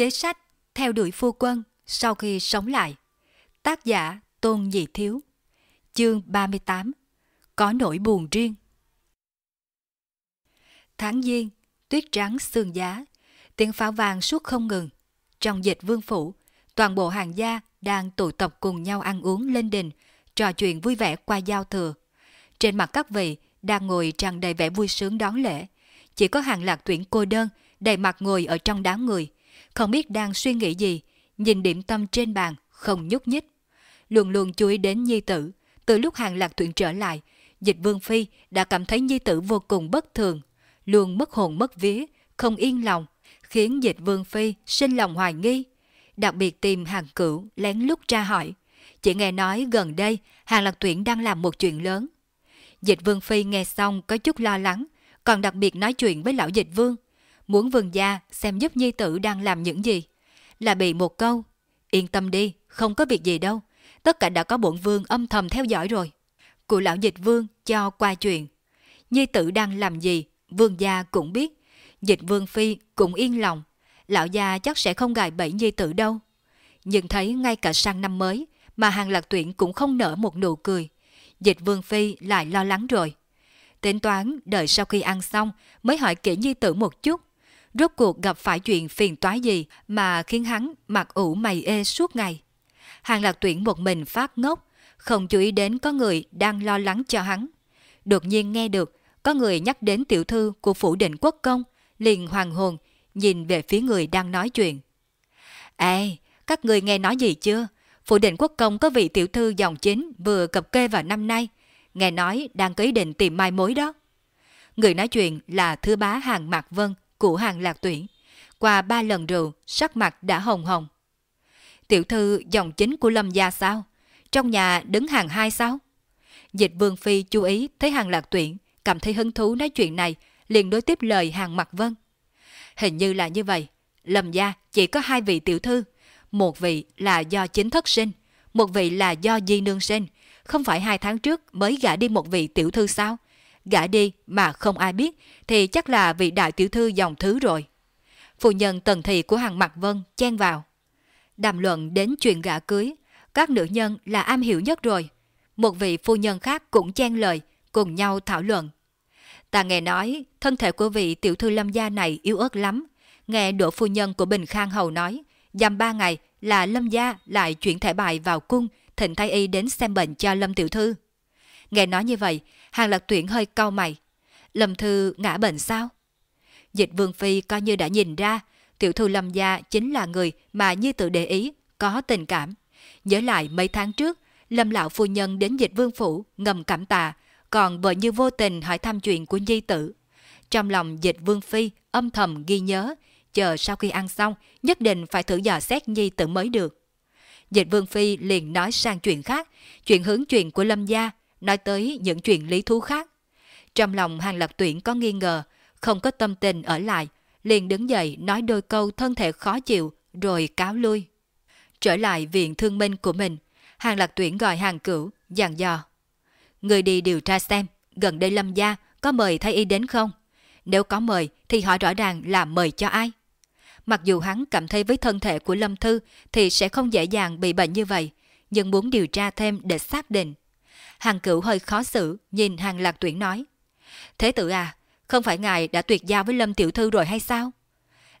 Kế sách Theo đuổi phu quân sau khi sống lại Tác giả Tôn Nhị Thiếu Chương 38 Có nỗi buồn riêng Tháng Giêng, tuyết trắng sương giá, tiếng pháo vàng suốt không ngừng. Trong dịch vương phủ, toàn bộ hàng gia đang tụ tập cùng nhau ăn uống lên đình, trò chuyện vui vẻ qua giao thừa. Trên mặt các vị đang ngồi tràn đầy vẻ vui sướng đón lễ. Chỉ có hàng lạc tuyển cô đơn, đầy mặt ngồi ở trong đám người, không biết đang suy nghĩ gì, nhìn điểm tâm trên bàn, không nhúc nhích. Luôn luôn chú ý đến nhi tử, từ lúc hàng lạc tuyển trở lại, dịch vương phi đã cảm thấy nhi tử vô cùng bất thường, luôn mất hồn mất vía, không yên lòng, khiến dịch vương phi sinh lòng hoài nghi. Đặc biệt tìm hàng cửu lén lút tra hỏi. Chỉ nghe nói gần đây hàng lạc tuyển đang làm một chuyện lớn. Dịch vương phi nghe xong có chút lo lắng, còn đặc biệt nói chuyện với lão dịch vương. Muốn vườn gia xem giúp nhi tử đang làm những gì. Là bị một câu, yên tâm đi, không có việc gì đâu. Tất cả đã có bổn vương âm thầm theo dõi rồi. Cụ lão dịch vương cho qua chuyện. Nhi tử đang làm gì, vương gia cũng biết. Dịch vương phi cũng yên lòng. Lão gia chắc sẽ không gài bẫy nhi tử đâu. Nhưng thấy ngay cả sang năm mới mà hàng lạc tuyển cũng không nở một nụ cười. Dịch vương phi lại lo lắng rồi. Tính toán đợi sau khi ăn xong mới hỏi kỹ nhi tử một chút. Rốt cuộc gặp phải chuyện phiền toái gì mà khiến hắn mặt ủ mày ê suốt ngày. Hàng lạc tuyển một mình phát ngốc, không chú ý đến có người đang lo lắng cho hắn. Đột nhiên nghe được có người nhắc đến tiểu thư của phủ định quốc công, liền hoàng hồn, nhìn về phía người đang nói chuyện. Ê, các người nghe nói gì chưa? Phủ định quốc công có vị tiểu thư dòng chính vừa cập kê vào năm nay. Nghe nói đang có ý định tìm mai mối đó. Người nói chuyện là thư bá hàng Mạc Vân của hàng Lạc Tuyển. Qua ba lần rượu, sắc mặt đã hồng hồng. Tiểu thư dòng chính của Lâm gia sao? Trong nhà đứng hàng hai sao? Dịch Vương Phi chú ý thấy hàng Lạc Tuyển, cảm thấy hứng thú nói chuyện này, liền đối tiếp lời hàng mặt Vân. Hình như là như vậy. Lâm gia chỉ có hai vị tiểu thư. Một vị là do chính thất sinh, một vị là do di nương sinh. Không phải hai tháng trước mới gả đi một vị tiểu thư sao? Gả đi mà không ai biết thì chắc là vị đại tiểu thư dòng thứ rồi. Phụ nhân tần thị của hàng mặt Vân chen vào. Đàm luận đến chuyện gả cưới, các nữ nhân là am hiểu nhất rồi. Một vị phu nhân khác cũng chen lời, cùng nhau thảo luận. Ta nghe nói, thân thể của vị tiểu thư lâm gia này yếu ớt lắm. Nghe đỗ phu nhân của Bình Khang Hầu nói, dằm ba ngày là lâm gia lại chuyển thẻ bài vào cung, thịnh thái y đến xem bệnh cho lâm tiểu thư. Nghe nói như vậy, hàng lạc tuyển hơi cau mày. Lâm thư ngã bệnh sao? Dịch vương phi coi như đã nhìn ra, tiểu thư lâm gia chính là người mà như tự để ý, có tình cảm. Nhớ lại mấy tháng trước, lâm lão phu nhân đến dịch vương phủ ngầm cảm tạ, còn vợ như vô tình hỏi thăm chuyện của nhi tử. Trong lòng dịch vương phi âm thầm ghi nhớ, chờ sau khi ăn xong nhất định phải thử dò xét nhi tử mới được. Dịch vương phi liền nói sang chuyện khác, chuyện hướng chuyện của lâm gia, nói tới những chuyện lý thú khác. Trong lòng hàng lập tuyển có nghi ngờ, không có tâm tình ở lại, liền đứng dậy nói đôi câu thân thể khó chịu, rồi cáo lui. Trở lại viện thương minh của mình, hàng lạc tuyển gọi hàng cửu, dặn dò. Người đi điều tra xem, gần đây lâm gia có mời thái y đến không? Nếu có mời thì hỏi rõ ràng là mời cho ai? Mặc dù hắn cảm thấy với thân thể của Lâm Thư thì sẽ không dễ dàng bị bệnh như vậy, nhưng muốn điều tra thêm để xác định. Hàng cửu hơi khó xử, nhìn hàng lạc tuyển nói. Thế tử à, không phải ngài đã tuyệt giao với Lâm Tiểu Thư rồi hay sao?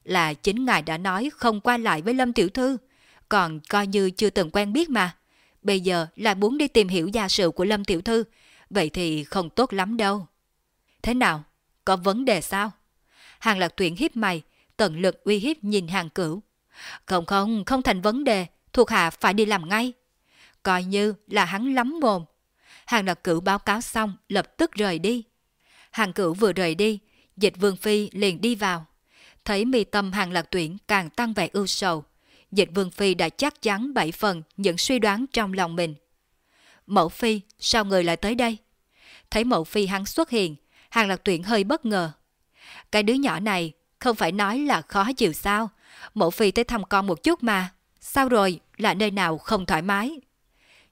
Là chính ngài đã nói không qua lại với Lâm Tiểu Thư, còn coi như chưa từng quen biết mà. Bây giờ lại muốn đi tìm hiểu gia sự của Lâm Tiểu Thư, vậy thì không tốt lắm đâu. Thế nào? Có vấn đề sao? Hàng lạc tuyển hiếp mày, tận lực uy hiếp nhìn hàng cửu. Không không, không thành vấn đề, thuộc hạ phải đi làm ngay. Coi như là hắn lắm mồm. Hàng lạc cửu báo cáo xong, lập tức rời đi. Hàng cửu vừa rời đi, dịch vương phi liền đi vào. Thấy mi tâm hàng lạc tuyển càng tăng vẻ ưu sầu. Dịch vương phi đã chắc chắn bảy phần những suy đoán trong lòng mình. Mẫu phi, sao người lại tới đây? Thấy mẫu phi hắn xuất hiện, hàng lạc tuyển hơi bất ngờ. Cái đứa nhỏ này không phải nói là khó chịu sao? Mẫu phi tới thăm con một chút mà. Sao rồi, là nơi nào không thoải mái?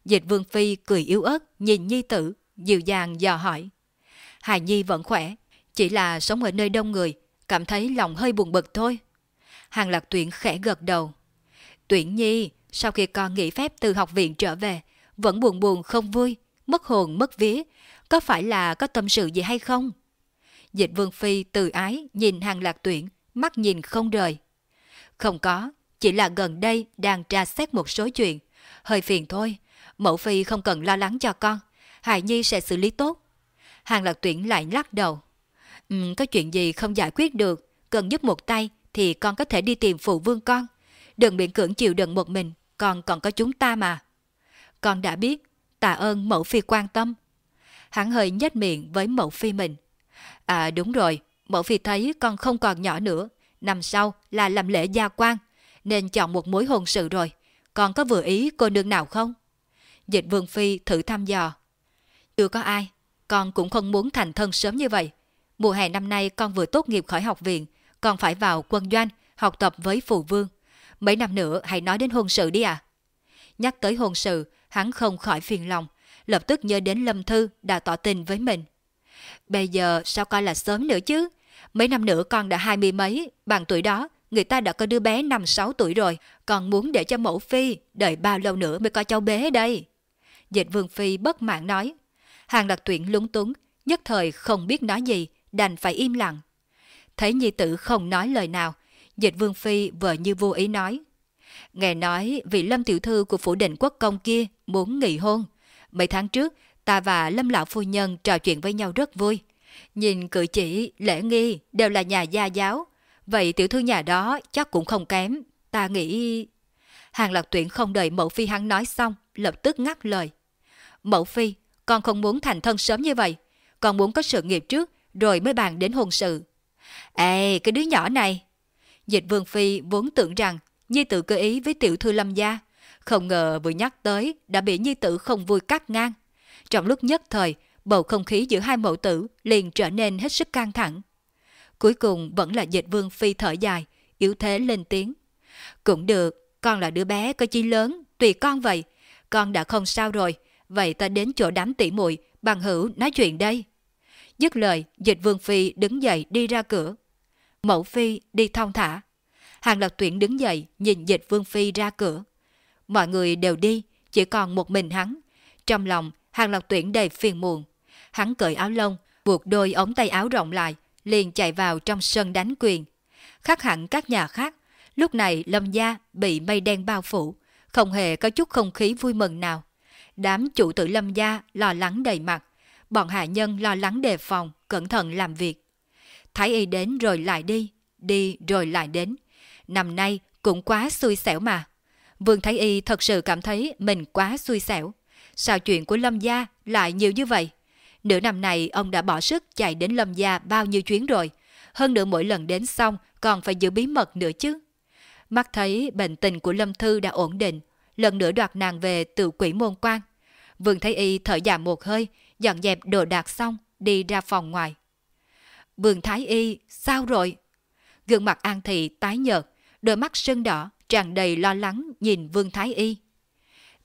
Dịch vương phi cười yếu ớt, nhìn nhi tử, dịu dàng dò hỏi. Hài Nhi vẫn khỏe, chỉ là sống ở nơi đông người, cảm thấy lòng hơi buồn bực thôi. Hàng lạc tuyển khẽ gật đầu. Tuyển nhi, sau khi con nghỉ phép từ học viện trở về, vẫn buồn buồn không vui, mất hồn mất vía, có phải là có tâm sự gì hay không? Dịch vương phi từ ái nhìn hàng lạc tuyển, mắt nhìn không rời. Không có, chỉ là gần đây đang tra xét một số chuyện. Hơi phiền thôi, mẫu phi không cần lo lắng cho con, Hải Nhi sẽ xử lý tốt. Hàng lạc tuyển lại lắc đầu. Um, có chuyện gì không giải quyết được, cần giúp một tay thì con có thể đi tìm phụ vương con. Đừng miễn cưỡng chịu đựng một mình, con còn có chúng ta mà. Con đã biết, tạ ơn mẫu phi quan tâm. Hắn hơi nhếch miệng với mẫu phi mình. À đúng rồi, mẫu phi thấy con không còn nhỏ nữa, năm sau là làm lễ gia quan, nên chọn một mối hôn sự rồi. Con có vừa ý cô nương nào không? Dịch vương phi thử thăm dò. Chưa có ai, con cũng không muốn thành thân sớm như vậy. Mùa hè năm nay con vừa tốt nghiệp khỏi học viện, còn phải vào quân doanh, học tập với phù vương. Mấy năm nữa hãy nói đến hôn sự đi à. Nhắc tới hôn sự, hắn không khỏi phiền lòng, lập tức nhớ đến Lâm Thư đã tỏ tình với mình. Bây giờ sao coi là sớm nữa chứ? Mấy năm nữa con đã hai mươi mấy, bằng tuổi đó, người ta đã có đứa bé năm sáu tuổi rồi, còn muốn để cho mẫu phi, đợi bao lâu nữa mới có cháu bé đây? Dịch vương phi bất mãn nói. Hàng đặc tuyển lúng túng, nhất thời không biết nói gì, đành phải im lặng. Thấy nhi tử không nói lời nào, dịch vương phi vợ như vô ý nói. Nghe nói vị lâm tiểu thư của phủ định quốc công kia muốn nghỉ hôn. Mấy tháng trước, ta và lâm lão phu nhân trò chuyện với nhau rất vui. Nhìn cử chỉ, lễ nghi đều là nhà gia giáo. Vậy tiểu thư nhà đó chắc cũng không kém. Ta nghĩ... Hàng lạc tuyển không đợi mẫu phi hắn nói xong, lập tức ngắt lời. Mẫu phi, con không muốn thành thân sớm như vậy. Con muốn có sự nghiệp trước, rồi mới bàn đến hôn sự. Ê, cái đứa nhỏ này! Dịch vương phi vốn tưởng rằng Nhi tử cơ ý với tiểu thư lâm gia. Không ngờ vừa nhắc tới đã bị Nhi tử không vui cắt ngang. Trong lúc nhất thời, bầu không khí giữa hai mẫu tử liền trở nên hết sức căng thẳng. Cuối cùng vẫn là dịch vương phi thở dài, yếu thế lên tiếng. Cũng được, con là đứa bé có chi lớn, tùy con vậy. Con đã không sao rồi, vậy ta đến chỗ đám tỷ muội bằng hữu nói chuyện đây. Dứt lời, dịch vương phi đứng dậy đi ra cửa. Mẫu phi đi thong thả. Hàng lập tuyển đứng dậy nhìn dịch vương phi ra cửa. Mọi người đều đi, chỉ còn một mình hắn. Trong lòng, hàng lập tuyển đầy phiền muộn. Hắn cởi áo lông, buộc đôi ống tay áo rộng lại, liền chạy vào trong sân đánh quyền. Khác hẳn các nhà khác, lúc này lâm gia bị mây đen bao phủ, không hề có chút không khí vui mừng nào. Đám chủ tử lâm gia lo lắng đầy mặt, bọn hạ nhân lo lắng đề phòng, cẩn thận làm việc. Thái y đến rồi lại đi, đi rồi lại đến. Năm nay cũng quá xui xẻo mà. Vương Thái Y thật sự cảm thấy mình quá xui xẻo. Sao chuyện của Lâm Gia lại nhiều như vậy? Nửa năm này ông đã bỏ sức chạy đến Lâm Gia bao nhiêu chuyến rồi. Hơn nữa mỗi lần đến xong còn phải giữ bí mật nữa chứ. Mắt thấy bệnh tình của Lâm Thư đã ổn định, lần nữa đoạt nàng về từ quỷ môn quan. Vương Thái Y thở dài một hơi, dọn dẹp đồ đạc xong, đi ra phòng ngoài. Vương Thái Y, sao rồi? Gương mặt An Thị tái nhợt, đôi mắt sưng đỏ, tràn đầy lo lắng nhìn Vương Thái Y.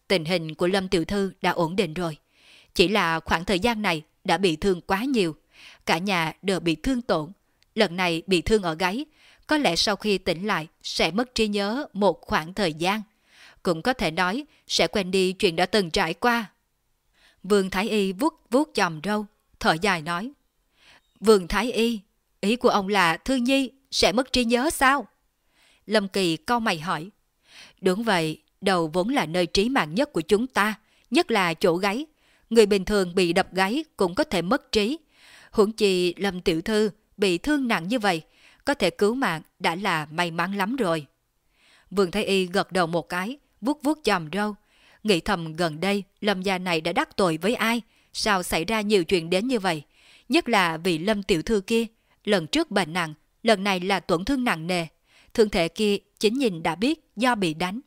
Tình hình của Lâm Tiểu Thư đã ổn định rồi. Chỉ là khoảng thời gian này đã bị thương quá nhiều. Cả nhà đều bị thương tổn. Lần này bị thương ở gáy, có lẽ sau khi tỉnh lại sẽ mất trí nhớ một khoảng thời gian. Cũng có thể nói sẽ quên đi chuyện đã từng trải qua. Vương Thái Y vuốt vuốt chòm râu, thở dài nói. Vương Thái Y, ý của ông là Thư Nhi sẽ mất trí nhớ sao? Lâm Kỳ câu mày hỏi. Đúng vậy, đầu vốn là nơi trí mạng nhất của chúng ta, nhất là chỗ gáy. Người bình thường bị đập gáy cũng có thể mất trí. Huống chi Lâm Tiểu Thư bị thương nặng như vậy, có thể cứu mạng đã là may mắn lắm rồi. Vương Thái Y gật đầu một cái, vuốt vuốt chòm râu. Nghĩ thầm gần đây Lâm gia này đã đắc tội với ai, sao xảy ra nhiều chuyện đến như vậy. Nhất là vì Lâm Tiểu Thư kia, lần trước bệnh nặng, lần này là tổn thương nặng nề. Thương thể kia chính nhìn đã biết do bị đánh.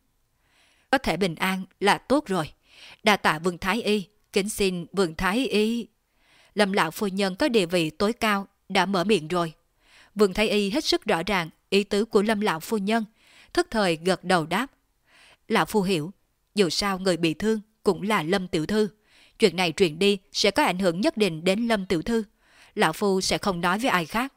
Có thể bình an là tốt rồi. Đa tạ Vương Thái Y, kính xin Vương Thái Y. Lâm lão phu nhân có địa vị tối cao, đã mở miệng rồi. Vương Thái Y hết sức rõ ràng ý tứ của Lâm lão phu nhân, thức thời gật đầu đáp. Lão phu hiểu, dù sao người bị thương cũng là Lâm tiểu thư. Chuyện này truyền đi sẽ có ảnh hưởng nhất định đến Lâm tiểu thư. Lão phu sẽ không nói với ai khác.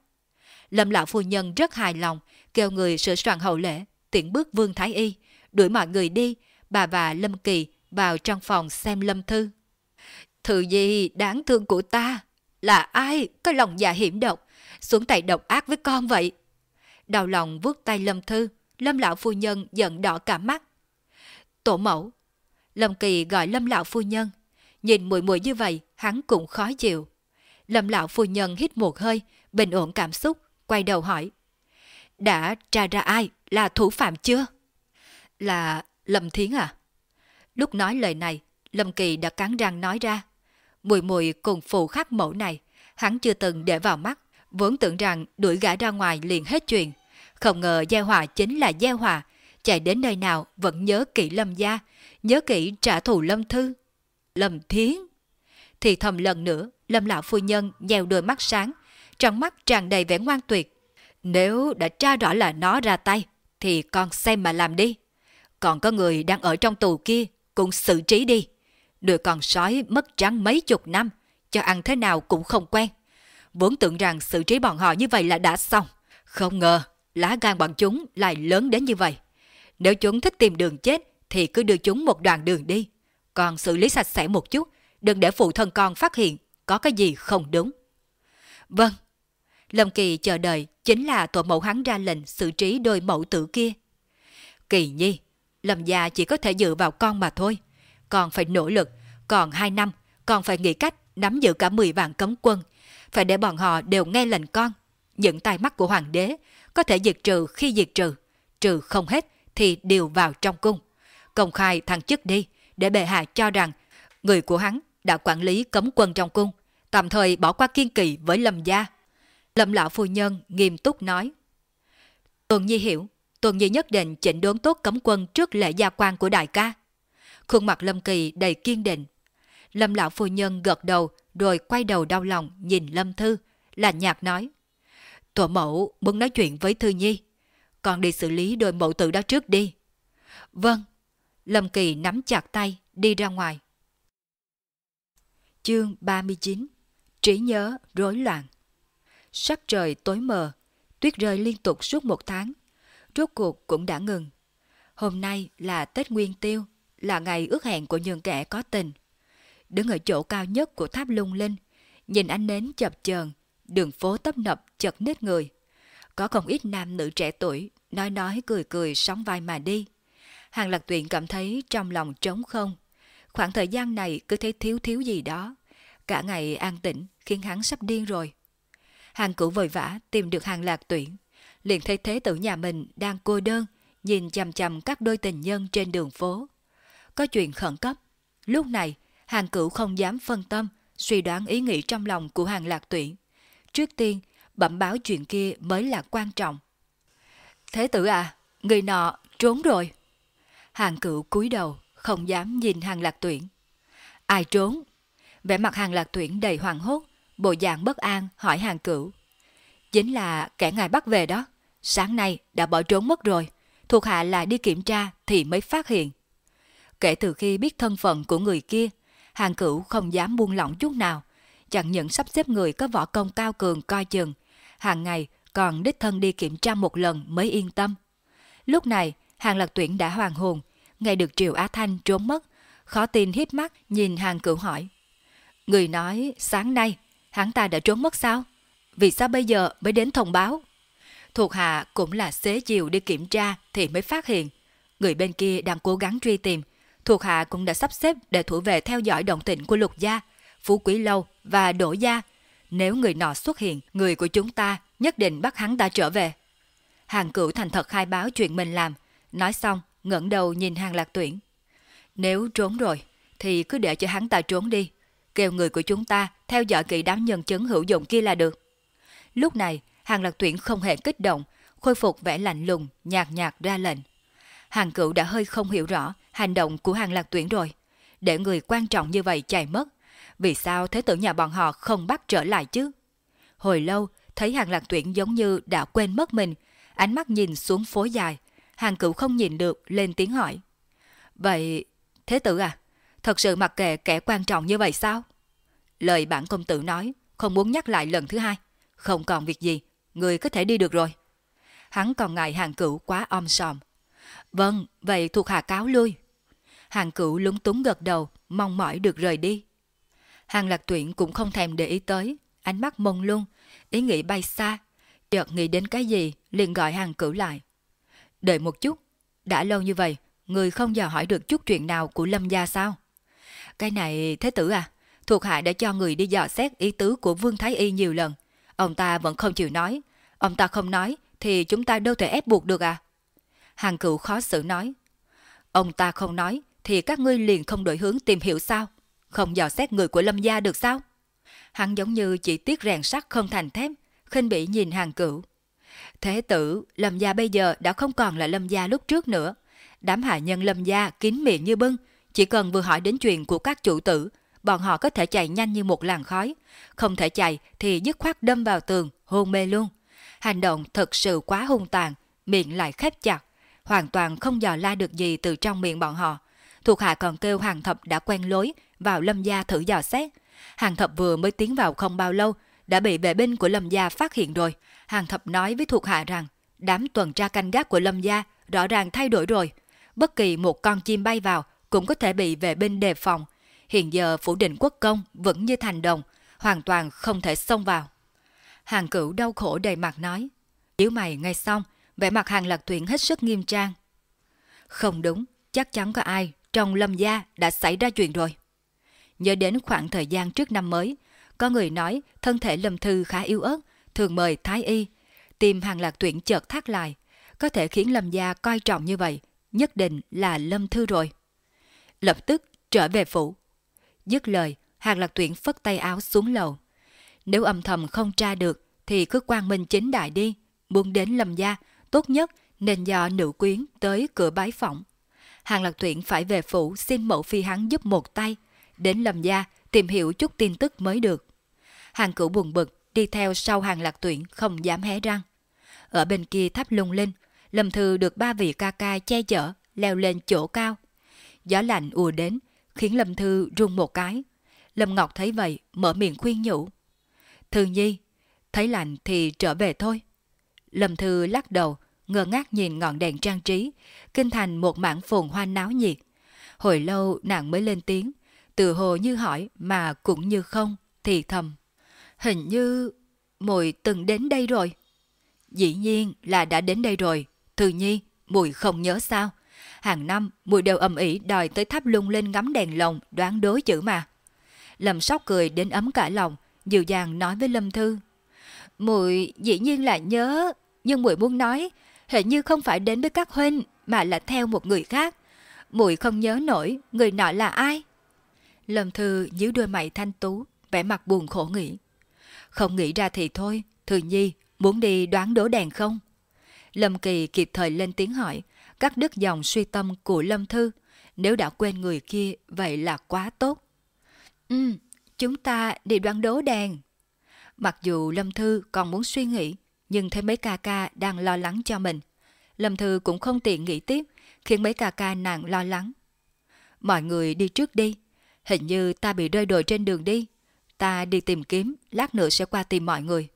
Lâm lão phu nhân rất hài lòng, kêu người sửa soạn hậu lễ, tiễn bước Vương Thái Y, đuổi mọi người đi, bà và Lâm Kỳ vào trong phòng xem Lâm Thư. Thư gì đáng thương của ta? Là ai có lòng dạ hiểm độc, xuống tay độc ác với con vậy? Đau lòng vuốt tay Lâm Thư, Lâm lão phu nhân giận đỏ cả mắt. Tổ mẫu. Lâm Kỳ gọi Lâm lão phu nhân. Nhìn mùi mùi như vậy, hắn cũng khó chịu. Lâm lão phu nhân hít một hơi, bình ổn cảm xúc, quay đầu hỏi. Đã tra ra ai là thủ phạm chưa? Là Lâm Thiến à? Lúc nói lời này, Lâm Kỳ đã cắn răng nói ra. Mùi mùi cùng phụ khắc mẫu này, hắn chưa từng để vào mắt, vốn tưởng rằng đuổi gã ra ngoài liền hết chuyện. Không ngờ Gieo Hòa chính là Gieo Hòa, chạy đến nơi nào vẫn nhớ kỹ Lâm Gia, nhớ kỹ trả thù Lâm Thư. Lâm Thiến. Thì thầm lần nữa, Lâm Lão Phu Nhân nhèo đôi mắt sáng, trong mắt tràn đầy vẻ ngoan tuyệt. Nếu đã tra rõ là nó ra tay, thì con xem mà làm đi. Còn có người đang ở trong tù kia, cũng xử trí đi. Đứa con sói mất trắng mấy chục năm, cho ăn thế nào cũng không quen. Vốn tưởng rằng xử trí bọn họ như vậy là đã xong. Không ngờ, lá gan bọn chúng lại lớn đến như vậy. Nếu chúng thích tìm đường chết, thì cứ đưa chúng một đoạn đường đi. Còn xử lý sạch sẽ một chút, đừng để phụ thân con phát hiện có cái gì không đúng. Vâng. Lâm Kỳ chờ đợi chính là tổ mẫu hắn ra lệnh xử trí đôi mẫu tử kia. Kỳ nhi, Lâm gia chỉ có thể dựa vào con mà thôi. Còn phải nỗ lực, còn 2 năm, còn phải nghĩ cách nắm giữ cả 10 vạn cấm quân. Phải để bọn họ đều nghe lệnh con. Những tai mắt của hoàng đế có thể diệt trừ khi diệt trừ. Trừ không hết thì đều vào trong cung. Công khai thằng chức đi, để bệ hạ cho rằng người của hắn đã quản lý cấm quân trong cung, tạm thời bỏ qua kiên kỳ với Lâm gia. Lâm lão phu nhân nghiêm túc nói. Tuần Nhi hiểu, Tuần Nhi nhất định chỉnh đốn tốt cấm quân trước lễ gia quan của đại ca. Khuôn mặt Lâm Kỳ đầy kiên định. Lâm lão phu nhân gật đầu rồi quay đầu đau lòng nhìn Lâm Thư, là nhạt nói. Tổ mẫu muốn nói chuyện với Thư Nhi. Còn đi xử lý đôi mẫu tử đó trước đi. Vâng. Lâm Kỳ nắm chặt tay đi ra ngoài. Chương 39 Trí nhớ rối loạn Sắc trời tối mờ, tuyết rơi liên tục suốt một tháng. Rốt cuộc cũng đã ngừng. Hôm nay là Tết Nguyên Tiêu, là ngày ước hẹn của những kẻ có tình. Đứng ở chỗ cao nhất của tháp lung linh, nhìn ánh nến chập chờn, đường phố tấp nập chật nít người. Có không ít nam nữ trẻ tuổi, nói nói cười cười sóng vai mà đi. Hàng lạc tuyển cảm thấy trong lòng trống không. Khoảng thời gian này cứ thấy thiếu thiếu gì đó. Cả ngày an tĩnh khiến hắn sắp điên rồi. Hàng cửu vội vã tìm được hàng lạc tuyển. Liền thấy thế tử nhà mình đang cô đơn, nhìn chằm chằm các đôi tình nhân trên đường phố. Có chuyện khẩn cấp. Lúc này, hàng cửu không dám phân tâm, suy đoán ý nghĩ trong lòng của hàng lạc tuyển. Trước tiên, bẩm báo chuyện kia mới là quan trọng. Thế tử à, người nọ trốn rồi. Hàng cửu cúi đầu, không dám nhìn hàng lạc tuyển. Ai trốn? Vẻ mặt hàng lạc tuyển đầy hoàng hốt, bộ dạng bất an hỏi hàng cửu. Chính là kẻ ngài bắt về đó. Sáng nay đã bỏ trốn mất rồi. Thuộc hạ là đi kiểm tra thì mới phát hiện. Kể từ khi biết thân phận của người kia, hàng cửu không dám buông lỏng chút nào. Chẳng những sắp xếp người có võ công cao cường coi chừng, hàng ngày còn đích thân đi kiểm tra một lần mới yên tâm. Lúc này, hàng lạc tuyển đã hoàn hồn, ngay được triệu Á Thanh trốn mất, khó tin hiếp mắt nhìn hàng cửu hỏi. Người nói sáng nay hắn ta đã trốn mất sao? Vì sao bây giờ mới đến thông báo? Thuộc hạ cũng là xế chiều đi kiểm tra thì mới phát hiện. Người bên kia đang cố gắng truy tìm. Thuộc hạ cũng đã sắp xếp để thủ về theo dõi động tĩnh của lục gia, phú quý lâu và đổ gia. Nếu người nọ xuất hiện, người của chúng ta nhất định bắt hắn ta trở về. Hàng cửu thành thật khai báo chuyện mình làm. Nói xong, ngẩng đầu nhìn hàng lạc tuyển. Nếu trốn rồi, thì cứ để cho hắn ta trốn đi. Kêu người của chúng ta theo dõi kỹ đám nhân chứng hữu dụng kia là được. Lúc này, hàng lạc tuyển không hề kích động, khôi phục vẻ lạnh lùng, nhạt nhạt ra lệnh. Hàng cửu đã hơi không hiểu rõ hành động của hàng lạc tuyển rồi. Để người quan trọng như vậy chạy mất, vì sao thế tử nhà bọn họ không bắt trở lại chứ? Hồi lâu, thấy hàng lạc tuyển giống như đã quên mất mình, ánh mắt nhìn xuống phố dài. Hàng cửu không nhìn được, lên tiếng hỏi. Vậy, thế tử à, thật sự mặc kệ kẻ quan trọng như vậy sao? Lời bản công tử nói, không muốn nhắc lại lần thứ hai. Không còn việc gì, người có thể đi được rồi. Hắn còn ngại hàng cửu quá om sòm. Vâng, vậy thuộc hạ cáo lui. Hàng cửu lúng túng gật đầu, mong mỏi được rời đi. Hàng lạc tuyển cũng không thèm để ý tới, ánh mắt mông lung, ý nghĩ bay xa. Chợt nghĩ đến cái gì, liền gọi hàng cửu lại. Đợi một chút, đã lâu như vậy, người không dò hỏi được chút chuyện nào của Lâm gia sao? Cái này, thế tử à, thuộc hạ đã cho người đi dò xét ý tứ của Vương Thái Y nhiều lần. Ông ta vẫn không chịu nói. Ông ta không nói, thì chúng ta đâu thể ép buộc được à? Hàng cửu khó xử nói. Ông ta không nói, thì các ngươi liền không đổi hướng tìm hiểu sao? Không dò xét người của Lâm gia được sao? Hắn giống như chỉ tiếc rèn sắt không thành thép, khinh bị nhìn hàng cửu. Thế tử, Lâm gia bây giờ đã không còn là Lâm gia lúc trước nữa. Đám hạ nhân Lâm gia kín miệng như bưng, chỉ cần vừa hỏi đến chuyện của các chủ tử, bọn họ có thể chạy nhanh như một làn khói. Không thể chạy thì dứt khoát đâm vào tường, hôn mê luôn. Hành động thật sự quá hung tàn, miệng lại khép chặt, hoàn toàn không dò la được gì từ trong miệng bọn họ. Thuộc hạ còn kêu hàng thập đã quen lối vào lâm gia thử dò xét. Hàng thập vừa mới tiến vào không bao lâu, đã bị vệ binh của lâm gia phát hiện rồi. Hàng thập nói với thuộc hạ rằng, đám tuần tra canh gác của lâm gia rõ ràng thay đổi rồi. Bất kỳ một con chim bay vào cũng có thể bị vệ binh đề phòng. Hiện giờ phủ định quốc công vẫn như thành đồng, hoàn toàn không thể xông vào. Hàng cửu đau khổ đầy mặt nói. Yếu mày ngay xong, vẻ mặt hàng lạc tuyển hết sức nghiêm trang. Không đúng, chắc chắn có ai trong lâm gia đã xảy ra chuyện rồi. Nhớ đến khoảng thời gian trước năm mới, có người nói thân thể lâm thư khá yếu ớt, thường mời thái y. tìm hàng lạc tuyển chợt thắt lại, có thể khiến lâm gia coi trọng như vậy, nhất định là lâm thư rồi. Lập tức trở về phủ. Dứt lời, hàng lạc tuyển phất tay áo xuống lầu. Nếu âm thầm không tra được, thì cứ quan minh chính đại đi. Muốn đến lâm gia, tốt nhất nên do nữ quyến tới cửa bái phỏng. Hàng lạc tuyển phải về phủ xin mẫu phi hắn giúp một tay. Đến lâm gia, tìm hiểu chút tin tức mới được. Hàng cửu buồn bực, đi theo sau hàng lạc tuyển không dám hé răng. Ở bên kia tháp lung linh, Lâm Thư được ba vị ca ca che chở, leo lên chỗ cao. Gió lạnh ùa đến, khiến Lâm Thư run một cái. Lâm Ngọc thấy vậy, mở miệng khuyên nhủ. Thư Nhi, thấy lạnh thì trở về thôi. Lâm Thư lắc đầu, ngơ ngác nhìn ngọn đèn trang trí, kinh thành một mảng phồn hoa náo nhiệt. Hồi lâu nàng mới lên tiếng, từ hồ như hỏi mà cũng như không, thì thầm. Hình như mùi từng đến đây rồi. Dĩ nhiên là đã đến đây rồi, Thư Nhi, mùi không nhớ sao. Hàng năm, mùi đều ầm ĩ đòi tới tháp lung lên ngắm đèn lồng đoán đối chữ mà. Lâm sóc cười đến ấm cả lòng, dịu dàng nói với Lâm Thư. Mùi dĩ nhiên là nhớ, nhưng mùi muốn nói, hệ như không phải đến với các huynh mà là theo một người khác. Mùi không nhớ nổi người nọ là ai. Lâm Thư nhíu đôi mày thanh tú, vẻ mặt buồn khổ nghĩ. Không nghĩ ra thì thôi, Thư Nhi, muốn đi đoán đố đèn không? Lâm Kỳ kịp thời lên tiếng hỏi, cắt đứt dòng suy tâm của Lâm Thư. Nếu đã quên người kia, vậy là quá tốt. Ừ, chúng ta đi đoán đố đèn. Mặc dù Lâm Thư còn muốn suy nghĩ, nhưng thấy mấy ca ca đang lo lắng cho mình. Lâm Thư cũng không tiện nghĩ tiếp, khiến mấy ca ca nàng lo lắng. Mọi người đi trước đi. Hình như ta bị rơi đồi trên đường đi. Ta đi tìm kiếm, lát nữa sẽ qua tìm mọi người.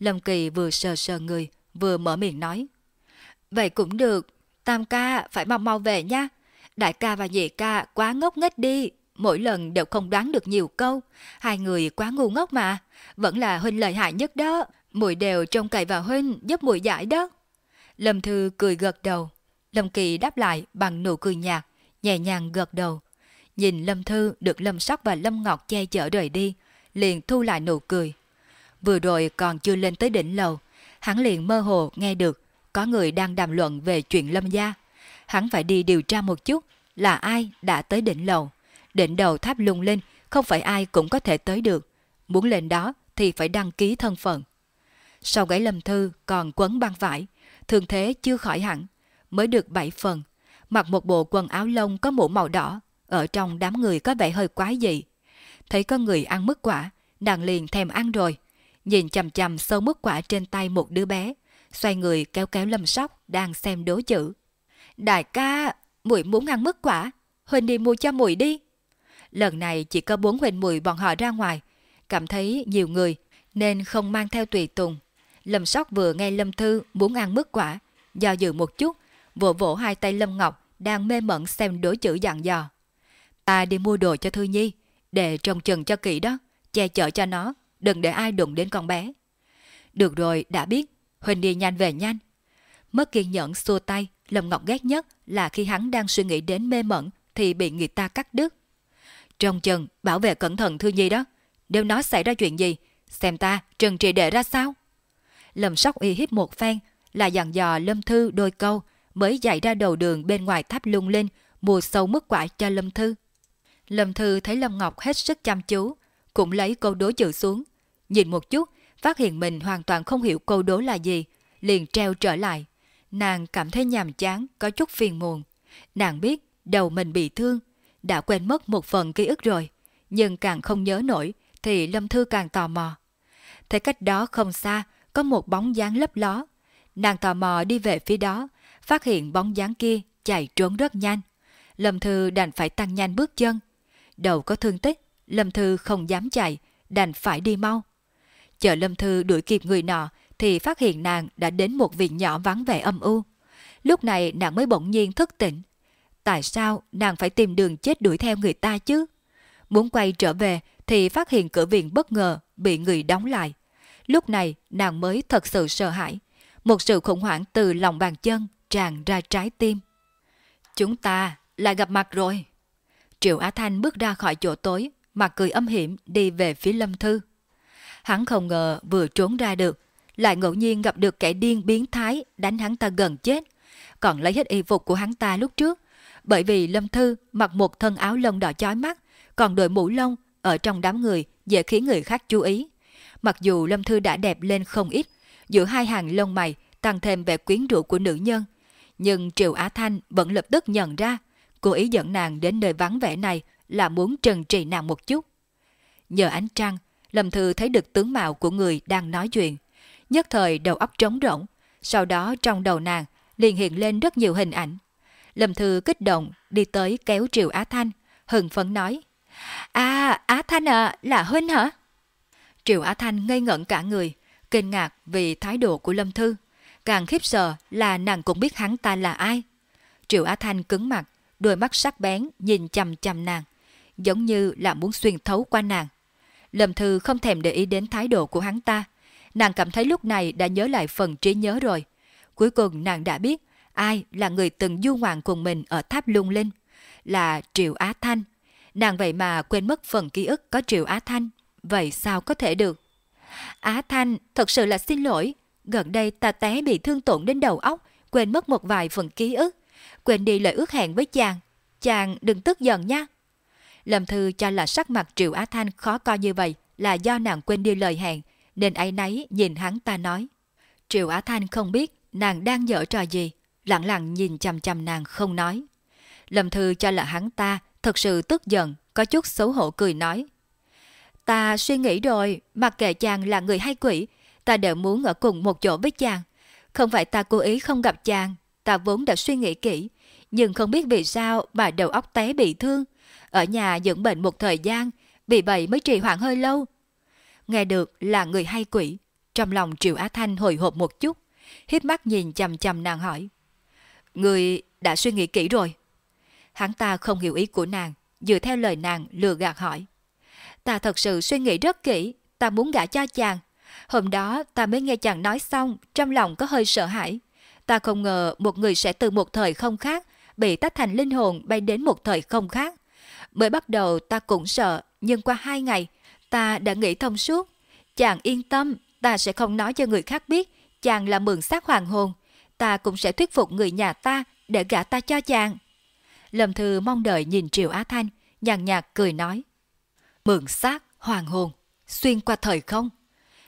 Lâm Kỳ vừa sờ sờ người, vừa mở miệng nói. Vậy cũng được, Tam ca phải mau mau về nha. Đại ca và nhị ca quá ngốc nghếch đi, mỗi lần đều không đoán được nhiều câu. Hai người quá ngu ngốc mà, vẫn là Huynh lợi hại nhất đó muội đều trông cậy vào Huynh giúp muội giải đó. Lâm Thư cười gật đầu. Lâm Kỳ đáp lại bằng nụ cười nhạt, nhẹ nhàng gật đầu. Nhìn Lâm Thư được Lâm Sắc và Lâm Ngọc che chở rời đi, liền thu lại nụ cười. Vừa rồi còn chưa lên tới đỉnh lầu, hắn liền mơ hồ nghe được có người đang đàm luận về chuyện Lâm gia. Hắn phải đi điều tra một chút là ai đã tới đỉnh lầu. Đỉnh đầu tháp lung linh, không phải ai cũng có thể tới được. Muốn lên đó thì phải đăng ký thân phận. Sau gãy Lâm Thư còn quấn băng vải, thường thế chưa khỏi hẳn, mới được 7 phần. Mặc một bộ quần áo lông có mũ màu đỏ, ở trong đám người có vẻ hơi quái dị. Thấy có người ăn mứt quả, nàng liền thèm ăn rồi. Nhìn chầm chầm sâu mứt quả trên tay một đứa bé, xoay người kéo kéo lâm sóc đang xem đố chữ. Đại ca, muội muốn ăn mứt quả, Huỳnh đi mua cho muội đi. Lần này chỉ có bốn Huỳnh muội bọn họ ra ngoài, cảm thấy nhiều người nên không mang theo tùy tùng. Lâm Sóc vừa nghe Lâm Thư muốn ăn mứt quả, do dự một chút, vỗ vỗ hai tay Lâm Ngọc đang mê mẩn xem đối chữ dặn dò. Ta đi mua đồ cho Thư Nhi, để trông chừng cho kỹ đó, che chở cho nó, đừng để ai đụng đến con bé. Được rồi, đã biết, Huỳnh đi nhanh về nhanh. Mất kiên nhẫn xua tay, Lâm Ngọc ghét nhất là khi hắn đang suy nghĩ đến mê mẩn thì bị người ta cắt đứt. Trong chừng, bảo vệ cẩn thận Thư Nhi đó. Nếu nó xảy ra chuyện gì, xem ta trần trị đệ ra sao? Lâm Sóc uy hiếp một phen, là dặn dò Lâm Thư đôi câu, mới dạy ra đầu đường bên ngoài tháp lung linh, mùa sâu mất quả cho Lâm Thư. Lâm Thư thấy Lâm Ngọc hết sức chăm chú, cũng lấy câu đố chữ xuống. Nhìn một chút, phát hiện mình hoàn toàn không hiểu câu đố là gì, liền treo trở lại. Nàng cảm thấy nhàm chán, có chút phiền muộn. Nàng biết đầu mình bị thương, đã quên mất một phần ký ức rồi, nhưng càng không nhớ nổi thì Lâm Thư càng tò mò. Thấy cách đó không xa, có một bóng dáng lấp ló. Nàng tò mò đi về phía đó, phát hiện bóng dáng kia chạy trốn rất nhanh. Lâm Thư đành phải tăng nhanh bước chân. Đầu có thương tích, Lâm Thư không dám chạy, đành phải đi mau. Chờ Lâm Thư đuổi kịp người nọ thì phát hiện nàng đã đến một viện nhỏ vắng vẻ âm u. Lúc này nàng mới bỗng nhiên thức tỉnh. Tại sao nàng phải tìm đường chết đuổi theo người ta chứ? Muốn quay trở về thì phát hiện cửa viện bất ngờ bị người đóng lại. Lúc này nàng mới thật sự sợ hãi. Một sự khủng hoảng từ lòng bàn chân tràn ra trái tim. Chúng ta lại gặp mặt rồi. Triệu Á Thanh bước ra khỏi chỗ tối, mặt cười âm hiểm đi về phía Lâm Thư. Hắn không ngờ vừa trốn ra được, lại ngẫu nhiên gặp được kẻ điên biến thái đánh hắn ta gần chết, còn lấy hết y phục của hắn ta lúc trước. Bởi vì Lâm Thư mặc một thân áo lông đỏ chói mắt, còn đội mũ lông ở trong đám người dễ khiến người khác chú ý. Mặc dù Lâm Thư đã đẹp lên không ít, giữa hai hàng lông mày tăng thêm vẻ quyến rũ của nữ nhân, nhưng Triệu Á Thanh vẫn lập tức nhận ra, cô ý dẫn nàng đến nơi vắng vẻ này là muốn trần trị nàng một chút. Nhờ ánh trăng, Lâm Thư thấy được tướng mạo của người đang nói chuyện. Nhất thời đầu óc trống rỗng, sau đó trong đầu nàng liền hiện lên rất nhiều hình ảnh. Lâm Thư kích động đi tới kéo Triệu Á Thanh, hừng phấn nói. À, Á Thanh à, là Huynh hả? Triệu Á Thanh ngây ngẩn cả người, kinh ngạc vì thái độ của Lâm Thư. Càng khiếp sợ là nàng cũng biết hắn ta là ai. Triệu Á Thanh cứng mặt, đôi mắt sắc bén nhìn chầm chầm nàng, giống như là muốn xuyên thấu qua nàng. Lâm Thư không thèm để ý đến thái độ của hắn ta. Nàng cảm thấy lúc này đã nhớ lại phần trí nhớ rồi. Cuối cùng nàng đã biết ai là người từng du ngoạn cùng mình ở tháp lung linh. Là Triệu Á Thanh. Nàng vậy mà quên mất phần ký ức có Triệu Á Thanh. Vậy sao có thể được? Á Thanh, thật sự là xin lỗi. Gần đây ta té bị thương tổn đến đầu óc, quên mất một vài phần ký ức. Quên đi lời ước hẹn với chàng. Chàng đừng tức giận nha. Lâm Thư cho là sắc mặt Triệu Á Thanh khó coi như vậy là do nàng quên đi lời hẹn, nên ấy nấy nhìn hắn ta nói. Triệu Á Thanh không biết nàng đang dở trò gì, lặng lặng nhìn chằm chằm nàng không nói. Lâm Thư cho là hắn ta thật sự tức giận, có chút xấu hổ cười nói. Ta suy nghĩ rồi, mặc kệ chàng là người hay quỷ, ta đều muốn ở cùng một chỗ với chàng. Không phải ta cố ý không gặp chàng, ta vốn đã suy nghĩ kỹ, nhưng không biết vì sao bà đầu óc té bị thương. Ở nhà dưỡng bệnh một thời gian, vì vậy mới trì hoãn hơi lâu. Nghe được là người hay quỷ, trong lòng Triệu Á Thanh hồi hộp một chút, hiếp mắt nhìn chầm chầm nàng hỏi. Người đã suy nghĩ kỹ rồi. Hắn ta không hiểu ý của nàng, dựa theo lời nàng lừa gạt hỏi. Ta thật sự suy nghĩ rất kỹ, ta muốn gả cho chàng. Hôm đó ta mới nghe chàng nói xong, trong lòng có hơi sợ hãi. Ta không ngờ một người sẽ từ một thời không khác, bị tách thành linh hồn bay đến một thời không khác. Mới bắt đầu ta cũng sợ, nhưng qua hai ngày, ta đã nghĩ thông suốt. Chàng yên tâm, ta sẽ không nói cho người khác biết chàng là mượn xác hoàng hồn. Ta cũng sẽ thuyết phục người nhà ta để gả ta cho chàng. Lâm Thư mong đợi nhìn Triệu Á Thanh, nhàn nhạt cười nói. Mượn xác, hoàng hồn, xuyên qua thời không.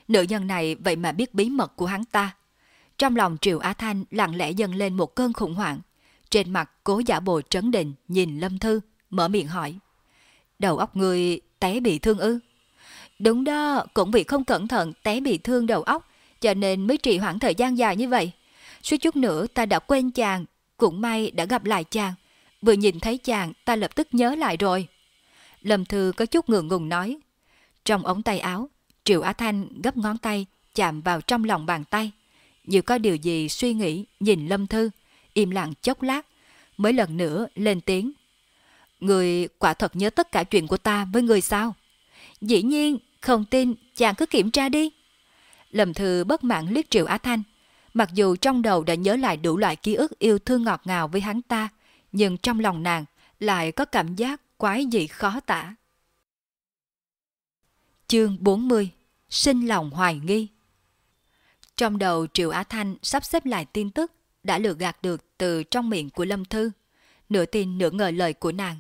Nữ nhân này vậy mà biết bí mật của hắn ta. Trong lòng Triệu Á Thanh lặng lẽ dâng lên một cơn khủng hoảng. Trên mặt cố giả bộ trấn định nhìn Lâm Thư, mở miệng hỏi. Đầu óc người té bị thương ư? Đúng đó, cũng vì không cẩn thận té bị thương đầu óc, cho nên mới trì hoãn thời gian dài như vậy. Suốt chút nữa ta đã quên chàng, cũng may đã gặp lại chàng. Vừa nhìn thấy chàng ta lập tức nhớ lại rồi. Lâm Thư có chút ngượng ngùng nói. Trong ống tay áo, Triệu Á Thanh gấp ngón tay, chạm vào trong lòng bàn tay. Như có điều gì suy nghĩ nhìn Lâm Thư, im lặng chốc lát, mới lần nữa lên tiếng. Người quả thật nhớ tất cả chuyện của ta với người sao? Dĩ nhiên, không tin, chàng cứ kiểm tra đi. Lâm Thư bất mãn liếc Triệu Á Thanh. Mặc dù trong đầu đã nhớ lại đủ loại ký ức yêu thương ngọt ngào với hắn ta, nhưng trong lòng nàng lại có cảm giác quái dị khó tả. Chương 40 Sinh lòng hoài nghi Trong đầu Triệu Á Thanh sắp xếp lại tin tức đã lừa gạt được từ trong miệng của Lâm Thư. Nửa tin nửa ngờ lời của nàng.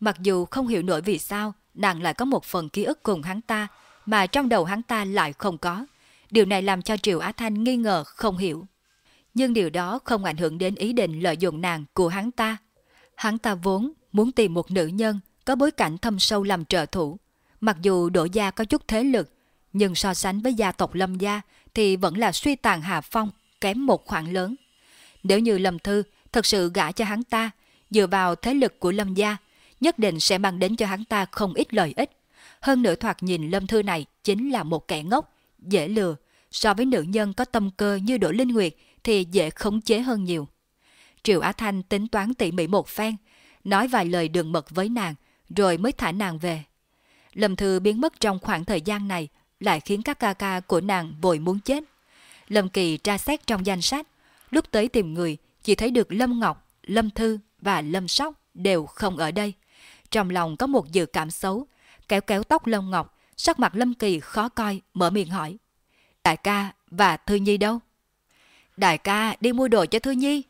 Mặc dù không hiểu nổi vì sao nàng lại có một phần ký ức cùng hắn ta, mà trong đầu hắn ta lại không có. Điều này làm cho Triệu Á Thanh nghi ngờ không hiểu. Nhưng điều đó không ảnh hưởng đến ý định lợi dụng nàng của hắn ta. Hắn ta vốn muốn tìm một nữ nhân có bối cảnh thâm sâu làm trợ thủ. Mặc dù đổ gia có chút thế lực, nhưng so sánh với gia tộc Lâm Gia thì vẫn là suy tàn hạ phong, kém một khoảng lớn. Nếu như Lâm Thư thật sự gả cho hắn ta, dựa vào thế lực của Lâm Gia, nhất định sẽ mang đến cho hắn ta không ít lợi ích. Hơn nữa thoạt nhìn Lâm Thư này chính là một kẻ ngốc, dễ lừa. So với nữ nhân có tâm cơ như Đỗ Linh Nguyệt thì dễ khống chế hơn nhiều. Triệu Á Thanh tính toán tỉ mỉ một phen, nói vài lời đường mật với nàng, rồi mới thả nàng về. Lâm Thư biến mất trong khoảng thời gian này lại khiến các ca ca của nàng vội muốn chết. Lâm Kỳ tra xét trong danh sách, lúc tới tìm người chỉ thấy được Lâm Ngọc, Lâm Thư và Lâm Sóc đều không ở đây. Trong lòng có một dự cảm xấu, kéo kéo tóc Lâm Ngọc, sắc mặt Lâm Kỳ khó coi, mở miệng hỏi. Đại ca và Thư Nhi đâu? Đại ca đi mua đồ cho Thư Nhi.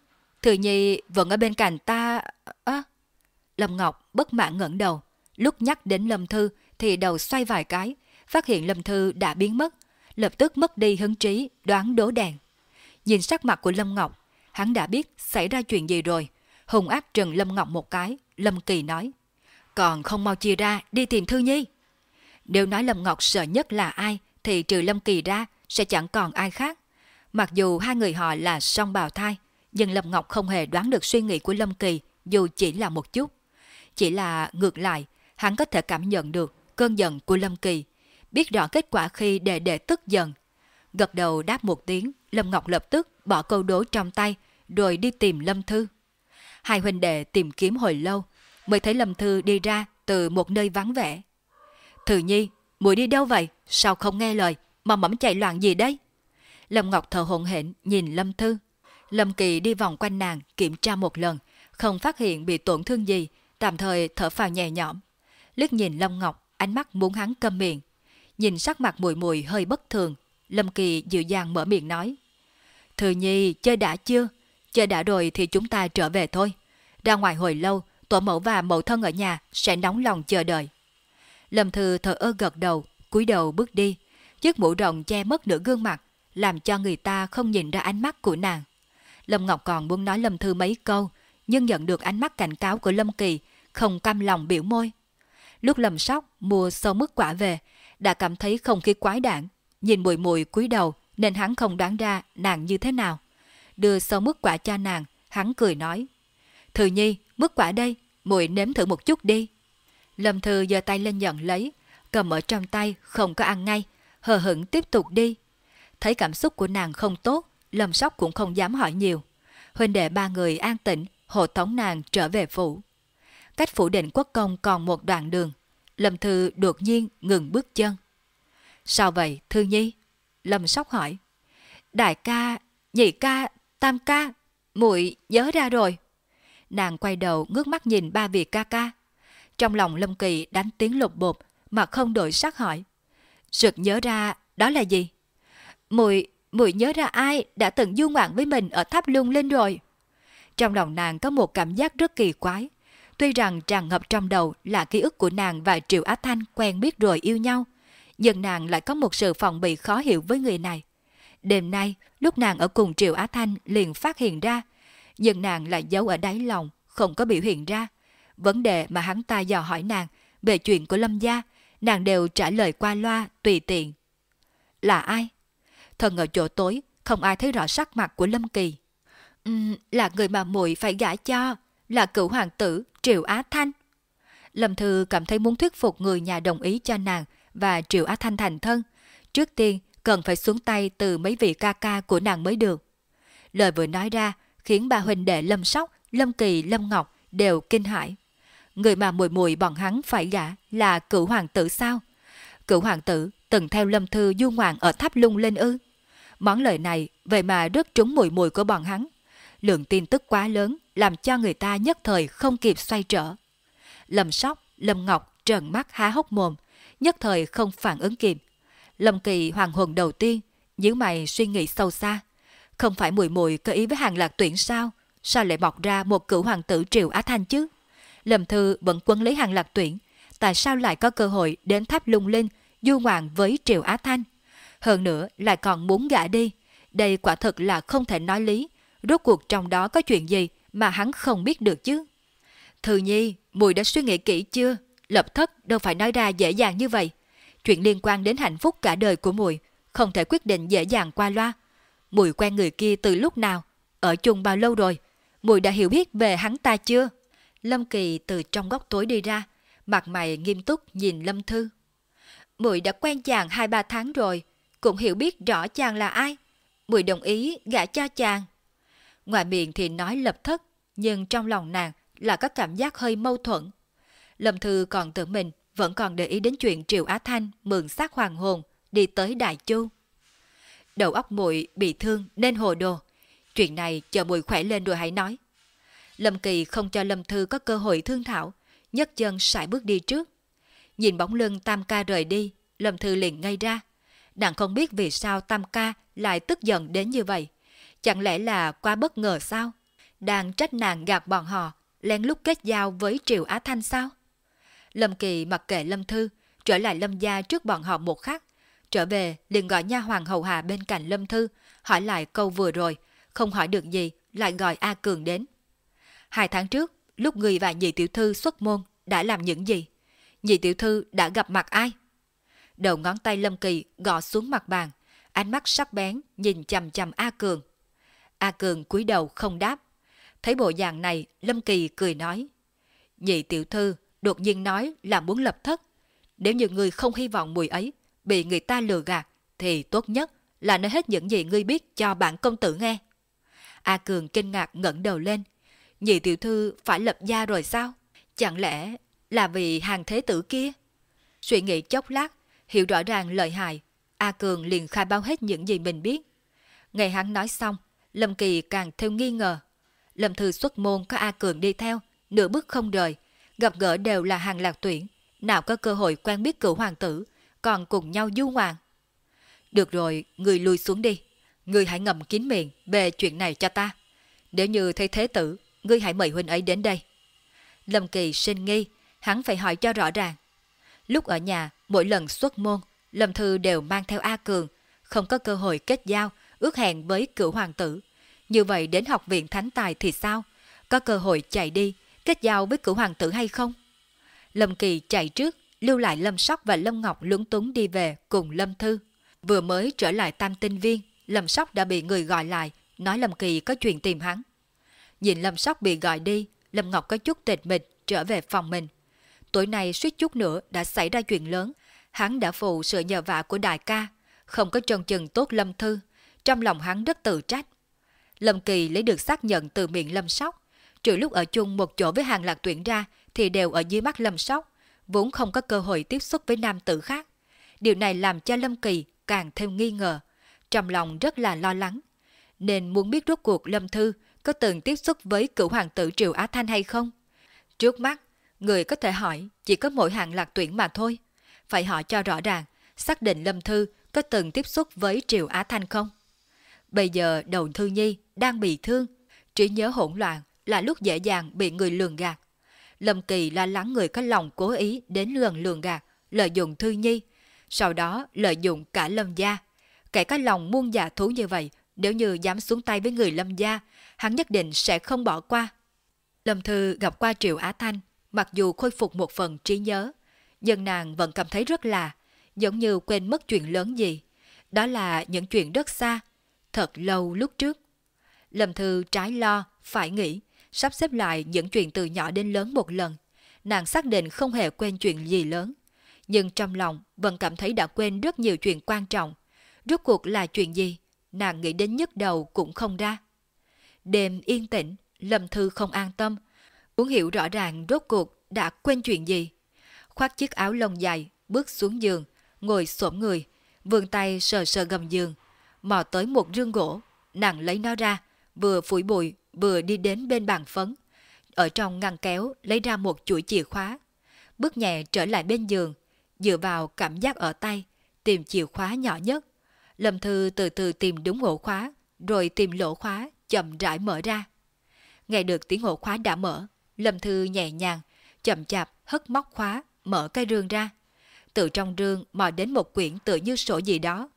Thư Nhi vẫn ở bên cạnh ta... À. Lâm Ngọc bất mãn ngẩng đầu. Lúc nhắc đến Lâm Thư thì đầu xoay vài cái, phát hiện Lâm Thư đã biến mất, lập tức mất đi hứng trí, đoán đố đèn. Nhìn sắc mặt của Lâm Ngọc, hắn đã biết xảy ra chuyện gì rồi. Hùng ác trừng Lâm Ngọc một cái, Lâm Kỳ nói. Còn không mau chia ra đi tìm Thư Nhi. Nếu nói Lâm Ngọc sợ nhất là ai, thì trừ Lâm Kỳ ra, sẽ chẳng còn ai khác. Mặc dù hai người họ là song bào thai, nhưng Lâm Ngọc không hề đoán được suy nghĩ của Lâm Kỳ dù chỉ là một chút. Chỉ là ngược lại, hắn có thể cảm nhận được cơn giận của Lâm Kỳ, biết rõ kết quả khi đệ đệ tức giận. Gật đầu đáp một tiếng, Lâm Ngọc lập tức bỏ câu đố trong tay, rồi đi tìm Lâm Thư. Hai huynh đệ tìm kiếm hồi lâu, mới thấy Lâm Thư đi ra từ một nơi vắng vẻ. Thử Nhi, muội đi đâu vậy? Sao không nghe lời, mà mẫm chạy loạn gì đấy? Lâm Ngọc thở hổn hển nhìn Lâm Thư. Lâm Kỳ đi vòng quanh nàng kiểm tra một lần, không phát hiện bị tổn thương gì, tạm thời thở phào nhẹ nhõm. Liếc nhìn Lâm Ngọc, ánh mắt muốn hắn câm miệng. Nhìn sắc mặt mùi mùi hơi bất thường, Lâm Kỳ dịu dàng mở miệng nói. Thư Nhi, chơi đã chưa? Chơi đã rồi thì chúng ta trở về thôi. Ra ngoài hồi lâu, tổ mẫu và mẫu thân ở nhà sẽ nóng lòng chờ đợi. Lâm Thư thở ơ gật đầu, cúi đầu bước đi. Chiếc mũ rộng che mất nửa gương mặt, làm cho người ta không nhìn ra ánh mắt của nàng. Lâm Ngọc còn muốn nói Lâm Thư mấy câu, nhưng nhận được ánh mắt cảnh cáo của Lâm Kỳ, không cam lòng biểu môi. Lúc Lâm Sóc mua sâu mức quả về, đã cảm thấy không khí quái đản, nhìn mùi mùi cúi đầu nên hắn không đoán ra nàng như thế nào. Đưa sâu mức quả cho nàng, hắn cười nói. Thư Nhi, mức quả đây, mùi nếm thử một chút đi. Lâm Thư giơ tay lên nhận lấy, cầm ở trong tay không có ăn ngay, hờ hững tiếp tục đi. Thấy cảm xúc của nàng không tốt, Lâm Sóc cũng không dám hỏi nhiều. Huynh đệ ba người an tĩnh, hộ tống nàng trở về phủ. Cách phủ định quốc công còn một đoạn đường. Lâm Thư đột nhiên ngừng bước chân. Sao vậy, Thư Nhi? Lâm Sóc hỏi. Đại ca, nhị ca, tam ca, muội nhớ ra rồi. Nàng quay đầu ngước mắt nhìn ba vị ca ca. Trong lòng Lâm Kỳ đánh tiếng lục bột mà không đổi sắc hỏi. Sực nhớ ra đó là gì? Mùi, mùi nhớ ra ai đã từng du ngoạn với mình ở tháp lung lên rồi. Trong lòng nàng có một cảm giác rất kỳ quái. Tuy rằng tràn ngập trong đầu là ký ức của nàng và Triệu Á Thanh quen biết rồi yêu nhau, nhưng nàng lại có một sự phòng bị khó hiểu với người này. Đêm nay, lúc nàng ở cùng Triệu Á Thanh liền phát hiện ra, nhưng nàng lại giấu ở đáy lòng, không có biểu hiện ra. Vấn đề mà hắn ta dò hỏi nàng về chuyện của Lâm Gia, nàng đều trả lời qua loa, tùy tiện. Là ai? Thần ở chỗ tối, không ai thấy rõ sắc mặt của Lâm Kỳ. Uhm, là người mà muội phải gả cho, là cựu hoàng tử Triệu Á Thanh. Lâm Thư cảm thấy muốn thuyết phục người nhà đồng ý cho nàng và Triệu Á Thanh thành thân. Trước tiên, cần phải xuống tay từ mấy vị ca ca của nàng mới được. Lời vừa nói ra khiến ba huynh đệ Lâm Sóc, Lâm Kỳ, Lâm Ngọc đều kinh hãi. Người mà mùi mùi bọn hắn phải gả là cựu hoàng tử sao? Cựu hoàng tử từng theo Lâm Thư du ngoạn ở tháp lung lên ư? Món lời này vậy mà rất trúng mùi mùi của bọn hắn. Lượng tin tức quá lớn làm cho người ta nhất thời không kịp xoay trở. Lâm Sóc, Lâm Ngọc trợn mắt há hốc mồm, nhất thời không phản ứng kịp. Lâm Kỳ hoàng hồn đầu tiên, nhíu mày suy nghĩ sâu xa. Không phải mùi mùi cơ ý với hàng lạc tuyển sao? Sao lại bọc ra một cựu hoàng tử Triều Á Thanh chứ? Lâm Thư vẫn quân lấy hàng lạc tuyển. Tại sao lại có cơ hội đến tháp lung linh, du ngoạn với Triều Á Thanh? Hơn nữa lại còn muốn gã đi. Đây quả thật là không thể nói lý. Rốt cuộc trong đó có chuyện gì mà hắn không biết được chứ? Thư Nhi, mùi đã suy nghĩ kỹ chưa? Lập thất đâu phải nói ra dễ dàng như vậy. Chuyện liên quan đến hạnh phúc cả đời của mùi, không thể quyết định dễ dàng qua loa. Mùi quen người kia từ lúc nào? Ở chung bao lâu rồi? Mùi đã hiểu biết về hắn ta chưa? Lâm Kỳ từ trong góc tối đi ra, mặt mày nghiêm túc nhìn Lâm Thư. Mùi đã quen chàng hai ba tháng rồi, cũng hiểu biết rõ chàng là ai. Mùi đồng ý gả cho chàng. Ngoài miệng thì nói lập thất, nhưng trong lòng nàng là có cảm giác hơi mâu thuẫn. Lâm Thư còn tự mình vẫn còn để ý đến chuyện Triệu Á Thanh mượn xác hoàng hồn đi tới Đại Chu. Đầu óc muội bị thương nên hồ đồ. Chuyện này chờ muội khỏe lên rồi hãy nói. Lâm Kỳ không cho Lâm Thư có cơ hội thương thảo, nhấc chân sải bước đi trước. Nhìn bóng lưng Tam Ca rời đi, Lâm Thư liền ngay ra. Nàng không biết vì sao Tam Ca lại tức giận đến như vậy. Chẳng lẽ là quá bất ngờ sao? Đang trách nàng gạt bọn họ, lén lút kết giao với Triệu Á Thanh sao? Lâm Kỳ mặc kệ Lâm Thư, trở lại Lâm gia trước bọn họ một khắc. Trở về, liền gọi nha hoàng hầu hạ bên cạnh Lâm Thư, hỏi lại câu vừa rồi, không hỏi được gì, lại gọi A Cường đến. Hai tháng trước, lúc người và nhị tiểu thư xuất môn, đã làm những gì? Nhị tiểu thư đã gặp mặt ai? Đầu ngón tay Lâm Kỳ gõ xuống mặt bàn, ánh mắt sắc bén nhìn chầm chầm A Cường. A Cường cúi đầu không đáp. Thấy bộ dạng này, Lâm Kỳ cười nói. Nhị tiểu thư đột nhiên nói là muốn lập thất. Nếu như ngươi không hy vọng mùi ấy bị người ta lừa gạt, thì tốt nhất là nói hết những gì ngươi biết cho bản công tử nghe. A Cường kinh ngạc ngẩng đầu lên. Nhị tiểu thư phải lập gia rồi sao? Chẳng lẽ là vì hàng thế tử kia? Suy nghĩ chốc lát, hiểu rõ ràng lợi hại, A Cường liền khai báo hết những gì mình biết. Ngày hắn nói xong, Lâm Kỳ càng thêm nghi ngờ. Lâm Thư xuất môn có A Cường đi theo, nửa bước không rời, gặp gỡ đều là hàng lạc tuyển, nào có cơ hội quen biết cựu hoàng tử, còn cùng nhau du ngoạn. Được rồi, người lui xuống đi. Người hãy ngầm kín miệng về chuyện này cho ta. Nếu như thấy thế tử, ngươi hãy mời huynh ấy đến đây. Lâm Kỳ sinh nghi, hắn phải hỏi cho rõ ràng. Lúc ở nhà, mỗi lần xuất môn, Lâm Thư đều mang theo A Cường, không có cơ hội kết giao, ước hẹn với cựu hoàng tử. Như vậy đến học viện thánh tài thì sao? Có cơ hội chạy đi, kết giao với cửu hoàng tử hay không? Lâm Kỳ chạy trước, lưu lại Lâm Sóc và Lâm Ngọc lúng túng đi về cùng Lâm Thư. Vừa mới trở lại tam tinh viên, Lâm Sóc đã bị người gọi lại, nói Lâm Kỳ có chuyện tìm hắn. Nhìn Lâm Sóc bị gọi đi, Lâm Ngọc có chút tịch mịch trở về phòng mình. Tối nay suýt chút nữa đã xảy ra chuyện lớn, hắn đã phụ sự nhờ vả của đại ca, không có trân chừng tốt Lâm Thư, trong lòng hắn rất tự trách. Lâm Kỳ lấy được xác nhận từ miệng Lâm Sóc, trừ lúc ở chung một chỗ với hàng lạc tuyển ra thì đều ở dưới mắt Lâm Sóc, vốn không có cơ hội tiếp xúc với nam tử khác. Điều này làm cho Lâm Kỳ càng thêm nghi ngờ, trong lòng rất là lo lắng. Nên muốn biết rốt cuộc Lâm Thư có từng tiếp xúc với cựu hoàng tử Triều Á Thanh hay không? Trước mắt, người có thể hỏi chỉ có mỗi hàng lạc tuyển mà thôi. Phải hỏi cho rõ ràng, xác định Lâm Thư có từng tiếp xúc với Triều Á Thanh không? Bây giờ đầu Thư Nhi đang bị thương, trí nhớ hỗn loạn, là lúc dễ dàng bị người lường gạt. Lâm Kỳ lo lắng người có lòng cố ý đến gần lường gạt, lợi dụng Thư Nhi, sau đó lợi dụng cả Lâm Gia. Kẻ có lòng muôn giả thú như vậy, nếu như dám xuống tay với người Lâm Gia, hắn nhất định sẽ không bỏ qua. Lâm Thư gặp qua Triệu Á Thanh, mặc dù khôi phục một phần trí nhớ, nhưng nàng vẫn cảm thấy rất lạ, giống như quên mất chuyện lớn gì. Đó là những chuyện rất xa, thật lâu lúc trước. Lâm Thư trái lo, phải nghĩ, sắp xếp lại những chuyện từ nhỏ đến lớn một lần. Nàng xác định không hề quên chuyện gì lớn. Nhưng trong lòng vẫn cảm thấy đã quên rất nhiều chuyện quan trọng. Rốt cuộc là chuyện gì? Nàng nghĩ đến nhức đầu cũng không ra. Đêm yên tĩnh, Lâm Thư không an tâm. Muốn hiểu rõ ràng rốt cuộc đã quên chuyện gì. Khoác chiếc áo lông dài, bước xuống giường, ngồi xổm người, vươn tay sờ sờ gầm giường, mò tới một rương gỗ, nàng lấy nó ra, vừa phủi bụi, vừa đi đến bên bàn phấn. Ở trong ngăn kéo lấy ra một chuỗi chìa khóa. Bước nhẹ trở lại bên giường, dựa vào cảm giác ở tay, tìm chìa khóa nhỏ nhất. Lâm Thư từ từ tìm đúng ổ khóa, rồi tìm lỗ khóa, chậm rãi mở ra. Nghe được tiếng ổ khóa đã mở, Lâm Thư nhẹ nhàng, chậm chạp hất móc khóa, mở cái rương ra. Từ trong rương mò đến một quyển tự như sổ gì đó.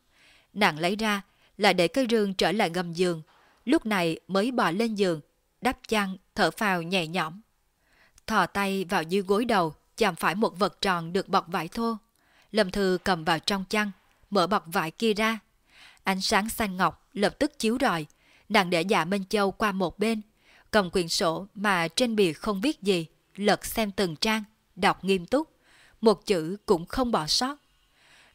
Nàng lấy ra, lại để cái rương trở lại gầm giường. Lúc này mới bò lên giường, đắp chăn, thở phào nhẹ nhõm. Thò tay vào dưới gối đầu, chạm phải một vật tròn được bọc vải thô. Lâm Thư cầm vào trong chăn, mở bọc vải kia ra. Ánh sáng xanh ngọc lập tức chiếu rọi, nàng để dạ Minh Châu qua một bên, cầm quyển sổ mà trên bìa không viết gì, lật xem từng trang, đọc nghiêm túc, một chữ cũng không bỏ sót.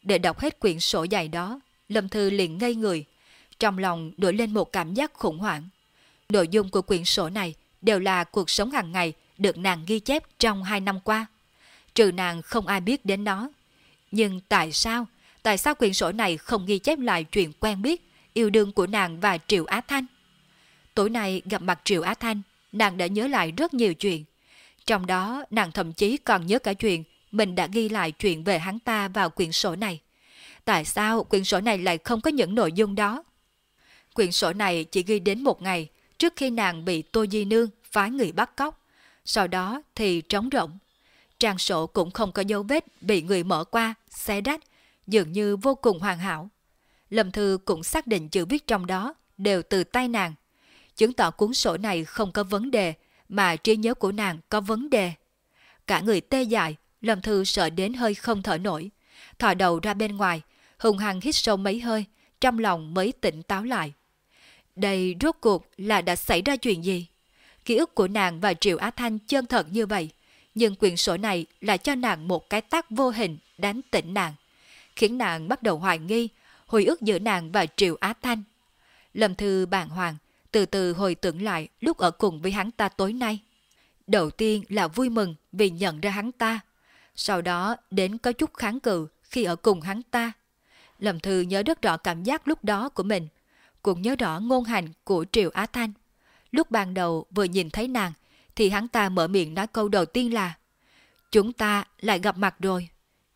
Để đọc hết quyển sổ dài đó, Lâm Thư liền ngây người, trong lòng nổi lên một cảm giác khủng hoảng. Nội dung của quyển sổ này đều là cuộc sống hàng ngày được nàng ghi chép trong hai năm qua. Trừ nàng không ai biết đến nó. Nhưng tại sao? Tại sao quyển sổ này không ghi chép lại chuyện quen biết, yêu đương của nàng và Triệu Á Thanh? Tối nay gặp mặt Triệu Á Thanh, nàng đã nhớ lại rất nhiều chuyện. Trong đó, nàng thậm chí còn nhớ cả chuyện mình đã ghi lại chuyện về hắn ta vào quyển sổ này. Tại sao quyển sổ này lại không có những nội dung đó? Quyển sổ này chỉ ghi đến một ngày trước khi nàng bị Tô Di Nương phái người bắt cóc. Sau đó thì trống rỗng. Trang sổ cũng không có dấu vết bị người mở qua, xé rách, dường như vô cùng hoàn hảo. Lâm Thư cũng xác định chữ viết trong đó đều từ tay nàng. Chứng tỏ cuốn sổ này không có vấn đề, mà trí nhớ của nàng có vấn đề. Cả người tê dại, Lâm Thư sợ đến hơi không thở nổi. Thò đầu ra bên ngoài, hùng hăng hít sâu mấy hơi, trong lòng mới tỉnh táo lại. Đây rốt cuộc là đã xảy ra chuyện gì? Ký ức của nàng và Triệu Á Thanh chân thật như vậy, nhưng quyển sổ này lại cho nàng một cái tác vô hình đánh tỉnh nàng, khiến nàng bắt đầu hoài nghi hồi ức giữa nàng và Triệu Á Thanh. Lâm Thư bàng hoàng, từ từ hồi tưởng lại lúc ở cùng với hắn ta tối nay. Đầu tiên là vui mừng vì nhận ra hắn ta, sau đó đến có chút kháng cự khi ở cùng hắn ta. Lâm Thư nhớ rất rõ cảm giác lúc đó của mình, cũng nhớ rõ ngôn hành của Triệu Á Thanh. Lúc ban đầu vừa nhìn thấy nàng, thì hắn ta mở miệng nói câu đầu tiên là Chúng ta lại gặp mặt rồi.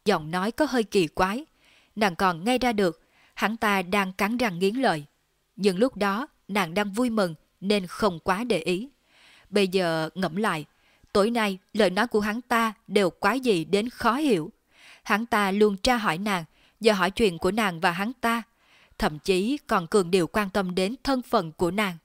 Giọng nói có hơi kỳ quái. Nàng còn nghe ra được, hắn ta đang cắn răng nghiến lợi. Nhưng lúc đó, nàng đang vui mừng nên không quá để ý. Bây giờ ngẫm lại, tối nay lời nói của hắn ta đều quá gì đến khó hiểu. Hắn ta luôn tra hỏi nàng, giờ hỏi chuyện của nàng và hắn ta, thậm chí còn cường điều quan tâm đến thân phận của nàng.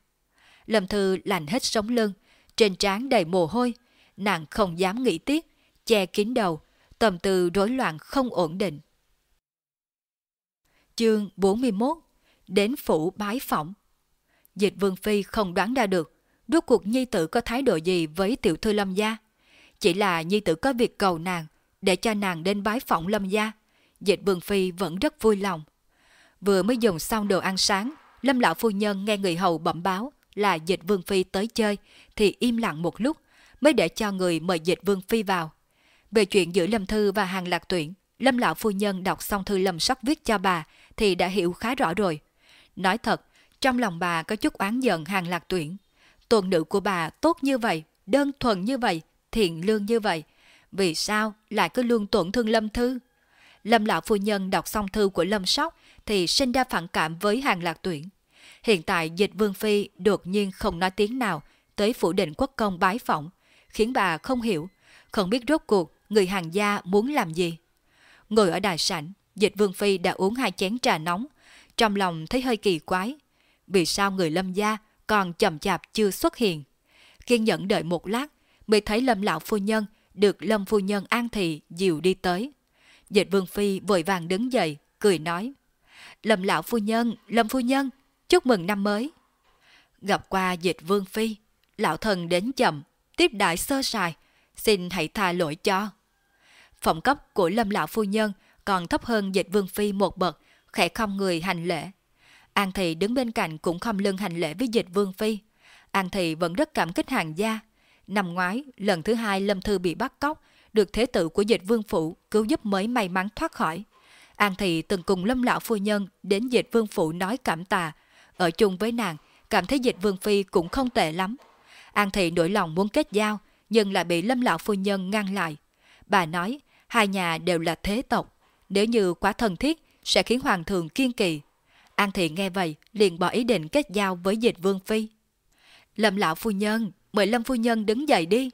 Lâm Thư lạnh hết sống lưng, trên trán đầy mồ hôi, nàng không dám nghĩ tiếc, che kín đầu, tâm tư rối loạn không ổn định. Chương 41 Đến phủ bái phỏng Dịch Vương Phi không đoán ra được rốt cuộc Nhi Tử có thái độ gì với tiểu thư Lâm Gia. Chỉ là Nhi Tử có việc cầu nàng để cho nàng đến bái phỏng Lâm Gia. Dịch Vương Phi vẫn rất vui lòng. Vừa mới dùng xong đồ ăn sáng, Lâm Lão Phu Nhân nghe người hầu bẩm báo là dịch Vương Phi tới chơi, thì im lặng một lúc, mới để cho người mời dịch Vương Phi vào. Về chuyện giữa Lâm Thư và Hàng Lạc Tuyển, Lâm Lão Phu Nhân đọc xong thư Lâm sóc viết cho bà thì đã hiểu khá rõ rồi. Nói thật, trong lòng bà có chút oán giận Hàng Lạc Tuyển. Tuần nữ của bà tốt như vậy, đơn thuần như vậy, thiện lương như vậy. Vì sao lại cứ luôn tổn thương Lâm Thư? Lâm Lão Phu Nhân đọc xong thư của Lâm Sóc thì sinh ra phản cảm với Hàng Lạc Tuyển. Hiện tại dịch Vương Phi đột nhiên không nói tiếng nào tới phủ định quốc công bái phỏng, khiến bà không hiểu, không biết rốt cuộc người hàng gia muốn làm gì. Ngồi ở đài sảnh, dịch Vương Phi đã uống hai chén trà nóng, trong lòng thấy hơi kỳ quái. Vì sao người lâm gia còn chậm chạp chưa xuất hiện? Kiên nhẫn đợi một lát, mới thấy lâm lão phu nhân được lâm phu nhân an thị dìu đi tới. Dịch Vương Phi vội vàng đứng dậy, cười nói. Lâm lão phu nhân, lâm phu nhân, chúc mừng năm mới. Gặp qua dịch Vương Phi, lão thần đến chậm, tiếp đại sơ sài, xin hãy tha lỗi cho. Phẩm cấp của lâm lão phu nhân còn thấp hơn dịch Vương Phi một bậc, khẽ không người hành lễ. An Thị đứng bên cạnh cũng không lưng hành lễ với dịch Vương Phi. An Thị vẫn rất cảm kích hàng gia. Năm ngoái, lần thứ hai Lâm Thư bị bắt cóc, được thế tử của dịch Vương Phủ cứu giúp mới may mắn thoát khỏi. An Thị từng cùng Lâm Lão Phu Nhân đến dịch Vương Phủ nói cảm tạ. Ở chung với nàng, cảm thấy dịch Vương Phi cũng không tệ lắm. An Thị nổi lòng muốn kết giao, nhưng lại bị Lâm Lão Phu Nhân ngăn lại. Bà nói, hai nhà đều là thế tộc. Nếu như quá thân thiết, sẽ khiến Hoàng thượng kiên kỳ. An Thị nghe vậy, liền bỏ ý định kết giao với dịch Vương Phi. Lâm Lão Phu Nhân, mời Lâm Phu Nhân đứng dậy đi.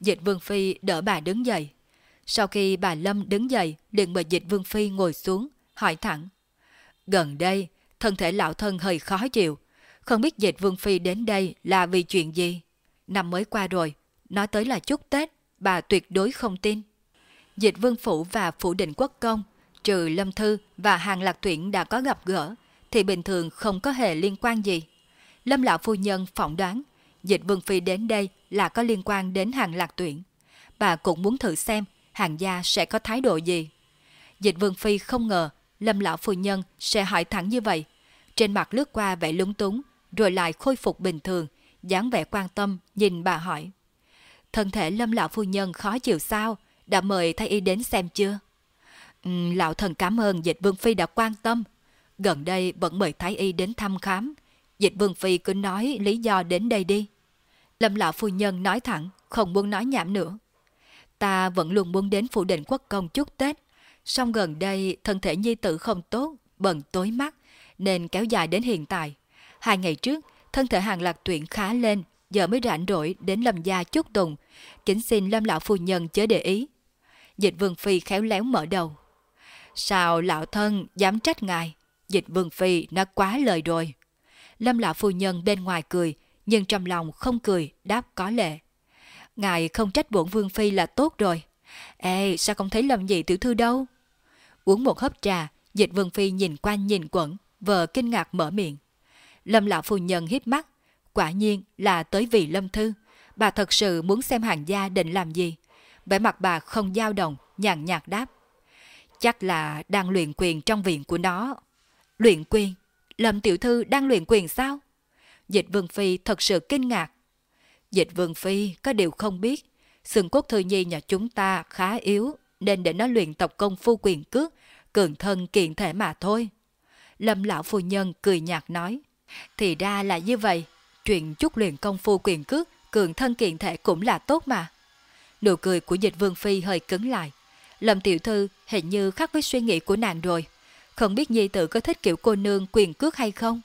Dịch Vương Phi đỡ bà đứng dậy. Sau khi bà Lâm đứng dậy, liền mời Dịch Vương Phi ngồi xuống, hỏi thẳng. Gần đây, thân thể lão thân hơi khó chịu. Không biết Dịch Vương Phi đến đây là vì chuyện gì? Năm mới qua rồi, nói tới là chúc Tết, bà tuyệt đối không tin. Dịch Vương Phủ và Phủ Định Quốc Công, trừ Lâm Thư và Hàng Lạc Tuyển đã có gặp gỡ, thì bình thường không có hề liên quan gì. Lâm Lão Phu Nhân phỏng đoán, Dịch Vương Phi đến đây là có liên quan đến Hàng Lạc Tuyển. Bà cũng muốn thử xem hàng gia sẽ có thái độ gì. Dịch Vương Phi không ngờ Lâm Lão Phu Nhân sẽ hỏi thẳng như vậy. Trên mặt lướt qua vẻ lúng túng, rồi lại khôi phục bình thường, dáng vẻ quan tâm nhìn bà hỏi. Thân thể Lâm Lão Phu Nhân khó chịu sao? Đã mời thay y đến xem chưa? Ừ, lão thần cảm ơn Dịch Vương Phi đã quan tâm. Gần đây vẫn mời Thái Y đến thăm khám. Dịch Vương Phi cứ nói lý do đến đây đi. Lâm Lão Phu Nhân nói thẳng, không muốn nói nhảm nữa. Ta vẫn luôn muốn đến phủ định quốc công chúc Tết. Song gần đây thân thể nhi tử không tốt, bận tối mắt, nên kéo dài đến hiện tại. Hai ngày trước, thân thể hàng lạc tuyển khá lên, giờ mới rảnh rỗi đến lâm gia chúc tùng. Kính xin lâm lão phu nhân chớ để ý. Dịch vương phi khéo léo mở đầu. Sao lão thân dám trách ngài? Dịch vương phi nó quá lời rồi. Lâm lão phu nhân bên ngoài cười, nhưng trong lòng không cười, đáp có lệ. Ngài không trách bổn vương phi là tốt rồi. Ê, sao không thấy lâm nhị tiểu thư đâu? Uống một hớp trà, dịch vương phi nhìn quanh nhìn quẩn, vợ kinh ngạc mở miệng. Lâm lão phu nhân hít mắt, quả nhiên là tới vì lâm thư. Bà thật sự muốn xem hàng gia định làm gì. Vẻ mặt bà không dao động, nhàn nhạt đáp. Chắc là đang luyện quyền trong viện của nó. Luyện quyền? Lâm tiểu thư đang luyện quyền sao? Dịch vương phi thật sự kinh ngạc. Dịch vương phi có điều không biết. Xương cốt thư nhi nhà chúng ta khá yếu, nên để nó luyện tập công phu quyền cước, cường thân kiện thể mà thôi. Lâm lão phu nhân cười nhạt nói. Thì ra là như vậy, chuyện chút luyện công phu quyền cước, cường thân kiện thể cũng là tốt mà. Nụ cười của dịch vương phi hơi cứng lại. Lâm tiểu thư hình như khác với suy nghĩ của nàng rồi. Không biết nhi tử có thích kiểu cô nương quyền cước hay không?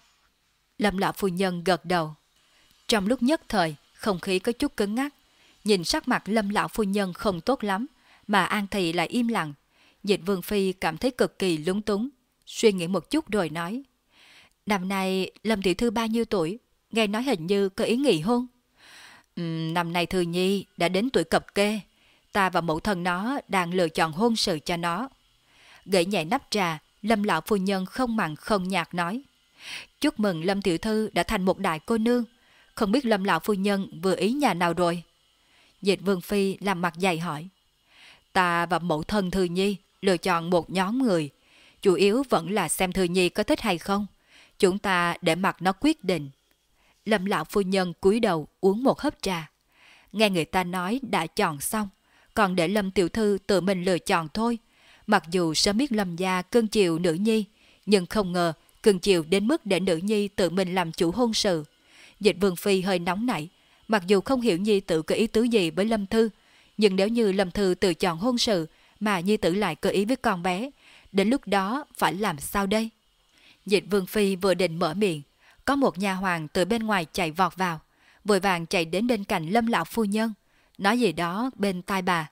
Lâm lão phu nhân gật đầu. Trong lúc nhất thời, không khí có chút cứng ngắc. Nhìn sắc mặt lâm lão phu nhân không tốt lắm, mà An Thị lại im lặng. Dịch vương phi cảm thấy cực kỳ lúng túng, suy nghĩ một chút rồi nói. Năm nay Lâm Tiểu Thư bao nhiêu tuổi? Nghe nói hình như có ý nghỉ hôn. Uhm, năm nay Thư Nhi đã đến tuổi cập kê. Ta và mẫu thân nó đang lựa chọn hôn sự cho nó. Gãy nhẹ nắp trà, Lâm Lão Phu Nhân không mặn không nhạt nói. Chúc mừng Lâm Tiểu Thư đã thành một đại cô nương. Không biết Lâm Lão Phu Nhân vừa ý nhà nào rồi? Dịch Vương Phi làm mặt dày hỏi. Ta và mẫu thân Thư Nhi lựa chọn một nhóm người. Chủ yếu vẫn là xem Thư Nhi có thích hay không. Chúng ta để mặt nó quyết định. Lâm lão phu nhân cúi đầu uống một hớp trà. Nghe người ta nói đã chọn xong, còn để Lâm tiểu thư tự mình lựa chọn thôi. Mặc dù sớm biết Lâm gia cưng chiều nữ nhi, nhưng không ngờ cưng chiều đến mức để nữ nhi tự mình làm chủ hôn sự. Dịch vương phi hơi nóng nảy, mặc dù không hiểu nhi tự có ý tứ gì với Lâm Thư, nhưng nếu như Lâm Thư tự chọn hôn sự mà nhi tử lại cơ ý với con bé, đến lúc đó phải làm sao đây? Dịch Vương Phi vừa định mở miệng, có một nhà hoàng từ bên ngoài chạy vọt vào, vội vàng chạy đến bên cạnh Lâm Lão Phu Nhân, nói gì đó bên tai bà.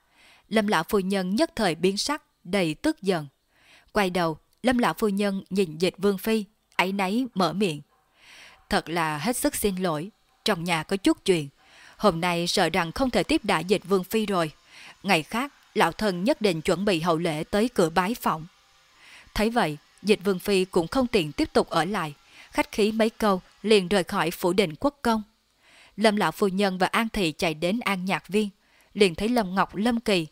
Lâm Lão Phu Nhân nhất thời biến sắc, đầy tức giận. Quay đầu, Lâm Lão Phu Nhân nhìn Dịch Vương Phi, ấy nấy mở miệng. Thật là hết sức xin lỗi, trong nhà có chút chuyện. Hôm nay sợ rằng không thể tiếp đại Dịch Vương Phi rồi. Ngày khác, lão thần nhất định chuẩn bị hậu lễ tới cửa bái phỏng Thấy vậy, Dịch Vương Phi cũng không tiện tiếp tục ở lại, khách khí mấy câu liền rời khỏi phủ định quốc công. Lâm Lão Phu Nhân và An Thị chạy đến An Nhạc Viên, liền thấy Lâm Ngọc Lâm Kỳ.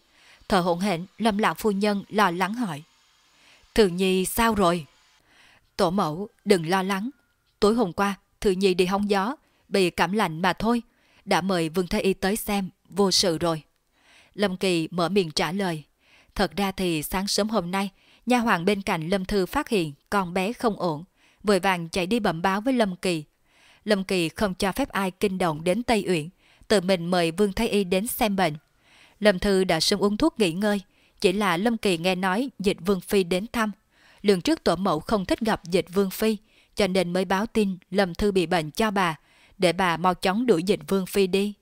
thở hỗn hển Lâm Lão Phu Nhân lo lắng hỏi. Thường Nhi sao rồi? Tổ mẫu, đừng lo lắng. Tối hôm qua, Thư Nhi đi hóng gió, bị cảm lạnh mà thôi. Đã mời Vương Thái Y tới xem, vô sự rồi. Lâm Kỳ mở miệng trả lời. Thật ra thì sáng sớm hôm nay, nha hoàng bên cạnh Lâm Thư phát hiện con bé không ổn, vội vàng chạy đi bẩm báo với Lâm Kỳ. Lâm Kỳ không cho phép ai kinh động đến Tây Uyển, tự mình mời Vương Thái Y đến xem bệnh. Lâm Thư đã sớm uống thuốc nghỉ ngơi, chỉ là Lâm Kỳ nghe nói dịch Vương Phi đến thăm. Lường trước tổ mẫu không thích gặp dịch Vương Phi, cho nên mới báo tin Lâm Thư bị bệnh cho bà, để bà mau chóng đuổi dịch Vương Phi đi.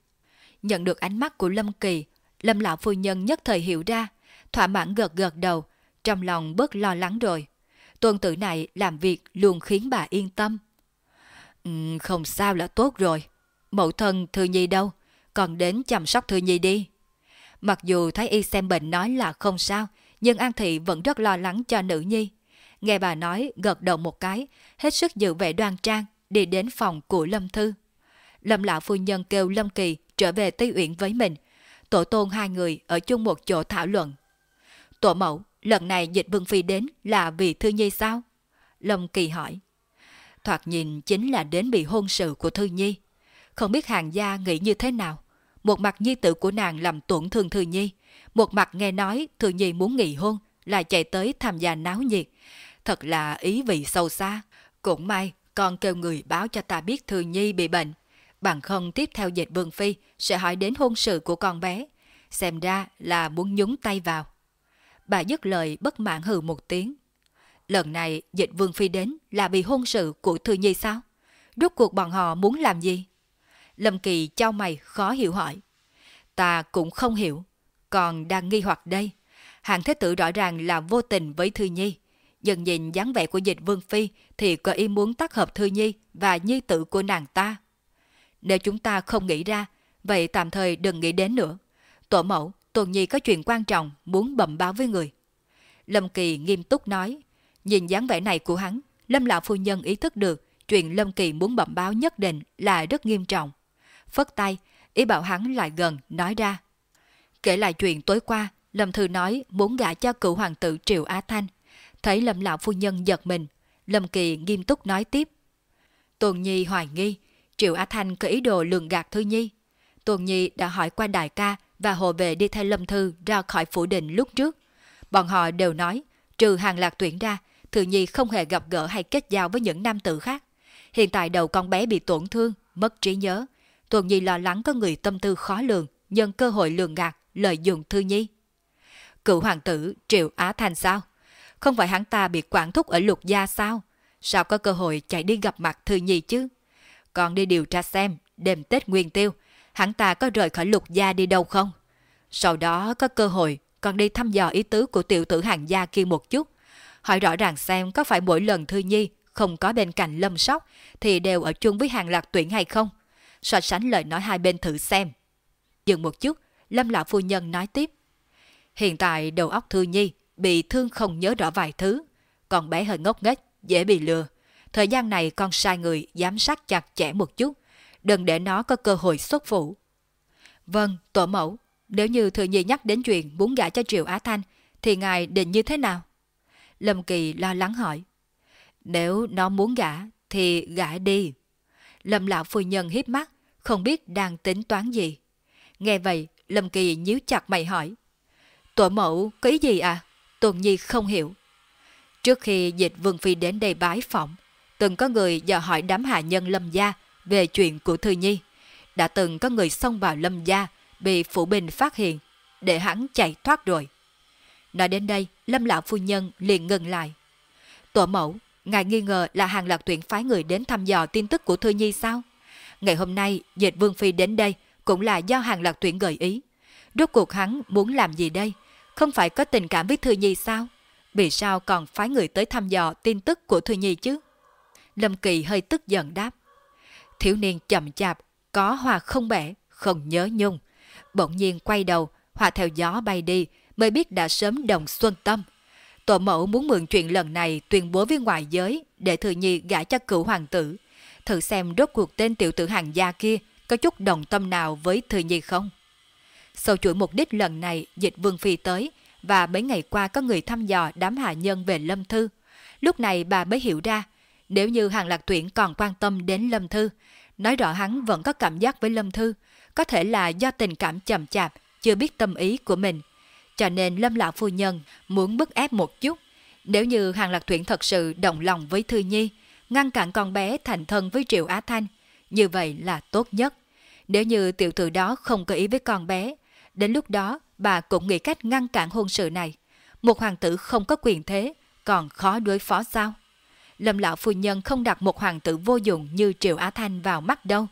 Nhận được ánh mắt của Lâm Kỳ, Lâm Lão Phu Nhân nhất thời hiểu ra, thỏa mãn gật gật đầu, trong lòng bớt lo lắng rồi. Tuần tử này làm việc luôn khiến bà yên tâm. Ừ, không sao là tốt rồi. Mẫu thân Thư Nhi đâu? Còn đến chăm sóc Thư Nhi đi. Mặc dù thấy y xem bệnh nói là không sao, nhưng An Thị vẫn rất lo lắng cho nữ nhi. Nghe bà nói gật đầu một cái, hết sức giữ vẻ đoan trang, đi đến phòng của Lâm Thư. Lâm lão phu nhân kêu Lâm Kỳ trở về Tây Uyển với mình. Tổ tôn hai người ở chung một chỗ thảo luận. Tổ mẫu, lần này dịch vương phi đến là vì Thư Nhi sao? Lâm Kỳ hỏi. Thoạt nhìn chính là đến bị hôn sự của Thư Nhi. Không biết hàng gia nghĩ như thế nào. Một mặt nhi tử của nàng làm tổn thương Thư Nhi. Một mặt nghe nói Thư Nhi muốn nghỉ hôn, lại chạy tới tham gia náo nhiệt. Thật là ý vị sâu xa. Cũng may, con kêu người báo cho ta biết Thư Nhi bị bệnh. Bằng không tiếp theo dịch Vương Phi sẽ hỏi đến hôn sự của con bé. Xem ra là muốn nhúng tay vào. Bà dứt lời bất mãn hừ một tiếng. Lần này dịch Vương Phi đến là vì hôn sự của Thư Nhi sao? Rốt cuộc bọn họ muốn làm gì? Lâm Kỳ trao mày khó hiểu hỏi. Ta cũng không hiểu, còn đang nghi hoặc đây. Hàng Thế Tử rõ ràng là vô tình với Thư Nhi. Dần nhìn dáng vẻ của dịch Vương Phi thì có ý muốn tác hợp Thư Nhi và nhi tử của nàng ta. Nếu chúng ta không nghĩ ra, vậy tạm thời đừng nghĩ đến nữa. Tổ mẫu, Tôn Nhi có chuyện quan trọng muốn bẩm báo với người. Lâm Kỳ nghiêm túc nói, nhìn dáng vẻ này của hắn, Lâm Lão Phu Nhân ý thức được chuyện Lâm Kỳ muốn bẩm báo nhất định là rất nghiêm trọng. Phất tay, ý bảo hắn lại gần, nói ra. Kể lại chuyện tối qua, Lâm Thư nói muốn gả cho cựu hoàng tử Triệu Á Thanh. Thấy Lâm Lão Phu Nhân giật mình, Lâm Kỳ nghiêm túc nói tiếp. Tuần Nhi hoài nghi, Triệu Á Thanh có ý đồ lường gạt Thư Nhi. Tuần Nhi đã hỏi qua đại ca và hồ về đi theo Lâm Thư ra khỏi phủ định lúc trước. Bọn họ đều nói, trừ hàng lạc tuyển ra, Thư Nhi không hề gặp gỡ hay kết giao với những nam tử khác. Hiện tại đầu con bé bị tổn thương, mất trí nhớ. Tuần Nhi lo lắng có người tâm tư khó lường, nhân cơ hội lường gạt, lợi dụng Thư Nhi. Cựu hoàng tử Triệu Á Thanh sao? Không phải hắn ta bị quản thúc ở lục gia sao? Sao có cơ hội chạy đi gặp mặt Thư Nhi chứ? Còn đi điều tra xem, đêm Tết Nguyên Tiêu, hắn ta có rời khỏi lục gia đi đâu không? Sau đó có cơ hội còn đi thăm dò ý tứ của tiểu tử hàng gia kia một chút. Hỏi rõ ràng xem có phải mỗi lần Thư Nhi không có bên cạnh lâm sóc thì đều ở chung với hàng lạc tuyển hay không? So sánh lời nói hai bên thử xem. Dừng một chút, Lâm Lão Phu Nhân nói tiếp. Hiện tại đầu óc Thư Nhi bị thương không nhớ rõ vài thứ. Còn bé hơi ngốc nghếch, dễ bị lừa. Thời gian này con sai người giám sát chặt chẽ một chút, đừng để nó có cơ hội xuất phủ. Vâng, tổ mẫu, nếu như Thừa Nhi nhắc đến chuyện muốn gả cho Triệu Á Thanh, thì ngài định như thế nào? Lâm Kỳ lo lắng hỏi. Nếu nó muốn gả, thì gả đi. Lâm Lão Phu Nhân hiếp mắt, không biết đang tính toán gì. Nghe vậy, Lâm Kỳ nhíu chặt mày hỏi. Tổ mẫu có ý gì à? Tuần Nhi không hiểu. Trước khi dịch Vương Phi đến đây bái phỏng, từng có người dò hỏi đám hạ nhân Lâm Gia về chuyện của Thư Nhi. Đã từng có người xông vào Lâm Gia, bị Phủ Bình phát hiện, để hắn chạy thoát rồi. Nói đến đây, Lâm Lão Phu Nhân liền ngừng lại. Tổ mẫu, ngài nghi ngờ là hàng lạc tuyển phái người đến thăm dò tin tức của Thư Nhi sao? Ngày hôm nay, dịch Vương Phi đến đây cũng là do hàng lạc tuyển gợi ý. Rốt cuộc hắn muốn làm gì đây? Không phải có tình cảm với Thư Nhi sao? Vì sao còn phái người tới thăm dò tin tức của Thư Nhi chứ? Lâm Kỳ hơi tức giận đáp. Thiếu niên chậm chạp, có hòa không bẻ, không nhớ nhung. Bỗng nhiên quay đầu, hòa theo gió bay đi, mới biết đã sớm đồng xuân tâm. Tổ mẫu muốn mượn chuyện lần này tuyên bố với ngoại giới để Thừa Nhi gả cho cựu hoàng tử. Thử xem rốt cuộc tên tiểu tử hàng gia kia có chút đồng tâm nào với Thừa Nhi không? Sau chuỗi mục đích lần này dịch Vương Phi tới và mấy ngày qua có người thăm dò đám hạ nhân về Lâm Thư. Lúc này bà mới hiểu ra Nếu như Hàng Lạc Tuyển còn quan tâm đến Lâm Thư, nói rõ hắn vẫn có cảm giác với Lâm Thư, có thể là do tình cảm chậm chạp, chưa biết tâm ý của mình. Cho nên Lâm Lão Phu Nhân muốn bức ép một chút. Nếu như Hàng Lạc Tuyển thật sự động lòng với Thư Nhi, ngăn cản con bé thành thân với Triệu Á Thanh, như vậy là tốt nhất. Nếu như tiểu tử đó không có ý với con bé, đến lúc đó bà cũng nghĩ cách ngăn cản hôn sự này. Một hoàng tử không có quyền thế, còn khó đối phó sao? Lâm lão phu nhân không đặt một hoàng tử vô dụng như Triệu Á Thanh vào mắt đâu.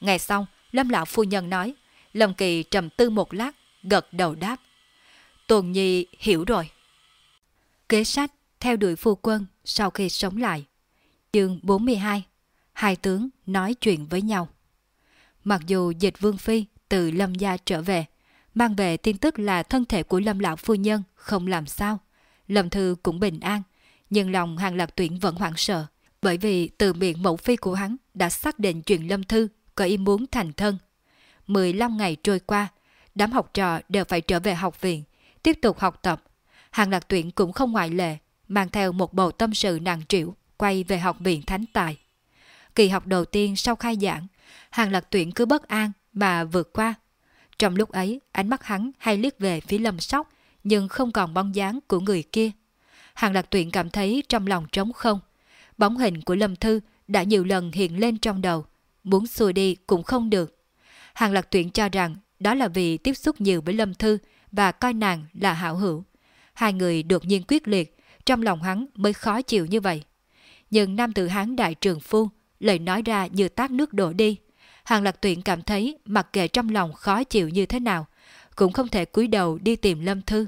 Ngày xong, Lâm lão phu nhân nói, Lâm Kỳ trầm tư một lát, gật đầu đáp. Tôn Nhi hiểu rồi. Kế sách theo đuổi phu quân sau khi sống lại. Chương 42 Hai tướng nói chuyện với nhau. Mặc dù dịch vương phi từ Lâm gia trở về, mang về tin tức là thân thể của Lâm lão phu nhân không làm sao. Lâm thư cũng bình an, nhưng lòng hàng lạc tuyển vẫn hoảng sợ, bởi vì từ miệng mẫu phi của hắn đã xác định chuyện Lâm thư có ý muốn thành thân. 15 ngày trôi qua, đám học trò đều phải trở về học viện, tiếp tục học tập. Hàng lạc tuyển cũng không ngoại lệ, mang theo một bầu tâm sự nàng triệu quay về học viện thánh tài. Kỳ học đầu tiên sau khai giảng, hàng lạc tuyển cứ bất an mà vượt qua. Trong lúc ấy, ánh mắt hắn hay liếc về phía lâm sóc, nhưng không còn bóng dáng của người kia. Hàng lạc tuyển cảm thấy trong lòng trống không. Bóng hình của lâm thư đã nhiều lần hiện lên trong đầu, muốn xua đi cũng không được. Hàng lạc tuyển cho rằng đó là vì tiếp xúc nhiều với lâm thư và coi nàng là hảo hữu. Hai người đột nhiên quyết liệt, trong lòng hắn mới khó chịu như vậy. Nhưng nam tử hán đại trường phu, lời nói ra như tác nước đổ đi. Hàng lạc tuyển cảm thấy mặc kệ trong lòng khó chịu như thế nào, cũng không thể cúi đầu đi tìm lâm thư.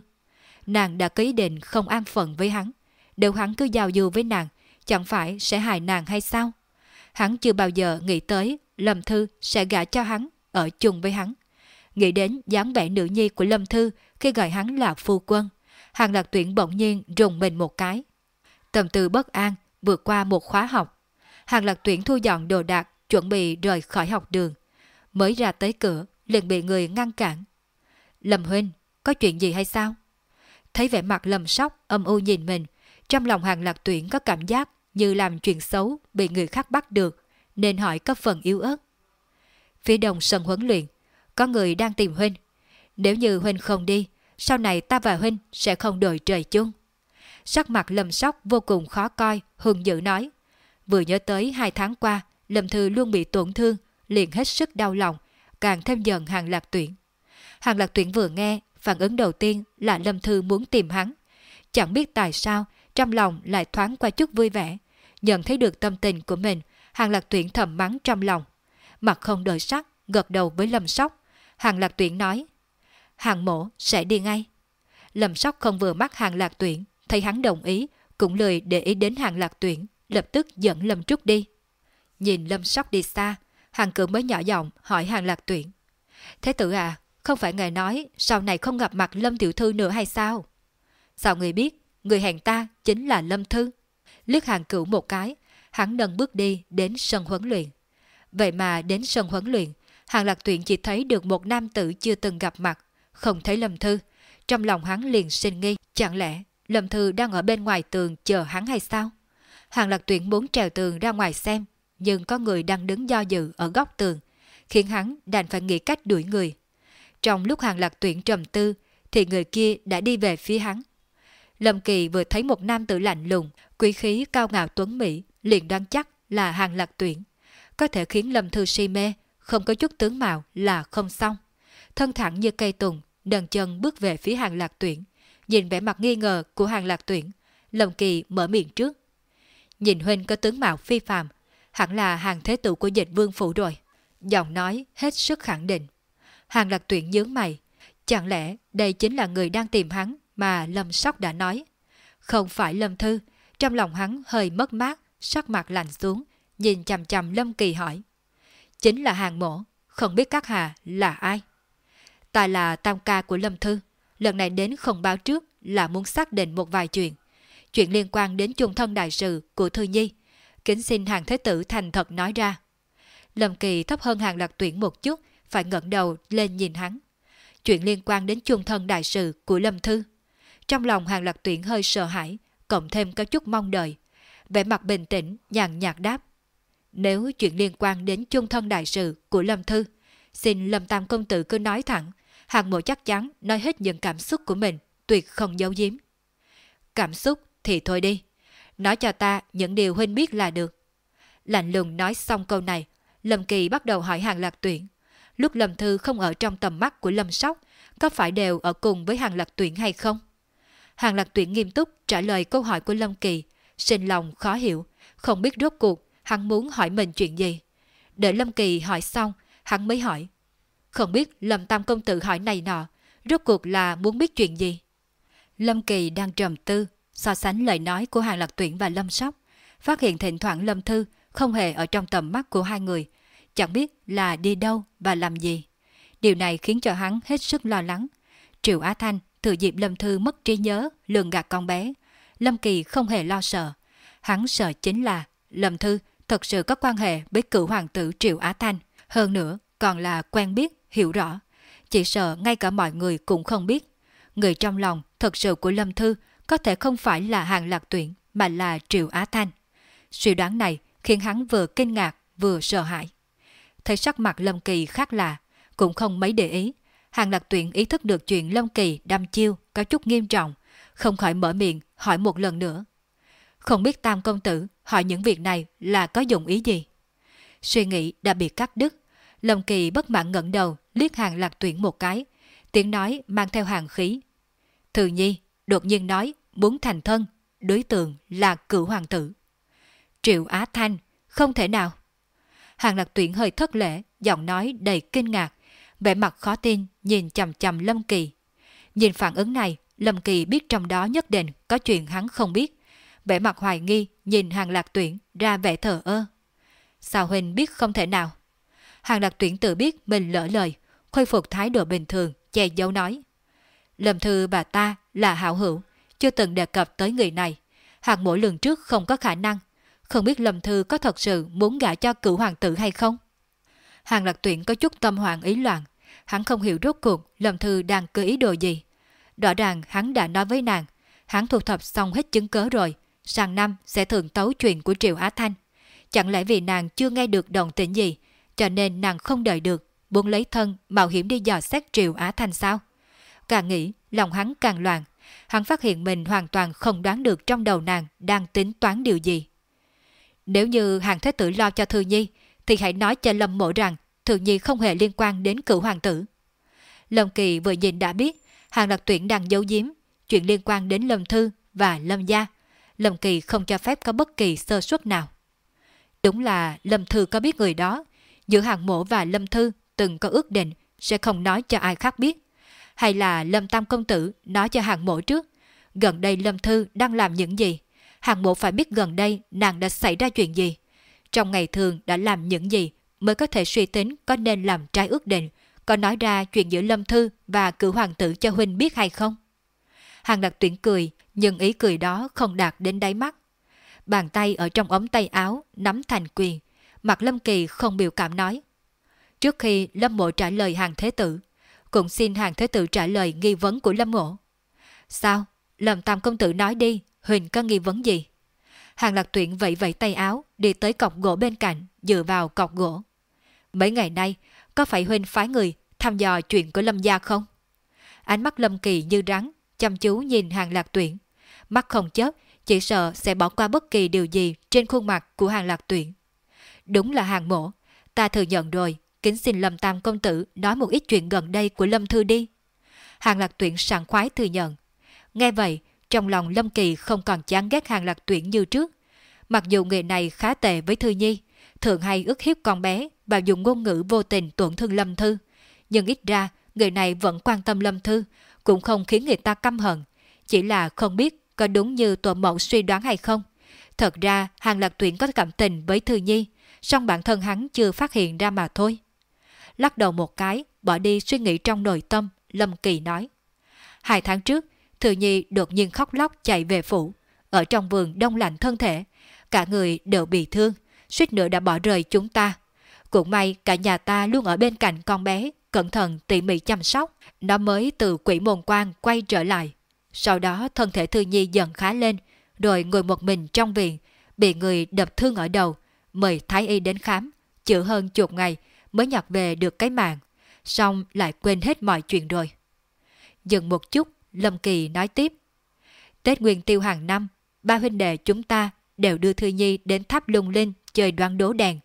Nàng đã ký định không an phận với hắn. Nếu hắn cứ giao du với nàng, chẳng phải sẽ hại nàng hay sao? Hắn chưa bao giờ nghĩ tới Lâm Thư sẽ gả cho hắn, ở chung với hắn. Nghĩ đến dáng vẻ nữ nhi của Lâm Thư khi gọi hắn là phu quân. Hàng lạc tuyển bỗng nhiên rùng mình một cái. Tầm tư bất an vượt qua một khóa học. Hàng lạc tuyển thu dọn đồ đạc, chuẩn bị rời khỏi học đường. Mới ra tới cửa, liền bị người ngăn cản. Lâm Huynh, có chuyện gì hay sao? Thấy vẻ mặt lầm sóc, âm u nhìn mình, trong lòng hàng lạc tuyển có cảm giác như làm chuyện xấu bị người khác bắt được, nên hỏi có phần yếu ớt. Phía đồng sân huấn luyện, có người đang tìm Huynh. Nếu như Huynh không đi, sau này ta và Huynh sẽ không đổi trời chung. Sắc mặt Lâm Sóc vô cùng khó coi, hừng dữ nói. Vừa nhớ tới hai tháng qua, Lâm Thư luôn bị tổn thương, liền hết sức đau lòng, càng thêm dần hàng lạc tuyển. Hàng lạc tuyển vừa nghe, phản ứng đầu tiên là Lâm Thư muốn tìm hắn. Chẳng biết tại sao, trong lòng lại thoáng qua chút vui vẻ. Nhận thấy được tâm tình của mình, hàng lạc tuyển thầm mắng trong lòng. Mặt không đổi sắc, gật đầu với Lâm Sóc. Hàng lạc tuyển nói, hàng mổ sẽ đi ngay. Lâm Sóc không vừa mắt hàng lạc tuyển, thấy hắn đồng ý, cũng lười để ý đến hàng lạc tuyển, lập tức dẫn Lâm Trúc đi. Nhìn Lâm Sóc đi xa, hàng cường mới nhỏ giọng hỏi hàng lạc tuyển. Thế tử à, không phải ngài nói sau này không gặp mặt Lâm Tiểu Thư nữa hay sao? Sao người biết, người hẹn ta chính là Lâm Thư? Liếc hàng cửu một cái, hắn nâng bước đi đến sân huấn luyện. Vậy mà đến sân huấn luyện, hàng lạc tuyển chỉ thấy được một nam tử chưa từng gặp mặt, không thấy Lâm Thư. Trong lòng hắn liền sinh nghi, chẳng lẽ Lâm Thư đang ở bên ngoài tường chờ hắn hay sao? Hàng lạc tuyển muốn trèo tường ra ngoài xem, nhưng có người đang đứng do dự ở góc tường, khiến hắn đành phải nghĩ cách đuổi người. Trong lúc hàng lạc tuyển trầm tư, thì người kia đã đi về phía hắn. Lâm Kỳ vừa thấy một nam tử lạnh lùng, quý khí cao ngạo tuấn Mỹ, liền đoán chắc là hàng lạc tuyển. Có thể khiến Lâm Thư si mê, không có chút tướng mạo là không xong. Thân thẳng như cây tùng, đần chân bước về phía hàng lạc tuyển. Nhìn vẻ mặt nghi ngờ của hàng lạc tuyển, Lâm Kỳ mở miệng trước. Nhìn Huynh có tướng mạo phi phàm, hẳn là hàng thế tử của dịch vương phủ rồi. Giọng nói hết sức khẳng định. Hàng lạc tuyển nhướng mày. Chẳng lẽ đây chính là người đang tìm hắn mà Lâm Sóc đã nói? Không phải Lâm Thư. Trong lòng hắn hơi mất mát, sắc mặt lạnh xuống, nhìn chằm chằm Lâm Kỳ hỏi. Chính là hàng mổ, không biết các hà là ai? Ta là tam ca của Lâm Thư. Lần này đến không báo trước là muốn xác định một vài chuyện. Chuyện liên quan đến chung thân đại sự của Thư Nhi. Kính xin hàng thế tử thành thật nói ra. Lâm Kỳ thấp hơn hàng lạc tuyển một chút, phải ngẩng đầu lên nhìn hắn. Chuyện liên quan đến chung thân đại sự của Lâm Thư. Trong lòng hàng lạc tuyển hơi sợ hãi, cộng thêm có chút mong đợi. vẻ mặt bình tĩnh, nhàn nhạt đáp. Nếu chuyện liên quan đến chung thân đại sự của Lâm Thư, xin Lâm Tam Công Tử cứ nói thẳng, hàng mộ chắc chắn nói hết những cảm xúc của mình, tuyệt không giấu giếm. Cảm xúc thì thôi đi, nói cho ta những điều huynh biết là được. Lạnh lùng nói xong câu này, Lâm Kỳ bắt đầu hỏi hàng lạc tuyển. Lúc Lâm Thư không ở trong tầm mắt của Lâm Sóc, có phải đều ở cùng với hàng lạc tuyển hay không? Hàng lạc tuyển nghiêm túc trả lời câu hỏi của Lâm Kỳ, sinh lòng khó hiểu, không biết rốt cuộc hắn muốn hỏi mình chuyện gì. Đợi Lâm Kỳ hỏi xong, hắn mới hỏi. Không biết Lâm Tam Công Tử hỏi này nọ, rốt cuộc là muốn biết chuyện gì? Lâm Kỳ đang trầm tư, so sánh lời nói của Hàng Lạc Tuyển và Lâm Sóc, phát hiện thỉnh thoảng Lâm Thư không hề ở trong tầm mắt của hai người, chẳng biết là đi đâu và làm gì. Điều này khiến cho hắn hết sức lo lắng. Triệu Á Thanh thừa dịp Lâm Thư mất trí nhớ, lường gạt con bé. Lâm Kỳ không hề lo sợ. Hắn sợ chính là Lâm Thư thật sự có quan hệ với cựu hoàng tử Triệu Á Thanh. Hơn nữa, còn là quen biết, hiểu rõ. Chỉ sợ ngay cả mọi người cũng không biết. Người trong lòng thật sự của Lâm Thư có thể không phải là hàng lạc tuyển mà là Triệu Á Thanh. Suy đoán này khiến hắn vừa kinh ngạc vừa sợ hãi. Thấy sắc mặt Lâm Kỳ khác lạ, cũng không mấy để ý. Hàng lạc tuyển ý thức được chuyện Lâm Kỳ đâm chiêu có chút nghiêm trọng, không khỏi mở miệng hỏi một lần nữa. Không biết Tam Công Tử hỏi những việc này là có dụng ý gì? Suy nghĩ đã bị cắt đứt. Lâm Kỳ bất mãn ngẩng đầu liếc hàng lạc tuyển một cái. Tiếng nói mang theo hàng khí. Thư Nhi đột nhiên nói muốn thành thân, đối tượng là cựu hoàng tử. Triệu Á Thanh, không thể nào. Hàng lạc tuyển hơi thất lễ, giọng nói đầy kinh ngạc, vẻ mặt khó tin nhìn chầm chầm Lâm Kỳ. Nhìn phản ứng này, Lâm Kỳ biết trong đó nhất định có chuyện hắn không biết. Vẻ mặt hoài nghi nhìn hàng lạc tuyển ra vẻ thờ ơ. Sao Huynh biết không thể nào? Hàng lạc tuyển tự biết mình lỡ lời, khôi phục thái độ bình thường, che giấu nói. Lâm thư bà ta là hảo hữu, chưa từng đề cập tới người này. Hàng mỗi lần trước không có khả năng. Không biết Lâm Thư có thật sự muốn gả cho cựu hoàng tử hay không? Hàng lạc tuyển có chút tâm hoàng ý loạn. Hắn không hiểu rốt cuộc Lâm Thư đang cơ ý đồ gì. Rõ ràng hắn đã nói với nàng. Hắn thu thập xong hết chứng cớ rồi. Sang năm sẽ thường tấu chuyện của Triều Á Thanh. Chẳng lẽ vì nàng chưa nghe được đồng tình gì, cho nên nàng không đợi được, muốn lấy thân mạo hiểm đi dò xét Triều Á Thanh sao? Càng nghĩ, lòng hắn càng loạn. Hắn phát hiện mình hoàn toàn không đoán được trong đầu nàng đang tính toán điều gì. Nếu như hàng thế tử lo cho Thư Nhi, thì hãy nói cho Lâm Mộ rằng Thư Nhi không hề liên quan đến cựu hoàng tử. Lâm Kỳ vừa nhìn đã biết hàng lạc tuyển đang giấu giếm chuyện liên quan đến Lâm Thư và Lâm Gia. Lâm Kỳ không cho phép có bất kỳ sơ suất nào. Đúng là Lâm Thư có biết người đó, giữa hàng mộ và Lâm Thư từng có ước định sẽ không nói cho ai khác biết. Hay là Lâm Tam Công Tử nói cho hàng mộ trước, gần đây Lâm Thư đang làm những gì? Hàng mộ phải biết gần đây nàng đã xảy ra chuyện gì. Trong ngày thường đã làm những gì mới có thể suy tính có nên làm trái ước định, có nói ra chuyện giữa Lâm Thư và cựu hoàng tử cho Huynh biết hay không? Hàng đặc tuyển cười, nhưng ý cười đó không đạt đến đáy mắt. Bàn tay ở trong ống tay áo nắm thành quyền, mặt Lâm Kỳ không biểu cảm nói. Trước khi Lâm Mộ trả lời hàng thế tử, cũng xin hàng thế tử trả lời nghi vấn của Lâm Mộ. Sao? Lâm Tam Công Tử nói đi, Huỳnh có nghi vấn gì? Hàng lạc tuyển vẫy vẫy tay áo, đi tới cọc gỗ bên cạnh, dựa vào cọc gỗ. Mấy ngày nay, có phải Huỳnh phái người thăm dò chuyện của Lâm Gia không? Ánh mắt Lâm Kỳ như rắn, chăm chú nhìn hàng lạc tuyển. Mắt không chớp, chỉ sợ sẽ bỏ qua bất kỳ điều gì trên khuôn mặt của hàng lạc tuyển. Đúng là hàng mổ, ta thừa nhận rồi, kính xin Lâm Tam Công Tử nói một ít chuyện gần đây của Lâm Thư đi. Hàng lạc tuyển sảng khoái thừa nhận. Nghe vậy, trong lòng Lâm Kỳ không còn chán ghét hàng lạc tuyển như trước. Mặc dù người này khá tệ với Thư Nhi, thường hay ức hiếp con bé và dùng ngôn ngữ vô tình tổn thương Lâm Thư. Nhưng ít ra, người này vẫn quan tâm Lâm Thư, cũng không khiến người ta căm hận. Chỉ là không biết có đúng như tổ mẫu suy đoán hay không. Thật ra, hàng lạc tuyển có cảm tình với Thư Nhi, song bản thân hắn chưa phát hiện ra mà thôi. Lắc đầu một cái, bỏ đi suy nghĩ trong nội tâm, Lâm Kỳ nói. Hai tháng trước, thừa Nhi đột nhiên khóc lóc chạy về phủ, ở trong vườn đông lạnh thân thể. Cả người đều bị thương, suýt nữa đã bỏ rời chúng ta. Cũng may cả nhà ta luôn ở bên cạnh con bé, cẩn thận tỉ mỉ chăm sóc, nó mới từ quỷ môn quan quay trở lại. Sau đó thân thể Thư Nhi dần khá lên, rồi ngồi một mình trong viện, bị người đập thương ở đầu, mời Thái Y đến khám, chữa hơn chục ngày mới nhặt về được cái mạng, xong lại quên hết mọi chuyện rồi. Dừng một chút, Lâm Kỳ nói tiếp. Tết Nguyên Tiêu hàng năm, ba huynh đệ chúng ta đều đưa Thư Nhi đến tháp lung linh chơi đoán đố đèn.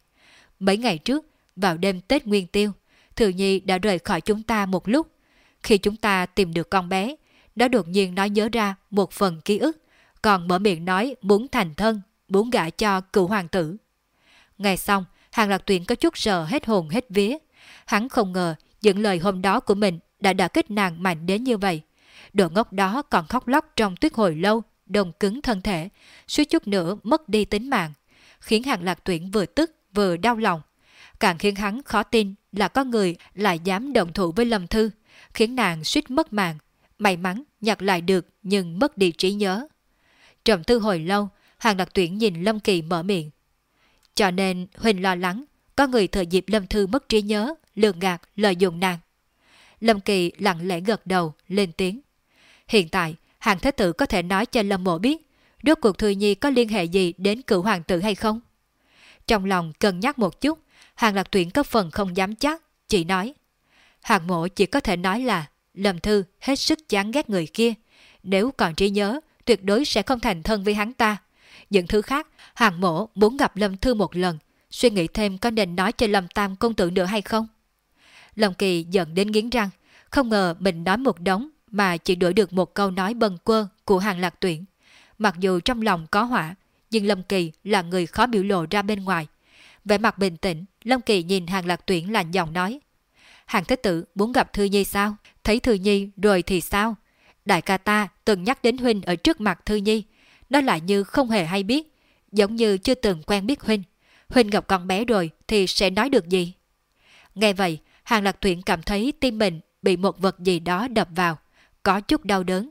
Mấy ngày trước, vào đêm Tết Nguyên Tiêu, Thư Nhi đã rời khỏi chúng ta một lúc. Khi chúng ta tìm được con bé, nó đột nhiên nói nhớ ra một phần ký ức, còn mở miệng nói muốn thành thân, muốn gả cho cựu hoàng tử. Ngày xong, Hàng Lạc Tuyển có chút sợ hết hồn hết vía. Hắn không ngờ những lời hôm đó của mình đã đả kích nàng mạnh đến như vậy. Đồ ngốc đó còn khóc lóc trong tuyết hồi lâu, đồng cứng thân thể, suýt chút nữa mất đi tính mạng, khiến Hàng Lạc Tuyển vừa tức vừa đau lòng. Càng khiến hắn khó tin là có người lại dám động thủ với Lâm Thư, khiến nàng suýt mất mạng. May mắn nhặt lại được nhưng mất đi trí nhớ. Trầm tư hồi lâu, Hàng Lạc Tuyển nhìn Lâm Kỳ mở miệng. Cho nên Huỳnh lo lắng, có người thời dịp Lâm Thư mất trí nhớ, lường gạt, lợi dụng nàng. Lâm Kỳ lặng lẽ gật đầu, lên tiếng. Hiện tại, hàng thế tử có thể nói cho Lâm Mộ biết, rốt cuộc Thư Nhi có liên hệ gì đến cựu hoàng tử hay không? Trong lòng cân nhắc một chút, hàng lạc tuyển có phần không dám chắc, chỉ nói. Hàng mộ chỉ có thể nói là Lâm Thư hết sức chán ghét người kia. Nếu còn trí nhớ, tuyệt đối sẽ không thành thân với hắn ta. Những thứ khác, hàng mổ muốn gặp Lâm Thư một lần, suy nghĩ thêm có nên nói cho Lâm Tam công tử nữa hay không? lâm kỳ giận đến nghiến răng, không ngờ mình nói một đống mà chỉ đổi được một câu nói bần quơ của hàng lạc tuyển. Mặc dù trong lòng có hỏa, nhưng Lâm Kỳ là người khó biểu lộ ra bên ngoài. Vẻ mặt bình tĩnh, Lâm Kỳ nhìn hàng lạc tuyển là giọng nói. Hàng thế tử muốn gặp Thư Nhi sao? Thấy Thư Nhi rồi thì sao? Đại ca ta từng nhắc đến Huynh ở trước mặt Thư Nhi. Nó lại như không hề hay biết, giống như chưa từng quen biết Huynh. Huynh gặp con bé rồi thì sẽ nói được gì? Nghe vậy, Hàng Lạc Tuyển cảm thấy tim mình bị một vật gì đó đập vào, có chút đau đớn.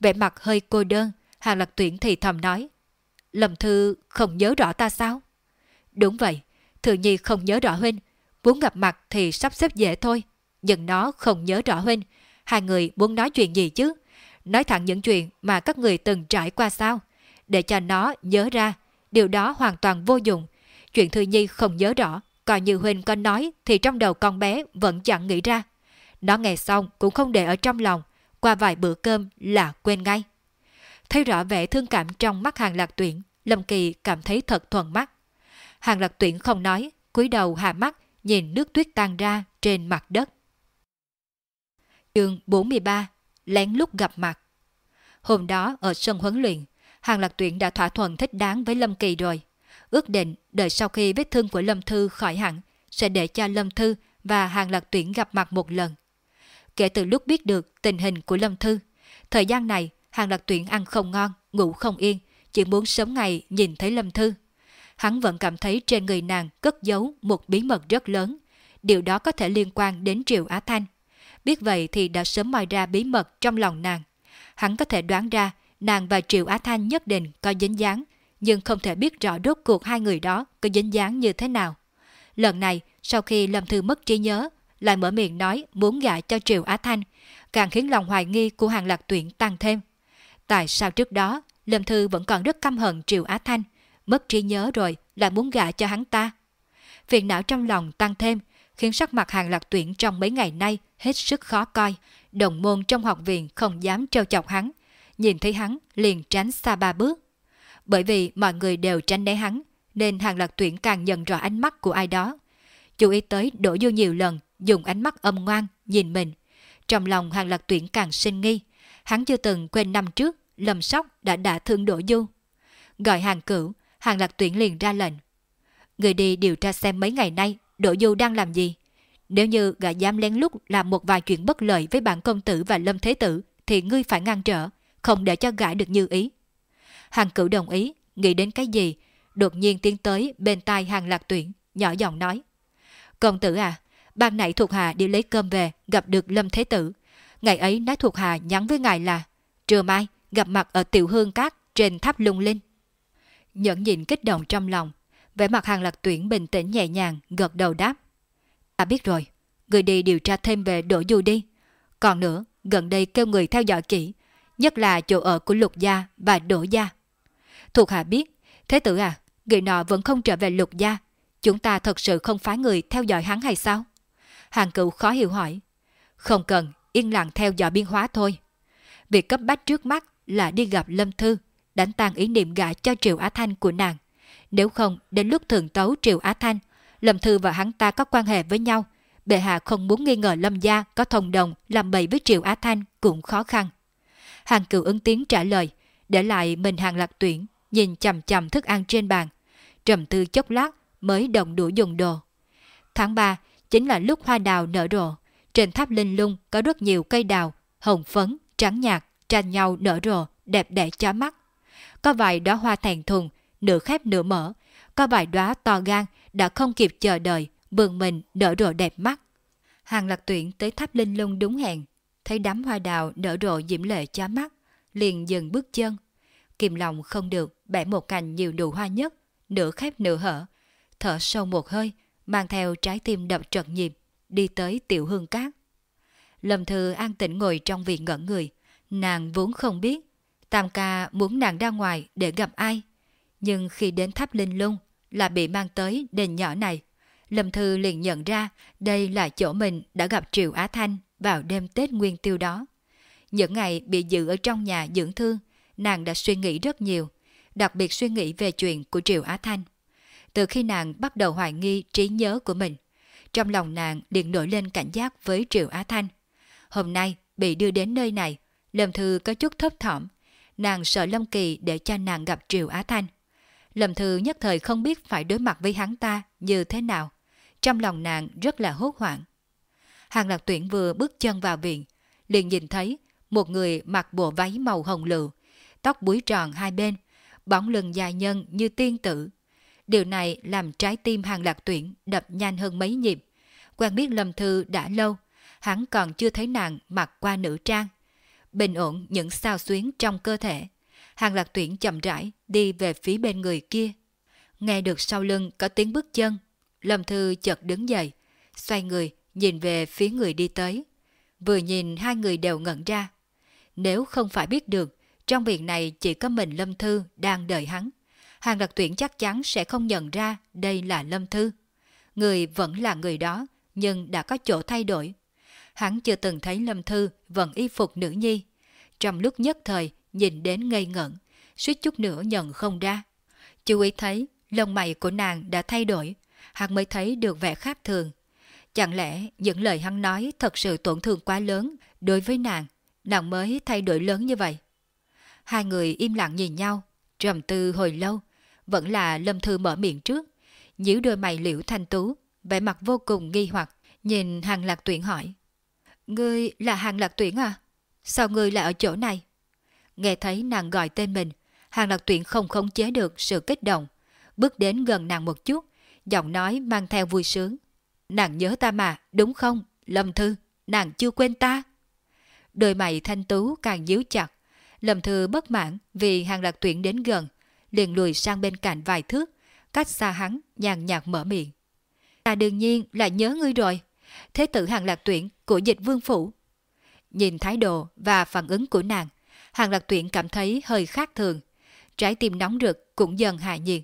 Vẻ mặt hơi cô đơn, Hàng Lạc Tuyển thì thầm nói. lầm Thư không nhớ rõ ta sao? Đúng vậy, Thừa Nhi không nhớ rõ Huynh. Muốn gặp mặt thì sắp xếp dễ thôi. Nhưng nó không nhớ rõ Huynh. Hai người muốn nói chuyện gì chứ? Nói thẳng những chuyện mà các người từng trải qua sao? Để cho nó nhớ ra, điều đó hoàn toàn vô dụng. Chuyện Thư Nhi không nhớ rõ, coi như Huynh có nói thì trong đầu con bé vẫn chẳng nghĩ ra. Nó nghe xong cũng không để ở trong lòng, qua vài bữa cơm là quên ngay. Thấy rõ vẻ thương cảm trong mắt hàng lạc tuyển, Lâm Kỳ cảm thấy thật thuần mắt. Hàng lạc tuyển không nói, cúi đầu hạ mắt, nhìn nước tuyết tan ra trên mặt đất. Chương 43 Lén lút gặp mặt Hôm đó ở sân huấn luyện, Hàng Lạc Tuyển đã thỏa thuận thích đáng với Lâm Kỳ rồi. Ước định đợi sau khi vết thương của Lâm Thư khỏi hẳn, sẽ để cho Lâm Thư và Hàng Lạc Tuyển gặp mặt một lần. Kể từ lúc biết được tình hình của Lâm Thư, thời gian này Hàng Lạc Tuyển ăn không ngon, ngủ không yên, chỉ muốn sớm ngày nhìn thấy Lâm Thư. Hắn vẫn cảm thấy trên người nàng cất giấu một bí mật rất lớn, điều đó có thể liên quan đến Triệu Á Thanh. Biết vậy thì đã sớm moi ra bí mật trong lòng nàng. Hắn có thể đoán ra nàng và Triệu Á Thanh nhất định có dính dáng, nhưng không thể biết rõ đốt cuộc hai người đó có dính dáng như thế nào. Lần này, sau khi Lâm Thư mất trí nhớ, lại mở miệng nói muốn gả cho Triệu Á Thanh, càng khiến lòng hoài nghi của hàng lạc tuyển tăng thêm. Tại sao trước đó, Lâm Thư vẫn còn rất căm hận Triệu Á Thanh, mất trí nhớ rồi lại muốn gả cho hắn ta? Phiền não trong lòng tăng thêm, khiến sắc mặt hàng lạc tuyển trong mấy ngày nay hết sức khó coi. Đồng môn trong học viện không dám trêu chọc hắn, nhìn thấy hắn liền tránh xa ba bước. Bởi vì mọi người đều tránh né hắn, nên hàng loạt tuyển càng nhận rõ ánh mắt của ai đó. Chú ý tới đổ vô nhiều lần, dùng ánh mắt âm ngoan, nhìn mình. Trong lòng hàng loạt tuyển càng sinh nghi. Hắn chưa từng quên năm trước, lầm sóc đã đả thương đổ du. Gọi hàng cửu, hàng loạt tuyển liền ra lệnh. Người đi điều tra xem mấy ngày nay Đỗ Du đang làm gì. Nếu như gã dám lén lút làm một vài chuyện bất lợi với bản công tử và lâm thế tử, thì ngươi phải ngăn trở, không để cho gã được như ý. Hàng cửu đồng ý, nghĩ đến cái gì, đột nhiên tiến tới bên tai hàng lạc tuyển, nhỏ giọng nói. Công tử à, ban nãy thuộc hạ đi lấy cơm về, gặp được lâm thế tử. Ngày ấy nói thuộc hạ nhắn với ngài là, trưa mai gặp mặt ở tiểu hương cát trên tháp lung linh. Nhẫn nhịn kích động trong lòng, vẻ mặt hàng lạc tuyển bình tĩnh nhẹ nhàng, gật đầu đáp. Ta biết rồi, người đi điều tra thêm về Đỗ Du đi. Còn nữa, gần đây kêu người theo dõi kỹ, nhất là chỗ ở của Lục Gia và Đỗ Gia. Thuộc hạ biết, thế tử à, người nọ vẫn không trở về lục gia. Chúng ta thật sự không phái người theo dõi hắn hay sao? Hàng cựu khó hiểu hỏi. Không cần, yên lặng theo dõi biên hóa thôi. Việc cấp bách trước mắt là đi gặp Lâm Thư, đánh tan ý niệm gả cho Triệu Á Thanh của nàng. Nếu không, đến lúc thường tấu Triệu Á Thanh, Lâm Thư và hắn ta có quan hệ với nhau, bệ hạ không muốn nghi ngờ Lâm Gia có thông đồng làm bậy với Triệu Á Thanh cũng khó khăn. Hàng cựu ứng tiếng trả lời, để lại mình hàng lạc tuyển, nhìn chầm chầm thức ăn trên bàn. Trầm tư chốc lát mới động đủ dùng đồ. Tháng 3 chính là lúc hoa đào nở rộ. Trên tháp linh lung có rất nhiều cây đào, hồng phấn, trắng nhạt, tranh nhau nở rộ, đẹp đẽ chói mắt. Có vài đóa hoa thèn thùng, nửa khép nửa mở. Có vài đóa to gan đã không kịp chờ đợi, vườn mình nở rộ đẹp mắt. Hàng lạc tuyển tới tháp linh lung đúng hẹn, thấy đám hoa đào nở rộ diễm lệ chói mắt, liền dừng bước chân. Kìm lòng không được, bẻ một cành nhiều nụ hoa nhất, nửa khép nửa hở. Thở sâu một hơi, mang theo trái tim đập trật nhịp, đi tới tiểu hương cát. Lâm Thư an tĩnh ngồi trong viện ngẩn người, nàng vốn không biết, Tam ca muốn nàng ra ngoài để gặp ai. Nhưng khi đến tháp linh lung là bị mang tới đền nhỏ này. Lâm Thư liền nhận ra đây là chỗ mình đã gặp Triệu Á Thanh vào đêm Tết Nguyên Tiêu đó. Những ngày bị giữ ở trong nhà dưỡng thương, nàng đã suy nghĩ rất nhiều, đặc biệt suy nghĩ về chuyện của Triệu Á Thanh. Từ khi nàng bắt đầu hoài nghi trí nhớ của mình, trong lòng nàng liền nổi lên cảnh giác với Triệu Á Thanh. Hôm nay bị đưa đến nơi này, Lâm Thư có chút thấp thỏm, nàng sợ Lâm Kỳ để cho nàng gặp Triệu Á Thanh. Lâm Thư nhất thời không biết phải đối mặt với hắn ta như thế nào. Trong lòng nàng rất là hốt hoảng. Hàng lạc tuyển vừa bước chân vào viện, liền nhìn thấy một người mặc bộ váy màu hồng lựu, tóc búi tròn hai bên, bóng lưng dài nhân như tiên tử. Điều này làm trái tim hàng lạc tuyển đập nhanh hơn mấy nhịp. Quen biết Lâm Thư đã lâu, hắn còn chưa thấy nàng mặc qua nữ trang. Bình ổn những sao xuyến trong cơ thể. Hàng lạc tuyển chậm rãi đi về phía bên người kia. Nghe được sau lưng có tiếng bước chân, Lâm Thư chợt đứng dậy, xoay người nhìn về phía người đi tới. Vừa nhìn hai người đều ngẩn ra. Nếu không phải biết được, trong việc này chỉ có mình Lâm Thư đang đợi hắn. Hàng đặc tuyển chắc chắn sẽ không nhận ra đây là Lâm Thư. Người vẫn là người đó, nhưng đã có chỗ thay đổi. Hắn chưa từng thấy Lâm Thư vẫn y phục nữ nhi. Trong lúc nhất thời, nhìn đến ngây ngẩn, suýt chút nữa nhận không ra. Chú ý thấy, lông mày của nàng đã thay đổi, hắn mới thấy được vẻ khác thường. Chẳng lẽ những lời hắn nói thật sự tổn thương quá lớn đối với nàng, nàng mới thay đổi lớn như vậy? Hai người im lặng nhìn nhau, trầm tư hồi lâu, vẫn là Lâm Thư mở miệng trước, nhíu đôi mày liễu thanh tú, vẻ mặt vô cùng nghi hoặc, nhìn hàng lạc tuyển hỏi. Ngươi là hàng lạc tuyển à? Sao ngươi lại ở chỗ này? Nghe thấy nàng gọi tên mình, hàng lạc tuyển không khống chế được sự kích động, bước đến gần nàng một chút, giọng nói mang theo vui sướng. Nàng nhớ ta mà, đúng không? Lâm Thư, nàng chưa quên ta. Đôi mày thanh tú càng díu chặt. Lâm Thư bất mãn vì hàng lạc tuyển đến gần, liền lùi sang bên cạnh vài thước, cách xa hắn, nhàn nhạt mở miệng. Ta đương nhiên là nhớ ngươi rồi. Thế tử hàng lạc tuyển của dịch vương phủ. Nhìn thái độ và phản ứng của nàng, hàng lạc tuyển cảm thấy hơi khác thường. Trái tim nóng rực cũng dần hạ nhiệt.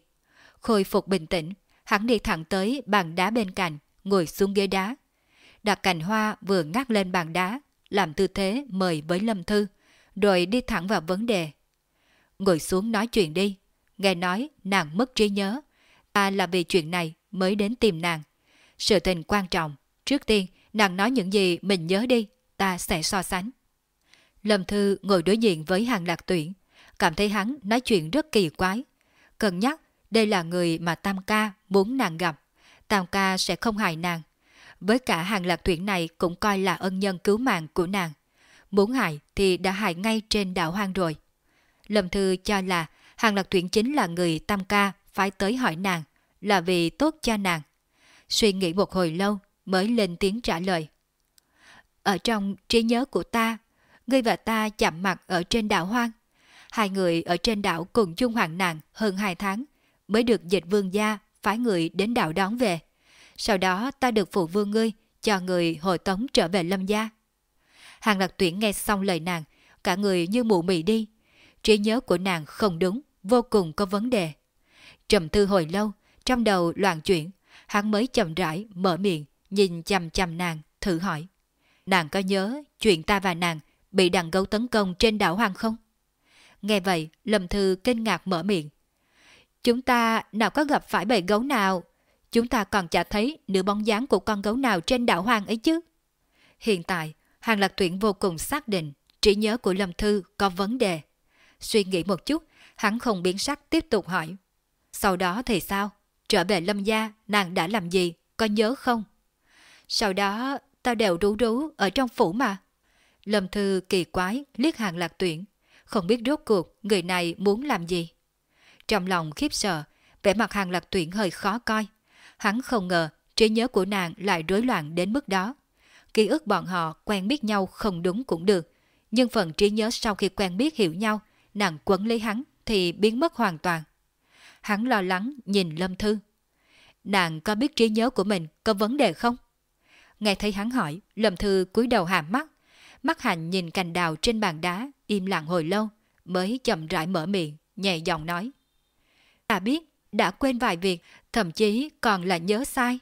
Khôi phục bình tĩnh, hắn đi thẳng tới bàn đá bên cạnh, ngồi xuống ghế đá. Đặt cành hoa vừa ngác lên bàn đá, làm tư thế mời với Lâm Thư, rồi đi thẳng vào vấn đề. Ngồi xuống nói chuyện đi, nghe nói nàng mất trí nhớ. Ta là vì chuyện này mới đến tìm nàng. Sự tình quan trọng, trước tiên nàng nói những gì mình nhớ đi, ta sẽ so sánh. Lâm Thư ngồi đối diện với hàng lạc tuyển, cảm thấy hắn nói chuyện rất kỳ quái. Cần nhắc đây là người mà Tam Ca muốn nàng gặp. Tam Ca sẽ không hại nàng. Với cả hàng lạc tuyển này cũng coi là ân nhân cứu mạng của nàng. Muốn hại thì đã hại ngay trên đảo hoang rồi. Lâm Thư cho là hàng lạc tuyển chính là người Tam Ca phải tới hỏi nàng, là vì tốt cho nàng. Suy nghĩ một hồi lâu mới lên tiếng trả lời. Ở trong trí nhớ của ta, ngươi và ta chạm mặt ở trên đảo hoang. Hai người ở trên đảo cùng chung hoạn nạn hơn hai tháng, mới được dịch vương gia phái người đến đảo đón về. Sau đó ta được phụ vương ngươi cho người hồi tống trở về lâm gia. Hàng lạc tuyển nghe xong lời nàng, cả người như mụ mị đi. Trí nhớ của nàng không đúng, vô cùng có vấn đề. Trầm tư hồi lâu, trong đầu loạn chuyển, hắn mới chậm rãi mở miệng, nhìn chằm chằm nàng, thử hỏi. Nàng có nhớ chuyện ta và nàng bị đàn gấu tấn công trên đảo hoang không? Nghe vậy, Lâm Thư kinh ngạc mở miệng. Chúng ta nào có gặp phải bầy gấu nào? Chúng ta còn chả thấy nửa bóng dáng của con gấu nào trên đảo Hoàng ấy chứ? Hiện tại, Hàng Lạc Tuyển vô cùng xác định trí nhớ của Lâm Thư có vấn đề. Suy nghĩ một chút, hắn không biến sắc tiếp tục hỏi. Sau đó thì sao? Trở về Lâm Gia, nàng đã làm gì? Có nhớ không? Sau đó, tao đều rú rú ở trong phủ mà. Lâm Thư kỳ quái liếc hàng lạc tuyển, không biết rốt cuộc người này muốn làm gì. Trong lòng khiếp sợ, vẻ mặt hàng lạc tuyển hơi khó coi. Hắn không ngờ trí nhớ của nàng lại rối loạn đến mức đó. Ký ức bọn họ quen biết nhau không đúng cũng được, nhưng phần trí nhớ sau khi quen biết hiểu nhau, nàng quấn lấy hắn thì biến mất hoàn toàn. Hắn lo lắng nhìn Lâm Thư. Nàng có biết trí nhớ của mình có vấn đề không? Nghe thấy hắn hỏi, Lâm Thư cúi đầu hàm mắt. Mắt hành nhìn cành đào trên bàn đá, im lặng hồi lâu, mới chậm rãi mở miệng, nhẹ giọng nói. Ta biết, đã quên vài việc, thậm chí còn là nhớ sai.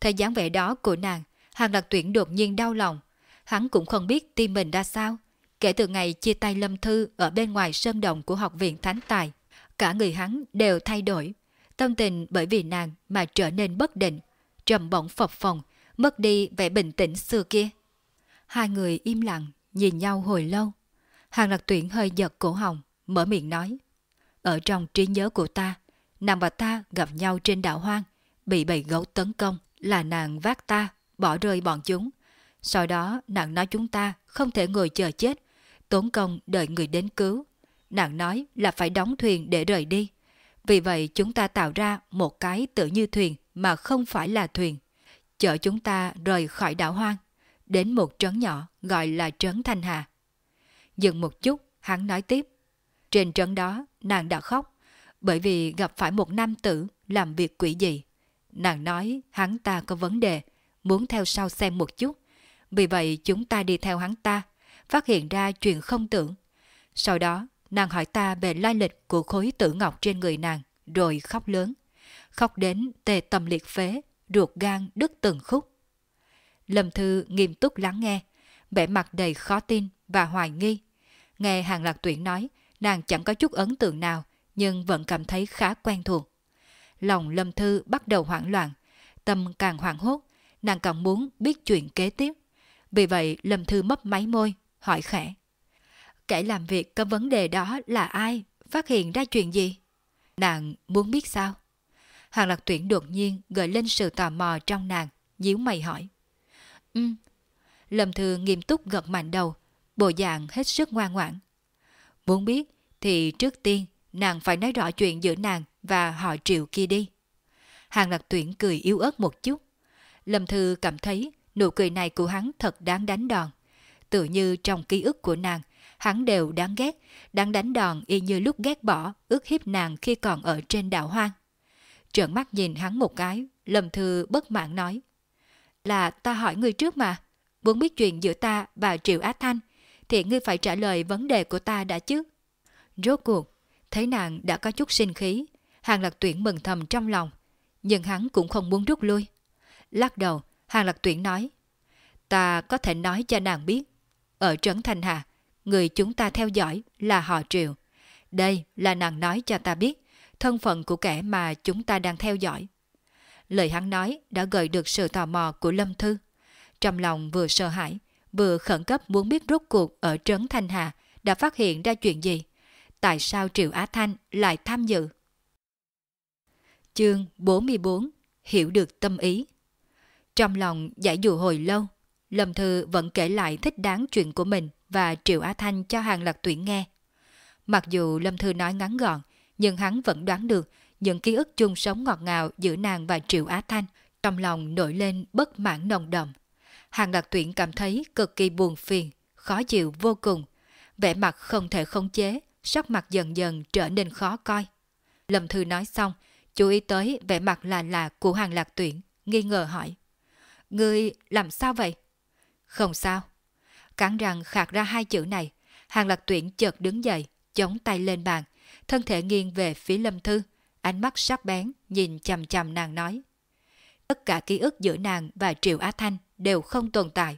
Thấy dáng vẻ đó của nàng, Hàng Lạc Tuyển đột nhiên đau lòng. Hắn cũng không biết tim mình ra sao. Kể từ ngày chia tay Lâm Thư ở bên ngoài sơn động của học viện Thánh Tài, cả người hắn đều thay đổi. Tâm tình bởi vì nàng mà trở nên bất định, trầm bổng phập phồng, mất đi vẻ bình tĩnh xưa kia. Hai người im lặng, nhìn nhau hồi lâu. Hàng Lạc Tuyển hơi giật cổ họng, mở miệng nói. Ở trong trí nhớ của ta, nàng và ta gặp nhau trên đảo hoang, bị bầy gấu tấn công, là nàng vác ta, bỏ rơi bọn chúng. Sau đó nàng nói chúng ta không thể ngồi chờ chết, tốn công đợi người đến cứu. Nàng nói là phải đóng thuyền để rời đi. Vì vậy chúng ta tạo ra một cái tự như thuyền mà không phải là thuyền. Chở chúng ta rời khỏi đảo hoang, đến một trấn nhỏ gọi là trấn Thanh Hà. Dừng một chút, hắn nói tiếp. Trên trấn đó, nàng đã khóc, bởi vì gặp phải một nam tử làm việc quỷ dị. Nàng nói hắn ta có vấn đề, muốn theo sau xem một chút. Vì vậy chúng ta đi theo hắn ta, phát hiện ra chuyện không tưởng. Sau đó, nàng hỏi ta về lai lịch của khối tử ngọc trên người nàng, rồi khóc lớn. Khóc đến tề tâm liệt phế, ruột gan đứt từng khúc. Lâm Thư nghiêm túc lắng nghe, vẻ mặt đầy khó tin và hoài nghi. Nghe Hàng Lạc Tuyển nói, nàng chẳng có chút ấn tượng nào, nhưng vẫn cảm thấy khá quen thuộc. Lòng Lâm Thư bắt đầu hoảng loạn, tâm càng hoảng hốt, nàng càng muốn biết chuyện kế tiếp. Vì vậy Lâm Thư mấp máy môi, hỏi khẽ. Kẻ làm việc có vấn đề đó là ai? Phát hiện ra chuyện gì? Nàng muốn biết sao? Hàng Lạc Tuyển đột nhiên gợi lên sự tò mò trong nàng, nhíu mày hỏi. Ừ. Lâm Thư nghiêm túc gật mạnh đầu, bộ dạng hết sức ngoan ngoãn. Muốn biết thì trước tiên nàng phải nói rõ chuyện giữa nàng và họ triệu kia đi. Hàng Lạc Tuyển cười yếu ớt một chút. Lâm Thư cảm thấy nụ cười này của hắn thật đáng đánh đòn. Tự như trong ký ức của nàng, hắn đều đáng ghét, đáng đánh đòn y như lúc ghét bỏ, ước hiếp nàng khi còn ở trên đảo hoang. Trợn mắt nhìn hắn một cái, Lâm Thư bất mãn nói. Là ta hỏi người trước mà, muốn biết chuyện giữa ta và Triệu Á Thanh, thì ngươi phải trả lời vấn đề của ta đã chứ. Rốt cuộc, thấy nàng đã có chút sinh khí, Hàng Lạc Tuyển mừng thầm trong lòng, nhưng hắn cũng không muốn rút lui. Lắc đầu, Hàng Lạc Tuyển nói, ta có thể nói cho nàng biết, ở Trấn Thanh Hà, người chúng ta theo dõi là họ Triệu. Đây là nàng nói cho ta biết, thân phận của kẻ mà chúng ta đang theo dõi. Lời hắn nói đã gợi được sự tò mò của Lâm Thư. Trong lòng vừa sợ hãi, vừa khẩn cấp muốn biết rốt cuộc ở Trấn Thanh Hà đã phát hiện ra chuyện gì. Tại sao Triệu Á Thanh lại tham dự? Chương 44 Hiểu được tâm ý Trong lòng giải dụ hồi lâu, Lâm Thư vẫn kể lại thích đáng chuyện của mình và Triệu Á Thanh cho hàng lạc tuyển nghe. Mặc dù Lâm Thư nói ngắn gọn, nhưng hắn vẫn đoán được những ký ức chung sống ngọt ngào giữa nàng và Triệu Á Thanh, trong lòng nổi lên bất mãn nồng đậm. Hàng lạc tuyển cảm thấy cực kỳ buồn phiền, khó chịu vô cùng. Vẻ mặt không thể khống chế, sắc mặt dần dần trở nên khó coi. Lâm Thư nói xong, chú ý tới vẻ mặt là lạ của hàng lạc tuyển, nghi ngờ hỏi. Ngươi làm sao vậy? Không sao. Cắn răng khạc ra hai chữ này, hàng lạc tuyển chợt đứng dậy, chống tay lên bàn, thân thể nghiêng về phía Lâm Thư, ánh mắt sắc bén nhìn chằm chằm nàng nói. Tất cả ký ức giữa nàng và Triệu Á Thanh đều không tồn tại.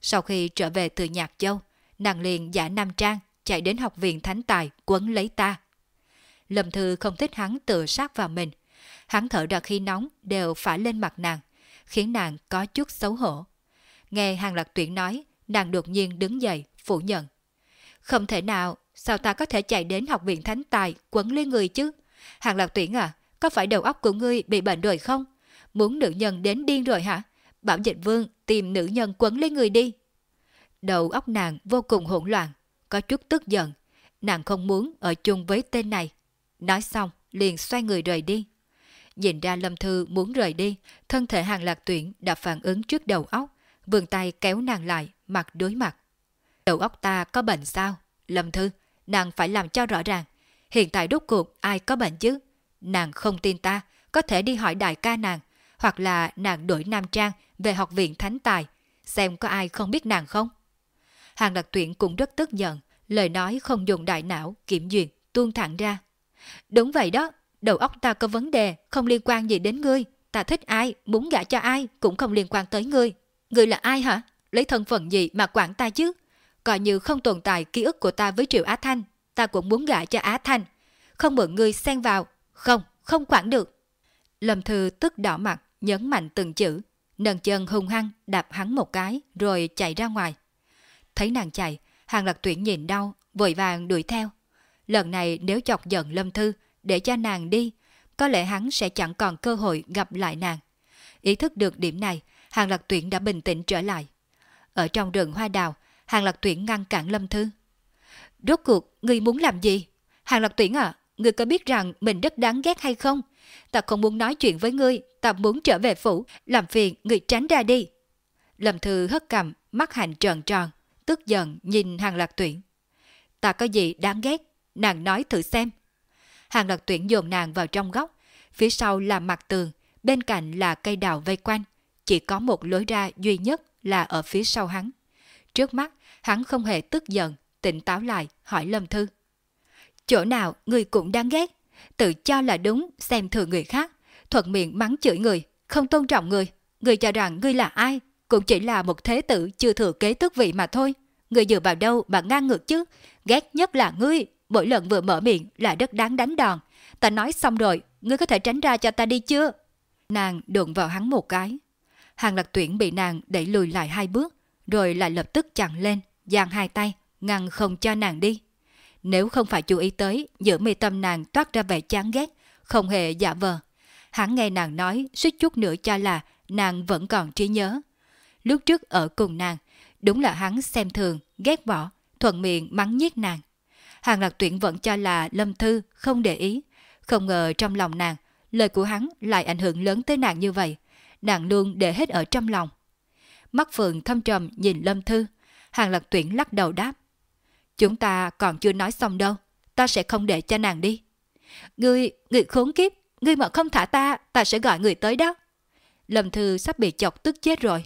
Sau khi trở về từ Nhạc Châu, nàng liền giả Nam Trang chạy đến học viện Thánh Tài quấn lấy ta. Lâm Thư không thích hắn tự sát vào mình. Hắn thở ra khi nóng đều phải lên mặt nàng, khiến nàng có chút xấu hổ. Nghe Hàng Lạc Tuyển nói, nàng đột nhiên đứng dậy, phủ nhận. Không thể nào, sao ta có thể chạy đến học viện Thánh Tài quấn lấy người chứ? Hàng Lạc Tuyển à, có phải đầu óc của ngươi bị bệnh rồi không? Muốn nữ nhân đến điên rồi hả? Bảo dịch vương tìm nữ nhân quấn lấy người đi. Đầu óc nàng vô cùng hỗn loạn, có chút tức giận. Nàng không muốn ở chung với tên này. Nói xong, liền xoay người rời đi. Nhìn ra Lâm Thư muốn rời đi, thân thể hàng lạc tuyển đã phản ứng trước đầu óc, vườn tay kéo nàng lại, mặt đối mặt. Đầu óc ta có bệnh sao? Lâm Thư, nàng phải làm cho rõ ràng. Hiện tại đốt cuộc ai có bệnh chứ? Nàng không tin ta, có thể đi hỏi đại ca nàng, hoặc là nàng đổi nam trang về học viện thánh tài, xem có ai không biết nàng không? Hàng đặc tuyển cũng rất tức giận, lời nói không dùng đại não, kiểm duyệt, tuôn thẳng ra. Đúng vậy đó, đầu óc ta có vấn đề, không liên quan gì đến ngươi. Ta thích ai, muốn gả cho ai, cũng không liên quan tới ngươi. Ngươi là ai hả? Lấy thân phận gì mà quản ta chứ? Coi như không tồn tại ký ức của ta với Triệu Á Thanh, ta cũng muốn gả cho Á Thanh. Không mượn ngươi xen vào. Không, không quản được. Lâm Thư tức đỏ mặt, nhấn mạnh từng chữ, nâng chân hung hăng đạp hắn một cái rồi chạy ra ngoài. Thấy nàng chạy, hàng lạc tuyển nhìn đau, vội vàng đuổi theo. Lần này nếu chọc giận Lâm Thư để cho nàng đi, có lẽ hắn sẽ chẳng còn cơ hội gặp lại nàng. Ý thức được điểm này, hàng lạc tuyển đã bình tĩnh trở lại. Ở trong rừng hoa đào, hàng lạc tuyển ngăn cản Lâm Thư. Rốt cuộc, ngươi muốn làm gì? Hàng lạc tuyển à, ngươi có biết rằng mình rất đáng ghét hay không? Ta không muốn nói chuyện với ngươi, ta muốn trở về phủ, làm phiền người tránh ra đi. Lâm Thư hất cầm, mắt hành tròn tròn, tức giận nhìn hàng lạc tuyển. Ta có gì đáng ghét, nàng nói thử xem. Hàng lạc tuyển dồn nàng vào trong góc, phía sau là mặt tường, bên cạnh là cây đào vây quanh, chỉ có một lối ra duy nhất là ở phía sau hắn. Trước mắt, hắn không hề tức giận, tỉnh táo lại, hỏi Lâm Thư. Chỗ nào người cũng đáng ghét, tự cho là đúng, xem thường người khác, thuận miệng mắng chửi người, không tôn trọng người. Người cho rằng ngươi là ai, cũng chỉ là một thế tử chưa thừa kế tước vị mà thôi. Người dựa vào đâu mà ngang ngược chứ, ghét nhất là ngươi, mỗi lần vừa mở miệng là rất đáng đánh đòn. Ta nói xong rồi, ngươi có thể tránh ra cho ta đi chưa? Nàng đụng vào hắn một cái. Hàng lạc tuyển bị nàng đẩy lùi lại hai bước, rồi lại lập tức chặn lên, giang hai tay, ngăn không cho nàng đi. Nếu không phải chú ý tới, giữa mi tâm nàng toát ra vẻ chán ghét, không hề giả vờ. Hắn nghe nàng nói suýt chút nữa cho là nàng vẫn còn trí nhớ. Lúc trước ở cùng nàng, đúng là hắn xem thường, ghét bỏ, thuận miệng mắng nhiếc nàng. Hàng lạc tuyển vẫn cho là Lâm Thư không để ý. Không ngờ trong lòng nàng, lời của hắn lại ảnh hưởng lớn tới nàng như vậy. Nàng luôn để hết ở trong lòng. Mắt phượng thâm trầm nhìn Lâm Thư. Hàng lạc tuyển lắc đầu đáp. Chúng ta còn chưa nói xong đâu. Ta sẽ không để cho nàng đi. Ngươi, ngươi khốn kiếp. Ngươi mà không thả ta, ta sẽ gọi người tới đó. Lâm Thư sắp bị chọc tức chết rồi.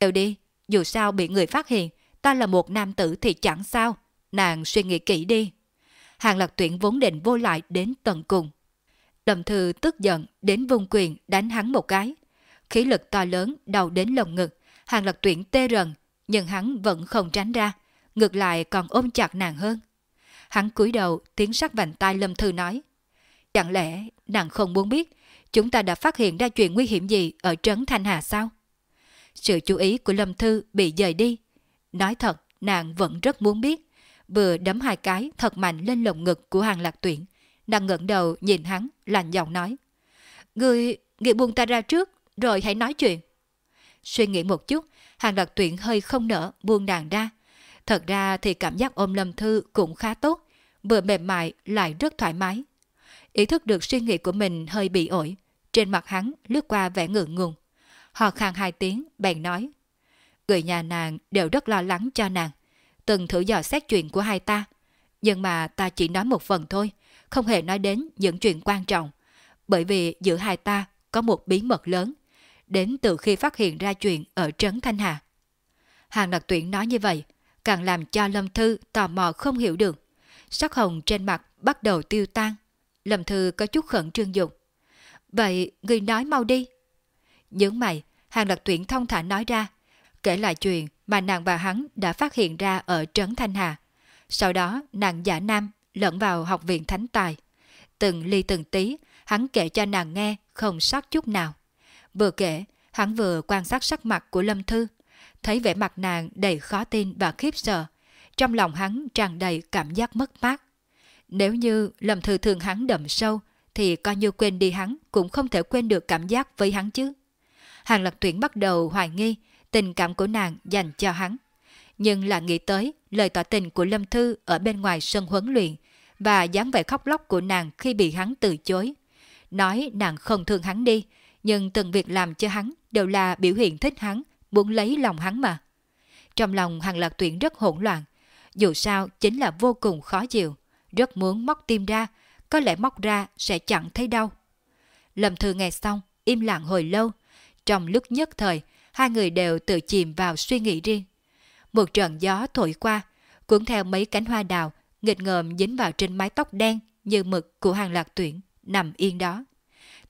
Kêu đi, dù sao bị người phát hiện, ta là một nam tử thì chẳng sao. Nàng suy nghĩ kỹ đi. Hàng lạc tuyển vốn định vô lại đến tận cùng. Lâm Thư tức giận đến vùng quyền đánh hắn một cái. Khí lực to lớn đầu đến lồng ngực. Hàng lạc tuyển tê rần, nhưng hắn vẫn không tránh ra. Ngược lại còn ôm chặt nàng hơn. Hắn cúi đầu tiếng sắc vành tai Lâm Thư nói. Chẳng lẽ nàng không muốn biết chúng ta đã phát hiện ra chuyện nguy hiểm gì ở Trấn Thanh Hà sao? Sự chú ý của Lâm Thư bị dời đi. Nói thật, nàng vẫn rất muốn biết. Vừa đấm hai cái thật mạnh lên lồng ngực của hàng lạc tuyển. Nàng ngẩng đầu nhìn hắn, lạnh giọng nói. Người, người buông ta ra trước, rồi hãy nói chuyện. Suy nghĩ một chút, hàng lạc tuyển hơi không nở buông nàng ra. Thật ra thì cảm giác ôm Lâm Thư cũng khá tốt, vừa mềm mại lại rất thoải mái. Ý thức được suy nghĩ của mình hơi bị ổi, trên mặt hắn lướt qua vẻ ngượng ngùng. Họ khang hai tiếng, bèn nói. Người nhà nàng đều rất lo lắng cho nàng, từng thử dò xét chuyện của hai ta. Nhưng mà ta chỉ nói một phần thôi, không hề nói đến những chuyện quan trọng. Bởi vì giữa hai ta có một bí mật lớn, đến từ khi phát hiện ra chuyện ở Trấn Thanh Hà. Hàng đặc tuyển nói như vậy, càng làm cho Lâm Thư tò mò không hiểu được. Sắc hồng trên mặt bắt đầu tiêu tan. Lâm Thư có chút khẩn trương dục. Vậy, người nói mau đi. Những mày, Hàng Lập Tuyển thông thả nói ra, kể lại chuyện mà nàng và hắn đã phát hiện ra ở Trấn Thanh Hà. Sau đó, nàng giả nam lẫn vào học viện thánh tài. Từng ly từng tí, hắn kể cho nàng nghe không sót chút nào. Vừa kể, hắn vừa quan sát sắc mặt của Lâm Thư, thấy vẻ mặt nàng đầy khó tin và khiếp sợ. Trong lòng hắn tràn đầy cảm giác mất mát. Nếu như Lâm Thư thương hắn đậm sâu, thì coi như quên đi hắn cũng không thể quên được cảm giác với hắn chứ. Hàng Lạc Tuyển bắt đầu hoài nghi tình cảm của nàng dành cho hắn. Nhưng là nghĩ tới lời tỏ tình của Lâm Thư ở bên ngoài sân huấn luyện và dáng vẻ khóc lóc của nàng khi bị hắn từ chối. Nói nàng không thương hắn đi, nhưng từng việc làm cho hắn đều là biểu hiện thích hắn, muốn lấy lòng hắn mà. Trong lòng Hàng Lạc Tuyển rất hỗn loạn, dù sao chính là vô cùng khó chịu, rất muốn móc tim ra, có lẽ móc ra sẽ chẳng thấy đau. Lâm Thư nghe xong, im lặng hồi lâu, trong lúc nhất thời, hai người đều tự chìm vào suy nghĩ riêng. Một trận gió thổi qua, cuốn theo mấy cánh hoa đào, nghịch ngợm dính vào trên mái tóc đen như mực của hàng lạc tuyển, nằm yên đó.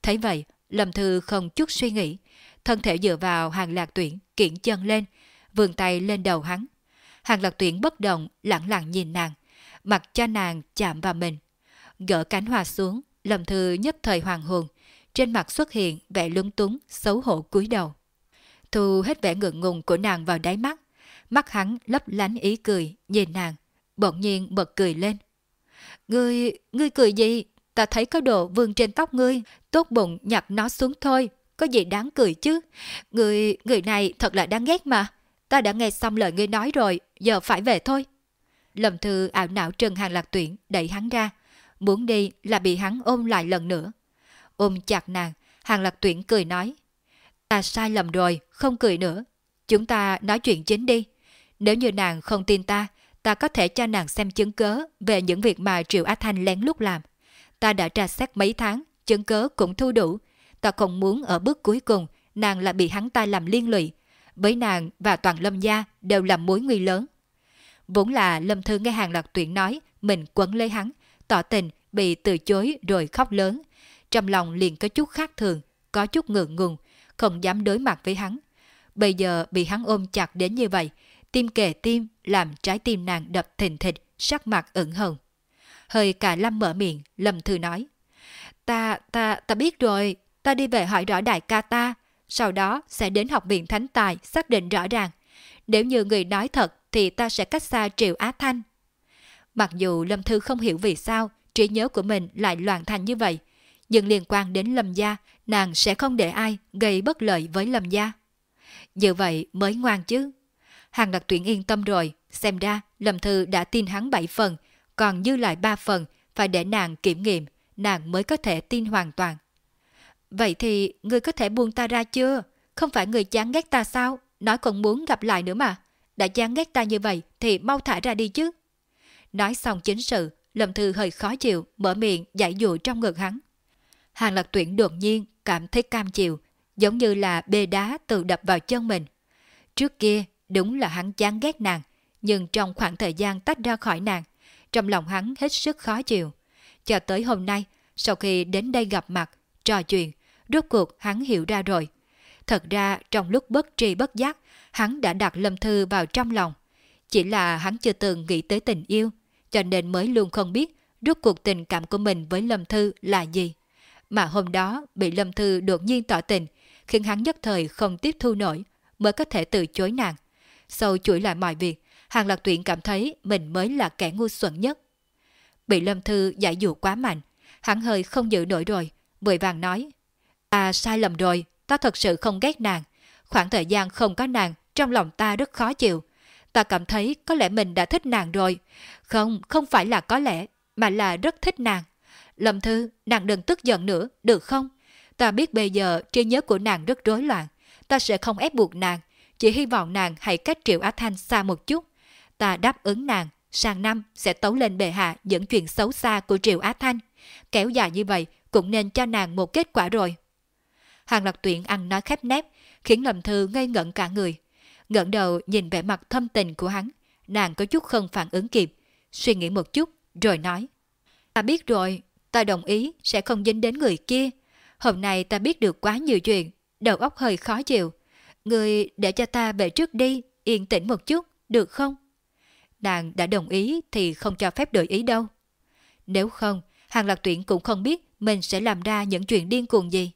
Thấy vậy, Lâm Thư không chút suy nghĩ, thân thể dựa vào hàng lạc tuyển, kiển chân lên, vươn tay lên đầu hắn. Hàng lạc tuyển bất động, lặng lặng nhìn nàng, mặc cho nàng chạm vào mình. Gỡ cánh hoa xuống, lầm Thư nhất thời hoàng hồn, trên mặt xuất hiện vẻ lúng túng, xấu hổ cúi đầu. Thu hết vẻ ngượng ngùng của nàng vào đáy mắt, mắt hắn lấp lánh ý cười, nhìn nàng, bỗng nhiên bật cười lên. Ngươi, ngươi cười gì? Ta thấy có đồ vương trên tóc ngươi, tốt bụng nhặt nó xuống thôi, có gì đáng cười chứ? Người, người này thật là đáng ghét mà. Ta đã nghe xong lời ngươi nói rồi, giờ phải về thôi. Lâm Thư ảo não trần hàng lạc tuyển đẩy hắn ra. Muốn đi là bị hắn ôm lại lần nữa. Ôm chặt nàng, hàng lạc tuyển cười nói. Ta sai lầm rồi, không cười nữa. Chúng ta nói chuyện chính đi. Nếu như nàng không tin ta, ta có thể cho nàng xem chứng cớ về những việc mà Triệu Á Thanh lén lút làm. Ta đã tra xét mấy tháng, chứng cớ cũng thu đủ. Ta không muốn ở bước cuối cùng, nàng lại bị hắn ta làm liên lụy. Với nàng và toàn lâm gia đều là mối nguy lớn. Vốn là Lâm Thư nghe hàng lạc tuyển nói mình quấn lấy hắn, tỏ tình, bị từ chối rồi khóc lớn. Trong lòng liền có chút khác thường, có chút ngượng ngùng, không dám đối mặt với hắn. Bây giờ bị hắn ôm chặt đến như vậy, tim kề tim làm trái tim nàng đập thình thịch, sắc mặt ửng hồng. Hơi cả lâm mở miệng, Lâm Thư nói. Ta, ta, ta biết rồi, ta đi về hỏi rõ đại ca ta, sau đó sẽ đến học viện thánh tài xác định rõ ràng. Nếu như người nói thật thì ta sẽ cách xa Triệu Á Thanh. Mặc dù Lâm Thư không hiểu vì sao trí nhớ của mình lại loạn thành như vậy, nhưng liên quan đến Lâm Gia, nàng sẽ không để ai gây bất lợi với Lâm Gia. Như vậy mới ngoan chứ. Hàng đặc tuyển yên tâm rồi, xem ra Lâm Thư đã tin hắn 7 phần, còn dư lại 3 phần phải để nàng kiểm nghiệm, nàng mới có thể tin hoàn toàn. Vậy thì người có thể buông ta ra chưa? Không phải người chán ghét ta sao? Nói còn muốn gặp lại nữa mà. Đã chán ghét ta như vậy thì mau thả ra đi chứ. Nói xong chính sự, Lâm Thư hơi khó chịu, mở miệng giải dụ trong ngực hắn. Hàng lạc tuyển đột nhiên cảm thấy cam chịu, giống như là bê đá tự đập vào chân mình. Trước kia, đúng là hắn chán ghét nàng, nhưng trong khoảng thời gian tách ra khỏi nàng, trong lòng hắn hết sức khó chịu. Cho tới hôm nay, sau khi đến đây gặp mặt, trò chuyện, rốt cuộc hắn hiểu ra rồi. Thật ra trong lúc bất tri bất giác, hắn đã đặt Lâm Thư vào trong lòng. Chỉ là hắn chưa từng nghĩ tới tình yêu, cho nên mới luôn không biết rốt cuộc tình cảm của mình với Lâm Thư là gì. Mà hôm đó bị Lâm Thư đột nhiên tỏ tình, khiến hắn nhất thời không tiếp thu nổi, mới có thể từ chối nàng. Sau chuỗi lại mọi việc, Hàng Lạc Tuyển cảm thấy mình mới là kẻ ngu xuẩn nhất. Bị Lâm Thư giải dụ quá mạnh, hắn hơi không giữ nổi rồi, vội vàng nói ta sai lầm rồi, ta thật sự không ghét nàng. Khoảng thời gian không có nàng, trong lòng ta rất khó chịu. Ta cảm thấy có lẽ mình đã thích nàng rồi. Không, không phải là có lẽ, mà là rất thích nàng. Lâm Thư, nàng đừng tức giận nữa, được không? Ta biết bây giờ trí nhớ của nàng rất rối loạn. Ta sẽ không ép buộc nàng, chỉ hy vọng nàng hãy cách Triệu Á Thanh xa một chút. Ta đáp ứng nàng, sang năm sẽ tấu lên bệ hạ những chuyện xấu xa của Triệu Á Thanh. Kéo dài như vậy cũng nên cho nàng một kết quả rồi. Hàng Lập Tuyển ăn nói khép nép, khiến Lâm Thư ngây ngẩn cả người. ngẩng đầu nhìn vẻ mặt thâm tình của hắn, nàng có chút không phản ứng kịp, suy nghĩ một chút, rồi nói. Ta biết rồi, ta đồng ý sẽ không dính đến người kia. Hôm nay ta biết được quá nhiều chuyện, đầu óc hơi khó chịu. Người để cho ta về trước đi, yên tĩnh một chút, được không? Nàng đã đồng ý thì không cho phép đổi ý đâu. Nếu không, Hàng Lạc Tuyển cũng không biết mình sẽ làm ra những chuyện điên cuồng gì.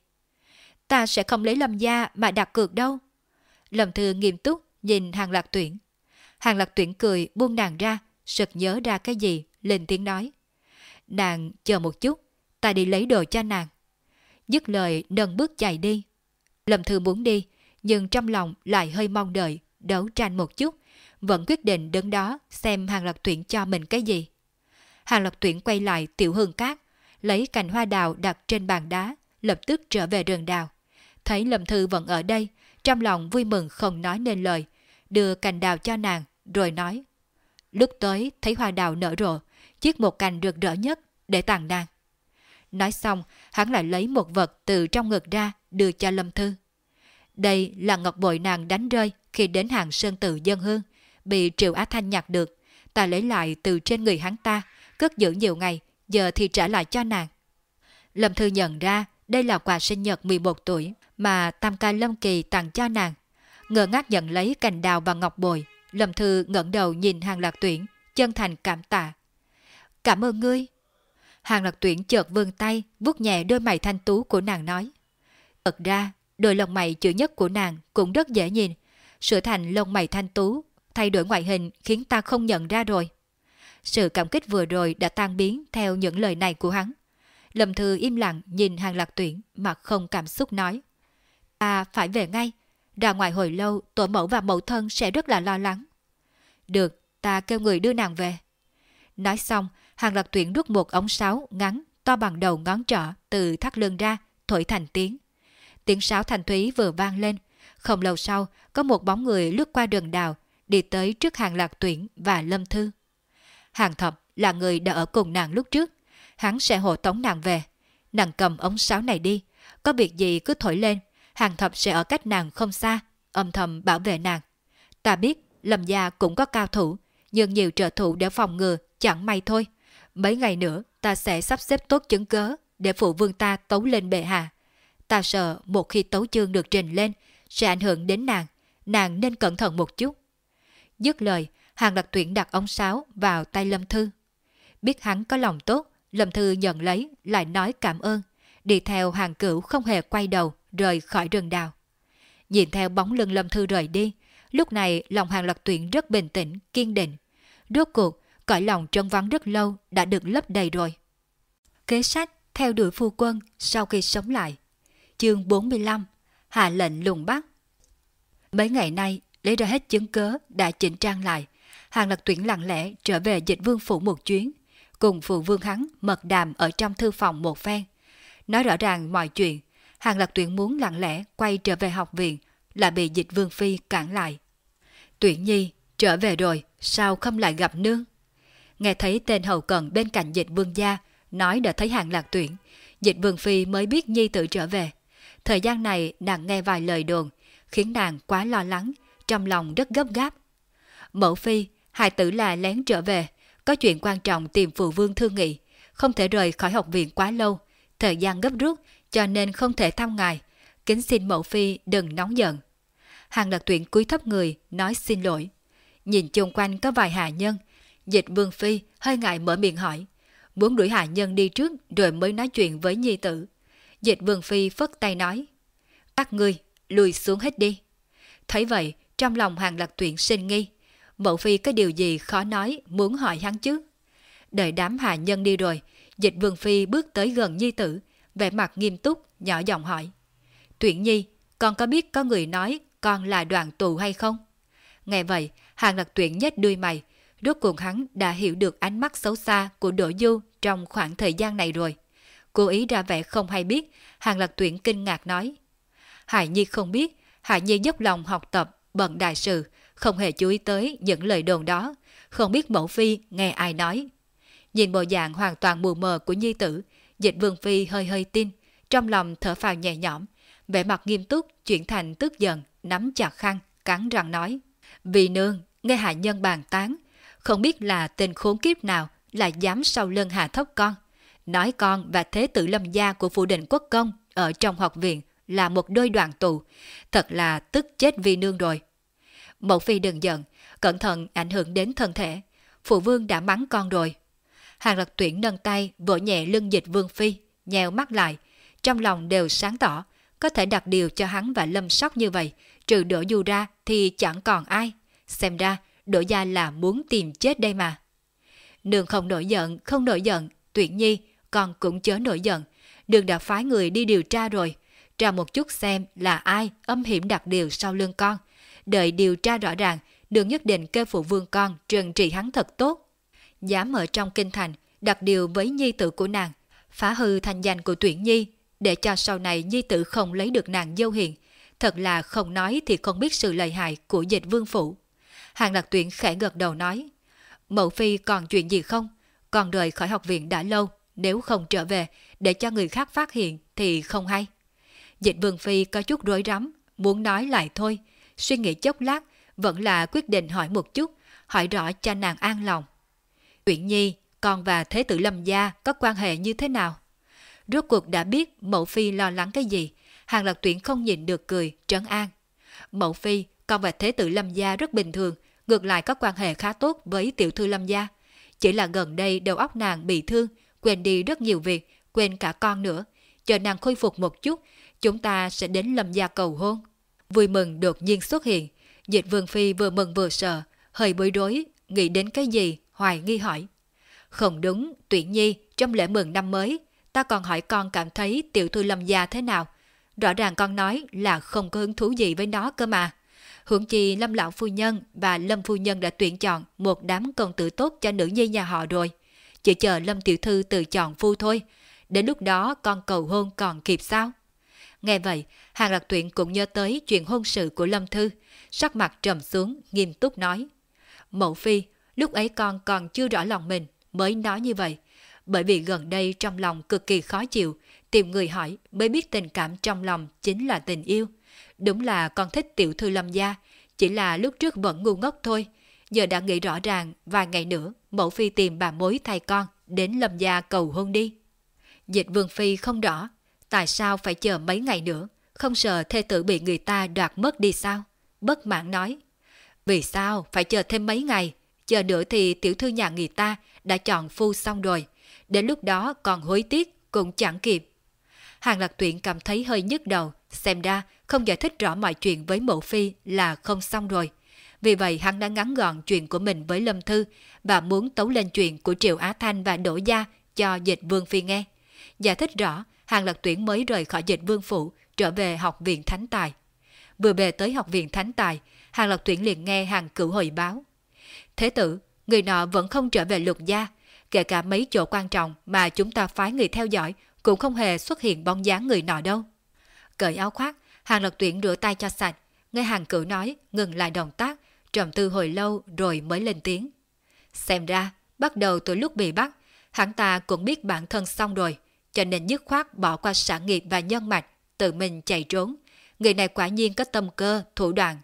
Ta sẽ không lấy Lâm Gia mà đặt cược đâu. Lâm Thư nghiêm túc nhìn Hàng Lạc Tuyển. Hàng Lạc Tuyển cười buông nàng ra, sực nhớ ra cái gì, lên tiếng nói. Nàng chờ một chút, ta đi lấy đồ cho nàng. Dứt lời nâng bước chạy đi. Lâm Thư muốn đi, nhưng trong lòng lại hơi mong đợi, đấu tranh một chút, vẫn quyết định đứng đó xem Hàng Lạc Tuyển cho mình cái gì. Hàng Lạc Tuyển quay lại tiểu hương cát, lấy cành hoa đào đặt trên bàn đá, lập tức trở về rừng đào. Thấy Lâm Thư vẫn ở đây, trong lòng vui mừng không nói nên lời, đưa cành đào cho nàng, rồi nói. Lúc tới thấy hoa đào nở rộ, chiếc một cành rực rỡ nhất để tặng nàng. Nói xong, hắn lại lấy một vật từ trong ngực ra đưa cho Lâm Thư. Đây là ngọc bội nàng đánh rơi khi đến hàng sơn tự dân hương, bị Triệu Á Thanh nhặt được. Ta lấy lại từ trên người hắn ta, cất giữ nhiều ngày, giờ thì trả lại cho nàng. Lâm Thư nhận ra đây là quà sinh nhật 11 tuổi mà Tam ca Lâm Kỳ tặng cho nàng. Ngờ ngác nhận lấy cành đào và ngọc bồi, Lâm Thư ngẩng đầu nhìn hàng lạc tuyển, chân thành cảm tạ. Cảm ơn ngươi. Hàng lạc tuyển chợt vươn tay, vuốt nhẹ đôi mày thanh tú của nàng nói. Thật ra, đôi lông mày chữ nhất của nàng cũng rất dễ nhìn. Sửa thành lông mày thanh tú, thay đổi ngoại hình khiến ta không nhận ra rồi. Sự cảm kích vừa rồi đã tan biến theo những lời này của hắn. Lâm Thư im lặng nhìn hàng lạc tuyển mà không cảm xúc nói. Ta phải về ngay. Ra ngoài hồi lâu tổ mẫu và mẫu thân sẽ rất là lo lắng. Được, ta kêu người đưa nàng về. Nói xong, hàng lạc tuyển rút một ống sáo ngắn to bằng đầu ngón trỏ từ thắt lưng ra, thổi thành tiếng. Tiếng sáo thành thúy vừa vang lên. Không lâu sau, có một bóng người lướt qua đường đào, đi tới trước hàng lạc tuyển và lâm thư. Hàng thập là người đã ở cùng nàng lúc trước. Hắn sẽ hộ tống nàng về. Nàng cầm ống sáo này đi. Có việc gì cứ thổi lên. Hàng thập sẽ ở cách nàng không xa. Âm thầm bảo vệ nàng. Ta biết Lâm gia cũng có cao thủ. Nhưng nhiều trợ thủ để phòng ngừa chẳng may thôi. Mấy ngày nữa ta sẽ sắp xếp tốt chứng cớ để phụ vương ta tấu lên bệ hạ. Ta sợ một khi tấu chương được trình lên sẽ ảnh hưởng đến nàng. Nàng nên cẩn thận một chút. Dứt lời, Hàng Đặc Tuyển đặt ống sáo vào tay Lâm Thư. Biết hắn có lòng tốt, Lâm Thư nhận lấy, lại nói cảm ơn. Đi theo hàng cửu không hề quay đầu, rời khỏi rừng đào. Nhìn theo bóng lưng Lâm Thư rời đi, lúc này lòng Hàng Lạc Tuyển rất bình tĩnh, kiên định. Rốt cuộc, cõi lòng trân vắng rất lâu đã được lấp đầy rồi. Kế sách theo đuổi phu quân sau khi sống lại. Chương 45 Hạ lệnh lùng bắt Mấy ngày nay, lấy ra hết chứng cớ đã chỉnh trang lại, Hàng Lạc Tuyển lặng lẽ trở về dịch vương phủ một chuyến, cùng phụ vương hắn mật đàm ở trong thư phòng một phen. Nói rõ ràng mọi chuyện, Hàng Lạc Tuyển muốn lặng lẽ quay trở về học viện, là bị dịch vương phi cản lại. Tuyển nhi, trở về rồi, sao không lại gặp nương? Nghe thấy tên hầu cận bên cạnh dịch vương gia, nói đã thấy Hàng Lạc Tuyển, dịch vương phi mới biết nhi tự trở về. Thời gian này nàng nghe vài lời đồn, khiến nàng quá lo lắng, trong lòng rất gấp gáp. Mẫu phi, hai tử là lén trở về, có chuyện quan trọng tìm phụ vương thương nghị, không thể rời khỏi học viện quá lâu, thời gian gấp rút cho nên không thể thăm ngài, kính xin mẫu phi đừng nóng giận. Hàng lạc tuyển cúi thấp người, nói xin lỗi. Nhìn chung quanh có vài hạ nhân, dịch vương phi hơi ngại mở miệng hỏi, muốn đuổi hạ nhân đi trước rồi mới nói chuyện với nhi tử. Dịch vương phi phất tay nói, các ngươi lùi xuống hết đi. Thấy vậy, trong lòng hàng lạc tuyển sinh nghi, mẫu Phi có điều gì khó nói muốn hỏi hắn chứ? Đợi đám hạ nhân đi rồi, dịch vương Phi bước tới gần nhi tử, vẻ mặt nghiêm túc, nhỏ giọng hỏi. Tuyển nhi, con có biết có người nói con là đoàn tù hay không? Nghe vậy, hàng lạc tuyển nhếch đuôi mày, rốt cuộc hắn đã hiểu được ánh mắt xấu xa của Đỗ Du trong khoảng thời gian này rồi. Cố ý ra vẻ không hay biết, hàng lạc tuyển kinh ngạc nói. Hải Nhi không biết, Hải Nhi dốc lòng học tập, bận đại sự, không hề chú ý tới những lời đồn đó, không biết mẫu phi nghe ai nói. Nhìn bộ dạng hoàn toàn mù mờ của nhi tử, dịch vương phi hơi hơi tin, trong lòng thở phào nhẹ nhõm, vẻ mặt nghiêm túc chuyển thành tức giận, nắm chặt khăn, cắn răng nói. Vì nương, nghe hạ nhân bàn tán, không biết là tên khốn kiếp nào là dám sau lưng hạ thấp con. nói con và thế tử lâm gia của phụ định quốc công ở trong học viện là một đôi đoàn tù, thật là tức chết vì nương rồi. Mẫu phi đừng giận, cẩn thận ảnh hưởng đến thân thể. Phụ vương đã mắng con rồi. Hàng lập tuyển nâng tay vỗ nhẹ lưng dịch vương phi, nhèo mắt lại. Trong lòng đều sáng tỏ, có thể đặt điều cho hắn và lâm sóc như vậy, trừ đổ du ra thì chẳng còn ai. Xem ra, đổ gia là muốn tìm chết đây mà. Nương không nổi giận, không nổi giận, tuyển nhi, con cũng chớ nổi giận. Đường đã phái người đi điều tra rồi, tra một chút xem là ai âm hiểm đặt điều sau lưng con. Đợi điều tra rõ ràng, đường nhất định kêu phụ vương con trừng trị hắn thật tốt. Dám ở trong kinh thành, đặt điều với nhi tử của nàng, phá hư thành danh của tuyển nhi, để cho sau này nhi tử không lấy được nàng dâu hiền. Thật là không nói thì không biết sự lợi hại của dịch vương phủ. Hàng lạc tuyển khẽ gật đầu nói, Mậu Phi còn chuyện gì không? Còn rời khỏi học viện đã lâu, nếu không trở về để cho người khác phát hiện thì không hay. Dịch Vương Phi có chút rối rắm, muốn nói lại thôi. Suy nghĩ chốc lát, vẫn là quyết định hỏi một chút, hỏi rõ cho nàng an lòng. Uyển Nhi, con và Thế tử Lâm Gia có quan hệ như thế nào? Rốt cuộc đã biết Mậu Phi lo lắng cái gì, Hàng Lạc Tuyển không nhìn được cười, trấn an. Mậu Phi, con và Thế tử Lâm Gia rất bình thường, ngược lại có quan hệ khá tốt với tiểu thư Lâm Gia. Chỉ là gần đây đầu óc nàng bị thương, quên đi rất nhiều việc, quên cả con nữa. Chờ nàng khôi phục một chút, chúng ta sẽ đến Lâm Gia cầu hôn. Vui mừng đột nhiên xuất hiện, dịch vương phi vừa mừng vừa sợ, hơi bối rối, nghĩ đến cái gì, hoài nghi hỏi. Không đúng, tuyển nhi, trong lễ mừng năm mới, ta còn hỏi con cảm thấy tiểu thư Lâm Gia thế nào. Rõ ràng con nói là không có hứng thú gì với nó cơ mà. Hưởng chi Lâm Lão Phu Nhân và Lâm Phu Nhân đã tuyển chọn một đám công tử tốt cho nữ nhi nhà họ rồi. Chỉ chờ Lâm Tiểu Thư tự chọn phu thôi. Đến lúc đó con cầu hôn còn kịp sao? Nghe vậy, Hàng Lạc Tuyển cũng nhớ tới chuyện hôn sự của Lâm Thư. Sắc mặt trầm xuống, nghiêm túc nói. Mẫu Phi, lúc ấy con còn chưa rõ lòng mình, mới nói như vậy. Bởi vì gần đây trong lòng cực kỳ khó chịu, tìm người hỏi mới biết tình cảm trong lòng chính là tình yêu. Đúng là con thích tiểu thư lâm gia, chỉ là lúc trước vẫn ngu ngốc thôi. Giờ đã nghĩ rõ ràng, vài ngày nữa, mẫu phi tìm bà mối thay con, đến lâm gia cầu hôn đi. Dịch vương phi không rõ, tại sao phải chờ mấy ngày nữa, không sợ thê tử bị người ta đoạt mất đi sao? Bất mãn nói. Vì sao phải chờ thêm mấy ngày? Chờ nữa thì tiểu thư nhà người ta đã chọn phu xong rồi. Đến lúc đó còn hối tiếc cũng chẳng kịp. Hàng lạc tuyển cảm thấy hơi nhức đầu, xem ra không giải thích rõ mọi chuyện với mộ phi là không xong rồi. Vì vậy hắn đã ngắn gọn chuyện của mình với Lâm Thư và muốn tấu lên chuyện của Triệu Á Thanh và Đỗ Gia cho dịch vương phi nghe. Giải thích rõ, Hàng Lạc Tuyển mới rời khỏi dịch vương phủ, trở về học viện Thánh Tài. Vừa về tới học viện Thánh Tài, Hàng Lạc Tuyển liền nghe hàng cửu hồi báo. Thế tử, người nọ vẫn không trở về lục gia, kể cả mấy chỗ quan trọng mà chúng ta phái người theo dõi cũng không hề xuất hiện bóng dáng người nọ đâu. Cởi áo khoác, Hàng Lập Tuyển rửa tay cho sạch, nghe hàng cửu nói, ngừng lại động tác, trầm tư hồi lâu rồi mới lên tiếng. Xem ra, bắt đầu từ lúc bị bắt, hắn ta cũng biết bản thân xong rồi, cho nên dứt khoát bỏ qua sản nghiệp và nhân mạch, tự mình chạy trốn. Người này quả nhiên có tâm cơ, thủ đoạn.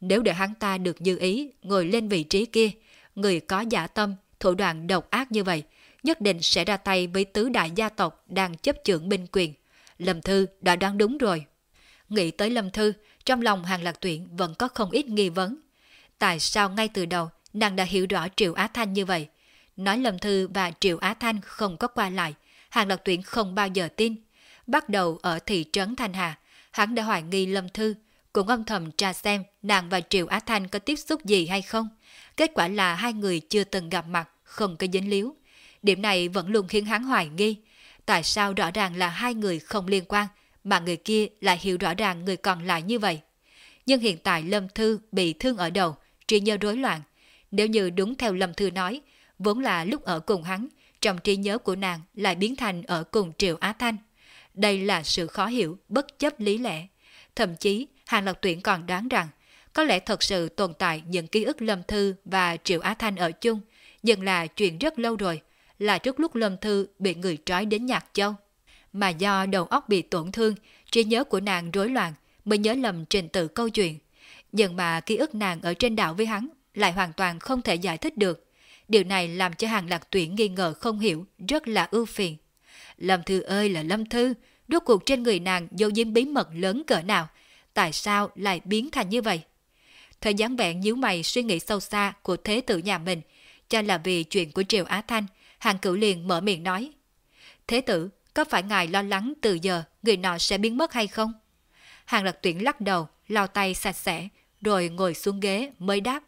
Nếu để hắn ta được như ý, ngồi lên vị trí kia, người có giả tâm, thủ đoạn độc ác như vậy, nhất định sẽ ra tay với tứ đại gia tộc đang chấp trưởng binh quyền. Lâm Thư đã đoán đúng rồi. Nghĩ tới Lâm Thư, trong lòng Hàng Lạc Tuyển vẫn có không ít nghi vấn. Tại sao ngay từ đầu nàng đã hiểu rõ Triệu Á Thanh như vậy? Nói Lâm Thư và Triệu Á Thanh không có qua lại, Hàng Lạc Tuyển không bao giờ tin. Bắt đầu ở thị trấn Thanh Hà, hắn đã hoài nghi Lâm Thư, cũng âm thầm tra xem nàng và Triệu Á Thanh có tiếp xúc gì hay không. Kết quả là hai người chưa từng gặp mặt, không có dính líu. Điểm này vẫn luôn khiến hắn hoài nghi. Tại sao rõ ràng là hai người không liên quan, mà người kia lại hiểu rõ ràng người còn lại như vậy? Nhưng hiện tại Lâm Thư bị thương ở đầu, trí nhớ rối loạn. Nếu như đúng theo Lâm Thư nói, vốn là lúc ở cùng hắn, trong trí nhớ của nàng lại biến thành ở cùng Triệu Á Thanh. Đây là sự khó hiểu, bất chấp lý lẽ. Thậm chí, Hàng Lộc Tuyển còn đoán rằng, có lẽ thật sự tồn tại những ký ức Lâm Thư và Triệu Á Thanh ở chung, nhưng là chuyện rất lâu rồi, là trước lúc Lâm Thư bị người trói đến Nhạc Châu. Mà do đầu óc bị tổn thương, trí nhớ của nàng rối loạn mới nhớ lầm trình tự câu chuyện. Nhưng mà ký ức nàng ở trên đảo với hắn lại hoàn toàn không thể giải thích được. Điều này làm cho hàng lạc tuyển nghi ngờ không hiểu, rất là ưu phiền. Lâm Thư ơi là Lâm Thư, rốt cuộc trên người nàng dấu diếm bí mật lớn cỡ nào, tại sao lại biến thành như vậy? Thời gian vẹn nhíu mày suy nghĩ sâu xa của thế tử nhà mình, cho là vì chuyện của Triều Á Thanh, hàng cửu liền mở miệng nói. Thế tử, có phải ngài lo lắng từ giờ người nọ sẽ biến mất hay không? Hàng lạc tuyển lắc đầu, lau tay sạch sẽ, rồi ngồi xuống ghế mới đáp.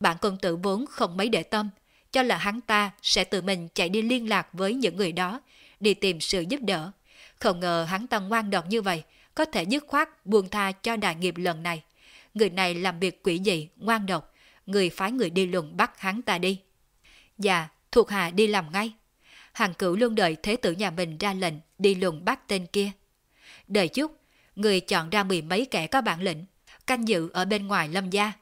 Bản công tử vốn không mấy để tâm, cho là hắn ta sẽ tự mình chạy đi liên lạc với những người đó, đi tìm sự giúp đỡ. Không ngờ hắn ta ngoan độc như vậy, có thể dứt khoát buông tha cho đại nghiệp lần này. Người này làm việc quỷ dị, ngoan độc, người phái người đi lùng bắt hắn ta đi. Dạ, thuộc hạ đi làm ngay. Hàng cửu luôn đợi thế tử nhà mình ra lệnh đi lùng bắt tên kia. Đợi chút, người chọn ra mười mấy kẻ có bản lĩnh, canh giữ ở bên ngoài lâm gia.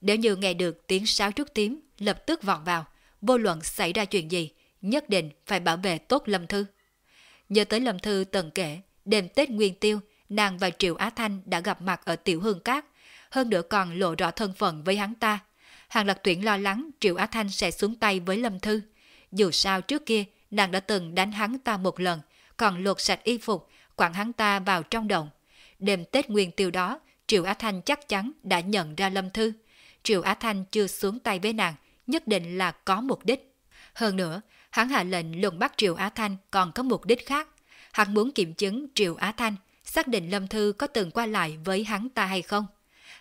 Nếu như nghe được tiếng sáo trúc tím, lập tức vọt vào, vô luận xảy ra chuyện gì, nhất định phải bảo vệ tốt Lâm Thư. Nhớ tới Lâm Thư từng kể, đêm Tết Nguyên Tiêu, nàng và Triệu Á Thanh đã gặp mặt ở Tiểu Hương Cát, hơn nữa còn lộ rõ thân phận với hắn ta. Hàng Lạc Tuyển lo lắng Triệu Á Thanh sẽ xuống tay với Lâm Thư. Dù sao trước kia, nàng đã từng đánh hắn ta một lần, còn lột sạch y phục, quẳng hắn ta vào trong động. Đêm Tết Nguyên Tiêu đó, Triệu Á Thanh chắc chắn đã nhận ra Lâm Thư. Triệu Á Thanh chưa xuống tay với nàng, nhất định là có mục đích. Hơn nữa, hắn hạ lệnh luận bắt Triệu Á Thanh còn có mục đích khác. Hắn muốn kiểm chứng Triệu Á Thanh, xác định Lâm Thư có từng qua lại với hắn ta hay không.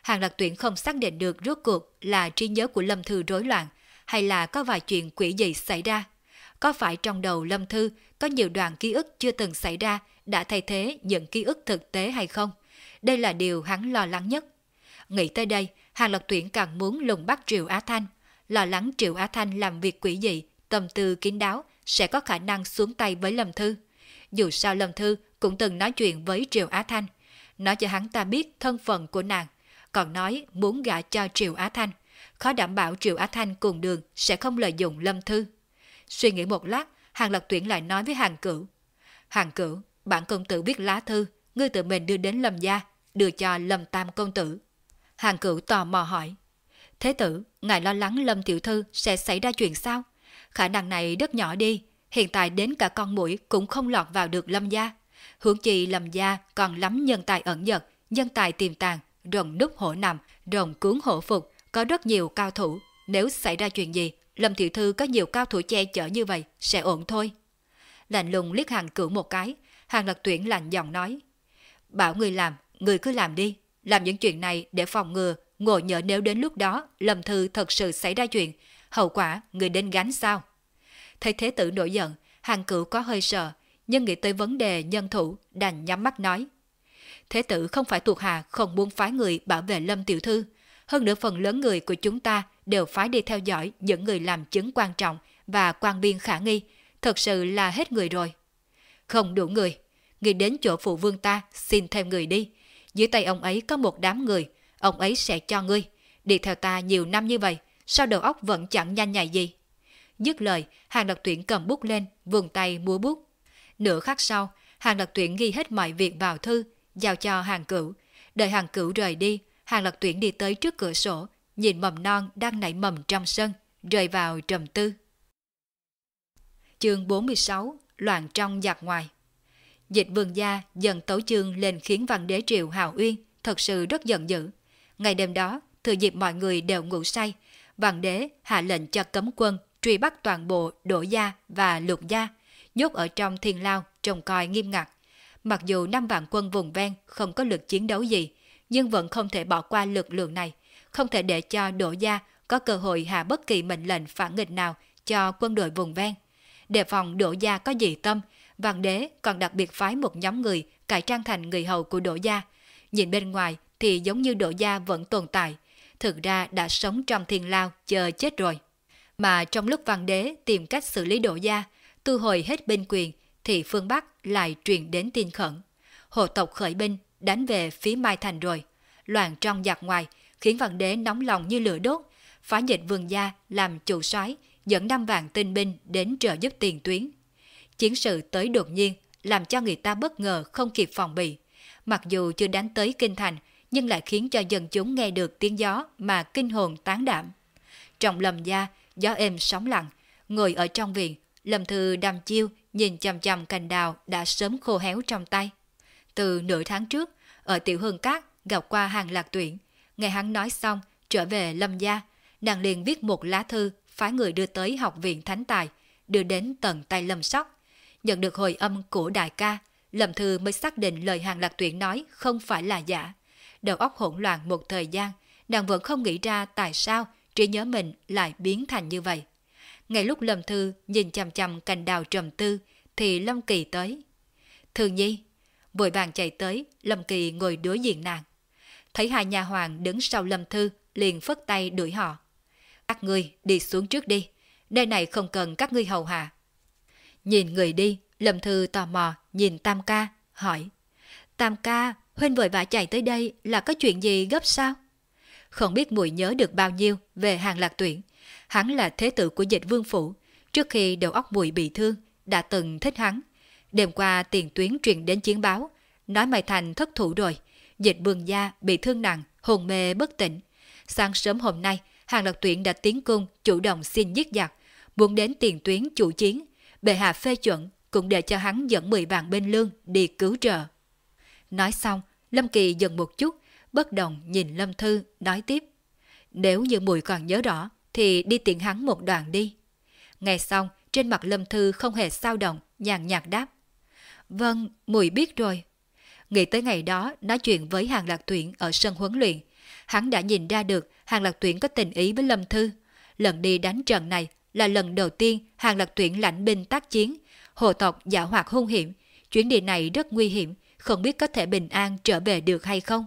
Hàng lạc tuyển không xác định được rốt cuộc là trí nhớ của Lâm Thư rối loạn, hay là có vài chuyện quỷ dị xảy ra. Có phải trong đầu Lâm Thư có nhiều đoạn ký ức chưa từng xảy ra đã thay thế những ký ức thực tế hay không? Đây là điều hắn lo lắng nhất. Nghĩ tới đây, Hàng Lập Tuyển càng muốn lùng bắt Triệu Á Thanh, lo lắng Triệu Á Thanh làm việc quỷ dị, tâm tư kín đáo, sẽ có khả năng xuống tay với Lâm Thư. Dù sao Lâm Thư cũng từng nói chuyện với Triệu Á Thanh, nói cho hắn ta biết thân phận của nàng, còn nói muốn gả cho Triệu Á Thanh, khó đảm bảo Triệu Á Thanh cùng đường sẽ không lợi dụng Lâm Thư. Suy nghĩ một lát, Hàng Lập Tuyển lại nói với Hàng Cửu. Hàng Cửu, bản công tử viết lá thư, ngươi tự mình đưa đến Lâm Gia, đưa cho Lâm Tam công tử. Hàng Cửu tò mò hỏi. Thế tử, ngài lo lắng Lâm Tiểu Thư sẽ xảy ra chuyện sao? Khả năng này rất nhỏ đi, hiện tại đến cả con mũi cũng không lọt vào được Lâm Gia. Hướng chi Lâm Gia còn lắm nhân tài ẩn giật, nhân tài tiềm tàng, rồng núp hổ nằm, rồng cuốn hổ phục, có rất nhiều cao thủ. Nếu xảy ra chuyện gì, Lâm Tiểu Thư có nhiều cao thủ che chở như vậy, sẽ ổn thôi. Lạnh lùng liếc hàng cửu một cái, hàng lật tuyển lạnh giọng nói. Bảo người làm, người cứ làm đi, làm những chuyện này để phòng ngừa, ngồi nhỡ nếu đến lúc đó Lâm Thư thật sự xảy ra chuyện, hậu quả người đến gánh sao? Thấy thế tử nổi giận, hàng cửu có hơi sợ, nhưng nghĩ tới vấn đề nhân thủ, đành nhắm mắt nói. Thế tử không phải thuộc hạ không muốn phái người bảo vệ Lâm Tiểu Thư. Hơn nữa phần lớn người của chúng ta đều phái đi theo dõi những người làm chứng quan trọng và quan biên khả nghi. Thật sự là hết người rồi. Không đủ người. Người đến chỗ phụ vương ta xin thêm người đi. Dưới tay ông ấy có một đám người. Ông ấy sẽ cho ngươi. Đi theo ta nhiều năm như vậy. Sao đầu óc vẫn chẳng nhanh nhạy gì? Dứt lời, hàng đặc tuyển cầm bút lên, vườn tay múa bút. Nửa khắc sau, hàng đặc tuyển ghi hết mọi việc vào thư, giao cho hàng cửu. Đợi hàng cửu rời đi, hàng lập tuyển đi tới trước cửa sổ, nhìn mầm non đang nảy mầm trong sân, rơi vào trầm tư. Chương 46 Loạn trong giặc ngoài Dịch vương gia dần tấu chương lên khiến văn đế triều Hào Uyên thật sự rất giận dữ. Ngày đêm đó, thừa dịp mọi người đều ngủ say, văn đế hạ lệnh cho cấm quân truy bắt toàn bộ đổ gia và lục gia, nhốt ở trong thiên lao trông coi nghiêm ngặt. Mặc dù năm vạn quân vùng ven không có lực chiến đấu gì, nhưng vẫn không thể bỏ qua lực lượng này, không thể để cho đổ gia có cơ hội hạ bất kỳ mệnh lệnh phản nghịch nào cho quân đội vùng ven. Đề phòng đổ gia có dị tâm, vạn đế còn đặc biệt phái một nhóm người cải trang thành người hầu của đổ gia. Nhìn bên ngoài thì giống như đổ gia vẫn tồn tại, thực ra đã sống trong thiên lao chờ chết rồi. Mà trong lúc văn đế tìm cách xử lý đổ gia, tu hồi hết binh quyền, thì phương Bắc lại truyền đến tin khẩn. Hồ tộc khởi binh đánh về phía Mai Thành rồi, loạn trong giặc ngoài, khiến văn đế nóng lòng như lửa đốt, phá dịch vương gia làm chủ soái dẫn năm vạn tinh binh đến trợ giúp tiền tuyến. Chiến sự tới đột nhiên, làm cho người ta bất ngờ không kịp phòng bị. Mặc dù chưa đánh tới kinh thành, nhưng lại khiến cho dân chúng nghe được tiếng gió mà kinh hồn tán đảm. trọng lầm gia, gió êm sóng lặng, ngồi ở trong viện, Lâm Thư đăm chiêu nhìn chằm chằm cành đào đã sớm khô héo trong tay. Từ nửa tháng trước, ở Tiểu Hương Cát gặp qua hàng lạc tuyển. Nghe hắn nói xong, trở về lâm gia, nàng liền viết một lá thư phái người đưa tới học viện Thánh Tài, đưa đến tận tay lâm sóc. Nhận được hồi âm của đại ca, lâm thư mới xác định lời hàng lạc tuyển nói không phải là giả. Đầu óc hỗn loạn một thời gian, nàng vẫn không nghĩ ra tại sao trí nhớ mình lại biến thành như vậy. Ngay lúc Lâm Thư nhìn chằm chằm cành đào trầm tư, thì Lâm Kỳ tới. Thư Nhi, vội vàng chạy tới, Lâm Kỳ ngồi đối diện nàng. Thấy hai nhà hoàng đứng sau Lâm Thư, liền phất tay đuổi họ. Các ngươi đi xuống trước đi, nơi này không cần các ngươi hầu hạ. Nhìn người đi, Lâm Thư tò mò nhìn Tam Ca, hỏi. Tam Ca, Huynh vội vã chạy tới đây là có chuyện gì gấp sao? Không biết mùi nhớ được bao nhiêu về hàng lạc tuyển. Hắn là thế tử của dịch vương phủ. Trước khi đầu óc mùi bị thương, đã từng thích hắn. Đêm qua tiền tuyến truyền đến chiến báo, nói mày Thành thất thủ rồi. Dịch vương gia bị thương nặng, hồn mê bất tỉnh. Sáng sớm hôm nay, hàng lạc tuyển đã tiến cung chủ động xin giết giặc, muốn đến tiền tuyến chủ chiến. Bệ hạ phê chuẩn, cũng để cho hắn dẫn 10 vạn bên lương đi cứu trợ. Nói xong, Lâm Kỳ dừng một chút, bất đồng nhìn Lâm Thư, nói tiếp. Nếu như mùi còn nhớ rõ, thì đi tiện hắn một đoạn đi. Nghe xong, trên mặt Lâm Thư không hề sao động, nhàn nhạt đáp. Vâng, mùi biết rồi. Nghĩ tới ngày đó nói chuyện với Hàng Lạc Tuyển ở sân huấn luyện, hắn đã nhìn ra được Hàng Lạc Tuyển có tình ý với Lâm Thư. Lần đi đánh trận này là lần đầu tiên Hàng Lạc Tuyển lãnh binh tác chiến, hộ tộc giả hoạt hung hiểm. Chuyến đi này rất nguy hiểm, không biết có thể bình an trở về được hay không.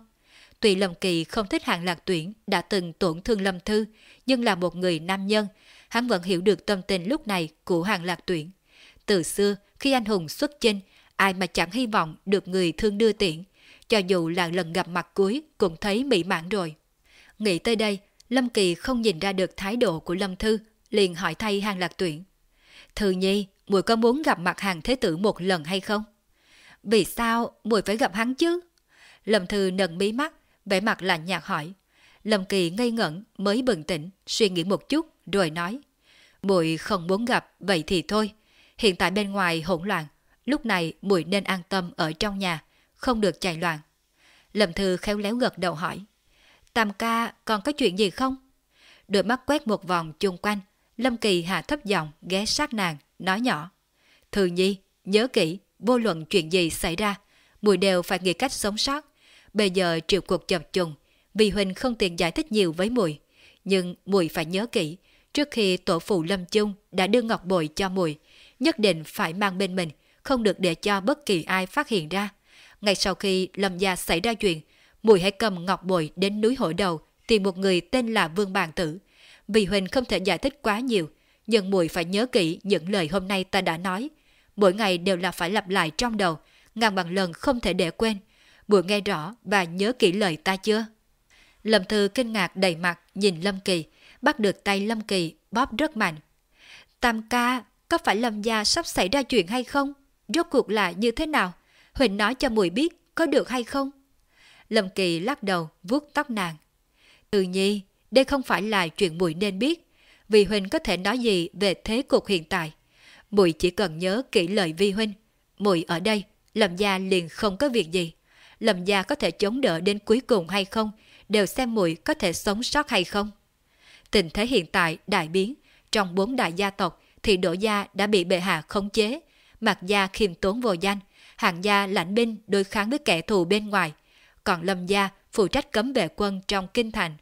Tuy Lâm Kỳ không thích hạng lạc tuyển đã từng tổn thương Lâm Thư, nhưng là một người nam nhân, hắn vẫn hiểu được tâm tình lúc này của hàng lạc tuyển. Từ xưa, khi anh hùng xuất chinh, ai mà chẳng hy vọng được người thương đưa tiễn, cho dù là lần gặp mặt cuối cũng thấy mỹ mãn rồi. Nghĩ tới đây, Lâm Kỳ không nhìn ra được thái độ của Lâm Thư, liền hỏi thay hàng lạc tuyển. Thư nhi, muội có muốn gặp mặt hàng thế tử một lần hay không? Vì sao muội phải gặp hắn chứ? Lâm Thư nâng mí mắt, vẻ mặt lạnh nhạt hỏi. Lâm Kỳ ngây ngẩn mới bừng tỉnh, suy nghĩ một chút rồi nói. Mùi không muốn gặp, vậy thì thôi. Hiện tại bên ngoài hỗn loạn, lúc này mùi nên an tâm ở trong nhà, không được chạy loạn. Lâm Thư khéo léo gật đầu hỏi. Tam ca còn có chuyện gì không? Đôi mắt quét một vòng chung quanh, Lâm Kỳ hạ thấp giọng ghé sát nàng, nói nhỏ. Thư nhi, nhớ kỹ, vô luận chuyện gì xảy ra, mùi đều phải nghĩ cách sống sót. Bây giờ triệu cuộc chập trùng, vì Huỳnh không tiện giải thích nhiều với mùi. Nhưng mùi phải nhớ kỹ, trước khi tổ phụ Lâm Chung đã đưa ngọc bội cho mùi, nhất định phải mang bên mình, không được để cho bất kỳ ai phát hiện ra. Ngay sau khi Lâm gia xảy ra chuyện, mùi hãy cầm ngọc bội đến núi hội đầu tìm một người tên là Vương Bàn Tử. Vì Huỳnh không thể giải thích quá nhiều, nhưng mùi phải nhớ kỹ những lời hôm nay ta đã nói – mỗi ngày đều là phải lặp lại trong đầu, ngàn bằng lần không thể để quên. Bùi nghe rõ và nhớ kỹ lời ta chưa? Lâm Thư kinh ngạc đầy mặt nhìn Lâm Kỳ, bắt được tay Lâm Kỳ bóp rất mạnh. Tam ca, có phải Lâm gia sắp xảy ra chuyện hay không? Rốt cuộc là như thế nào? Huỳnh nói cho muội biết có được hay không? Lâm Kỳ lắc đầu vuốt tóc nàng. Từ nhi, đây không phải là chuyện muội nên biết, vì Huỳnh có thể nói gì về thế cục hiện tại muội chỉ cần nhớ kỹ lời vi huynh. muội ở đây, Lâm gia liền không có việc gì. Lâm gia có thể chống đỡ đến cuối cùng hay không, đều xem muội có thể sống sót hay không. Tình thế hiện tại đại biến, trong bốn đại gia tộc thì đỗ gia đã bị bệ hạ khống chế, mặt gia khiêm tốn vô danh, hạng gia lãnh binh đối kháng với kẻ thù bên ngoài, còn Lâm gia phụ trách cấm vệ quân trong kinh thành.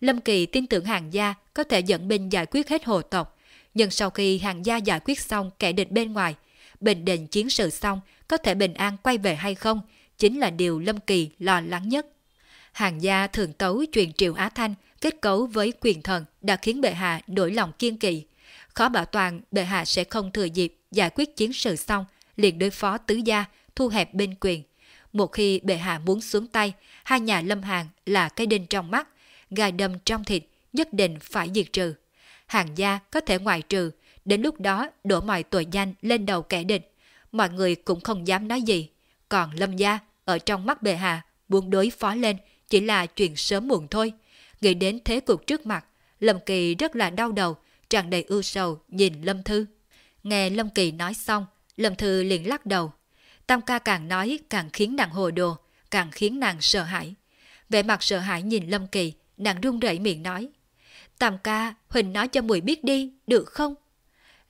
Lâm Kỳ tin tưởng hàng gia có thể dẫn binh giải quyết hết hồ tộc, nhưng sau khi hàng gia giải quyết xong kẻ địch bên ngoài, bình định chiến sự xong có thể bình an quay về hay không, chính là điều Lâm Kỳ lo lắng nhất. Hàng gia thường tấu truyền triều Á Thanh kết cấu với quyền thần đã khiến bệ hạ đổi lòng kiên kỵ, Khó bảo toàn bệ hạ sẽ không thừa dịp giải quyết chiến sự xong liền đối phó tứ gia, thu hẹp bên quyền. Một khi bệ hạ muốn xuống tay, hai nhà lâm hàng là cái đinh trong mắt, gai đâm trong thịt, nhất định phải diệt trừ hàng gia có thể ngoại trừ, đến lúc đó đổ mọi tội danh lên đầu kẻ địch. Mọi người cũng không dám nói gì. Còn lâm gia, ở trong mắt bệ hạ, buông đối phó lên chỉ là chuyện sớm muộn thôi. Nghĩ đến thế cục trước mặt, Lâm Kỳ rất là đau đầu, tràn đầy ưu sầu nhìn Lâm Thư. Nghe Lâm Kỳ nói xong, Lâm Thư liền lắc đầu. Tam ca càng nói càng khiến nàng hồ đồ, càng khiến nàng sợ hãi. Vẻ mặt sợ hãi nhìn Lâm Kỳ, nàng run rẩy miệng nói. Tam ca, Huỳnh nói cho Mùi biết đi, được không?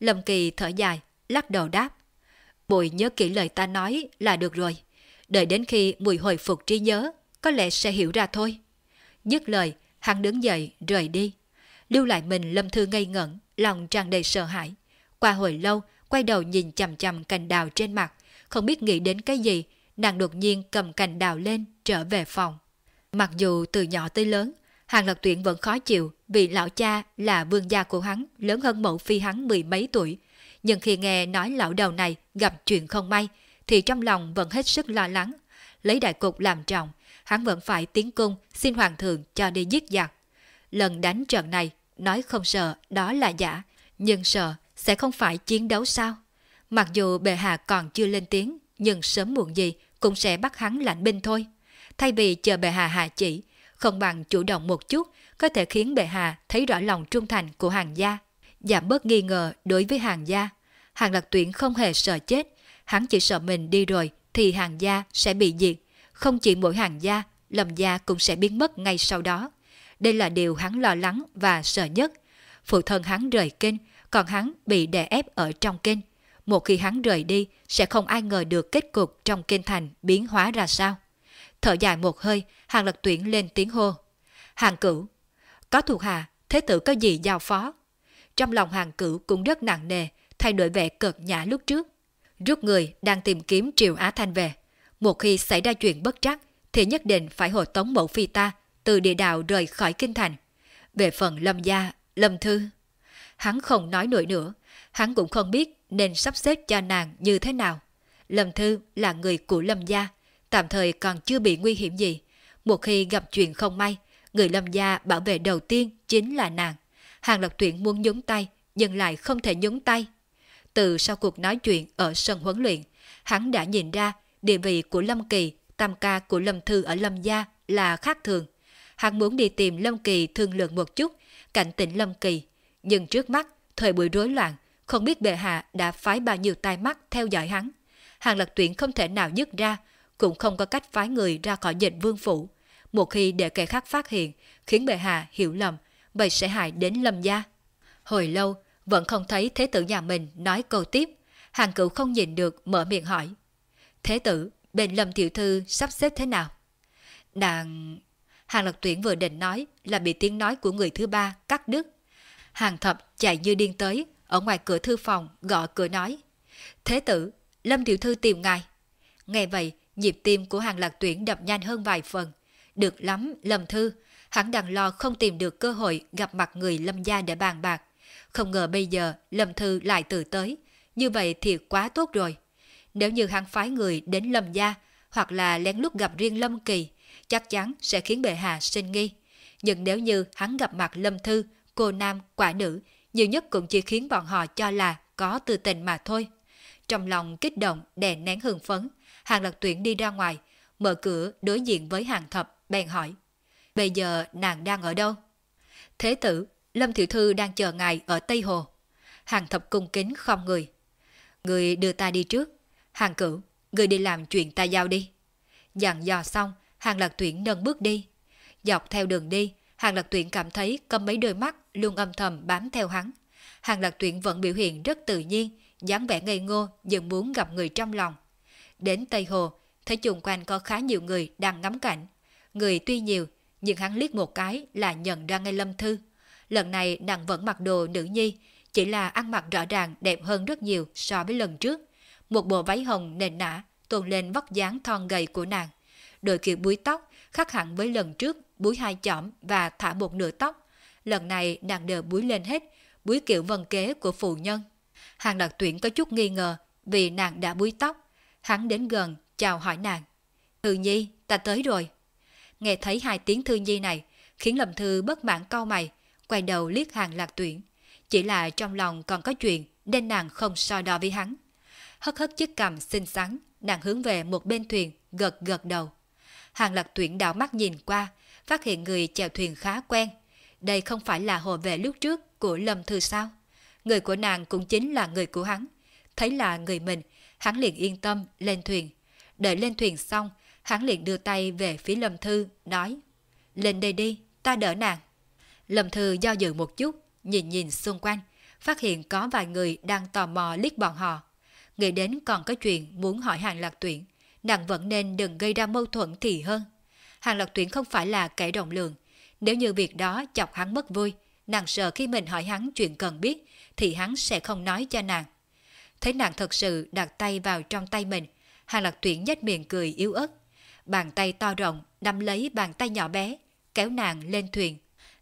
Lâm Kỳ thở dài, lắc đầu đáp. Mùi nhớ kỹ lời ta nói là được rồi. Đợi đến khi Mùi hồi phục trí nhớ, có lẽ sẽ hiểu ra thôi. Dứt lời, hắn đứng dậy, rời đi. Lưu lại mình Lâm Thư ngây ngẩn, lòng tràn đầy sợ hãi. Qua hồi lâu, quay đầu nhìn chằm chằm cành đào trên mặt, không biết nghĩ đến cái gì, nàng đột nhiên cầm cành đào lên, trở về phòng. Mặc dù từ nhỏ tới lớn, Hàng Lập Tuyển vẫn khó chịu vì lão cha là vương gia của hắn lớn hơn mẫu phi hắn mười mấy tuổi. Nhưng khi nghe nói lão đầu này gặp chuyện không may, thì trong lòng vẫn hết sức lo lắng. Lấy đại cục làm trọng, hắn vẫn phải tiến cung xin hoàng thượng cho đi giết giặc. Lần đánh trận này, nói không sợ đó là giả, nhưng sợ sẽ không phải chiến đấu sao? Mặc dù bệ hạ còn chưa lên tiếng, nhưng sớm muộn gì cũng sẽ bắt hắn lãnh binh thôi. Thay vì chờ bệ hạ hạ chỉ, không bằng chủ động một chút, có thể khiến bệ hạ thấy rõ lòng trung thành của hàng gia, giảm bớt nghi ngờ đối với hàng gia. Hàng lạc tuyển không hề sợ chết, hắn chỉ sợ mình đi rồi thì hàng gia sẽ bị diệt. Không chỉ mỗi hàng gia, lầm gia cũng sẽ biến mất ngay sau đó. Đây là điều hắn lo lắng và sợ nhất. Phụ thân hắn rời kinh, còn hắn bị đè ép ở trong kinh. Một khi hắn rời đi, sẽ không ai ngờ được kết cục trong kinh thành biến hóa ra sao. Thở dài một hơi, hàng lật tuyển lên tiếng hô. Hàng cửu, có thuộc hạ, thế tử có gì giao phó? Trong lòng hàng cửu cũng rất nặng nề, thay đổi vẻ cợt nhã lúc trước. Rút người đang tìm kiếm Triều Á Thanh về. Một khi xảy ra chuyện bất trắc, thì nhất định phải hộ tống mẫu phi ta từ địa đạo rời khỏi kinh thành. Về phần lâm gia, lâm thư. Hắn không nói nổi nữa, hắn cũng không biết nên sắp xếp cho nàng như thế nào. Lâm thư là người của lâm gia, tạm thời còn chưa bị nguy hiểm gì. Một khi gặp chuyện không may, người lâm gia bảo vệ đầu tiên chính là nàng. Hàng Lập Tuyển muốn nhúng tay, nhưng lại không thể nhúng tay. Từ sau cuộc nói chuyện ở sân huấn luyện, hắn đã nhìn ra địa vị của Lâm Kỳ, tam ca của Lâm Thư ở Lâm Gia là khác thường. Hắn muốn đi tìm Lâm Kỳ thương lượng một chút, cảnh tỉnh Lâm Kỳ. Nhưng trước mắt, thời buổi rối loạn, không biết bệ hạ đã phái bao nhiêu tai mắt theo dõi hắn. Hàng Lập Tuyển không thể nào dứt ra cũng không có cách phái người ra khỏi dịch vương phủ. Một khi để kẻ khác phát hiện, khiến bệ hạ hiểu lầm, vậy sẽ hại đến lâm gia. Hồi lâu, vẫn không thấy thế tử nhà mình nói câu tiếp. Hàng cửu không nhìn được, mở miệng hỏi. Thế tử, bên lâm tiểu thư sắp xếp thế nào? Nàng... Hàng lập tuyển vừa định nói là bị tiếng nói của người thứ ba cắt đứt. Hàng thập chạy như điên tới, ở ngoài cửa thư phòng gõ cửa nói. Thế tử, lâm tiểu thư tìm ngài. Nghe vậy, nhịp tim của hàng lạc tuyển đập nhanh hơn vài phần. Được lắm, Lâm Thư, hắn đang lo không tìm được cơ hội gặp mặt người Lâm gia để bàn bạc. Không ngờ bây giờ Lâm Thư lại từ tới, như vậy thì quá tốt rồi. Nếu như hắn phái người đến Lâm gia, hoặc là lén lút gặp riêng Lâm Kỳ, chắc chắn sẽ khiến bệ hạ sinh nghi. Nhưng nếu như hắn gặp mặt Lâm Thư, cô nam, quả nữ, nhiều nhất cũng chỉ khiến bọn họ cho là có tư tình mà thôi. Trong lòng kích động, đè nén hưng phấn, Hàng Lạc Tuyển đi ra ngoài, mở cửa đối diện với hàng thập, bèn hỏi. Bây giờ nàng đang ở đâu? Thế tử, Lâm Tiểu Thư đang chờ ngài ở Tây Hồ. Hàng thập cung kính không người. Người đưa ta đi trước. Hàng cửu, người đi làm chuyện ta giao đi. Dặn dò xong, hàng lạc tuyển nâng bước đi. Dọc theo đường đi, hàng lạc tuyển cảm thấy có mấy đôi mắt luôn âm thầm bám theo hắn. Hàng lạc tuyển vẫn biểu hiện rất tự nhiên, dáng vẻ ngây ngô nhưng muốn gặp người trong lòng. Đến Tây Hồ, thấy chung quanh có khá nhiều người đang ngắm cảnh. Người tuy nhiều, nhưng hắn liếc một cái là nhận ra ngay Lâm Thư. Lần này nàng vẫn mặc đồ nữ nhi, chỉ là ăn mặc rõ ràng đẹp hơn rất nhiều so với lần trước. Một bộ váy hồng nền nã tôn lên vóc dáng thon gầy của nàng. Đội kiểu búi tóc khác hẳn với lần trước búi hai chỏm và thả một nửa tóc. Lần này nàng đều búi lên hết, búi kiểu vân kế của phụ nhân. Hàng đặc tuyển có chút nghi ngờ vì nàng đã búi tóc, Hắn đến gần, chào hỏi nàng. Thư Nhi, ta tới rồi. Nghe thấy hai tiếng Thư Nhi này, khiến Lâm Thư bất mãn cau mày, quay đầu liếc hàng lạc tuyển. Chỉ là trong lòng còn có chuyện, nên nàng không so đo với hắn. Hất hất chiếc cầm xinh xắn, nàng hướng về một bên thuyền, gật gật đầu. Hàng lạc tuyển đảo mắt nhìn qua, phát hiện người chèo thuyền khá quen. Đây không phải là hồ vệ lúc trước của Lâm Thư sao? Người của nàng cũng chính là người của hắn. thấy là người mình, hắn liền yên tâm lên thuyền. Đợi lên thuyền xong, hắn liền đưa tay về phía Lâm Thư, nói Lên đây đi, ta đỡ nàng. Lâm Thư do dự một chút, nhìn nhìn xung quanh, phát hiện có vài người đang tò mò liếc bọn họ. Nghĩ đến còn có chuyện muốn hỏi hàng lạc tuyển, nàng vẫn nên đừng gây ra mâu thuẫn thì hơn. Hàng lạc tuyển không phải là kẻ rộng lượng, nếu như việc đó chọc hắn mất vui, nàng sợ khi mình hỏi hắn chuyện cần biết, thì hắn sẽ không nói cho nàng. Thấy nàng thật sự đặt tay vào trong tay mình, hàng lạc tuyển nhếch miệng cười yếu ớt. Bàn tay to rộng nắm lấy bàn tay nhỏ bé, kéo nàng lên thuyền.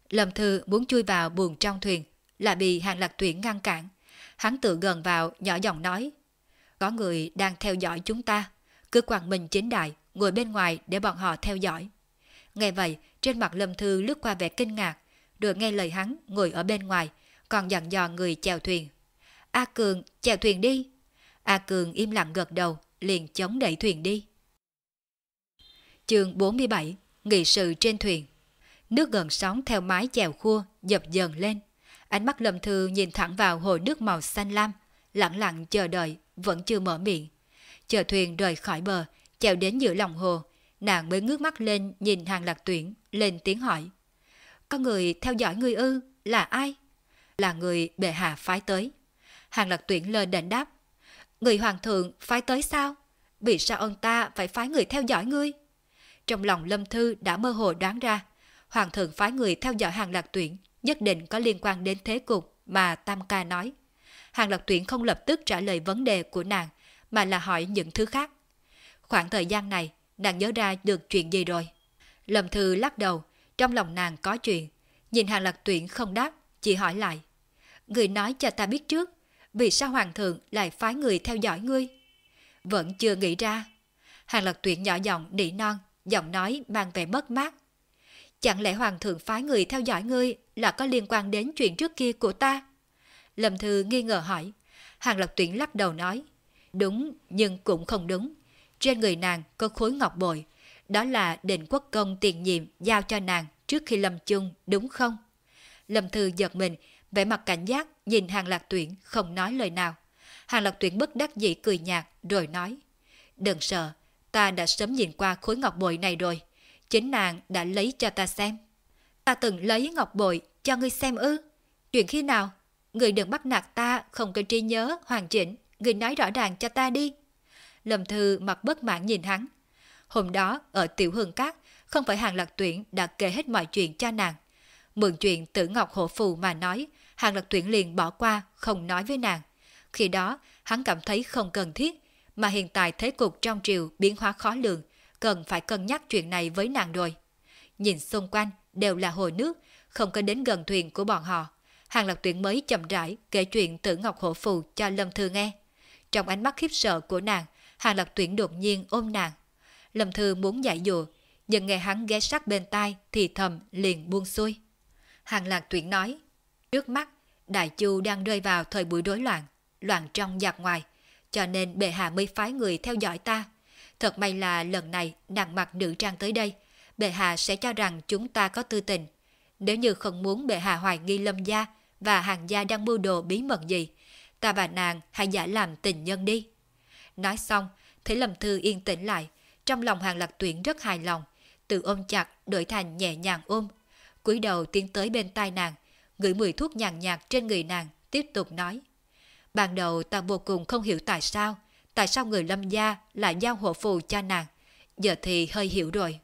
Lâm Thư muốn chui vào buồng trong thuyền, lại bị hàng lạc tuyển ngăn cản. Hắn tự gần vào, nhỏ giọng nói. Có người đang theo dõi chúng ta, cứ quảng mình chính đại, ngồi bên ngoài để bọn họ theo dõi. Nghe vậy, trên mặt Lâm Thư lướt qua vẻ kinh ngạc, rồi nghe lời hắn ngồi ở bên ngoài, còn dặn dò người chèo thuyền. A Cường, chèo thuyền đi. A Cường im lặng gật đầu, liền chống đẩy thuyền đi. Chương 47 Nghị sự trên thuyền Nước gần sóng theo mái chèo khua dập dần lên. Ánh mắt Lâm Thư nhìn thẳng vào hồ nước màu xanh lam, lặng lặng chờ đợi, vẫn chưa mở miệng. Chờ thuyền rời khỏi bờ, chèo đến giữa lòng hồ, nàng mới ngước mắt lên nhìn hàng lạc tuyển, lên tiếng hỏi. Có người theo dõi người ư, là ai? Là người bệ hạ phái tới. Hàng lạc tuyển lên đệnh đáp. Người hoàng thượng phái tới sao? Vì sao ông ta phải phái người theo dõi ngươi? Trong lòng Lâm Thư đã mơ hồ đoán ra, hoàng thượng phái người theo dõi hàng lạc tuyển nhất định có liên quan đến thế cục mà Tam Ca nói. Hàng lạc tuyển không lập tức trả lời vấn đề của nàng, mà là hỏi những thứ khác. Khoảng thời gian này, nàng nhớ ra được chuyện gì rồi. Lâm Thư lắc đầu, trong lòng nàng có chuyện. Nhìn hàng lạc tuyển không đáp, chỉ hỏi lại. Người nói cho ta biết trước, vì sao hoàng thượng lại phái người theo dõi ngươi? Vẫn chưa nghĩ ra. Hàng lạc tuyển nhỏ giọng nỉ non, giọng nói mang vẻ mất mát. Chẳng lẽ hoàng thượng phái người theo dõi ngươi là có liên quan đến chuyện trước kia của ta? Lâm Thư nghi ngờ hỏi. Hàng Lập tuyển lắc đầu nói. Đúng, nhưng cũng không đúng. Trên người nàng có khối ngọc bội. Đó là định quốc công tiền nhiệm giao cho nàng trước khi lâm chung, đúng không? Lâm Thư giật mình, vẻ mặt cảnh giác, nhìn hàng lạc tuyển, không nói lời nào. Hàng lạc tuyển bất đắc dĩ cười nhạt, rồi nói. Đừng sợ, ta đã sớm nhìn qua khối ngọc bội này rồi. Chính nàng đã lấy cho ta xem. Ta từng lấy ngọc bội cho ngươi xem ư. Chuyện khi nào? Người đừng bắt nạt ta, không có trí nhớ, hoàn chỉnh. Người nói rõ ràng cho ta đi. Lâm Thư mặt bất mãn nhìn hắn. Hôm đó, ở Tiểu Hương Cát, không phải hàng lạc tuyển đã kể hết mọi chuyện cho nàng. Mượn chuyện tử ngọc hộ phù mà nói, hàng lạc tuyển liền bỏ qua, không nói với nàng. Khi đó, hắn cảm thấy không cần thiết, mà hiện tại thế cục trong triều biến hóa khó lường, cần phải cân nhắc chuyện này với nàng rồi. Nhìn xung quanh đều là hồ nước, không có đến gần thuyền của bọn họ. Hàng lạc tuyển mới chậm rãi kể chuyện tử ngọc hộ phù cho Lâm Thư nghe. Trong ánh mắt khiếp sợ của nàng, Hàng lạc tuyển đột nhiên ôm nàng. Lâm Thư muốn giải dùa, nhưng nghe hắn ghé sát bên tai thì thầm liền buông xuôi. Hàng lạc tuyển nói, trước mắt, Đại Chu đang rơi vào thời buổi rối loạn, loạn trong giặc ngoài, cho nên bệ hạ mới phái người theo dõi ta. Thật may là lần này nàng mặc nữ trang tới đây, bệ hạ sẽ cho rằng chúng ta có tư tình. Nếu như không muốn bệ hạ hoài nghi lâm gia và hàng gia đang mưu đồ bí mật gì, ta và nàng hãy giả làm tình nhân đi. Nói xong, thấy Lâm Thư yên tĩnh lại, trong lòng hàng lạc tuyển rất hài lòng, từ ôm chặt đổi thành nhẹ nhàng ôm. cúi đầu tiến tới bên tai nàng, ngửi mùi thuốc nhàn nhạt trên người nàng, tiếp tục nói. Ban đầu ta vô cùng không hiểu tại sao, tại sao người lâm gia lại giao hộ phù cho nàng, giờ thì hơi hiểu rồi.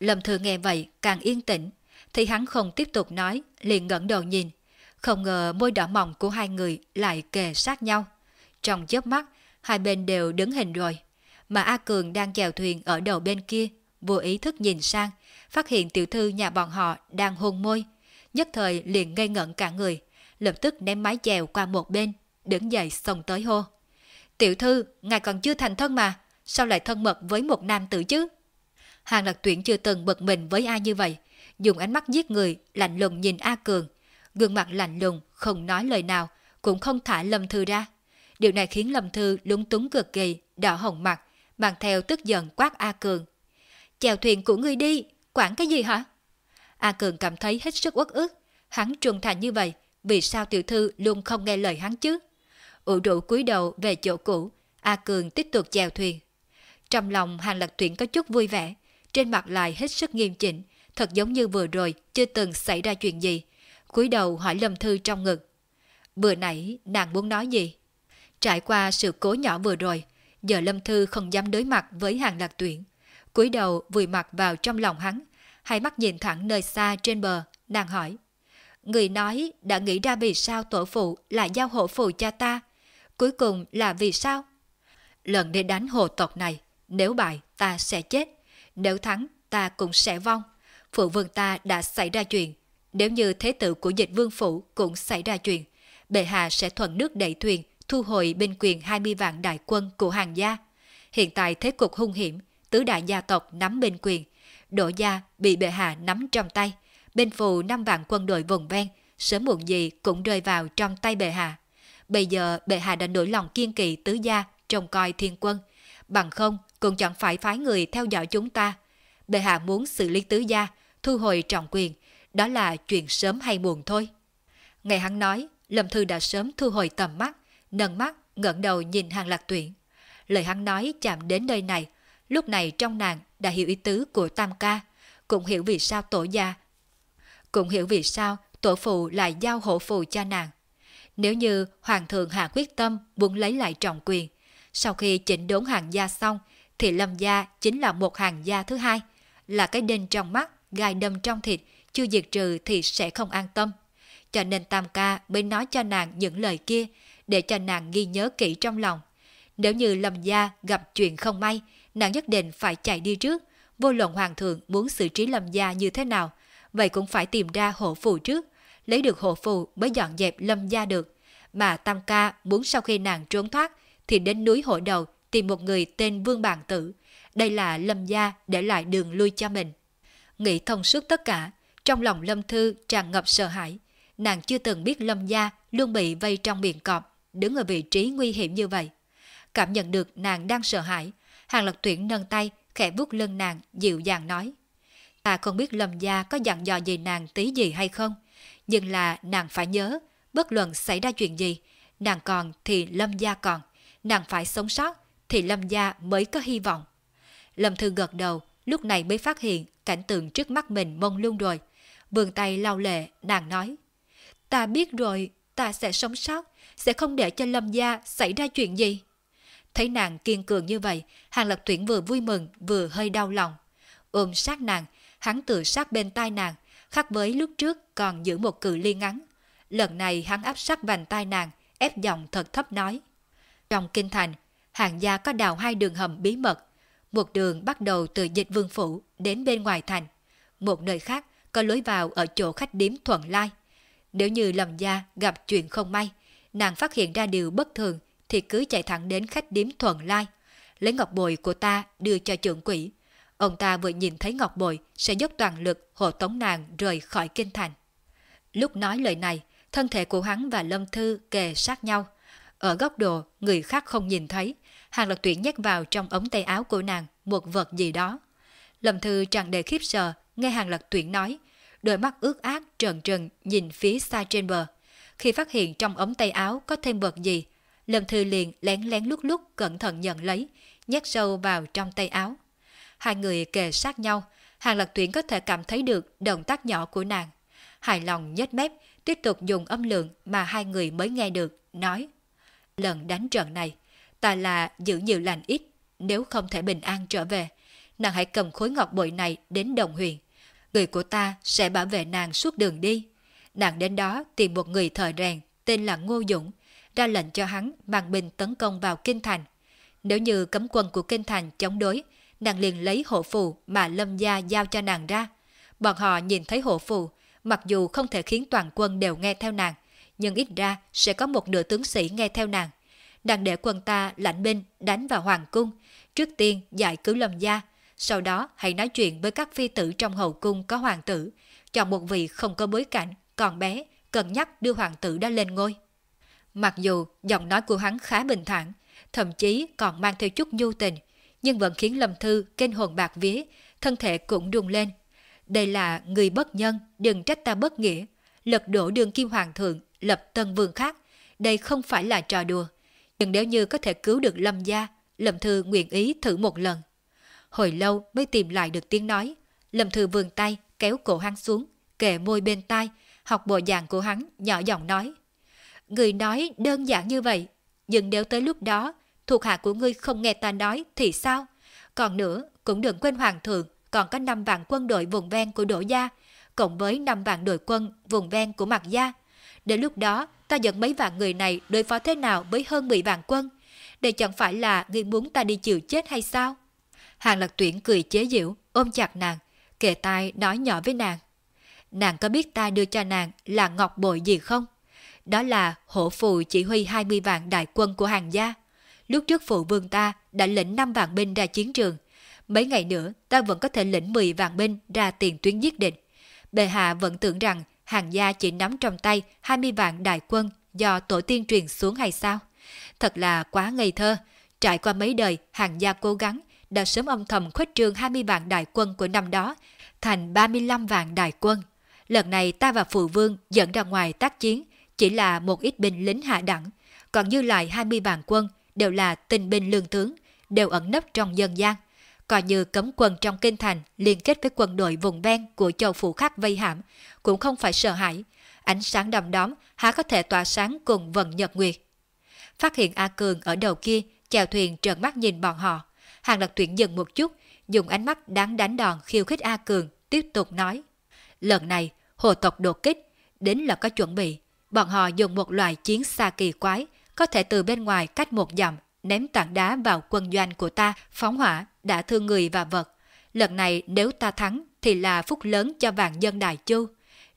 Lâm Thư nghe vậy càng yên tĩnh, thì hắn không tiếp tục nói, liền ngẩng đầu nhìn. Không ngờ môi đỏ mỏng của hai người lại kề sát nhau. Trong chớp mắt, hai bên đều đứng hình rồi. Mà A Cường đang chèo thuyền ở đầu bên kia, vô ý thức nhìn sang, phát hiện tiểu thư nhà bọn họ đang hôn môi. Nhất thời liền ngây ngẩn cả người, lập tức ném mái chèo qua một bên, đứng dậy xông tới hô. Tiểu thư, ngài còn chưa thành thân mà, sao lại thân mật với một nam tử chứ? Hàng lạc tuyển chưa từng bực mình với ai như vậy, dùng ánh mắt giết người, lạnh lùng nhìn A Cường. Gương mặt lạnh lùng, không nói lời nào, cũng không thả Lâm Thư ra. Điều này khiến Lâm Thư lúng túng cực kỳ, đỏ hồng mặt, mang theo tức giận quát A Cường. Chèo thuyền của ngươi đi, quản cái gì hả? A Cường cảm thấy hết sức uất ức. Hắn trung thành như vậy, vì sao tiểu thư luôn không nghe lời hắn chứ? Ủ rũ cúi đầu về chỗ cũ, A Cường tiếp tục chèo thuyền. Trong lòng Hàng Lạc Tuyển có chút vui vẻ, trên mặt lại hết sức nghiêm chỉnh, thật giống như vừa rồi chưa từng xảy ra chuyện gì. cúi đầu hỏi Lâm Thư trong ngực. Vừa nãy nàng muốn nói gì? Trải qua sự cố nhỏ vừa rồi, giờ Lâm Thư không dám đối mặt với Hàng Lạc Tuyển. cúi đầu vùi mặt vào trong lòng hắn, hai mắt nhìn thẳng nơi xa trên bờ, nàng hỏi. Người nói đã nghĩ ra vì sao tổ phụ lại giao hộ phù cho ta. Cuối cùng là vì sao? Lần đi đánh hồ tộc này, nếu bại ta sẽ chết, nếu thắng ta cũng sẽ vong. Phụ vương ta đã xảy ra chuyện, nếu như thế tử của dịch vương phủ cũng xảy ra chuyện, bệ hạ sẽ thuận nước đẩy thuyền thu hồi binh quyền 20 vạn đại quân của hàng gia. Hiện tại thế cục hung hiểm, tứ đại gia tộc nắm binh quyền, đổ gia bị bệ hạ nắm trong tay, bên phù năm vạn quân đội vùng ven, sớm muộn gì cũng rơi vào trong tay bệ hạ. Bây giờ bệ hạ đã nổi lòng kiên kỵ tứ gia trông coi thiên quân, bằng không cũng chẳng phải phái người theo dõi chúng ta. Bệ hạ muốn xử lý tứ gia, thu hồi trọng quyền, đó là chuyện sớm hay muộn thôi. Ngày hắn nói, Lâm Thư đã sớm thu hồi tầm mắt, nâng mắt, ngẩng đầu nhìn hàng lạc tuyển. Lời hắn nói chạm đến nơi này, lúc này trong nàng đã hiểu ý tứ của Tam Ca, cũng hiểu vì sao tổ gia, cũng hiểu vì sao tổ phụ lại giao hộ phù cho nàng. Nếu như Hoàng thượng hạ quyết tâm muốn lấy lại trọng quyền, sau khi chỉnh đốn hàng gia xong, thì Lâm gia chính là một hàng gia thứ hai, là cái đinh trong mắt, gai đâm trong thịt, chưa diệt trừ thì sẽ không an tâm. Cho nên Tam Ca mới nói cho nàng những lời kia, để cho nàng ghi nhớ kỹ trong lòng. Nếu như Lâm gia gặp chuyện không may, nàng nhất định phải chạy đi trước, vô luận hoàng thượng muốn xử trí Lâm gia như thế nào, vậy cũng phải tìm ra hộ phù trước, lấy được hộ phù mới dọn dẹp Lâm gia được. Mà Tam Ca muốn sau khi nàng trốn thoát thì đến núi hội đầu tìm một người tên Vương Bàn Tử. Đây là Lâm gia để lại đường lui cho mình. Nghĩ thông suốt tất cả, trong lòng Lâm Thư tràn ngập sợ hãi. Nàng chưa từng biết Lâm gia luôn bị vây trong miệng cọp, đứng ở vị trí nguy hiểm như vậy. Cảm nhận được nàng đang sợ hãi, Hàng Lập Tuyển nâng tay, khẽ vuốt lưng nàng, dịu dàng nói. Ta không biết Lâm gia có dặn dò gì nàng tí gì hay không, nhưng là nàng phải nhớ, bất luận xảy ra chuyện gì, nàng còn thì Lâm gia còn, nàng phải sống sót thì Lâm gia mới có hy vọng. Lâm Thư gật đầu, lúc này mới phát hiện cảnh tượng trước mắt mình mông lung rồi. Vườn tay lau lệ, nàng nói. Ta biết rồi, ta sẽ sống sót, sẽ không để cho Lâm gia xảy ra chuyện gì. Thấy nàng kiên cường như vậy, Hàng Lập Tuyển vừa vui mừng vừa hơi đau lòng. Ôm sát nàng, hắn tự sát bên tai nàng, khác với lúc trước còn giữ một cự ly ngắn. Lần này hắn áp sát vành tai nàng, ép giọng thật thấp nói. Trong kinh thành, hàng gia có đào hai đường hầm bí mật. Một đường bắt đầu từ dịch vương phủ đến bên ngoài thành. Một nơi khác có lối vào ở chỗ khách điếm thuận lai. Nếu như lầm gia gặp chuyện không may, nàng phát hiện ra điều bất thường thì cứ chạy thẳng đến khách điếm thuận lai. Lấy ngọc bội của ta đưa cho trưởng quỷ. Ông ta vừa nhìn thấy ngọc bội sẽ dốc toàn lực hộ tống nàng rời khỏi kinh thành. Lúc nói lời này, thân thể của hắn và Lâm Thư kề sát nhau. Ở góc độ người khác không nhìn thấy, Hàng Lập Tuyển nhét vào trong ống tay áo của nàng một vật gì đó. Lâm Thư tràn đầy khiếp sợ nghe Hàng Lập Tuyển nói, đôi mắt ướt át trần trần nhìn phía xa trên bờ. Khi phát hiện trong ống tay áo có thêm vật gì, Lâm Thư liền lén lén lúc lút cẩn thận nhận lấy, nhét sâu vào trong tay áo. Hai người kề sát nhau, Hàng Lập Tuyển có thể cảm thấy được động tác nhỏ của nàng. Hài lòng nhếch mép, tiếp tục dùng âm lượng mà hai người mới nghe được, nói Lần đánh trận này, ta là giữ nhiều lành ít, nếu không thể bình an trở về, nàng hãy cầm khối ngọc bội này đến đồng huyền. Người của ta sẽ bảo vệ nàng suốt đường đi. Nàng đến đó tìm một người thợ rèn tên là Ngô Dũng, ra lệnh cho hắn mang binh tấn công vào Kinh Thành. Nếu như cấm quân của Kinh Thành chống đối, nàng liền lấy hộ phù mà Lâm Gia giao cho nàng ra. Bọn họ nhìn thấy hộ phù, mặc dù không thể khiến toàn quân đều nghe theo nàng, nhưng ít ra sẽ có một nửa tướng sĩ nghe theo nàng. Đang để quân ta lãnh binh đánh vào hoàng cung, trước tiên giải cứu Lâm Gia, sau đó hãy nói chuyện với các phi tử trong hậu cung có hoàng tử, chọn một vị không có bối cảnh, còn bé, cân nhắc đưa hoàng tử đã lên ngôi. Mặc dù giọng nói của hắn khá bình thản, thậm chí còn mang theo chút nhu tình, nhưng vẫn khiến Lâm Thư kinh hồn bạc vía, thân thể cũng đùng lên. Đây là người bất nhân, đừng trách ta bất nghĩa. Lật đổ đường kim hoàng thượng, lập tân vương khác. Đây không phải là trò đùa. Nhưng nếu như có thể cứu được Lâm gia, Lâm Thư nguyện ý thử một lần. Hồi lâu mới tìm lại được tiếng nói. Lâm Thư vươn tay, kéo cổ hắn xuống, kề môi bên tai, học bộ dạng của hắn, nhỏ giọng nói. Người nói đơn giản như vậy, nhưng nếu tới lúc đó, thuộc hạ của ngươi không nghe ta nói thì sao? Còn nữa, cũng đừng quên hoàng thượng, còn có 5 vạn quân đội vùng ven của Đỗ Gia, cộng với 5 vạn đội quân vùng ven của Mạc Gia. Đến lúc đó, ta dẫn mấy vạn người này đối phó thế nào với hơn 10 vạn quân? Đây chẳng phải là ngươi muốn ta đi chịu chết hay sao? Hàng lạc tuyển cười chế giễu, ôm chặt nàng, kề tai nói nhỏ với nàng. Nàng có biết ta đưa cho nàng là ngọc bội gì không? Đó là hổ phù chỉ huy 20 vạn đại quân của hàng gia. Lúc trước phụ vương ta đã lĩnh 5 vạn binh ra chiến trường. Mấy ngày nữa ta vẫn có thể lĩnh 10 vạn binh ra tiền tuyến giết địch. Bệ hạ vẫn tưởng rằng hàng gia chỉ nắm trong tay 20 vạn đại quân do tổ tiên truyền xuống hay sao? Thật là quá ngây thơ. Trải qua mấy đời, hàng gia cố gắng đã sớm âm thầm khuếch trương 20 vạn đại quân của năm đó thành 35 vạn đại quân. Lần này ta và phụ vương dẫn ra ngoài tác chiến chỉ là một ít binh lính hạ đẳng, còn như lại 20 vạn quân đều là tinh binh lương tướng, đều ẩn nấp trong dân gian. Coi như cấm quân trong kinh thành liên kết với quân đội vùng ven của châu phủ khác vây hãm, cũng không phải sợ hãi. Ánh sáng đầm đóm há có thể tỏa sáng cùng vần nhật nguyệt. Phát hiện A Cường ở đầu kia, chèo thuyền trợn mắt nhìn bọn họ. Hàng lập tuyển dừng một chút, dùng ánh mắt đáng đánh đòn khiêu khích A Cường, tiếp tục nói. Lần này, hồ tộc đột kích, đến là có chuẩn bị. Bọn họ dùng một loại chiến xa kỳ quái, có thể từ bên ngoài cách một dặm, ném tảng đá vào quân doanh của ta, phóng hỏa, đã thương người và vật. Lần này nếu ta thắng thì là phúc lớn cho vạn dân Đại Chu.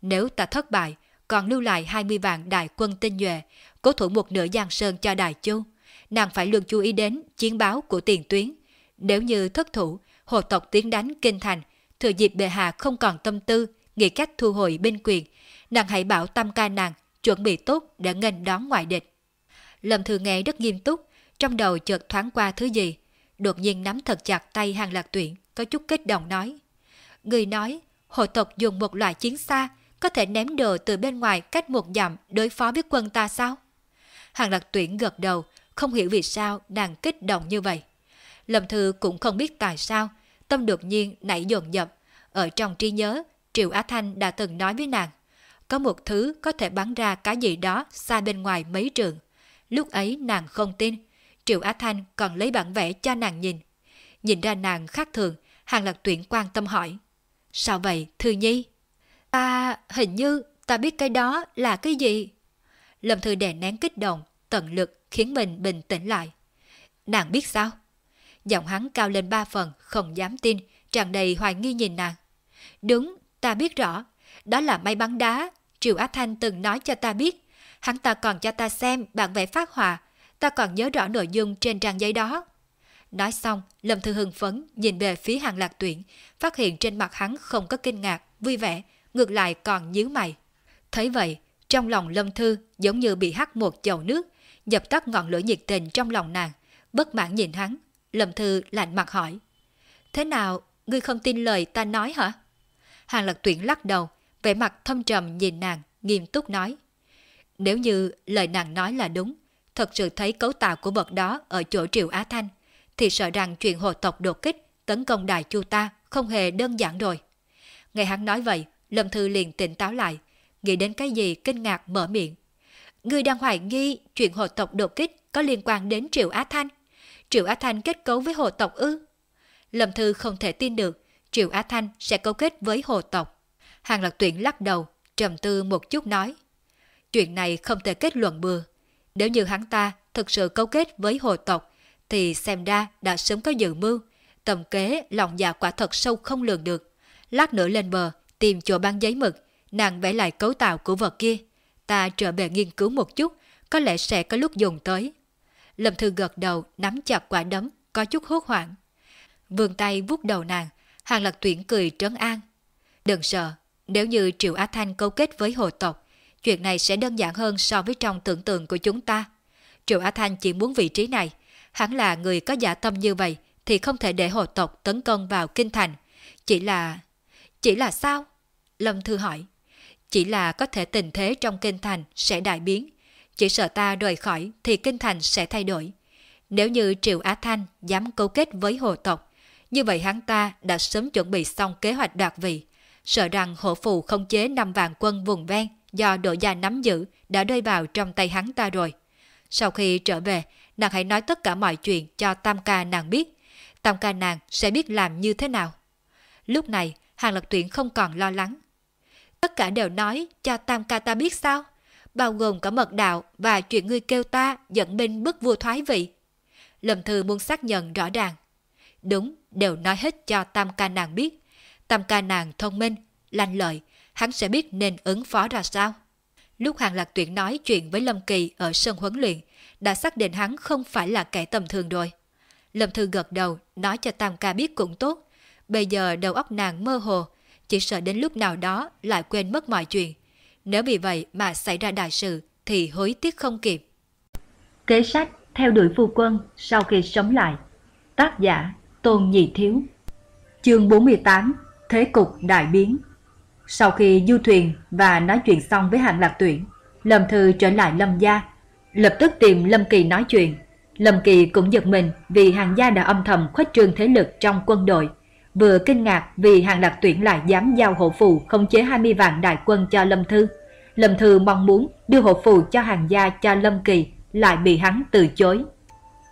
Nếu ta thất bại, còn lưu lại 20 vạn đại quân tinh nhuệ, cố thủ một nửa giang sơn cho Đại Chu. Nàng phải luôn chú ý đến chiến báo của tiền tuyến. Nếu như thất thủ, hồ tộc tiến đánh kinh thành, thừa dịp bệ hạ không còn tâm tư, nghĩ cách thu hồi binh quyền, nàng hãy bảo tâm ca nàng chuẩn bị tốt để nghênh đón ngoại địch. Lâm Thư nghe rất nghiêm túc, trong đầu chợt thoáng qua thứ gì, đột nhiên nắm thật chặt tay hàng lạc tuyển, có chút kích động nói. Người nói, hộ tộc dùng một loại chiến xa, có thể ném đồ từ bên ngoài cách một dặm đối phó với quân ta sao? Hàng lạc tuyển gật đầu, không hiểu vì sao nàng kích động như vậy. Lâm Thư cũng không biết tại sao, tâm đột nhiên nảy dồn dập. Ở trong trí nhớ, Triệu Á Thanh đã từng nói với nàng, có một thứ có thể bắn ra cái gì đó xa bên ngoài mấy trường. Lúc ấy nàng không tin, Triệu Á Thanh còn lấy bản vẽ cho nàng nhìn. Nhìn ra nàng khác thường, Hàng Lạc Tuyển quan tâm hỏi. Sao vậy, Thư Nhi? Ta, hình như, ta biết cái đó là cái gì? Lâm Thư đè nén kích động, tận lực khiến mình bình tĩnh lại. Nàng biết sao? Giọng hắn cao lên ba phần, không dám tin, tràn đầy hoài nghi nhìn nàng. Đúng, ta biết rõ, đó là may bắn đá, Triệu Á Thanh từng nói cho ta biết. Hắn ta còn cho ta xem bản vẽ phát họa, ta còn nhớ rõ nội dung trên trang giấy đó. Nói xong, Lâm Thư hưng phấn nhìn về phía hàng lạc tuyển, phát hiện trên mặt hắn không có kinh ngạc, vui vẻ, ngược lại còn nhíu mày. Thấy vậy, trong lòng Lâm Thư giống như bị hắt một chậu nước, dập tắt ngọn lửa nhiệt tình trong lòng nàng, bất mãn nhìn hắn. Lâm Thư lạnh mặt hỏi. Thế nào, ngươi không tin lời ta nói hả? Hàng lạc tuyển lắc đầu, vẻ mặt thâm trầm nhìn nàng, nghiêm túc nói. Nếu như lời nàng nói là đúng, thật sự thấy cấu tạo của vật đó ở chỗ Triệu Á Thanh, thì sợ rằng chuyện hồ tộc đột kích tấn công đài chu ta không hề đơn giản rồi. Nghe hắn nói vậy, Lâm Thư liền tỉnh táo lại, nghĩ đến cái gì kinh ngạc mở miệng. Người đang hoài nghi chuyện hồ tộc đột kích có liên quan đến Triệu Á Thanh. Triệu Á Thanh kết cấu với hồ tộc ư? Lâm Thư không thể tin được Triệu Á Thanh sẽ cấu kết với hồ tộc. Hàng Lạc Tuyển lắc đầu, trầm tư một chút nói. Chuyện này không thể kết luận bừa. Nếu như hắn ta thực sự cấu kết với hồ tộc, thì xem ra đã sớm có dự mưu. Tầm kế lòng dạ quả thật sâu không lường được. Lát nữa lên bờ, tìm chỗ băng giấy mực, nàng vẽ lại cấu tạo của vật kia. Ta trở về nghiên cứu một chút, có lẽ sẽ có lúc dùng tới. Lâm Thư gật đầu, nắm chặt quả đấm, có chút hốt hoảng. vương tay vuốt đầu nàng, hàng lạc tuyển cười trấn an. Đừng sợ, nếu như Triệu Á Thanh câu kết với hồ tộc, chuyện này sẽ đơn giản hơn so với trong tưởng tượng của chúng ta. Triệu Á Thanh chỉ muốn vị trí này, hắn là người có giả tâm như vậy thì không thể để hồ tộc tấn công vào kinh thành. Chỉ là... Chỉ là sao? Lâm Thư hỏi. Chỉ là có thể tình thế trong kinh thành sẽ đại biến. Chỉ sợ ta rời khỏi thì kinh thành sẽ thay đổi. Nếu như Triệu Á Thanh dám cấu kết với hồ tộc, như vậy hắn ta đã sớm chuẩn bị xong kế hoạch đoạt vị, sợ rằng hổ phù không chế năm vạn quân vùng ven do đội già nắm giữ đã rơi vào trong tay hắn ta rồi. Sau khi trở về, nàng hãy nói tất cả mọi chuyện cho Tam Ca nàng biết. Tam Ca nàng sẽ biết làm như thế nào. Lúc này, Hàng Lập Tuyển không còn lo lắng. Tất cả đều nói cho Tam Ca ta biết sao? Bao gồm cả mật đạo và chuyện ngươi kêu ta dẫn binh bức vua thoái vị. Lâm Thư muốn xác nhận rõ ràng. Đúng, đều nói hết cho Tam Ca nàng biết. Tam Ca nàng thông minh, lanh lợi, hắn sẽ biết nên ứng phó ra sao. Lúc Hàng Lạc Tuyển nói chuyện với Lâm Kỳ ở sân huấn luyện, đã xác định hắn không phải là kẻ tầm thường rồi. Lâm Thư gật đầu, nói cho Tam Ca biết cũng tốt. Bây giờ đầu óc nàng mơ hồ, chỉ sợ đến lúc nào đó lại quên mất mọi chuyện. Nếu vì vậy mà xảy ra đại sự thì hối tiếc không kịp. Kế sách theo đuổi phu quân sau khi sống lại. Tác giả Tôn Nhị Thiếu Chương 48 Thế cục đại biến sau khi du thuyền và nói chuyện xong với hạng lạc tuyển, Lâm Thư trở lại Lâm Gia, lập tức tìm Lâm Kỳ nói chuyện. Lâm Kỳ cũng giật mình vì hàng gia đã âm thầm khuếch trương thế lực trong quân đội, vừa kinh ngạc vì hàng lạc tuyển lại dám giao hộ phù không chế 20 vạn đại quân cho Lâm Thư. Lâm Thư mong muốn đưa hộ phù cho hàng gia cho Lâm Kỳ, lại bị hắn từ chối.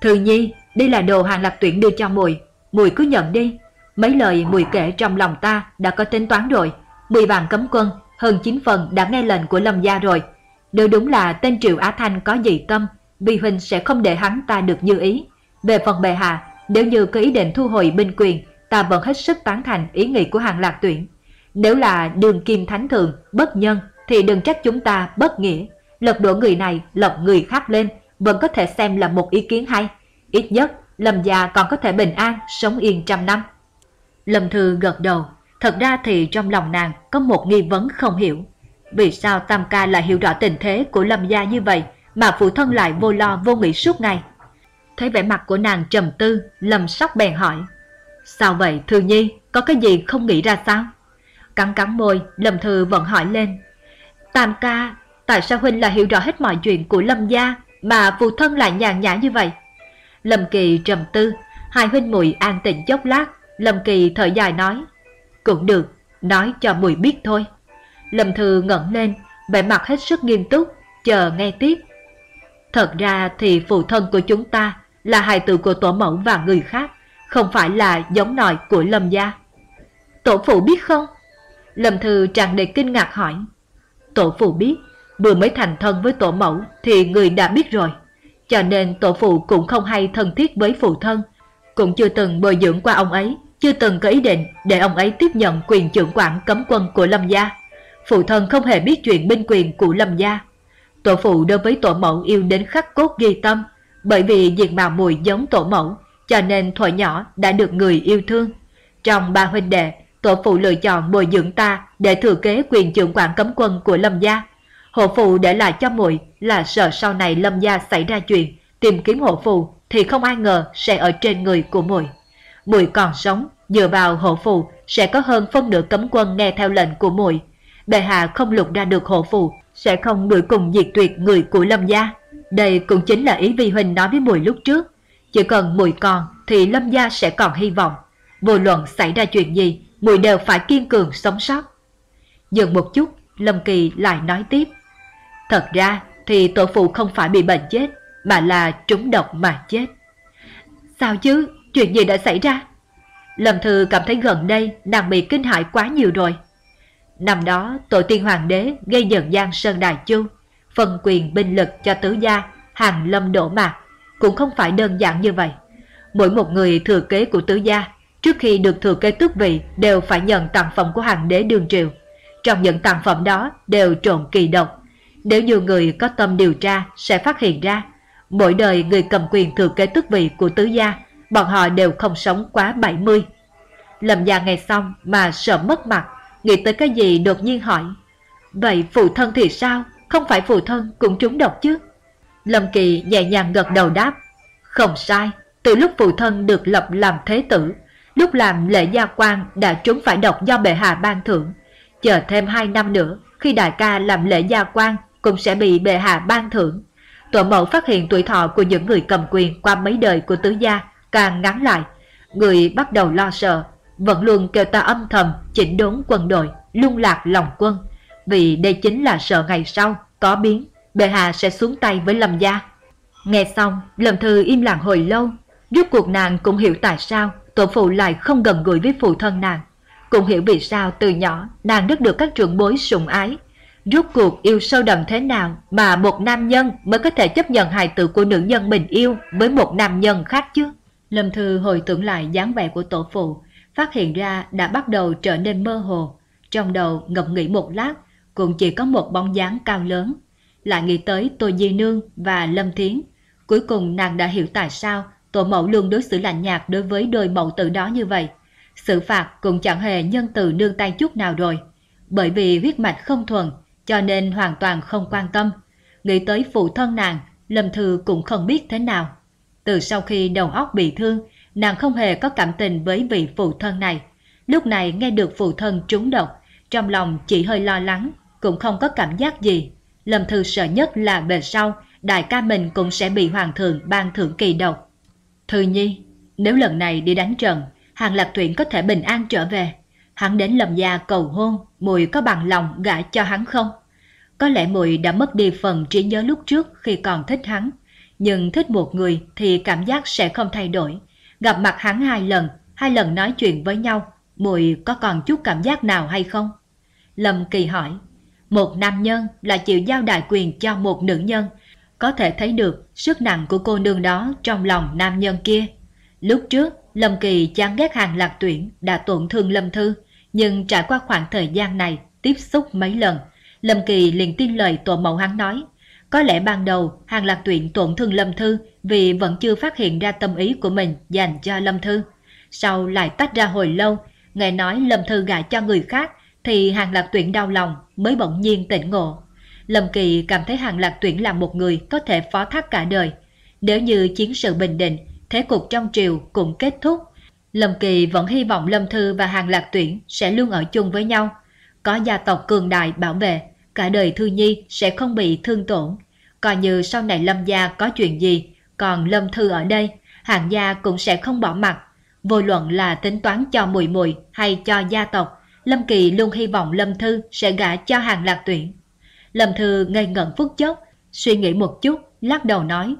Thư Nhi, đây là đồ hàng lạc tuyển đưa cho mùi, mùi cứ nhận đi. Mấy lời mùi kể trong lòng ta đã có tính toán rồi. Mười vạn cấm quân, hơn 9 phần đã nghe lệnh của Lâm gia rồi. Nếu đúng là tên Triệu Á Thanh có dị tâm, Vi Huynh sẽ không để hắn ta được như ý. Về phần bệ hạ, nếu như có ý định thu hồi binh quyền, ta vẫn hết sức tán thành ý nghĩ của hàng lạc tuyển. Nếu là đường kim thánh thượng, bất nhân, thì đừng trách chúng ta bất nghĩa. Lật đổ người này, lật người khác lên, vẫn có thể xem là một ý kiến hay. Ít nhất, Lâm gia còn có thể bình an, sống yên trăm năm. Lâm Thư gật đầu, thật ra thì trong lòng nàng có một nghi vấn không hiểu. Vì sao Tam Ca lại hiểu rõ tình thế của Lâm gia như vậy mà phụ thân lại vô lo vô nghĩ suốt ngày? Thấy vẻ mặt của nàng trầm tư, Lâm sóc bèn hỏi. Sao vậy Thư Nhi, có cái gì không nghĩ ra sao? Cắn cắn môi, Lâm Thư vẫn hỏi lên. Tam ca, tại sao Huynh lại hiểu rõ hết mọi chuyện của Lâm gia mà phụ thân lại nhàn nhã như vậy? Lâm Kỳ trầm tư, hai huynh muội an tịnh chốc lát, Lâm Kỳ thở dài nói. Cũng được, nói cho mùi biết thôi. Lâm Thư ngẩng lên, vẻ mặt hết sức nghiêm túc, chờ nghe tiếp. Thật ra thì phụ thân của chúng ta là hài tử của tổ mẫu và người khác, không phải là giống nòi của Lâm gia. Tổ phụ biết không? Lâm Thư tràn đầy kinh ngạc hỏi. Tổ phụ biết, vừa mới thành thân với tổ mẫu thì người đã biết rồi. Cho nên tổ phụ cũng không hay thân thiết với phụ thân, cũng chưa từng bồi dưỡng qua ông ấy, chưa từng có ý định để ông ấy tiếp nhận quyền trưởng quản cấm quân của Lâm gia. Phụ thân không hề biết chuyện binh quyền của Lâm gia. Tổ phụ đối với tổ mẫu yêu đến khắc cốt ghi tâm, bởi vì diện mạo mùi giống tổ mẫu, cho nên thuở nhỏ đã được người yêu thương. Trong ba huynh đệ, tổ phụ lựa chọn bồi dưỡng ta để thừa kế quyền trưởng quản cấm quân của Lâm gia. Hộ phụ để lại cho muội là sợ sau này Lâm gia xảy ra chuyện, tìm kiếm hộ phụ thì không ai ngờ sẽ ở trên người của muội. Muội còn sống, dựa vào hộ phụ sẽ có hơn phân nửa cấm quân nghe theo lệnh của muội. Bệ hạ không lục ra được hộ phụ sẽ không đuổi cùng diệt tuyệt người của Lâm gia. Đây cũng chính là ý Vi Huynh nói với muội lúc trước. Chỉ cần muội còn thì Lâm gia sẽ còn hy vọng. Vô luận xảy ra chuyện gì, muội đều phải kiên cường sống sót. Dừng một chút, Lâm Kỳ lại nói tiếp. Thật ra thì tổ phụ không phải bị bệnh chết, mà là trúng độc mà chết. Sao chứ? Chuyện gì đã xảy ra? Lâm Thư cảm thấy gần đây nàng bị kinh hại quá nhiều rồi. Năm đó, tổ tiên hoàng đế gây giận gian Sơn Đài Chu, phân quyền binh lực cho tứ gia, hàng lâm đổ mạc, cũng không phải đơn giản như vậy. Mỗi một người thừa kế của tứ gia, trước khi được thừa kế tước vị đều phải nhận tặng phẩm của hoàng đế đường triều. Trong những tặng phẩm đó đều trộn kỳ độc, nếu nhiều người có tâm điều tra sẽ phát hiện ra, mỗi đời người cầm quyền thừa kế tước vị của tứ gia, bọn họ đều không sống quá 70. Lâm gia nghe xong mà sợ mất mặt, nghĩ tới cái gì đột nhiên hỏi. Vậy phụ thân thì sao? Không phải phụ thân cũng trúng độc chứ? Lâm Kỳ nhẹ nhàng gật đầu đáp. Không sai, từ lúc phụ thân được lập làm thế tử, lúc làm lễ gia quan đã trúng phải độc do bệ hạ ban thưởng. Chờ thêm hai năm nữa, khi đại ca làm lễ gia quan cũng sẽ bị bệ hạ ban thưởng. tổ mẫu phát hiện tuổi thọ của những người cầm quyền qua mấy đời của tứ gia càng ngắn lại. Người bắt đầu lo sợ, vẫn luôn kêu ta âm thầm chỉnh đốn quân đội, lung lạc lòng quân, vì đây chính là sợ ngày sau có biến, bệ hạ sẽ xuống tay với Lâm gia. Nghe xong, Lâm Thư im lặng hồi lâu, rốt cuộc nàng cũng hiểu tại sao tổ phụ lại không gần gũi với phụ thân nàng. Cũng hiểu vì sao từ nhỏ nàng rất được các trưởng bối sủng ái. Rốt cuộc yêu sâu đậm thế nào mà một nam nhân mới có thể chấp nhận hài tử của nữ nhân mình yêu với một nam nhân khác chứ? Lâm Thư hồi tưởng lại dáng vẻ của tổ phụ, phát hiện ra đã bắt đầu trở nên mơ hồ. Trong đầu ngập nghĩ một lát, cũng chỉ có một bóng dáng cao lớn. Lại nghĩ tới Tô Di Nương và Lâm Thiến. Cuối cùng nàng đã hiểu tại sao tổ mẫu luôn đối xử lạnh nhạt đối với đôi mẫu tử đó như vậy. Sự phạt cũng chẳng hề nhân từ nương tay chút nào rồi. Bởi vì huyết mạch không thuần, cho nên hoàn toàn không quan tâm. Nghĩ tới phụ thân nàng, Lâm Thư cũng không biết thế nào. Từ sau khi đầu óc bị thương, nàng không hề có cảm tình với vị phụ thân này. Lúc này nghe được phụ thân trúng độc, trong lòng chỉ hơi lo lắng, cũng không có cảm giác gì. Lâm Thư sợ nhất là về sau, đại ca mình cũng sẽ bị hoàng thượng ban thưởng kỳ độc. Thư Nhi, nếu lần này đi đánh trận, Hàng Lạc Thuyện có thể bình an trở về. Hắn đến Lâm gia cầu hôn, Mùi có bằng lòng gả cho hắn không? Có lẽ Mùi đã mất đi phần trí nhớ lúc trước khi còn thích hắn. Nhưng thích một người thì cảm giác sẽ không thay đổi. Gặp mặt hắn hai lần, hai lần nói chuyện với nhau, Mùi có còn chút cảm giác nào hay không? Lâm Kỳ hỏi, một nam nhân là chịu giao đại quyền cho một nữ nhân, có thể thấy được sức nặng của cô nương đó trong lòng nam nhân kia. Lúc trước, Lâm Kỳ chán ghét hàng lạc tuyển đã tổn thương Lâm Thư, nhưng trải qua khoảng thời gian này tiếp xúc mấy lần, Lâm Kỳ liền tin lời tổ mẫu hắn nói. Có lẽ ban đầu hàng lạc tuyển tổn thương Lâm Thư vì vẫn chưa phát hiện ra tâm ý của mình dành cho Lâm Thư. Sau lại tách ra hồi lâu, nghe nói Lâm Thư gả cho người khác thì hàng lạc tuyển đau lòng mới bỗng nhiên tỉnh ngộ. Lâm Kỳ cảm thấy hàng lạc tuyển là một người có thể phó thác cả đời. Nếu như chiến sự bình định, thế cục trong triều cũng kết thúc. Lâm Kỳ vẫn hy vọng Lâm Thư và hàng lạc tuyển sẽ luôn ở chung với nhau. Có gia tộc cường đại bảo vệ, cả đời Thư Nhi sẽ không bị thương tổn. Coi như sau này Lâm gia có chuyện gì, còn Lâm Thư ở đây, hàng gia cũng sẽ không bỏ mặt. Vô luận là tính toán cho mùi mùi hay cho gia tộc, Lâm Kỳ luôn hy vọng Lâm Thư sẽ gả cho hàng lạc tuyển. Lâm Thư ngây ngẩn phút chốc, suy nghĩ một chút, lắc đầu nói.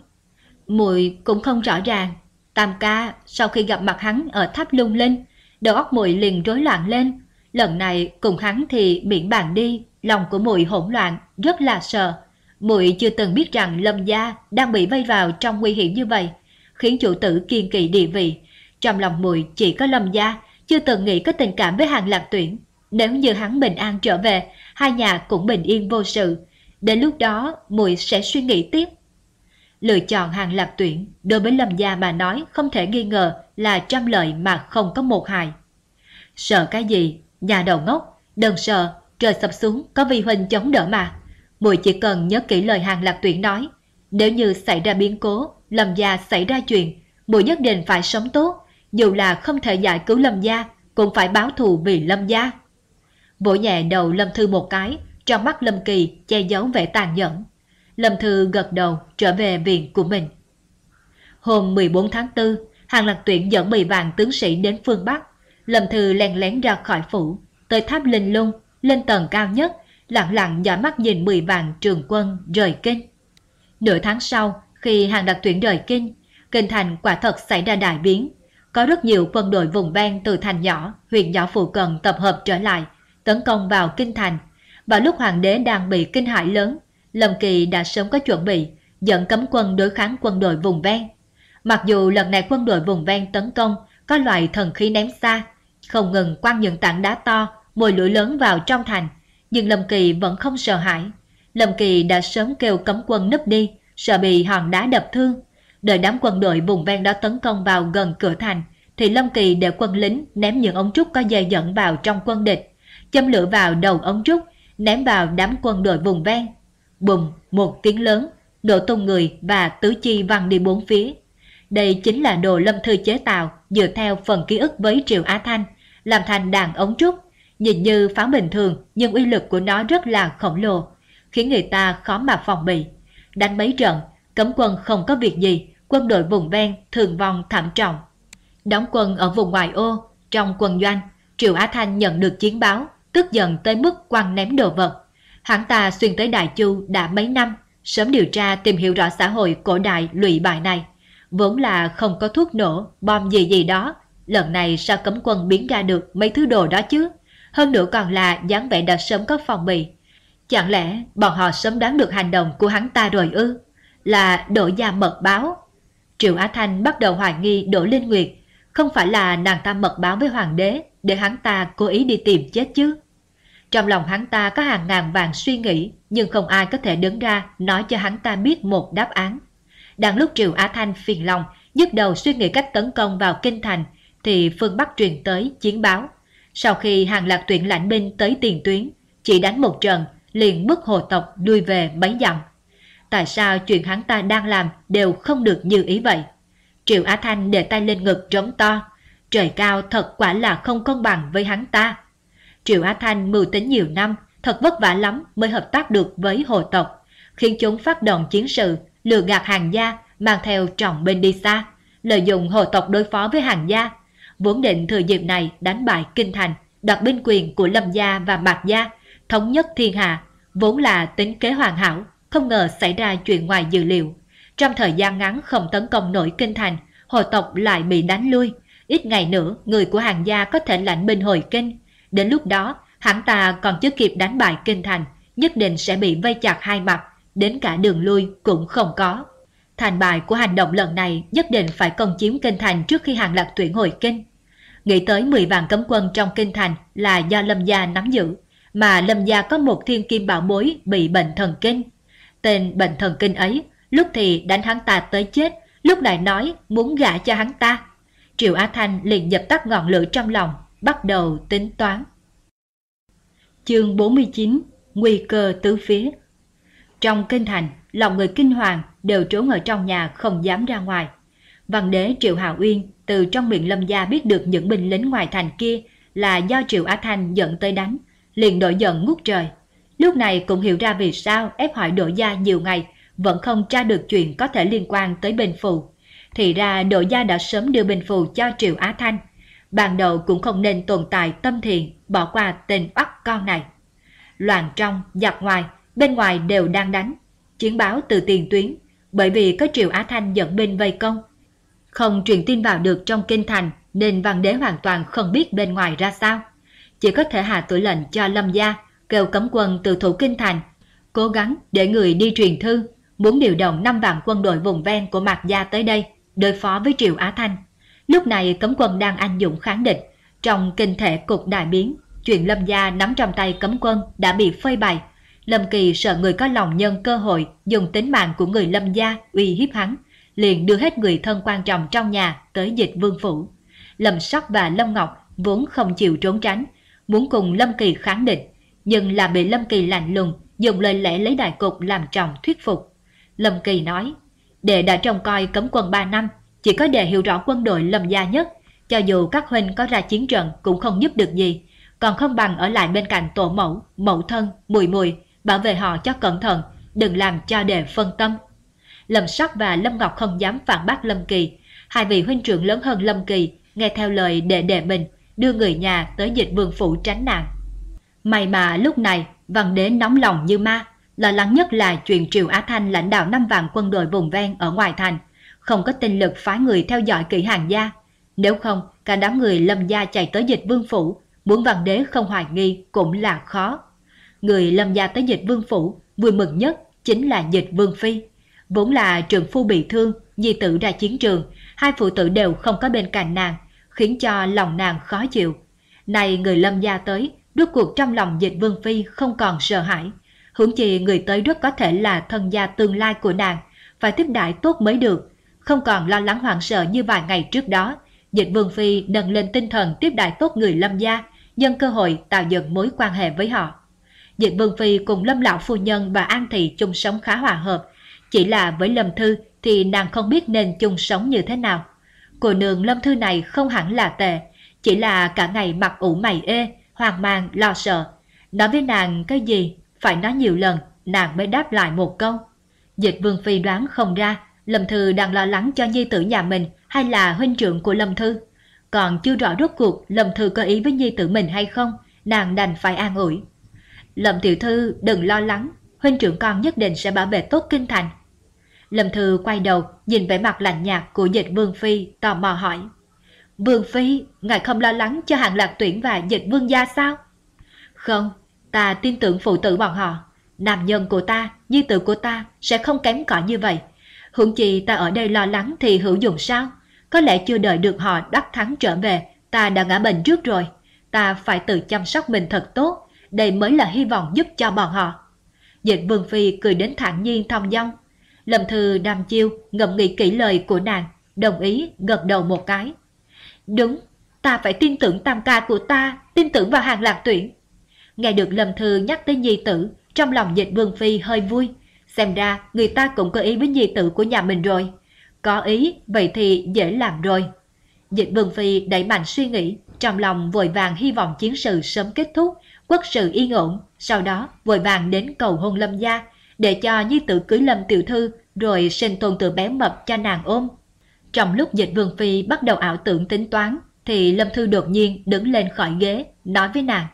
Mùi cũng không rõ ràng. Tam ca sau khi gặp mặt hắn ở tháp lung linh, đầu óc mùi liền rối loạn lên. Lần này cùng hắn thì miễn bàn đi, lòng của muội hỗn loạn, rất là sợ. muội chưa từng biết rằng Lâm gia đang bị vây vào trong nguy hiểm như vậy, khiến chủ tử kiên kỵ địa vị. Trong lòng muội chỉ có Lâm gia, chưa từng nghĩ có tình cảm với hàng lạc tuyển. Nếu như hắn bình an trở về, hai nhà cũng bình yên vô sự. Đến lúc đó, muội sẽ suy nghĩ tiếp. Lựa chọn hàng lạc tuyển, đối với Lâm Gia mà nói không thể nghi ngờ là trăm lợi mà không có một hại. Sợ cái gì? Nhà đầu ngốc, đừng sợ, trời sập xuống có vi huynh chống đỡ mà. Mùi chỉ cần nhớ kỹ lời hàng lạc tuyển nói. Nếu như xảy ra biến cố, Lâm Gia xảy ra chuyện, mùi nhất định phải sống tốt, dù là không thể giải cứu Lâm Gia, cũng phải báo thù vì Lâm Gia. Vỗ nhẹ đầu Lâm Thư một cái, trong mắt Lâm Kỳ che giấu vẻ tàn nhẫn. Lâm Thư gật đầu trở về viện của mình. Hôm 14 tháng 4, Hàng Lạc Tuyển dẫn 10 vàng tướng sĩ đến phương Bắc. Lâm Thư lén lén ra khỏi phủ, tới tháp Linh Lung, lên tầng cao nhất, lặng lặng dõi mắt nhìn 10 vàng trường quân rời kinh. Nửa tháng sau, khi Hàng đặc Tuyển rời kinh, kinh thành quả thật xảy ra đại biến. Có rất nhiều quân đội vùng ven từ thành nhỏ, huyện nhỏ phụ cận tập hợp trở lại, tấn công vào kinh thành. Vào lúc hoàng đế đang bị kinh hãi lớn, Lâm Kỳ đã sớm có chuẩn bị, dẫn cấm quân đối kháng quân đội vùng ven. Mặc dù lần này quân đội vùng ven tấn công có loại thần khí ném xa, không ngừng quăng những tảng đá to, mồi lửa lớn vào trong thành, nhưng Lâm Kỳ vẫn không sợ hãi. Lâm Kỳ đã sớm kêu cấm quân nấp đi, sợ bị hòn đá đập thương. Đợi đám quân đội vùng ven đó tấn công vào gần cửa thành, thì Lâm Kỳ để quân lính ném những ống trúc có dây dẫn vào trong quân địch châm lửa vào đầu ống trúc, ném vào đám quân đội vùng ven. Bùm, một tiếng lớn, đổ tung người và tứ chi văng đi bốn phía. Đây chính là đồ lâm thư chế tạo dựa theo phần ký ức với Triệu Á Thanh, làm thành đàn ống trúc. Nhìn như pháo bình thường nhưng uy lực của nó rất là khổng lồ, khiến người ta khó mà phòng bị. Đánh mấy trận, cấm quân không có việc gì, quân đội vùng ven thường vong thảm trọng. Đóng quân ở vùng ngoại ô, trong quân doanh, Triệu Á Thanh nhận được chiến báo, tức giận tới mức quăng ném đồ vật. Hắn ta xuyên tới Đại Chu đã mấy năm, sớm điều tra tìm hiểu rõ xã hội cổ đại lụy bại này. Vốn là không có thuốc nổ, bom gì gì đó, lần này sao cấm quân biến ra được mấy thứ đồ đó chứ? Hơn nữa còn là dáng vẻ đã sớm có phòng bị. Chẳng lẽ bọn họ sớm đoán được hành động của hắn ta rồi ư? Là đổ gia mật báo. Triệu Á Thanh bắt đầu hoài nghi Đỗ Linh Nguyệt. Không phải là nàng ta mật báo với hoàng đế để hắn ta cố ý đi tìm chết chứ? Trong lòng hắn ta có hàng ngàn vàng suy nghĩ, nhưng không ai có thể đứng ra nói cho hắn ta biết một đáp án. Đang lúc Triệu Á Thanh phiền lòng, nhức đầu suy nghĩ cách tấn công vào kinh thành, thì phương Bắc truyền tới chiến báo. Sau khi hàng lạc tuyển lãnh binh tới tiền tuyến, chỉ đánh một trận, liền bức hồ tộc lui về mấy dặm. Tại sao chuyện hắn ta đang làm đều không được như ý vậy? Triệu Á Thanh để tay lên ngực trống to. Trời cao thật quả là không công bằng với hắn ta. Triệu Á Thanh mưu tính nhiều năm, thật vất vả lắm mới hợp tác được với hồ tộc, khiến chúng phát động chiến sự, lừa gạt hàng gia, mang theo trọng bên đi xa, lợi dụng hồ tộc đối phó với hàng gia. Vốn định thừa dịp này đánh bại kinh thành, đoạt binh quyền của Lâm gia và Mạc gia, thống nhất thiên hạ, vốn là tính kế hoàn hảo, không ngờ xảy ra chuyện ngoài dự liệu. Trong thời gian ngắn không tấn công nổi kinh thành, hồ tộc lại bị đánh lui. Ít ngày nữa, người của hàng gia có thể lãnh binh hồi kinh, Đến lúc đó, hắn ta còn chưa kịp đánh bại kinh thành, nhất định sẽ bị vây chặt hai mặt, đến cả đường lui cũng không có. Thành bại của hành động lần này nhất định phải công chiếm kinh thành trước khi hàng lạc tuyển hồi kinh. Nghĩ tới 10 vạn cấm quân trong kinh thành là do Lâm Gia nắm giữ, mà Lâm Gia có một thiên kim bảo bối bị bệnh thần kinh. Tên bệnh thần kinh ấy, lúc thì đánh hắn ta tới chết, lúc lại nói muốn gả cho hắn ta. Triệu Á Thanh liền dập tắt ngọn lửa trong lòng, bắt đầu tính toán. Chương 49 Nguy cơ tứ phía Trong kinh thành, lòng người kinh hoàng đều trốn ở trong nhà không dám ra ngoài. Văn đế Triệu Hào Uyên từ trong miệng lâm gia biết được những binh lính ngoài thành kia là do Triệu Á Thanh dẫn tới đánh, liền đổi giận ngút trời. Lúc này cũng hiểu ra vì sao ép hỏi Đỗ Gia nhiều ngày vẫn không tra được chuyện có thể liên quan tới Bình phù. Thì ra Đỗ Gia đã sớm đưa Bình phù cho Triệu Á Thanh, ban đầu cũng không nên tồn tại tâm thiện, bỏ qua tên bắt con này. Loạn trong, giặc ngoài, bên ngoài đều đang đánh. Chiến báo từ tiền tuyến, bởi vì có Triệu Á Thanh dẫn binh vây công. Không truyền tin vào được trong kinh thành, nên văn đế hoàn toàn không biết bên ngoài ra sao. Chỉ có thể hạ tử lệnh cho Lâm Gia, kêu cấm quân từ thủ kinh thành, cố gắng để người đi truyền thư, muốn điều động 5 vạn quân đội vùng ven của Mạc Gia tới đây, đối phó với Triệu Á Thanh. Lúc này cấm quân đang anh dũng kháng địch, trong kinh thể cục đại biến, chuyện Lâm Gia nắm trong tay cấm quân đã bị phơi bày. Lâm Kỳ sợ người có lòng nhân cơ hội dùng tính mạng của người Lâm Gia uy hiếp hắn, liền đưa hết người thân quan trọng trong nhà tới dịch vương phủ. Lâm Sóc và Lâm Ngọc vốn không chịu trốn tránh, muốn cùng Lâm Kỳ kháng địch, nhưng là bị Lâm Kỳ lạnh lùng dùng lời lẽ lấy đại cục làm trọng thuyết phục. Lâm Kỳ nói, đệ đã trông coi cấm quân 3 năm, chỉ có đệ hiểu rõ quân đội lâm gia nhất, cho dù các huynh có ra chiến trận cũng không giúp được gì, còn không bằng ở lại bên cạnh tổ mẫu, mẫu thân, mùi mùi, bảo vệ họ cho cẩn thận, đừng làm cho đệ phân tâm. Lâm Sắc và Lâm Ngọc không dám phản bác Lâm Kỳ, hai vị huynh trưởng lớn hơn Lâm Kỳ, nghe theo lời đệ đệ mình, đưa người nhà tới dịch vương phủ tránh nạn. May mà lúc này, văn đế nóng lòng như ma, lo lắng nhất là chuyện Triều Á Thanh lãnh đạo năm vạn quân đội vùng ven ở ngoài thành, không có tinh lực phái người theo dõi kỹ hàng gia. Nếu không, cả đám người lâm gia chạy tới dịch vương phủ, muốn văn đế không hoài nghi cũng là khó. Người lâm gia tới dịch vương phủ, vui mừng nhất chính là dịch vương phi. Vốn là trường phu bị thương, di tử ra chiến trường, hai phụ tử đều không có bên cạnh nàng, khiến cho lòng nàng khó chịu. Này người lâm gia tới, rốt cuộc trong lòng dịch vương phi không còn sợ hãi. Hướng chi người tới rất có thể là thân gia tương lai của nàng, phải tiếp đại tốt mới được, không còn lo lắng hoảng sợ như vài ngày trước đó. Dịch Vương Phi nâng lên tinh thần tiếp đại tốt người Lâm gia, nhân cơ hội tạo dựng mối quan hệ với họ. Dịch Vương Phi cùng Lâm Lão Phu Nhân và An Thị chung sống khá hòa hợp, chỉ là với Lâm Thư thì nàng không biết nên chung sống như thế nào. Cô nương Lâm Thư này không hẳn là tệ, chỉ là cả ngày mặt ủ mày ê, hoang mang, lo sợ. Nói với nàng cái gì, phải nói nhiều lần, nàng mới đáp lại một câu. Dịch Vương Phi đoán không ra Lâm Thư đang lo lắng cho nhi tử nhà mình hay là huynh trưởng của Lâm Thư. Còn chưa rõ rốt cuộc Lâm Thư có ý với nhi tử mình hay không, nàng đành phải an ủi. Lâm Tiểu Thư đừng lo lắng, huynh trưởng con nhất định sẽ bảo vệ tốt kinh thành. Lâm Thư quay đầu nhìn vẻ mặt lạnh nhạt của dịch Vương Phi tò mò hỏi. Vương Phi, ngài không lo lắng cho hàng lạc tuyển và dịch vương gia sao? Không, ta tin tưởng phụ tử bọn họ. Nam nhân của ta, nhi tử của ta sẽ không kém cỏi như vậy. Hưởng chi ta ở đây lo lắng thì hữu dụng sao? Có lẽ chưa đợi được họ đắc thắng trở về, ta đã ngã bệnh trước rồi. Ta phải tự chăm sóc mình thật tốt, đây mới là hy vọng giúp cho bọn họ. Dịch Vương Phi cười đến thản nhiên thong dong. Lâm Thư đam chiêu, ngậm nghĩ kỹ lời của nàng, đồng ý gật đầu một cái. Đúng, ta phải tin tưởng tam ca của ta, tin tưởng vào hàng lạc tuyển. Nghe được Lâm Thư nhắc tới nhi tử, trong lòng dịch Vương Phi hơi vui. Xem ra người ta cũng có ý với nhi tử của nhà mình rồi. Có ý, vậy thì dễ làm rồi. Dịch Vương Phi đẩy mạnh suy nghĩ, trong lòng vội vàng hy vọng chiến sự sớm kết thúc, quốc sự yên ổn, sau đó vội vàng đến cầu hôn Lâm gia, để cho nhi tử cưới Lâm tiểu thư, rồi sinh tôn tử bé mập cho nàng ôm. Trong lúc dịch Vương Phi bắt đầu ảo tưởng tính toán, thì Lâm Thư đột nhiên đứng lên khỏi ghế, nói với nàng.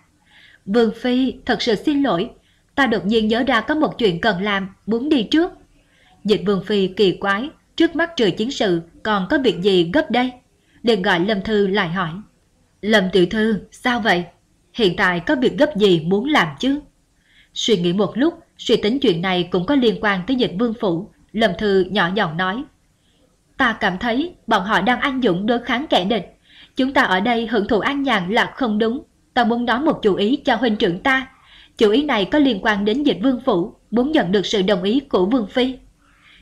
Vương Phi, thật sự xin lỗi, ta đột nhiên nhớ ra có một chuyện cần làm, muốn đi trước. Dịch Vương Phi kỳ quái, trước mắt trừ chiến sự còn có việc gì gấp đây? liền gọi Lâm Thư lại hỏi. Lâm tiểu thư, sao vậy? Hiện tại có việc gấp gì muốn làm chứ? Suy nghĩ một lúc, suy tính chuyện này cũng có liên quan tới dịch vương phủ. Lâm Thư nhỏ giọng nói. Ta cảm thấy bọn họ đang anh dũng đối kháng kẻ địch. Chúng ta ở đây hưởng thụ an nhàn là không đúng. Ta muốn nói một chủ ý cho huynh trưởng ta. Chủ ý này có liên quan đến dịch vương phủ, muốn nhận được sự đồng ý của vương phi.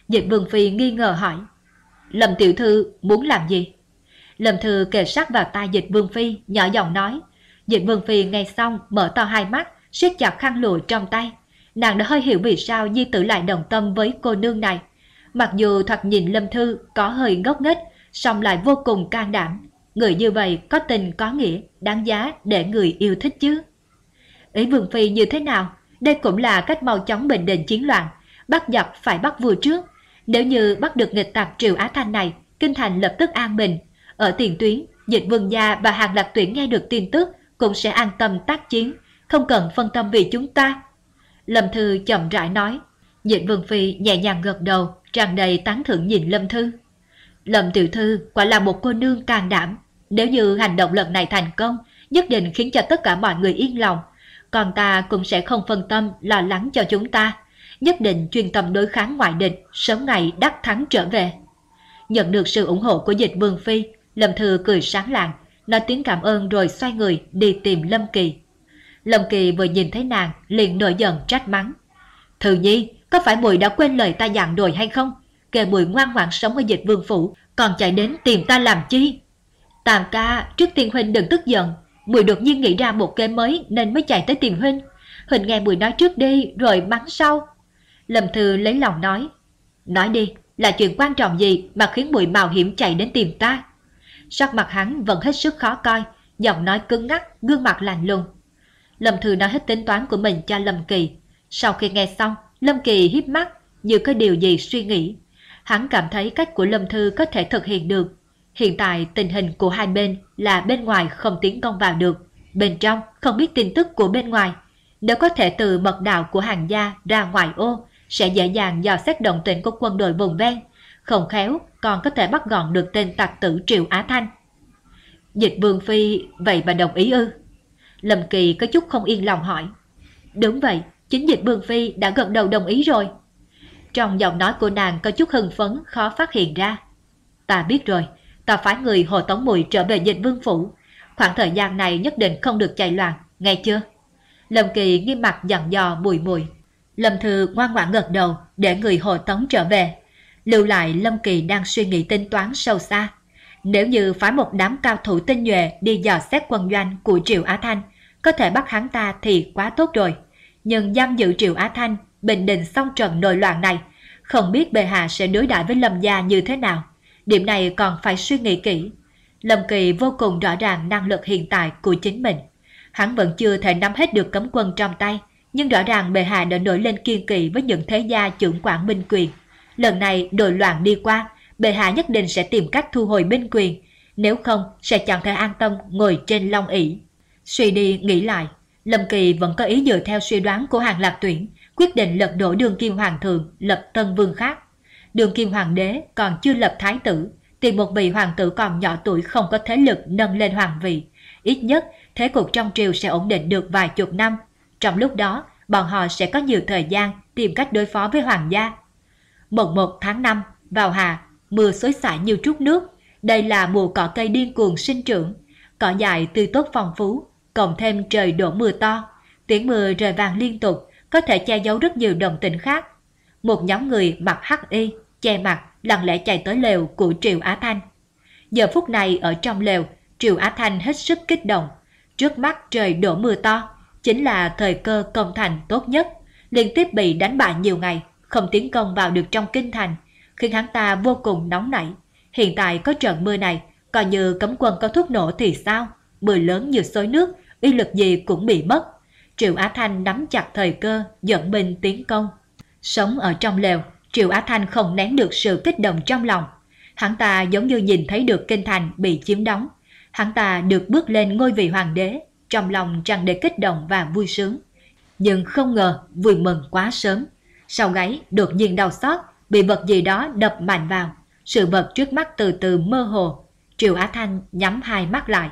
Dịch vương phi nghi ngờ hỏi. Lâm tiểu thư muốn làm gì? Lâm Thư kề sát vào tai dịch Vương Phi, nhỏ giọng nói. Dịch Vương Phi nghe xong mở to hai mắt, siết chặt khăn lụa trong tay. Nàng đã hơi hiểu vì sao Di Tử lại đồng tâm với cô nương này. Mặc dù thoạt nhìn Lâm Thư có hơi ngốc nghếch, song lại vô cùng can đảm. Người như vậy có tình có nghĩa, đáng giá để người yêu thích chứ. Ý Vương Phi như thế nào? Đây cũng là cách mau chóng bình định chiến loạn. Bắt giặc phải bắt vua trước. Nếu như bắt được nghịch tặc Triều Á Thanh này, Kinh Thành lập tức an bình, ở tiền tuyến, dịch vương gia và hàng lạc tuyển nghe được tin tức cũng sẽ an tâm tác chiến, không cần phân tâm vì chúng ta. Lâm Thư chậm rãi nói. Nhịn vương phi nhẹ nhàng gật đầu, tràn đầy tán thưởng nhìn Lâm Thư. Lâm tiểu thư quả là một cô nương can đảm. Nếu như hành động lần này thành công, nhất định khiến cho tất cả mọi người yên lòng. Còn ta cũng sẽ không phân tâm lo lắng cho chúng ta. Nhất định chuyên tâm đối kháng ngoại địch, sớm ngày đắc thắng trở về. Nhận được sự ủng hộ của dịch vương phi, Lâm Thư cười sáng lạng, nói tiếng cảm ơn rồi xoay người đi tìm Lâm Kỳ. Lâm Kỳ vừa nhìn thấy nàng liền nổi giận trách mắng. Thư nhi, có phải mùi đã quên lời ta dặn rồi hay không? Kề mùi ngoan ngoãn sống ở dịch vương phủ, còn chạy đến tìm ta làm chi? Tàm ca, trước tiên Huynh đừng tức giận. Mùi đột nhiên nghĩ ra một kế mới nên mới chạy tới tìm Huynh. Huynh nghe Mùi nói trước đi rồi mắng sau. Lâm Thư lấy lòng nói. Nói đi, là chuyện quan trọng gì mà khiến Mùi mạo hiểm chạy đến tìm ta? Sắc mặt hắn vẫn hết sức khó coi, giọng nói cứng ngắc, gương mặt lạnh lùng. Lâm Thư nói hết tính toán của mình cho Lâm Kỳ. Sau khi nghe xong, Lâm Kỳ hiếp mắt, như có điều gì suy nghĩ. Hắn cảm thấy cách của Lâm Thư có thể thực hiện được. Hiện tại tình hình của hai bên là bên ngoài không tiến công vào được, bên trong không biết tin tức của bên ngoài. Nếu có thể từ mật đạo của hàng gia ra ngoài ô, sẽ dễ dàng dò xét động tĩnh của quân đội vùng ven, không khéo còn có thể bắt gọn được tên tặc tử Triệu Á Thanh. Dịch Vương Phi, vậy bà đồng ý ư? Lâm Kỳ có chút không yên lòng hỏi. Đúng vậy, chính Dịch Vương Phi đã gật đầu đồng ý rồi. Trong giọng nói của nàng có chút hưng phấn khó phát hiện ra. Ta biết rồi, ta phái người hồ tống mùi trở về dịch vương phủ. Khoảng thời gian này nhất định không được chạy loạn, nghe chưa? Lâm Kỳ nghiêm mặt dặn dò mùi mùi. Lâm Thư ngoan ngoãn gật đầu để người hồ tống trở về lưu lại Lâm Kỳ đang suy nghĩ tính toán sâu xa. Nếu như phái một đám cao thủ tinh nhuệ đi dò xét quân doanh của Triệu Á Thanh, có thể bắt hắn ta thì quá tốt rồi. Nhưng giam giữ Triệu Á Thanh, bình định xong trận nội loạn này, không biết bệ hạ sẽ đối đãi với Lâm gia như thế nào. Điểm này còn phải suy nghĩ kỹ. Lâm Kỳ vô cùng rõ ràng năng lực hiện tại của chính mình. Hắn vẫn chưa thể nắm hết được cấm quân trong tay, Nhưng rõ ràng bệ hạ đã nổi lên kiên kỵ với những thế gia trưởng quản minh quyền. Lần này đội loạn đi qua, bệ hạ nhất định sẽ tìm cách thu hồi binh quyền, nếu không sẽ chẳng thể an tâm ngồi trên long ỷ. Suy đi nghĩ lại, Lâm Kỳ vẫn có ý dựa theo suy đoán của hàng lạc tuyển, quyết định lật đổ đường kim hoàng thượng, lập tân vương khác. Đường kim hoàng đế còn chưa lập thái tử, tìm một vị hoàng tử còn nhỏ tuổi không có thế lực nâng lên hoàng vị. Ít nhất, thế cục trong triều sẽ ổn định được vài chục năm. Trong lúc đó, bọn họ sẽ có nhiều thời gian tìm cách đối phó với hoàng gia. Mùng 1 tháng 5, vào hạ mưa xối xả như trút nước. Đây là mùa cỏ cây điên cuồng sinh trưởng. Cỏ dại tươi tốt phong phú, cộng thêm trời đổ mưa to. Tiếng mưa rời vàng liên tục, có thể che giấu rất nhiều đồng tình khác. Một nhóm người mặc hắc y, che mặt, lặng lẽ chạy tới lều của Triệu Á Thanh. Giờ phút này ở trong lều, Triệu Á Thanh hết sức kích động. Trước mắt trời đổ mưa to, chính là thời cơ công thành tốt nhất. Liên tiếp bị đánh bại nhiều ngày, không tiến công vào được trong kinh thành, khiến hắn ta vô cùng nóng nảy. Hiện tại có trận mưa này, coi như cấm quân có thuốc nổ thì sao? Mưa lớn như xối nước, uy lực gì cũng bị mất. Triệu Á Thanh nắm chặt thời cơ, dẫn binh tiến công. Sống ở trong lều, Triệu Á Thanh không nén được sự kích động trong lòng. Hắn ta giống như nhìn thấy được kinh thành bị chiếm đóng. Hắn ta được bước lên ngôi vị hoàng đế, trong lòng tràn đầy kích động và vui sướng. Nhưng không ngờ vui mừng quá sớm. Sau gáy đột nhiên đau xót, bị vật gì đó đập mạnh vào. Sự vật trước mắt từ từ mơ hồ. Triệu Á Thanh nhắm hai mắt lại.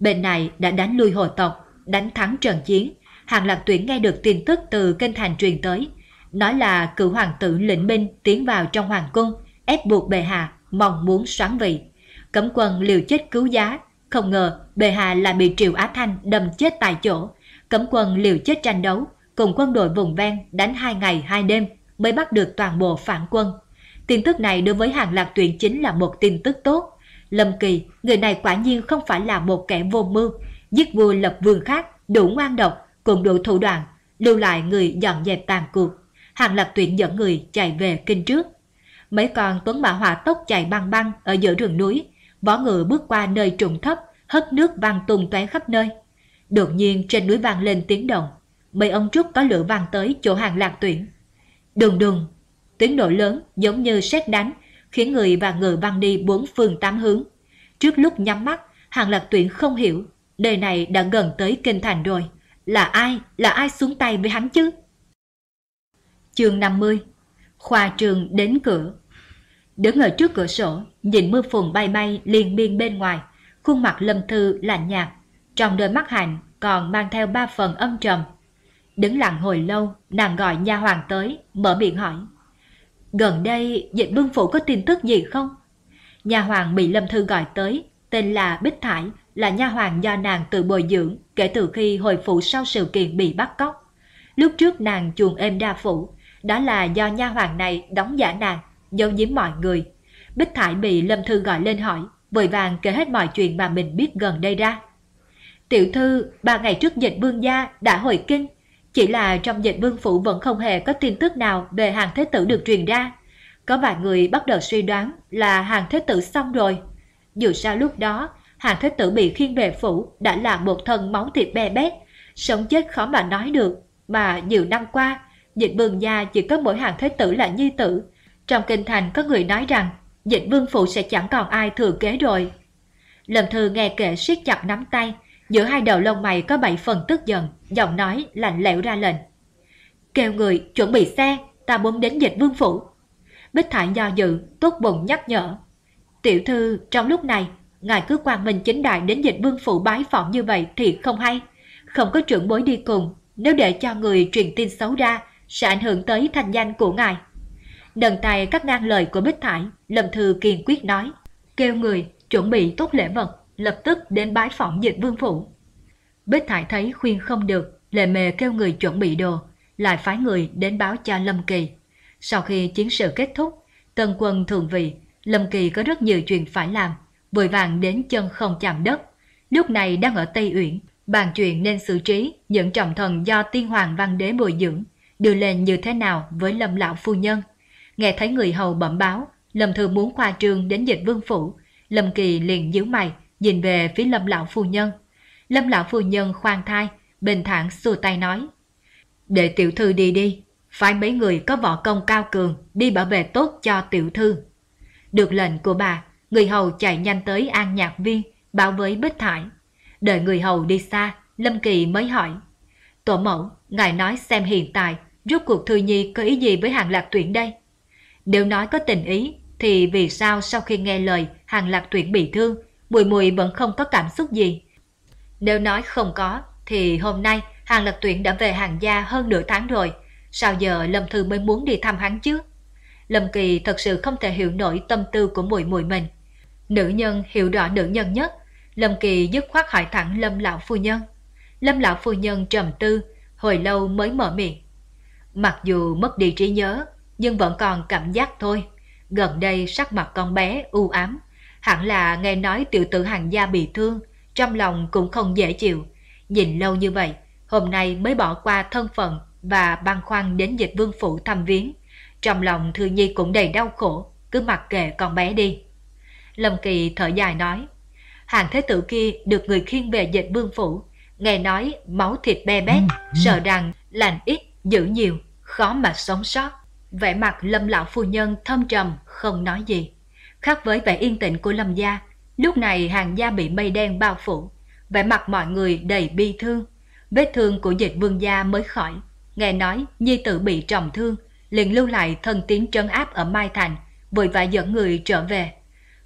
Bên này đã đánh lui hồ tộc, đánh thắng trận chiến. Hàng lạc tuyển nghe được tin tức từ kênh thành truyền tới. Nói là cựu hoàng tử lĩnh binh tiến vào trong hoàng cung, ép buộc bệ hạ, mong muốn xoán vị. Cấm quân liều chết cứu giá, không ngờ bệ hạ lại bị Triệu Á Thanh đâm chết tại chỗ. Cấm quân liều chết tranh đấu, cùng quân đội vùng ven đánh hai ngày hai đêm mới bắt được toàn bộ phản quân. Tin tức này đối với hàng lạc tuyển chính là một tin tức tốt. Lâm Kỳ, người này quả nhiên không phải là một kẻ vô mưu, giết vua lập vương khác, đủ ngoan độc, cùng đủ thủ đoạn, lưu lại người dọn dẹp tàn cuộc. Hàng lạc tuyển dẫn người chạy về kinh trước. Mấy con tuấn mã hỏa tốc chạy băng băng ở giữa rừng núi, võ ngựa bước qua nơi trụng thấp, hất nước văng tung tóe khắp nơi. Đột nhiên trên núi vang lên tiếng động, mấy ông trúc có lửa vang tới chỗ hàng lạc tuyển. Đùng đùng, tiếng nổ lớn giống như sét đánh, khiến người và ngựa văng đi bốn phương tám hướng. Trước lúc nhắm mắt, hàng lạc tuyển không hiểu, đời này đã gần tới kinh thành rồi. Là ai, là ai xuống tay với hắn chứ? Chương 50 Khoa trường đến cửa Đứng ở trước cửa sổ, nhìn mưa phùn bay bay liền miên bên ngoài, khuôn mặt lâm thư lạnh nhạt, trong đôi mắt hạnh còn mang theo ba phần âm trầm. Đứng lặng hồi lâu, nàng gọi nha hoàng tới, mở miệng hỏi. Gần đây, dịch vương phủ có tin tức gì không? Nha hoàng bị lâm thư gọi tới, tên là Bích Thải, là nha hoàng do nàng tự bồi dưỡng kể từ khi hồi phủ sau sự kiện bị bắt cóc. Lúc trước nàng chuồng êm đa phủ, đó là do nha hoàng này đóng giả nàng, giấu giếm mọi người. Bích Thải bị Lâm Thư gọi lên hỏi, vội vàng kể hết mọi chuyện mà mình biết gần đây ra. Tiểu thư, ba ngày trước dịch vương gia đã hồi kinh, chỉ là trong dịch vương phủ vẫn không hề có tin tức nào về hàng thế tử được truyền ra. Có vài người bắt đầu suy đoán là hàng thế tử xong rồi. Dù sao lúc đó, hàng thế tử bị khiên về phủ đã là một thân máu thịt bè bét, sống chết khó mà nói được. Mà nhiều năm qua, dịch vương gia chỉ có mỗi hàng thế tử là nhi tử. Trong kinh thành có người nói rằng dịch vương phụ sẽ chẳng còn ai thừa kế rồi. Lâm Thư nghe kể siết chặt nắm tay, giữa hai đầu lông mày có bảy phần tức giận, giọng nói lạnh lẽo ra lệnh. Kêu người chuẩn bị xe, ta muốn đến dịch vương phủ. Bích Thải do dự, tốt bụng nhắc nhở. Tiểu thư, trong lúc này, ngài cứ quan minh chính đại đến dịch vương phủ bái phỏng như vậy thì không hay. Không có trưởng bối đi cùng, nếu để cho người truyền tin xấu ra, sẽ ảnh hưởng tới thanh danh của ngài. Đần tay cắt ngang lời của Bích Thải, Lâm Thư kiên quyết nói, kêu người chuẩn bị tốt lễ vật, lập tức đến bái phỏng dịch vương phủ. Bích Thải thấy khuyên không được, lề mề kêu người chuẩn bị đồ, lại phái người đến báo cho Lâm Kỳ. Sau khi chiến sự kết thúc, tân quân thường vị, Lâm Kỳ có rất nhiều chuyện phải làm, vội vàng đến chân không chạm đất. Lúc này đang ở Tây Uyển, bàn chuyện nên xử trí những trọng thần do tiên hoàng văn đế bồi dưỡng, đưa lên như thế nào với Lâm lão phu nhân. Nghe thấy người hầu bẩm báo, Lâm Thư muốn khoa trương đến dịch vương phủ, Lâm Kỳ liền nhíu mày, nhìn về phía Lâm lão phu nhân. Lâm lão phu nhân khoan thai, bình thản xua tay nói. Để tiểu thư đi đi, phải mấy người có võ công cao cường đi bảo vệ tốt cho tiểu thư. Được lệnh của bà, người hầu chạy nhanh tới an nhạc viên, bảo với Bích Thải. Đợi người hầu đi xa, Lâm Kỳ mới hỏi. Tổ mẫu, ngài nói xem hiện tại, rốt cuộc Thư Nhi có ý gì với hàng lạc tuyển đây? Nếu nói có tình ý, thì vì sao sau khi nghe lời hàng lạc tuyển bị thương, mùi mùi vẫn không có cảm xúc gì? Nếu nói không có, thì hôm nay hàng Lập tuyển đã về hàng gia hơn nửa tháng rồi, sao giờ Lâm Thư mới muốn đi thăm hắn chứ? Lâm Kỳ thật sự không thể hiểu nổi tâm tư của mùi mùi mình. Nữ nhân hiểu rõ nữ nhân nhất, Lâm Kỳ dứt khoát hỏi thẳng Lâm Lão Phu Nhân. Lâm Lão Phu Nhân trầm tư, hồi lâu mới mở miệng. Mặc dù mất đi trí nhớ, nhưng vẫn còn cảm giác thôi. Gần đây sắc mặt con bé u ám, hẳn là nghe nói tiểu tử hàng gia bị thương, trong lòng cũng không dễ chịu. Nhìn lâu như vậy, hôm nay mới bỏ qua thân phận và băn khoăn đến dịch vương phủ thăm viếng. Trong lòng Thư Nhi cũng đầy đau khổ, cứ mặc kệ con bé đi. Lâm Kỳ thở dài nói, hàng thế tử kia được người khiêng về dịch vương phủ, nghe nói máu thịt be bét, sợ rằng lành ít, giữ nhiều, khó mà sống sót. Vẻ mặt lâm lão phu nhân thâm trầm, không nói gì. Khác với vẻ yên tĩnh của lâm gia, lúc này hàng gia bị mây đen bao phủ, vẻ mặt mọi người đầy bi thương. Vết thương của dịch vương gia mới khỏi, nghe nói nhi tử bị trọng thương, liền lưu lại thân tín trấn áp ở Mai Thành, vội vã dẫn người trở về.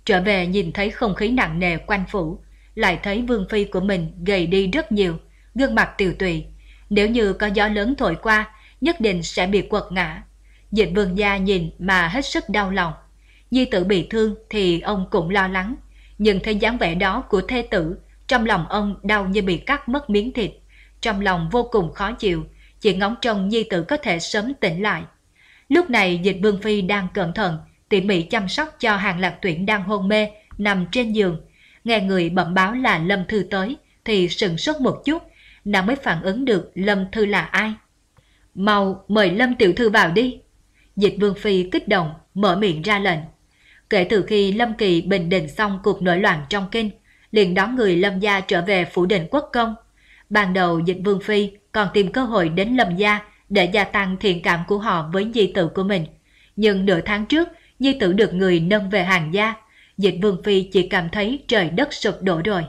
Trở về nhìn thấy không khí nặng nề quanh phủ, lại thấy vương phi của mình gầy đi rất nhiều, gương mặt tiều tụy. Nếu như có gió lớn thổi qua, nhất định sẽ bị quật ngã. Dịch vương gia nhìn mà hết sức đau lòng. Nhi tử bị thương thì ông cũng lo lắng, nhưng thấy dáng vẻ đó của thê tử, trong lòng ông đau như bị cắt mất miếng thịt. Trong lòng vô cùng khó chịu, chỉ ngóng trông Nhi tử có thể sớm tỉnh lại. Lúc này dịch vương phi đang cẩn thận, tỉ mỉ chăm sóc cho hàng lạc tuyển đang hôn mê, nằm trên giường. Nghe người bẩm báo là Lâm Thư tới, thì sừng sốt một chút, nàng mới phản ứng được Lâm Thư là ai. Mau mời Lâm Tiểu Thư vào đi. Dịch Vương Phi kích động, mở miệng ra lệnh. Kể từ khi Lâm Kỳ bình định xong cuộc nổi loạn trong kinh, liền đón người Lâm gia trở về phủ định quốc công. Ban đầu Dịch Vương Phi còn tìm cơ hội đến Lâm gia để gia tăng thiện cảm của họ với nhi tử của mình. Nhưng nửa tháng trước, nhi tử được người nâng về hàng gia. Dịch Vương Phi chỉ cảm thấy trời đất sụp đổ rồi.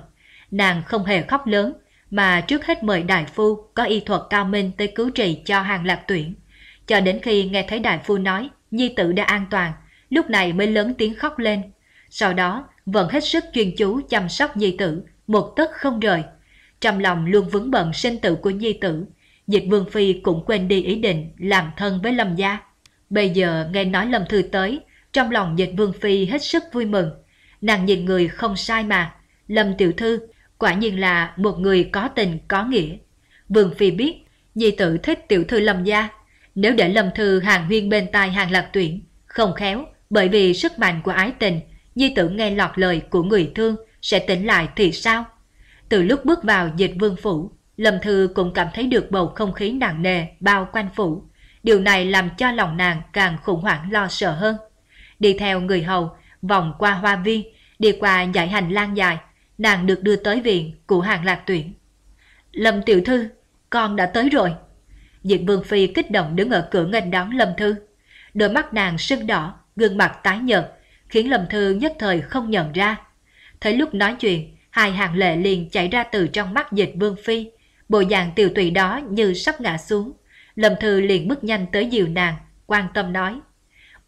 Nàng không hề khóc lớn, mà trước hết mời đại phu có y thuật cao minh tới cứu trị cho hàng lạc tuyển. Cho đến khi nghe thấy đại phu nói nhi tử đã an toàn, lúc này mới lớn tiếng khóc lên. Sau đó vẫn hết sức chuyên chú chăm sóc nhi tử, một tấc không rời. Trong lòng luôn vững bận sinh tử của nhi tử, Dịch Vương Phi cũng quên đi ý định làm thân với Lâm Gia. Bây giờ nghe nói Lâm Thư tới, trong lòng Dịch Vương Phi hết sức vui mừng. Nàng nhìn người không sai mà, Lâm Tiểu Thư quả nhiên là một người có tình có nghĩa. Vương Phi biết, Nhi tử thích Tiểu Thư Lâm Gia. Nếu để Lâm Thư hàng huyên bên tai hàng lạc tuyển, không khéo, bởi vì sức mạnh của ái tình, Nhi tử nghe lọt lời của người thương sẽ tỉnh lại thì sao? Từ lúc bước vào dịch vương phủ, Lâm Thư cũng cảm thấy được bầu không khí nặng nề bao quanh phủ. Điều này làm cho lòng nàng càng khủng hoảng lo sợ hơn. Đi theo người hầu, vòng qua hoa viên, đi qua dãy hành lang dài, nàng được đưa tới viện của hàng lạc tuyển. Lâm tiểu thư, con đã tới rồi. Diệp Vương Phi kích động đứng ở cửa nghênh đón Lâm Thư. Đôi mắt nàng sưng đỏ, gương mặt tái nhợt, khiến Lâm Thư nhất thời không nhận ra. Thấy lúc nói chuyện, hai hàng lệ liền chảy ra từ trong mắt dịch Vương Phi, bộ dạng tiều tụy đó như sắp ngã xuống. Lâm Thư liền bước nhanh tới dìu nàng, quan tâm nói.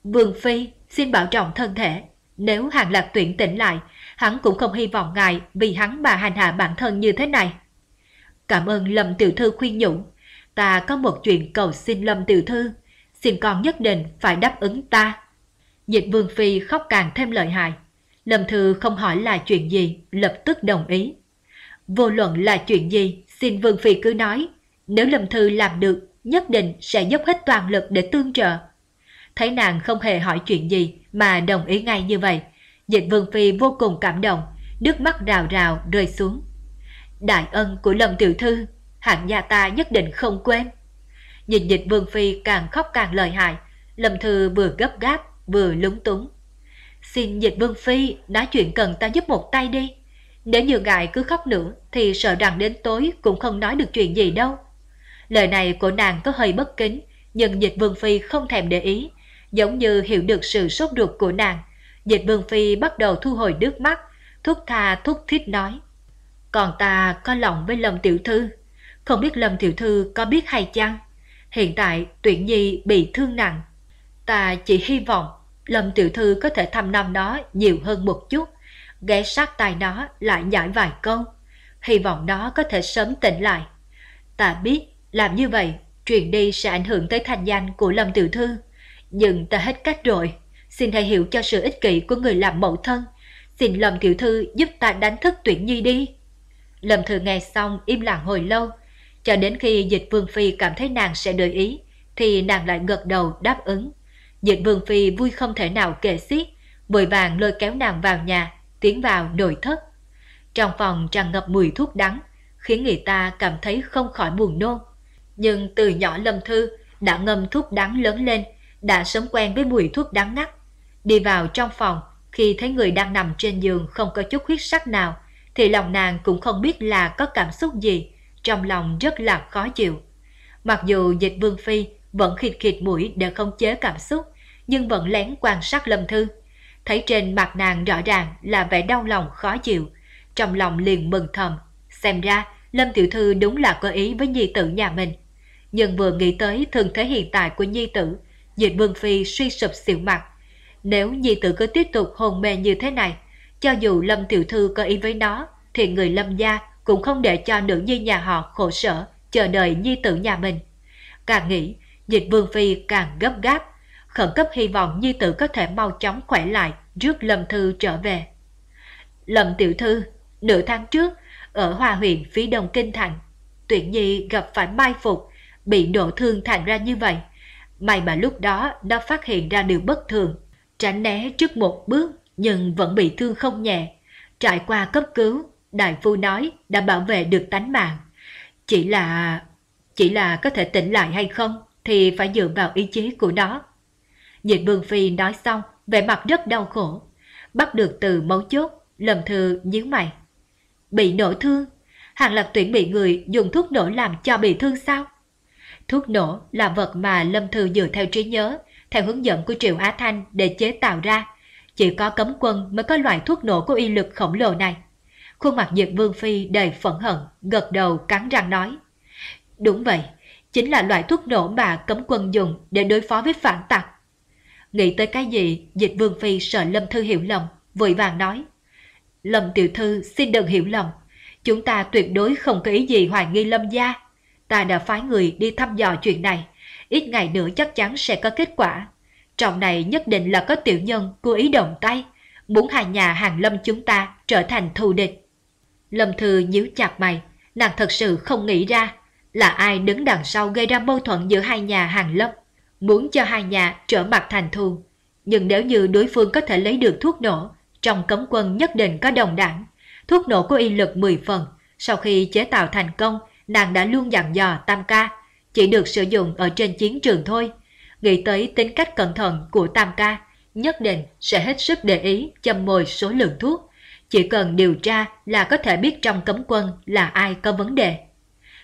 Vương Phi, xin bảo trọng thân thể. Nếu hàng lạc tuyển tỉnh lại, hắn cũng không hy vọng ngài vì hắn mà hành hạ bản thân như thế này. Cảm ơn Lâm Tiểu Thư khuyên nhủ. Ta có một chuyện cầu xin Lâm Tiểu Thư. Xin con nhất định phải đáp ứng ta. Dịch Vương Phi khóc càng thêm lợi hại. Lâm Thư không hỏi là chuyện gì, lập tức đồng ý. Vô luận là chuyện gì, xin Vương Phi cứ nói. Nếu Lâm Thư làm được, nhất định sẽ dốc hết toàn lực để tương trợ. Thấy nàng không hề hỏi chuyện gì mà đồng ý ngay như vậy. Dịch Vương Phi vô cùng cảm động, nước mắt rào rào rơi xuống. Đại ân của Lâm Tiểu Thư, hạng gia ta nhất định không quên. Nhìn dịch Vương Phi càng khóc càng lợi hại, Lâm Thư vừa gấp gáp vừa lúng túng. Xin dịch Vương Phi nói chuyện cần ta giúp một tay đi. Nếu như ngài cứ khóc nữa thì sợ rằng đến tối cũng không nói được chuyện gì đâu. Lời này của nàng có hơi bất kính, nhưng dịch vương phi không thèm để ý, giống như hiểu được sự sốt ruột của nàng. Dịch vương phi bắt đầu thu hồi nước mắt, thúc tha thúc thiết nói. Còn ta có lòng với Lâm Tiểu Thư, không biết Lâm Tiểu Thư có biết hay chăng? Hiện tại tuyển nhi bị thương nặng. Ta chỉ hy vọng Lâm Tiểu Thư có thể thăm năm nó nhiều hơn một chút, ghé sát tai nó lại giải vài câu. Hy vọng nó có thể sớm tỉnh lại. Ta biết làm như vậy truyền đi sẽ ảnh hưởng tới thanh danh của Lâm Tiểu Thư. Nhưng ta hết cách rồi. Xin hãy hiểu cho sự ích kỷ của người làm mẫu thân. Xin Lâm Tiểu Thư giúp ta đánh thức tuyển nhi đi. Lâm Thư nghe xong im lặng hồi lâu, cho đến khi dịch vương phi cảm thấy nàng sẽ đợi ý, thì nàng lại gật đầu đáp ứng. Dịch vương phi vui không thể nào kể xiết, vội vàng lôi kéo nàng vào nhà, tiến vào nội thất. Trong phòng tràn ngập mùi thuốc đắng, khiến người ta cảm thấy không khỏi buồn nôn. Nhưng từ nhỏ Lâm Thư đã ngâm thuốc đắng lớn lên, đã sớm quen với mùi thuốc đắng ngắt. Đi vào trong phòng, khi thấy người đang nằm trên giường không có chút huyết sắc nào, thì lòng nàng cũng không biết là có cảm xúc gì, trong lòng rất là khó chịu. Mặc dù dịch vương phi vẫn khịt khịt mũi để không chế cảm xúc, nhưng vẫn lén quan sát Lâm Thư. Thấy trên mặt nàng rõ ràng là vẻ đau lòng khó chịu, trong lòng liền mừng thầm. Xem ra Lâm Tiểu Thư đúng là có ý với nhi tử nhà mình. Nhưng vừa nghĩ tới thường thế hiện tại của nhi tử, dịch vương phi suy sụp xỉu mặt. Nếu nhi tử cứ tiếp tục hồn mê như thế này, cho dù Lâm Tiểu Thư có ý với nó, thì người Lâm gia cũng không để cho nữ nhi nhà họ khổ sở, chờ đợi nhi tử nhà mình. Càng nghĩ, dịch vương phi càng gấp gáp, khẩn cấp hy vọng nhi tử có thể mau chóng khỏe lại trước Lâm Thư trở về. Lâm Tiểu Thư, nửa tháng trước, ở Hòa huyện phía đông Kinh Thành, Tuyển Nhi gặp phải mai phục, bị nổ thương thành ra như vậy. May mà lúc đó đã phát hiện ra điều bất thường, tránh né trước một bước nhưng vẫn bị thương không nhẹ. Trải qua cấp cứu, đại phu nói đã bảo vệ được tánh mạng. Chỉ là... chỉ là có thể tỉnh lại hay không thì phải dựa vào ý chí của nó. Dịch Vương Phi nói xong, vẻ mặt rất đau khổ. Bắt được từ mấu chốt, lầm thư nhíu mày. Bị nổ thương? Hàng lập tuyển bị người dùng thuốc nổ làm cho bị thương sao? Thuốc nổ là vật mà Lâm Thư dựa theo trí nhớ, theo hướng dẫn của Triệu Á Thanh để chế tạo ra. Chỉ có cấm quân mới có loại thuốc nổ có uy lực khổng lồ này. Khuôn mặt Diệp Vương Phi đầy phẫn hận, gật đầu cắn răng nói. Đúng vậy, chính là loại thuốc nổ mà cấm quân dùng để đối phó với phản tặc. Nghĩ tới cái gì, Dịch Vương Phi sợ Lâm Thư hiểu lầm, vội vàng nói. Lâm Tiểu Thư xin đừng hiểu lầm, chúng ta tuyệt đối không có ý gì hoài nghi Lâm gia. Ta đã phái người đi thăm dò chuyện này, ít ngày nữa chắc chắn sẽ có kết quả. Trong này nhất định là có tiểu nhân cố ý động tay, muốn hai nhà hàng Lâm chúng ta trở thành thù địch. Lâm Thư nhíu chặt mày, nàng thật sự không nghĩ ra là ai đứng đằng sau gây ra mâu thuẫn giữa hai nhà hàng Lâm, muốn cho hai nhà trở mặt thành thù. Nhưng nếu như đối phương có thể lấy được thuốc nổ, trong cấm quân nhất định có đồng đảng. Thuốc nổ có y lực 10 phần, sau khi chế tạo thành công, nàng đã luôn dặn dò Tam Ca, chỉ được sử dụng ở trên chiến trường thôi. Nghĩ tới tính cách cẩn thận của Tam Ca, nhất định sẽ hết sức để ý châm mồi số lượng thuốc. Chỉ cần điều tra là có thể biết trong cấm quân là ai có vấn đề.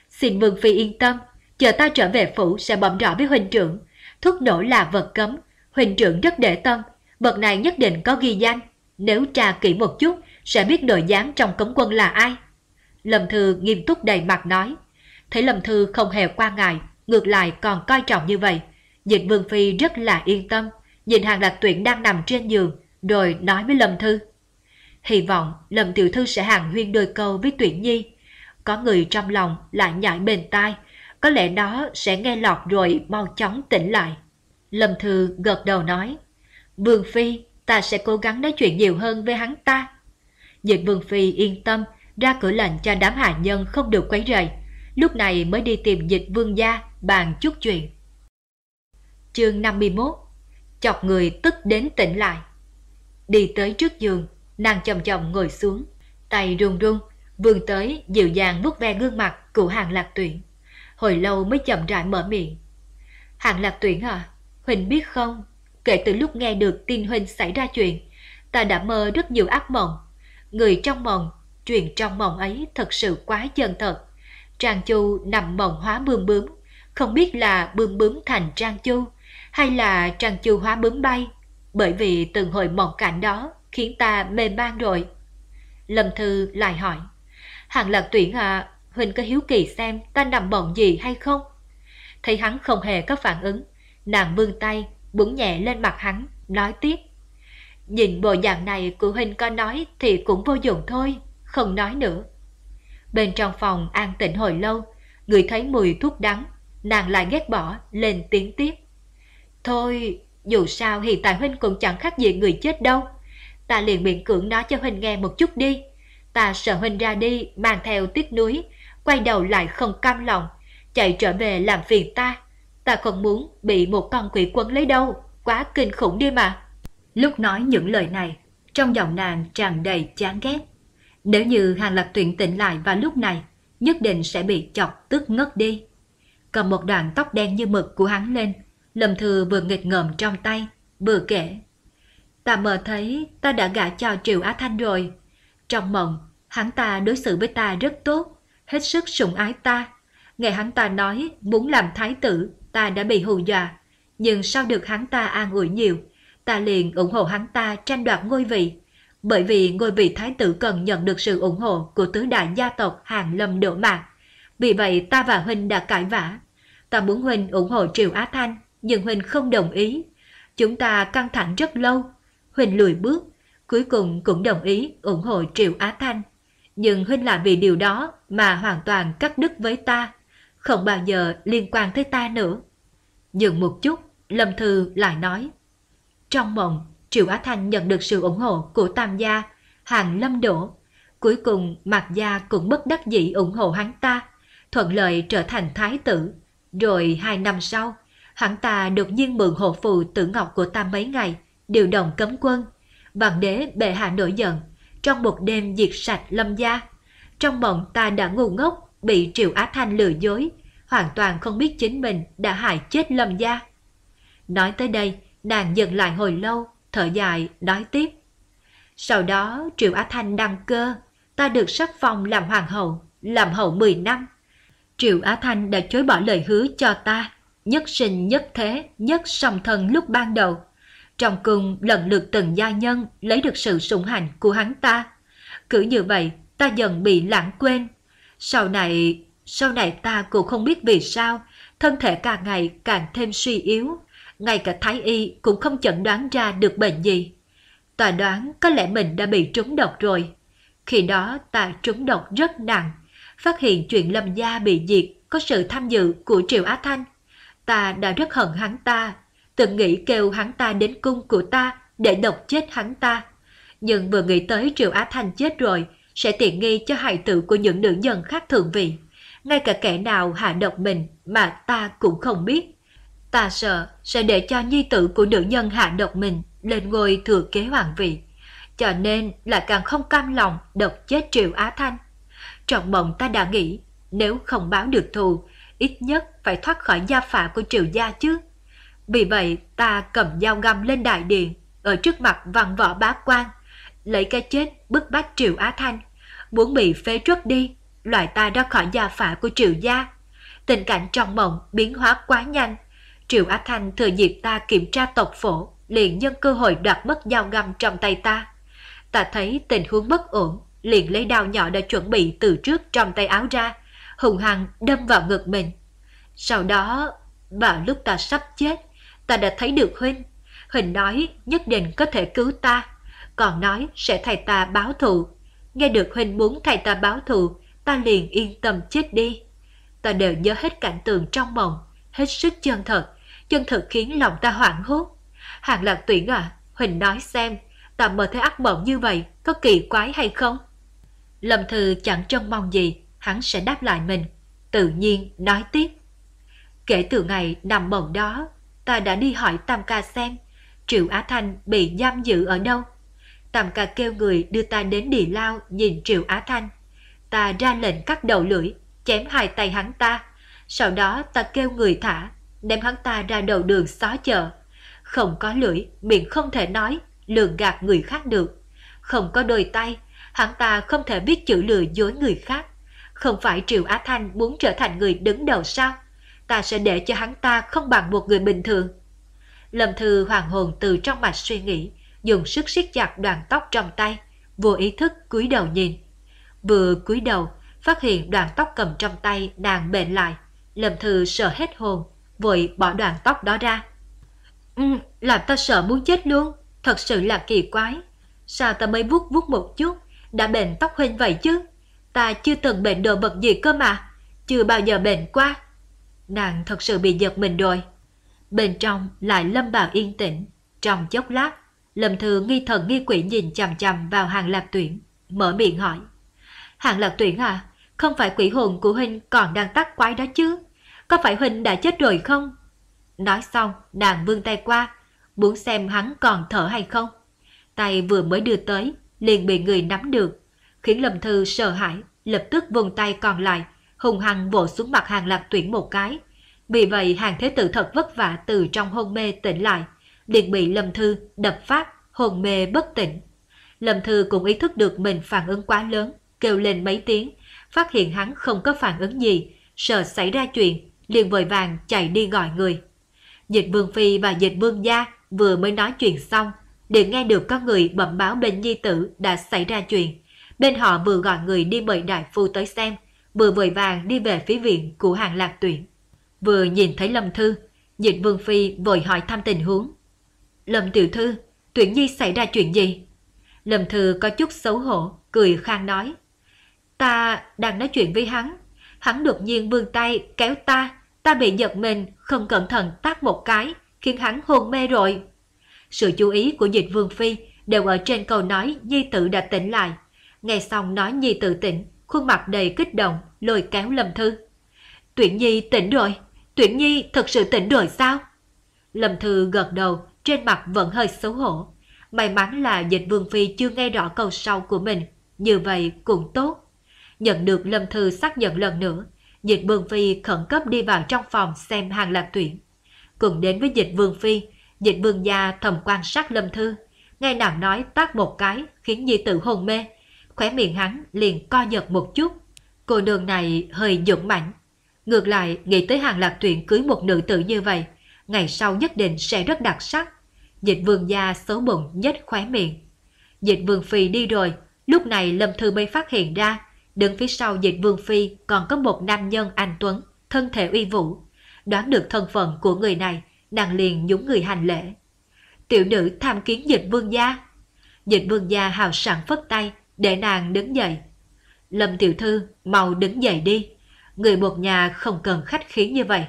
Xin Vương Phi yên tâm, chờ ta trở về phủ sẽ bẩm rõ với huynh trưởng. Thuốc nổ là vật cấm, huynh trưởng rất để tâm, vật này nhất định có ghi danh. Nếu tra kỹ một chút, sẽ biết nội gián trong cấm quân là ai. Lâm Thư nghiêm túc đầy mặt nói. Thấy Lâm Thư không hề qua ngại, ngược lại còn coi trọng như vậy. Dịch Vương Phi rất là yên tâm, nhìn hàng lạc tuyển đang nằm trên giường, rồi nói với Lâm Thư. Hy vọng Lâm Tiểu Thư sẽ hàng huyên đôi câu với tuyển nhi. Có người trong lòng lại nhảy bên tai, có lẽ nó sẽ nghe lọt rồi mau chóng tỉnh lại. Lâm Thư gật đầu nói, Vương Phi, ta sẽ cố gắng nói chuyện nhiều hơn với hắn ta. Dịch Vương Phi yên tâm, ra cửa lệnh cho đám hạ nhân không được quấy rầy, lúc này mới đi tìm dịch vương gia bàn chút chuyện. Chương 51 Chọc người tức đến tỉnh lại Đi tới trước giường, nàng chồng chồng ngồi xuống, tay run run, vươn tới dịu dàng vuốt ve gương mặt của hàng lạc tuyển. Hồi lâu mới chậm rãi mở miệng. Hàng lạc tuyển à, Huỳnh biết không, kể từ lúc nghe được tin Huỳnh xảy ra chuyện, ta đã mơ rất nhiều ác mộng. Người trong mộng, chuyện trong mộng ấy thật sự quá chân thật. Trang Chu nằm mộng hóa bươm bướm, không biết là bươm bướm thành Trang Chu hay là Trang Chu hóa bướm bay, bởi vì từng hồi mộng cảnh đó khiến ta mê man rồi. Lâm Thư lại hỏi, Hàng Lạc Tuyển à, Huỳnh có hiếu kỳ xem ta nằm mộng gì hay không? Thấy hắn không hề có phản ứng, nàng vươn tay, búng nhẹ lên mặt hắn, nói tiếp. Nhìn bộ dạng này của Huynh có nói thì cũng vô dụng thôi, không nói nữa. Bên trong phòng an tĩnh hồi lâu, người thấy mùi thuốc đắng, nàng lại ghét bỏ, lên tiếng tiếp. Thôi, dù sao hiện tại Huynh cũng chẳng khác gì người chết đâu. Ta liền miệng cưỡng nói cho Huynh nghe một chút đi. Ta sợ Huynh ra đi, mang theo tiếc núi, quay đầu lại không cam lòng, chạy trở về làm phiền ta. Ta không muốn bị một con quỷ quấn lấy đâu, quá kinh khủng đi mà. Lúc nói những lời này, trong giọng nàng tràn đầy chán ghét. Nếu như Hàng Lập tuyển tỉnh lại vào lúc này, nhất định sẽ bị chọc tức ngất đi. Cầm một đoạn tóc đen như mực của hắn lên, Lâm Thư vừa nghịch ngợm trong tay, vừa kể. Ta mơ thấy ta đã gả cho Triệu Á Thanh rồi. Trong mộng, hắn ta đối xử với ta rất tốt, hết sức sủng ái ta. Nghe hắn ta nói muốn làm thái tử, ta đã bị hù dọa. Nhưng sau được hắn ta an ủi nhiều, ta liền ủng hộ hắn ta tranh đoạt ngôi vị. Bởi vì ngôi vị thái tử cần nhận được sự ủng hộ của tứ đại gia tộc Hàng Lâm đổ Mạc. Vì vậy ta và Huynh đã cãi vã. Ta muốn Huynh ủng hộ Triều Á Thanh, nhưng Huynh không đồng ý. Chúng ta căng thẳng rất lâu. Huynh lùi bước, cuối cùng cũng đồng ý ủng hộ Triệu Á Thanh. Nhưng Huynh làm vì điều đó mà hoàn toàn cắt đứt với ta, không bao giờ liên quan tới ta nữa. Dừng một chút, Lâm Thư lại nói. Trong mộng, Triệu Á Thanh nhận được sự ủng hộ của Tam Gia, Hàng Lâm Đỗ. Cuối cùng Mạc Gia cũng bất đắc dĩ ủng hộ hắn ta, thuận lợi trở thành thái tử. Rồi hai năm sau, hắn ta đột nhiên mượn hộ phù tử ngọc của ta mấy ngày, điều động cấm quân. vạn đế bệ hạ nổi giận, trong một đêm diệt sạch lâm gia. Trong mộng ta đã ngu ngốc, bị Triệu Á Thanh lừa dối, hoàn toàn không biết chính mình đã hại chết lâm gia. Nói tới đây, nàng dừng lại hồi lâu, thở dài, nói tiếp. Sau đó Triệu Á Thanh đăng cơ, ta được sắc phong làm hoàng hậu, làm hậu 10 năm. Triệu Á Thanh đã chối bỏ lời hứa cho ta, nhất sinh nhất thế, nhất song thân lúc ban đầu. Trong cung lần lượt từng gia nhân lấy được sự sủng hành của hắn ta. Cứ như vậy, ta dần bị lãng quên. Sau này, sau này ta cũng không biết vì sao, thân thể càng ngày càng thêm suy yếu, ngay cả thái y cũng không chẩn đoán ra được bệnh gì. Ta đoán có lẽ mình đã bị trúng độc rồi. Khi đó ta trúng độc rất nặng, phát hiện chuyện lâm gia bị diệt có sự tham dự của Triệu Á Thanh. Ta đã rất hận hắn ta, từng nghĩ kêu hắn ta đến cung của ta để độc chết hắn ta. Nhưng vừa nghĩ tới Triệu Á Thanh chết rồi, sẽ tiện nghi cho hài tử của những nữ nhân khác thượng vị. Ngay cả kẻ nào hạ độc mình mà ta cũng không biết. Ta sợ sẽ để cho nhi tử của nữ nhân hạ độc mình lên ngôi thừa kế hoàng vị. Cho nên là càng không cam lòng độc chết Triệu Á Thanh. Trong mộng ta đã nghĩ, nếu không báo được thù, ít nhất phải thoát khỏi gia phả của Triệu gia chứ. Vì vậy ta cầm dao găm lên đại điện, ở trước mặt văn võ bá quan, lấy cái chết bức bách Triệu Á Thanh, muốn bị phế truất đi, loại ta ra khỏi gia phả của Triệu gia. Tình cảnh trong mộng biến hóa quá nhanh, Triệu Á Thanh thừa dịp ta kiểm tra tộc phổ, liền nhân cơ hội đoạt mất dao găm trong tay ta. Ta thấy tình huống bất ổn, liền lấy đao nhỏ đã chuẩn bị từ trước trong tay áo ra, hùng hăng đâm vào ngực mình. Sau đó, vào lúc ta sắp chết, ta đã thấy được Huynh. Huynh nói nhất định có thể cứu ta, còn nói sẽ thay ta báo thù. Nghe được Huynh muốn thay ta báo thù, ta liền yên tâm chết đi. Ta đều nhớ hết cảnh tượng trong mộng, hết sức chân thật, chân thật khiến lòng ta hoảng hốt. Hàng lạc tuyển à, Huỳnh nói xem, ta mơ thấy ác mộng như vậy, có kỳ quái hay không? Lâm Thư chẳng trông mong gì, hắn sẽ đáp lại mình, tự nhiên nói tiếp. Kể từ ngày nằm mộng đó, ta đã đi hỏi Tam Ca xem, Triệu Á Thanh bị giam giữ ở đâu. Tam Ca kêu người đưa ta đến địa lao nhìn Triệu Á Thanh. Ta ra lệnh cắt đầu lưỡi, chém hai tay hắn ta. Sau đó ta kêu người thả, đem hắn ta ra đầu đường xó chợ. Không có lưỡi, miệng không thể nói, lường gạt người khác được. Không có đôi tay, hắn ta không thể biết chữ lừa dối người khác. Không phải Triệu Á Thanh muốn trở thành người đứng đầu sao? Ta sẽ để cho hắn ta không bằng một người bình thường. Lâm Thư hoàng hồn từ trong mạch suy nghĩ, dùng sức siết chặt đoàn tóc trong tay, vô ý thức cúi đầu nhìn. Vừa cúi đầu, phát hiện đoàn tóc cầm trong tay nàng bệnh lại. Lâm Thư sợ hết hồn, vội bỏ đoàn tóc đó ra. Ừ, làm ta sợ muốn chết luôn, thật sự là kỳ quái. Sao ta mới vuốt vuốt một chút, đã bệnh tóc huynh vậy chứ? Ta chưa từng bệnh đồ vật gì cơ mà, chưa bao giờ bệnh qua. Nàng thật sự bị giật mình rồi. Bên trong lại lâm vào yên tĩnh. Trong chốc lát, Lâm Thư nghi thần nghi quỷ nhìn chằm chằm vào hàng lạc tuyển, mở miệng hỏi. Hàng lạc tuyển à, không phải quỷ hồn của Huynh còn đang tắt quái đó chứ? Có phải Huynh đã chết rồi không? Nói xong, nàng vươn tay qua, muốn xem hắn còn thở hay không. Tay vừa mới đưa tới, liền bị người nắm được, khiến Lâm Thư sợ hãi, lập tức vùng tay còn lại, hùng hăng vỗ xuống mặt hàng lạc tuyển một cái. Vì vậy hàng thế tử thật vất vả từ trong hôn mê tỉnh lại, liền bị Lâm Thư đập phát, hôn mê bất tỉnh. Lâm Thư cũng ý thức được mình phản ứng quá lớn, kêu lên mấy tiếng, phát hiện hắn không có phản ứng gì, sợ xảy ra chuyện, liền vội vàng chạy đi gọi người. Dịch Vương Phi và Dịch Vương Gia vừa mới nói chuyện xong, liền nghe được có người bẩm báo bên nhi tử đã xảy ra chuyện. Bên họ vừa gọi người đi mời đại phu tới xem, vừa vội vàng đi về phía viện của hàng lạc tuyển. Vừa nhìn thấy Lâm Thư, Dịch Vương Phi vội hỏi thăm tình huống. Lâm Tiểu Thư, tuyển nhi xảy ra chuyện gì? Lâm Thư có chút xấu hổ, cười khang nói. Ta đang nói chuyện với hắn, hắn đột nhiên vươn tay kéo ta, ta bị giật mình, không cẩn thận tát một cái, khiến hắn hôn mê rồi. Sự chú ý của dịch vương phi đều ở trên câu nói nhi tử đã tỉnh lại. Nghe xong nói nhi tử tỉnh, khuôn mặt đầy kích động, lôi kéo Lâm Thư. Tuyển Nhi tỉnh rồi, Tuyển Nhi thật sự tỉnh rồi sao? Lâm Thư gật đầu, trên mặt vẫn hơi xấu hổ. May mắn là dịch vương phi chưa nghe rõ câu sau của mình, như vậy cũng tốt. Nhận được Lâm Thư xác nhận lần nữa, dịch vương phi khẩn cấp đi vào trong phòng xem hàng lạc tuyển. Cùng đến với dịch vương phi, dịch vương gia thầm quan sát Lâm Thư. Nghe nàng nói tác một cái khiến nhi tử hôn mê, khóe miệng hắn liền co giật một chút. Cô đường này hơi dũng mãnh. Ngược lại, nghĩ tới hàng lạc tuyển cưới một nữ tử như vậy, ngày sau nhất định sẽ rất đặc sắc. Dịch vương gia xấu bụng nhất khóe miệng. Dịch vương phi đi rồi, lúc này Lâm Thư mới phát hiện ra, đứng phía sau dịch vương phi còn có một nam nhân anh Tuấn, thân thể uy vũ. Đoán được thân phận của người này, nàng liền nhúng người hành lễ. Tiểu nữ tham kiến dịch vương gia. Dịch vương gia hào sảng phất tay, để nàng đứng dậy. Lâm tiểu thư, mau đứng dậy đi. Người một nhà không cần khách khí như vậy.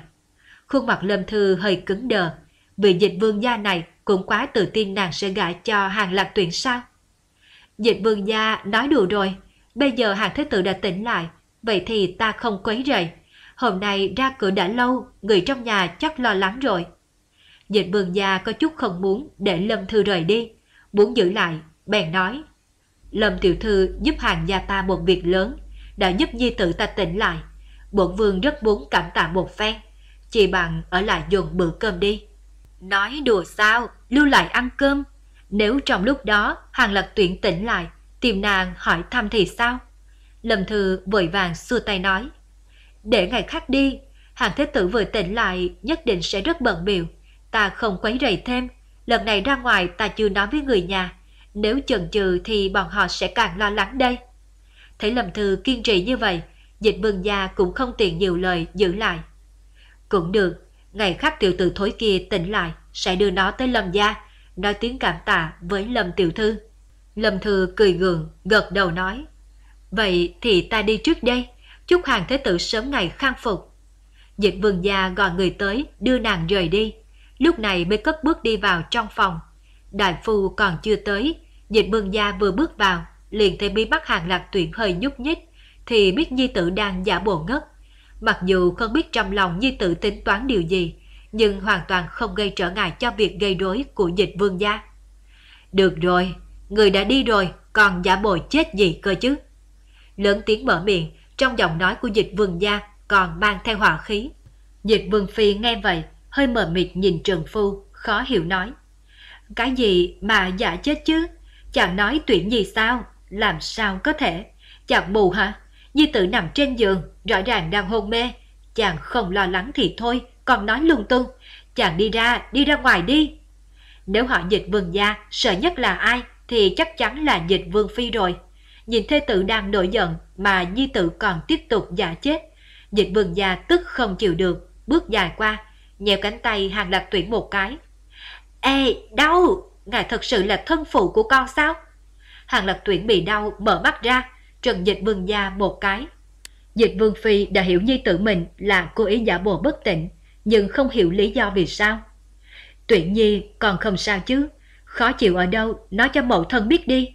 Khuôn mặt Lâm Thư hơi cứng đờ. Vị dịch vương gia này cũng quá tự tin nàng sẽ gả cho hàng lạc tuyển sao. Dịch vương gia nói đùa rồi. Bây giờ hàng thế tử đã tỉnh lại. Vậy thì ta không quấy rầy. Hôm nay ra cửa đã lâu, người trong nhà chắc lo lắng rồi. Dịch vương gia có chút không muốn để Lâm Thư rời đi. Muốn giữ lại, bèn nói. Lâm tiểu thư giúp hàng gia ta một việc lớn, đã giúp nhi tử ta tỉnh lại. Bổn vương rất muốn cảm tạ một phen, chỉ bằng ở lại dùng bữa cơm đi. Nói đùa sao, lưu lại ăn cơm. Nếu trong lúc đó hàng lật tuyển tỉnh lại, tìm nàng hỏi thăm thì sao? Lâm thư vội vàng xua tay nói. Để ngày khác đi, hàng thế tử vừa tỉnh lại nhất định sẽ rất bận biểu. Ta không quấy rầy thêm, lần này ra ngoài ta chưa nói với người nhà nếu chần chừ thì bọn họ sẽ càng lo lắng đây. Thấy Lâm Thư kiên trì như vậy, dịch vương gia cũng không tiện nhiều lời giữ lại. Cũng được, ngày khác tiểu tử thối kia tỉnh lại, sẽ đưa nó tới Lâm gia, nói tiếng cảm tạ với Lâm tiểu thư. Lâm Thư cười gượng, gật đầu nói. Vậy thì ta đi trước đây, chúc hàng thế tử sớm ngày khang phục. Dịch vương gia gọi người tới, đưa nàng rời đi. Lúc này mới cất bước đi vào trong phòng. Đại phu còn chưa tới, Dịch bương gia vừa bước vào, liền thấy bí mắt hàng lạc tuyển hơi nhúc nhích, thì biết nhi tử đang giả bộ ngất. Mặc dù không biết trong lòng nhi tử tính toán điều gì, nhưng hoàn toàn không gây trở ngại cho việc gây rối của dịch vương gia. Được rồi, người đã đi rồi, còn giả bộ chết gì cơ chứ? Lớn tiếng mở miệng, trong giọng nói của dịch vương gia còn mang theo hỏa khí. Dịch vương phi nghe vậy, hơi mờ mịt nhìn Trần Phu, khó hiểu nói. Cái gì mà giả chết chứ? Chàng nói tuyển gì sao? Làm sao có thể? Chàng mù hả? Di tử nằm trên giường, rõ ràng đang hôn mê. Chàng không lo lắng thì thôi, còn nói lung tung. Chàng đi ra, đi ra ngoài đi. Nếu họ dịch vương gia, sợ nhất là ai, thì chắc chắn là dịch vương phi rồi. Nhìn thê tử đang nổi giận mà nhi tử còn tiếp tục giả chết. Dịch vương gia tức không chịu được, bước dài qua, nhèo cánh tay hàng lạc tuyển một cái. Ê, đau! Ngài thật sự là thân phụ của con sao? Hàng lạc tuyển bị đau, mở mắt ra, trần dịch vương gia một cái. Dịch vương phi đã hiểu nhi tử mình là cô ý giả bộ bất tỉnh, nhưng không hiểu lý do vì sao. Tuyển nhi còn không sao chứ, khó chịu ở đâu, nói cho mẫu thân biết đi.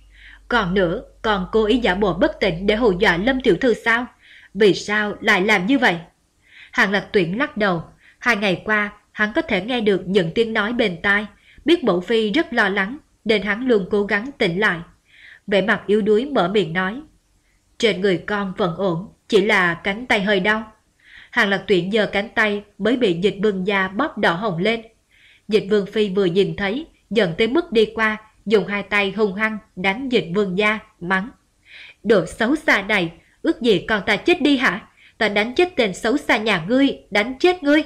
Còn nữa, còn cố ý giả bộ bất tỉnh để hù dọa Lâm Tiểu Thư sao? Vì sao lại làm như vậy? Hàng lạc tuyển lắc đầu. Hai ngày qua, hắn có thể nghe được những tiếng nói bên tai, biết mẫu phi rất lo lắng, nên hắn luôn cố gắng tỉnh lại. Vẻ mặt yếu đuối mở miệng nói. Trên người con vẫn ổn, chỉ là cánh tay hơi đau. Hàng lạc tuyển giờ cánh tay mới bị dịch vương gia bóp đỏ hồng lên. Dịch vương phi vừa nhìn thấy, dần tới mức đi qua, dùng hai tay hung hăng đánh dịch vương gia, mắng. Đồ xấu xa này, ước gì con ta chết đi hả? Ta đánh chết tên xấu xa nhà ngươi, đánh chết ngươi.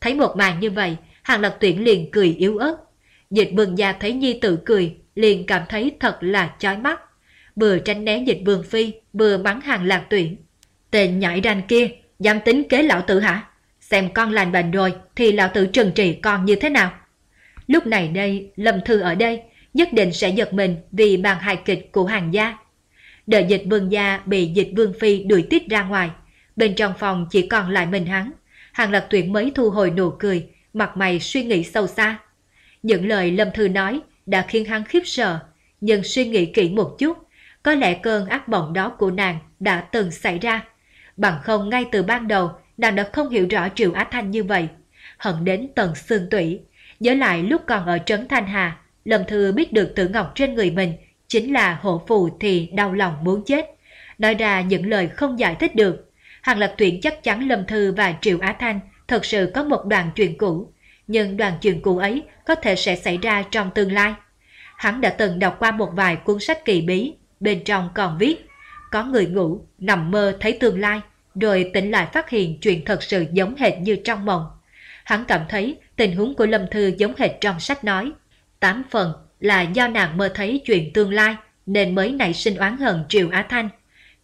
Thấy một màn như vậy, hàng lạc tuyển liền cười yếu ớt. Dịch vương gia thấy nhi tự cười, liền cảm thấy thật là chói mắt. Vừa tránh né dịch vương phi, vừa mắng hàng lạc tuyển. Tên nhảy ranh kia, dám tính kế lão tử hả? Xem con lành bệnh rồi thì lão tử trừng trị con như thế nào? Lúc này đây, Lâm Thư ở đây, nhất định sẽ giật mình vì bàn hài kịch của hàng gia. Đợi dịch vương gia bị dịch vương phi đuổi tít ra ngoài, bên trong phòng chỉ còn lại mình hắn. Hàng lạc tuyển mới thu hồi nụ cười, mặt mày suy nghĩ sâu xa. Những lời Lâm Thư nói đã khiến hắn khiếp sợ, nhưng suy nghĩ kỹ một chút, có lẽ cơn ác mộng đó của nàng đã từng xảy ra. Bằng không ngay từ ban đầu, nàng đã không hiểu rõ Triệu Á Thanh như vậy. Hận đến tận xương tủy. Nhớ lại lúc còn ở Trấn Thanh Hà, Lâm Thư biết được tử ngọc trên người mình chính là hộ phù thì đau lòng muốn chết. Nói ra những lời không giải thích được. Hàng Lập Tuyển chắc chắn Lâm Thư và Triệu Á Thanh thật sự có một đoàn chuyện cũ. Nhưng đoàn chuyện cũ ấy có thể sẽ xảy ra trong tương lai. Hắn đã từng đọc qua một vài cuốn sách kỳ bí, bên trong còn viết có người ngủ, nằm mơ thấy tương lai, rồi tỉnh lại phát hiện chuyện thật sự giống hệt như trong mộng. Hắn cảm thấy tình huống của Lâm Thư giống hệt trong sách nói. Tám phần là do nàng mơ thấy chuyện tương lai nên mới nảy sinh oán hận Triệu Á Thanh.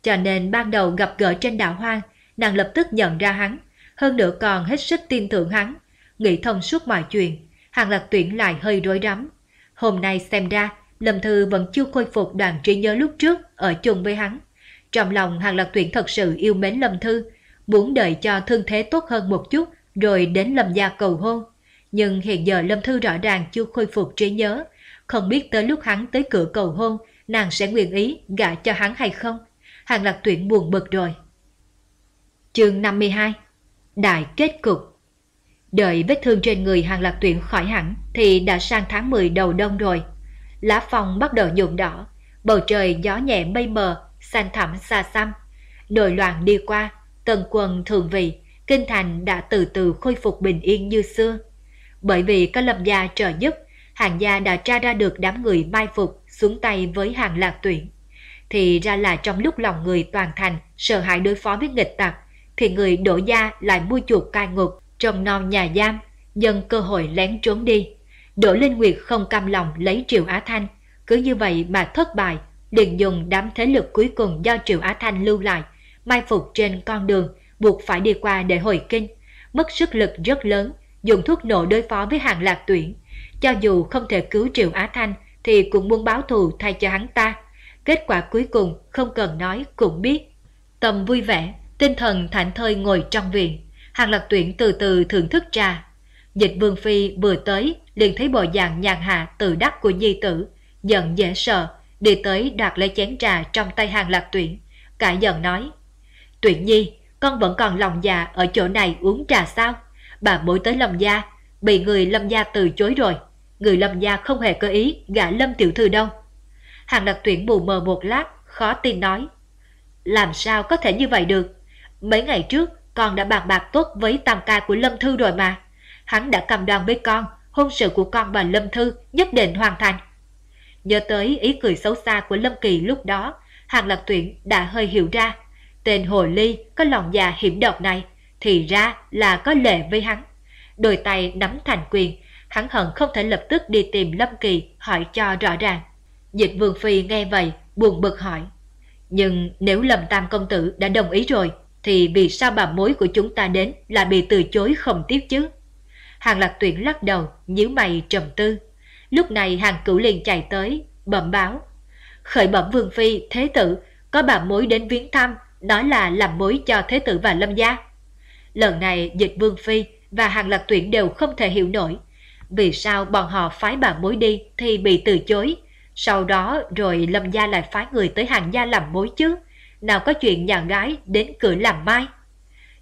Cho nên ban đầu gặp gỡ trên đảo hoang, nàng lập tức nhận ra hắn, hơn nữa còn hết sức tin tưởng hắn. Nghĩ thông suốt mọi chuyện, hàng lạc tuyển lại hơi rối rắm. Hôm nay xem ra, Lâm Thư vẫn chưa khôi phục đoàn trí nhớ lúc trước ở chung với hắn. Trong lòng hàng lạc tuyển thật sự yêu mến Lâm Thư, muốn đợi cho thương thế tốt hơn một chút rồi đến Lâm gia cầu hôn. Nhưng hiện giờ Lâm Thư rõ ràng chưa khôi phục trí nhớ, không biết tới lúc hắn tới cửa cầu hôn, nàng sẽ nguyện ý gả cho hắn hay không. Hàng lạc tuyển buồn bực rồi. Chương 52 Đại kết cục Đợi vết thương trên người hàng lạc tuyển khỏi hẳn thì đã sang tháng 10 đầu đông rồi. Lá phong bắt đầu nhuộm đỏ, bầu trời gió nhẹ mây mờ, xanh thẳm xa xăm. Nội loạn đi qua, tần quần thường vị, kinh thành đã từ từ khôi phục bình yên như xưa. Bởi vì có lâm gia trợ giúp, hàng gia đã tra ra được đám người mai phục xuống tay với hàng lạc tuyển. Thì ra là trong lúc lòng người toàn thành sợ hãi đối phó với nghịch tặc, thì người đổ gia lại mua chuột cai ngục trong non nhà giam, nhân cơ hội lén trốn đi. Đỗ Linh Nguyệt không cam lòng lấy Triệu Á Thanh, cứ như vậy mà thất bại, liền dùng đám thế lực cuối cùng do Triệu Á Thanh lưu lại, mai phục trên con đường, buộc phải đi qua để hồi kinh, mất sức lực rất lớn, dùng thuốc nổ đối phó với hàng lạc tuyển. Cho dù không thể cứu Triệu Á Thanh thì cũng muốn báo thù thay cho hắn ta. Kết quả cuối cùng không cần nói cũng biết. Tâm vui vẻ, tinh thần thảnh thơi ngồi trong viện. Hàng lạc tuyển từ từ thưởng thức trà. Dịch vương phi vừa tới liền thấy bộ dạng nhàn hạ tự đắc của nhi tử, giận dễ sợ, đi tới đoạt lấy chén trà trong tay hàng lạc tuyển. Cả giận nói, tuyển nhi, con vẫn còn lòng già ở chỗ này uống trà sao? Bà mỗi tới lâm gia, bị người lâm gia từ chối rồi. Người lâm gia không hề có ý gả lâm tiểu thư đâu. Hàng Lập tuyển mù mờ một lát, khó tin nói. Làm sao có thể như vậy được? Mấy ngày trước, con đã bàn bạc tốt với tam ca của Lâm Thư rồi mà. Hắn đã cầm đoàn với con, hôn sự của con và Lâm Thư nhất định hoàn thành. Nhớ tới ý cười xấu xa của Lâm Kỳ lúc đó, Hàng Lạc Tuyển đã hơi hiểu ra. tên hồ ly có lòng già hiểm độc này thì ra là có lệ với hắn. Đôi tay nắm thành quyền, hắn hận không thể lập tức đi tìm Lâm Kỳ hỏi cho rõ ràng. Dịch Vương Phi nghe vậy, buồn bực hỏi. Nhưng nếu Lâm Tam Công Tử đã đồng ý rồi, thì vì sao bà mối của chúng ta đến là bị từ chối không tiếp chứ? Hàng lạc tuyển lắc đầu, nhíu mày trầm tư. Lúc này hàng cửu liền chạy tới, bẩm báo. Khởi bẩm Vương Phi, Thế Tử, có bà mối đến viếng thăm, đó là làm mối cho Thế Tử và Lâm Gia. Lần này dịch Vương Phi và hàng lạc tuyển đều không thể hiểu nổi. Vì sao bọn họ phái bà mối đi thì bị từ chối, sau đó rồi Lâm Gia lại phái người tới hàng gia làm mối chứ. Nào có chuyện nhà gái đến cửa làm mai.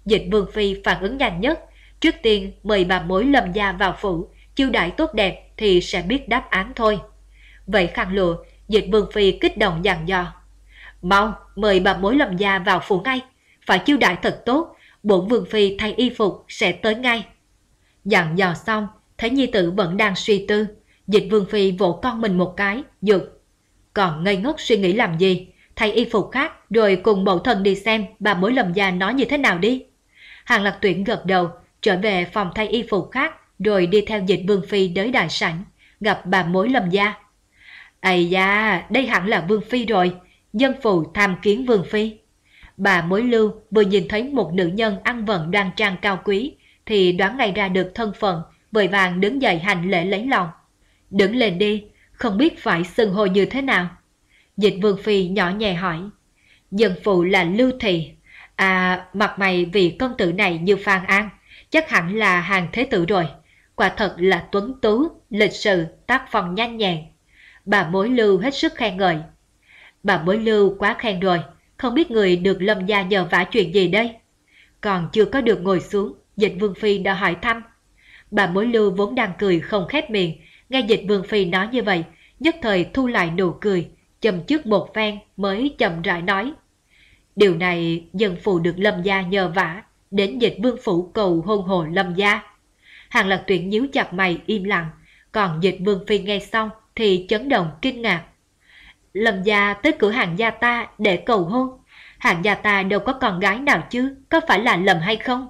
Dịch Vương Phi phản ứng nhanh nhất. Trước tiên mời bà mối Lâm Gia vào phủ, chiêu đại tốt đẹp thì sẽ biết đáp án thôi. Vậy khăn lụa, Dịch Vương Phi kích động dặn dò. Mau, mời bà mối Lâm Gia vào phủ ngay. Phải chiêu đại thật tốt, bổn Vương Phi thay y phục sẽ tới ngay. Dặn dò xong, thấy Nhi Tử vẫn đang suy tư, Dịch Vương Phi vỗ con mình một cái, dục. Còn ngây ngốc suy nghĩ làm gì? Thay y phục khác rồi cùng mẫu thân đi xem bà mối lầm già nói như thế nào đi. Hàng lạc tuyển gật đầu, trở về phòng thay y phục khác rồi đi theo dịch Vương Phi tới đại sảnh, gặp bà mối lầm gia. Ây da, đây hẳn là Vương Phi rồi, dân phù tham kiến Vương Phi. Bà mối lưu vừa nhìn thấy một nữ nhân ăn vận đoan trang cao quý, thì đoán ngay ra được thân phận, vội vàng đứng dậy hành lễ lấy lòng. Đứng lên đi, không biết phải xưng hô như thế nào. Dịch Vương Phi nhỏ nhẹ hỏi. Dân phụ là Lưu Thị. À, mặt mày vì công tử này như Phan An, chắc hẳn là hàng thế tử rồi. Quả thật là tuấn tú, lịch sự, tác phong nhanh nhẹn. Bà mối lưu hết sức khen ngợi. Bà mối lưu quá khen rồi, không biết người được lâm gia nhờ vả chuyện gì đây. Còn chưa có được ngồi xuống, dịch vương phi đã hỏi thăm. Bà mối lưu vốn đang cười không khép miệng, nghe dịch vương phi nói như vậy, nhất thời thu lại nụ cười, chầm trước một phen mới chậm rãi nói. Điều này dân phụ được lâm gia nhờ vả, đến dịch vương phủ cầu hôn hồ lâm gia. Hàng lạc tuyển nhíu chặt mày im lặng, còn dịch vương phi nghe xong thì chấn động kinh ngạc. Lâm gia tới cửa hàng gia ta để cầu hôn. Hàng gia ta đâu có con gái nào chứ, có phải là lầm hay không?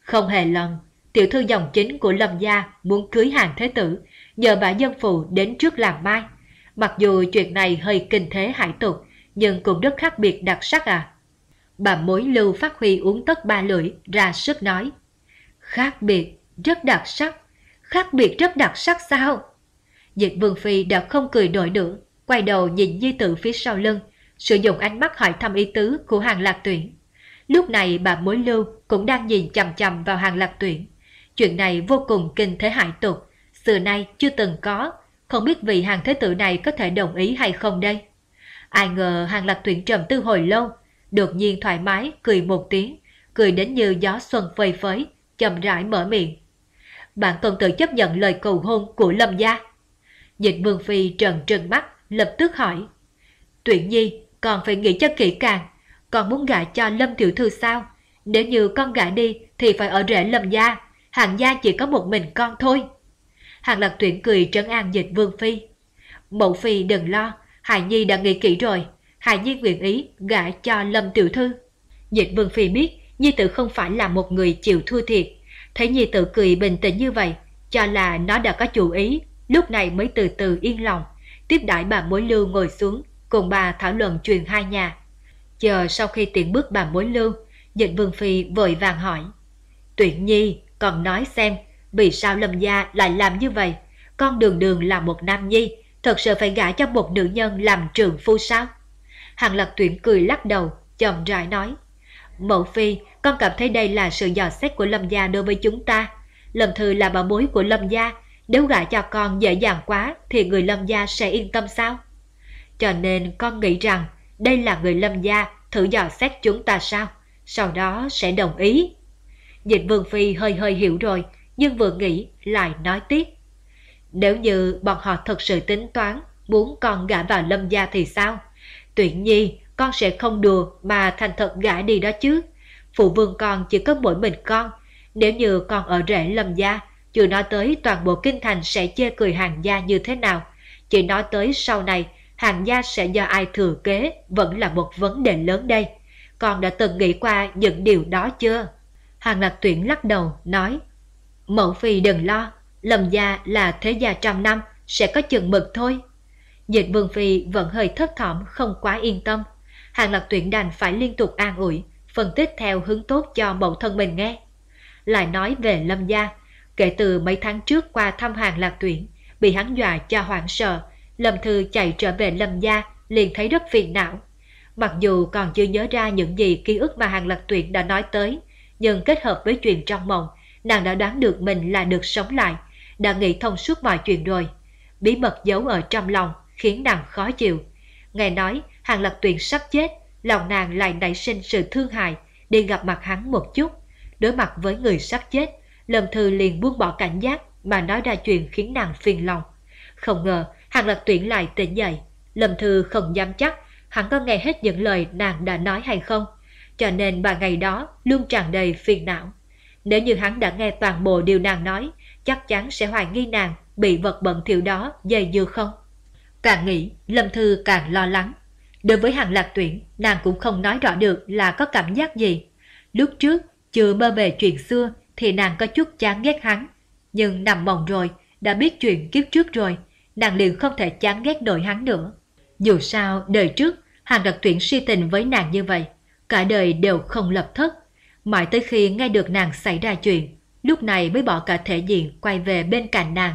Không hề lầm, tiểu thư dòng chính của Lâm gia muốn cưới hàng thế tử, nhờ bà dân phụ đến trước làm mai. Mặc dù chuyện này hơi kinh thế hải tục, nhưng cũng rất khác biệt đặc sắc à. Bà mối lưu phát huy uống tất ba lưỡi, ra sức nói. Khác biệt, rất đặc sắc. Khác biệt rất đặc sắc sao? diệp Vương Phi đã không cười nổi nữa, quay đầu nhìn di tử phía sau lưng, sử dụng ánh mắt hỏi thăm ý tứ của hàng lạc tuyển. Lúc này bà mối lưu cũng đang nhìn chầm chầm vào hàng lạc tuyển. Chuyện này vô cùng kinh thế hải tục, xưa nay chưa từng có, không biết vị hàng thế tử này có thể đồng ý hay không đây. Ai ngờ hàng lạc tuyển trầm tư hồi lâu, đột nhiên thoải mái cười một tiếng, cười đến như gió xuân phơi phới, chậm rãi mở miệng. Bạn công tử chấp nhận lời cầu hôn của Lâm gia. Dịch Vương Phi trần trừng mắt, lập tức hỏi. Tuyển Nhi, còn phải nghĩ cho kỹ càng, còn muốn gả cho Lâm Tiểu Thư sao? Nếu như con gả đi thì phải ở rễ Lâm gia, hàng gia chỉ có một mình con thôi. Hàng Lập tuyển cười trấn an dịch Vương Phi. Mẫu Phi đừng lo, Hải Nhi đã nghĩ kỹ rồi, Hải Nhi nguyện ý gả cho Lâm Tiểu Thư. Dịch Vương Phi biết Nhi Tử không phải là một người chịu thua thiệt. Thấy Nhi Tử cười bình tĩnh như vậy, cho là nó đã có chủ ý, lúc này mới từ từ yên lòng, tiếp đãi bà mối lưu ngồi xuống, cùng bà thảo luận chuyện hai nhà. Chờ sau khi tiện bước bà mối lưu, Dịch Vương Phi vội vàng hỏi. Tuyển Nhi còn nói xem vì sao Lâm Gia lại làm như vậy? Con đường đường là một nam nhi, thật sự phải gả cho một nữ nhân làm trường phu sao? Hàng lật tuyển cười lắc đầu, chậm rãi nói. Mẫu phi, con cảm thấy đây là sự dò xét của Lâm Gia đối với chúng ta. Lâm Thư là bà mối của Lâm Gia, nếu gả cho con dễ dàng quá thì người Lâm Gia sẽ yên tâm sao? Cho nên con nghĩ rằng đây là người Lâm Gia thử dò xét chúng ta sao? Sau đó sẽ đồng ý. Dịch Vương Phi hơi hơi hiểu rồi, nhưng vừa nghĩ lại nói tiếp. Nếu như bọn họ thật sự tính toán muốn con gả vào lâm gia thì sao? Tuyển nhi, con sẽ không đùa mà thành thật gả đi đó chứ. Phụ vương con chỉ có mỗi mình con. Nếu như con ở rễ lâm gia, chưa nói tới toàn bộ kinh thành sẽ chê cười hàng gia như thế nào. Chỉ nói tới sau này, hàng gia sẽ do ai thừa kế vẫn là một vấn đề lớn đây. con đã từng nghĩ qua những điều đó chưa? Hàng lạc tuyển lắc đầu, nói Mẫu phi đừng lo, lầm gia là thế gia trăm năm, sẽ có chừng mực thôi. Dịch vương phi vẫn hơi thất thỏm không quá yên tâm. Hàng lạc tuyển đành phải liên tục an ủi, phân tích theo hướng tốt cho mẫu thân mình nghe. Lại nói về lâm gia, kể từ mấy tháng trước qua thăm hàng lạc tuyển, bị hắn dọa cho hoảng sợ, Lâm Thư chạy trở về Lâm gia liền thấy rất phiền não. Mặc dù còn chưa nhớ ra những gì ký ức mà hàng lạc tuyển đã nói tới, nhưng kết hợp với chuyện trong mộng, nàng đã đoán được mình là được sống lại, đã nghĩ thông suốt mọi chuyện rồi. Bí mật giấu ở trong lòng khiến nàng khó chịu. Nghe nói hàng Lập tuyển sắp chết, lòng nàng lại nảy sinh sự thương hại, đi gặp mặt hắn một chút. Đối mặt với người sắp chết, Lâm Thư liền buông bỏ cảnh giác mà nói ra chuyện khiến nàng phiền lòng. Không ngờ hàng Lập tuyển lại tỉnh dậy. Lâm Thư không dám chắc hắn có nghe hết những lời nàng đã nói hay không. Cho nên bà ngày đó luôn tràn đầy phiền não. Nếu như hắn đã nghe toàn bộ điều nàng nói, chắc chắn sẽ hoài nghi nàng bị vật bận thiểu đó dày dưa không. Càng nghĩ, Lâm Thư càng lo lắng. Đối với hàng lạc tuyển, nàng cũng không nói rõ được là có cảm giác gì. Lúc trước, chưa mơ về chuyện xưa thì nàng có chút chán ghét hắn. Nhưng nằm mộng rồi, đã biết chuyện kiếp trước rồi, nàng liền không thể chán ghét nổi hắn nữa. Dù sao, đời trước, hàng lạc tuyển si tình với nàng như vậy, cả đời đều không lập thất. Mãi tới khi nghe được nàng xảy ra chuyện, lúc này mới bỏ cả thể diện quay về bên cạnh nàng.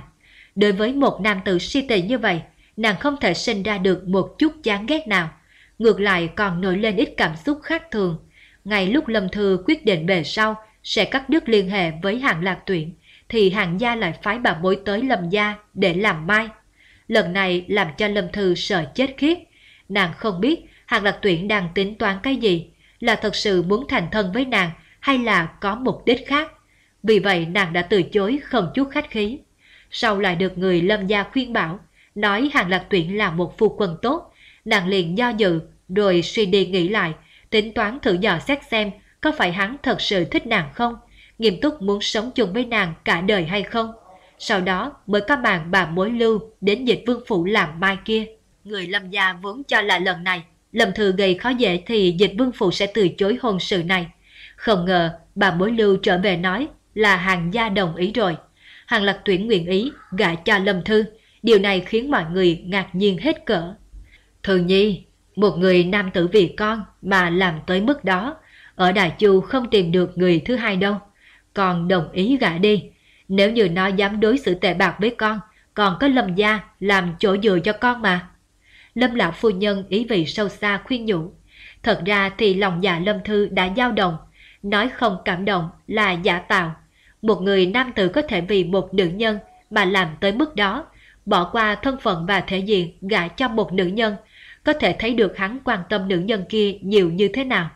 Đối với một nam tử si tình như vậy, nàng không thể sinh ra được một chút chán ghét nào. Ngược lại còn nổi lên ít cảm xúc khác thường. Ngay lúc Lâm Thư quyết định về sau sẽ cắt đứt liên hệ với hàng lạc tuyển, thì hàng gia lại phái bà mối tới Lâm gia để làm mai. Lần này làm cho Lâm Thư sợ chết khiếp. Nàng không biết hàng lạc tuyển đang tính toán cái gì, là thật sự muốn thành thân với nàng hay là có mục đích khác. Vì vậy nàng đã từ chối không chút khách khí. Sau lại được người Lâm gia khuyên bảo, nói hàng lạc tuyển là một phu quân tốt, nàng liền do dự, rồi suy đi nghĩ lại, tính toán thử dò xét xem có phải hắn thật sự thích nàng không, nghiêm túc muốn sống chung với nàng cả đời hay không. Sau đó mới có màn bà mối lưu đến dịch vương phủ làm mai kia. Người lâm gia vốn cho là lần này, lâm thư gây khó dễ thì dịch vương phụ sẽ từ chối hôn sự này. Không ngờ bà mối lưu trở về nói là hàng gia đồng ý rồi. Hàng lạc tuyển nguyện ý gả cho lâm thư. Điều này khiến mọi người ngạc nhiên hết cỡ. Thư nhi, một người nam tử vì con mà làm tới mức đó, ở Đài Chu không tìm được người thứ hai đâu. Con đồng ý gả đi. Nếu như nó dám đối xử tệ bạc với con, còn có Lâm gia làm chỗ dựa cho con mà. Lâm lão phu nhân ý vị sâu xa khuyên nhủ. Thật ra thì lòng dạ Lâm Thư đã dao động, nói không cảm động là giả tạo. Một người nam tử có thể vì một nữ nhân mà làm tới mức đó, bỏ qua thân phận và thể diện gả cho một nữ nhân, có thể thấy được hắn quan tâm nữ nhân kia nhiều như thế nào.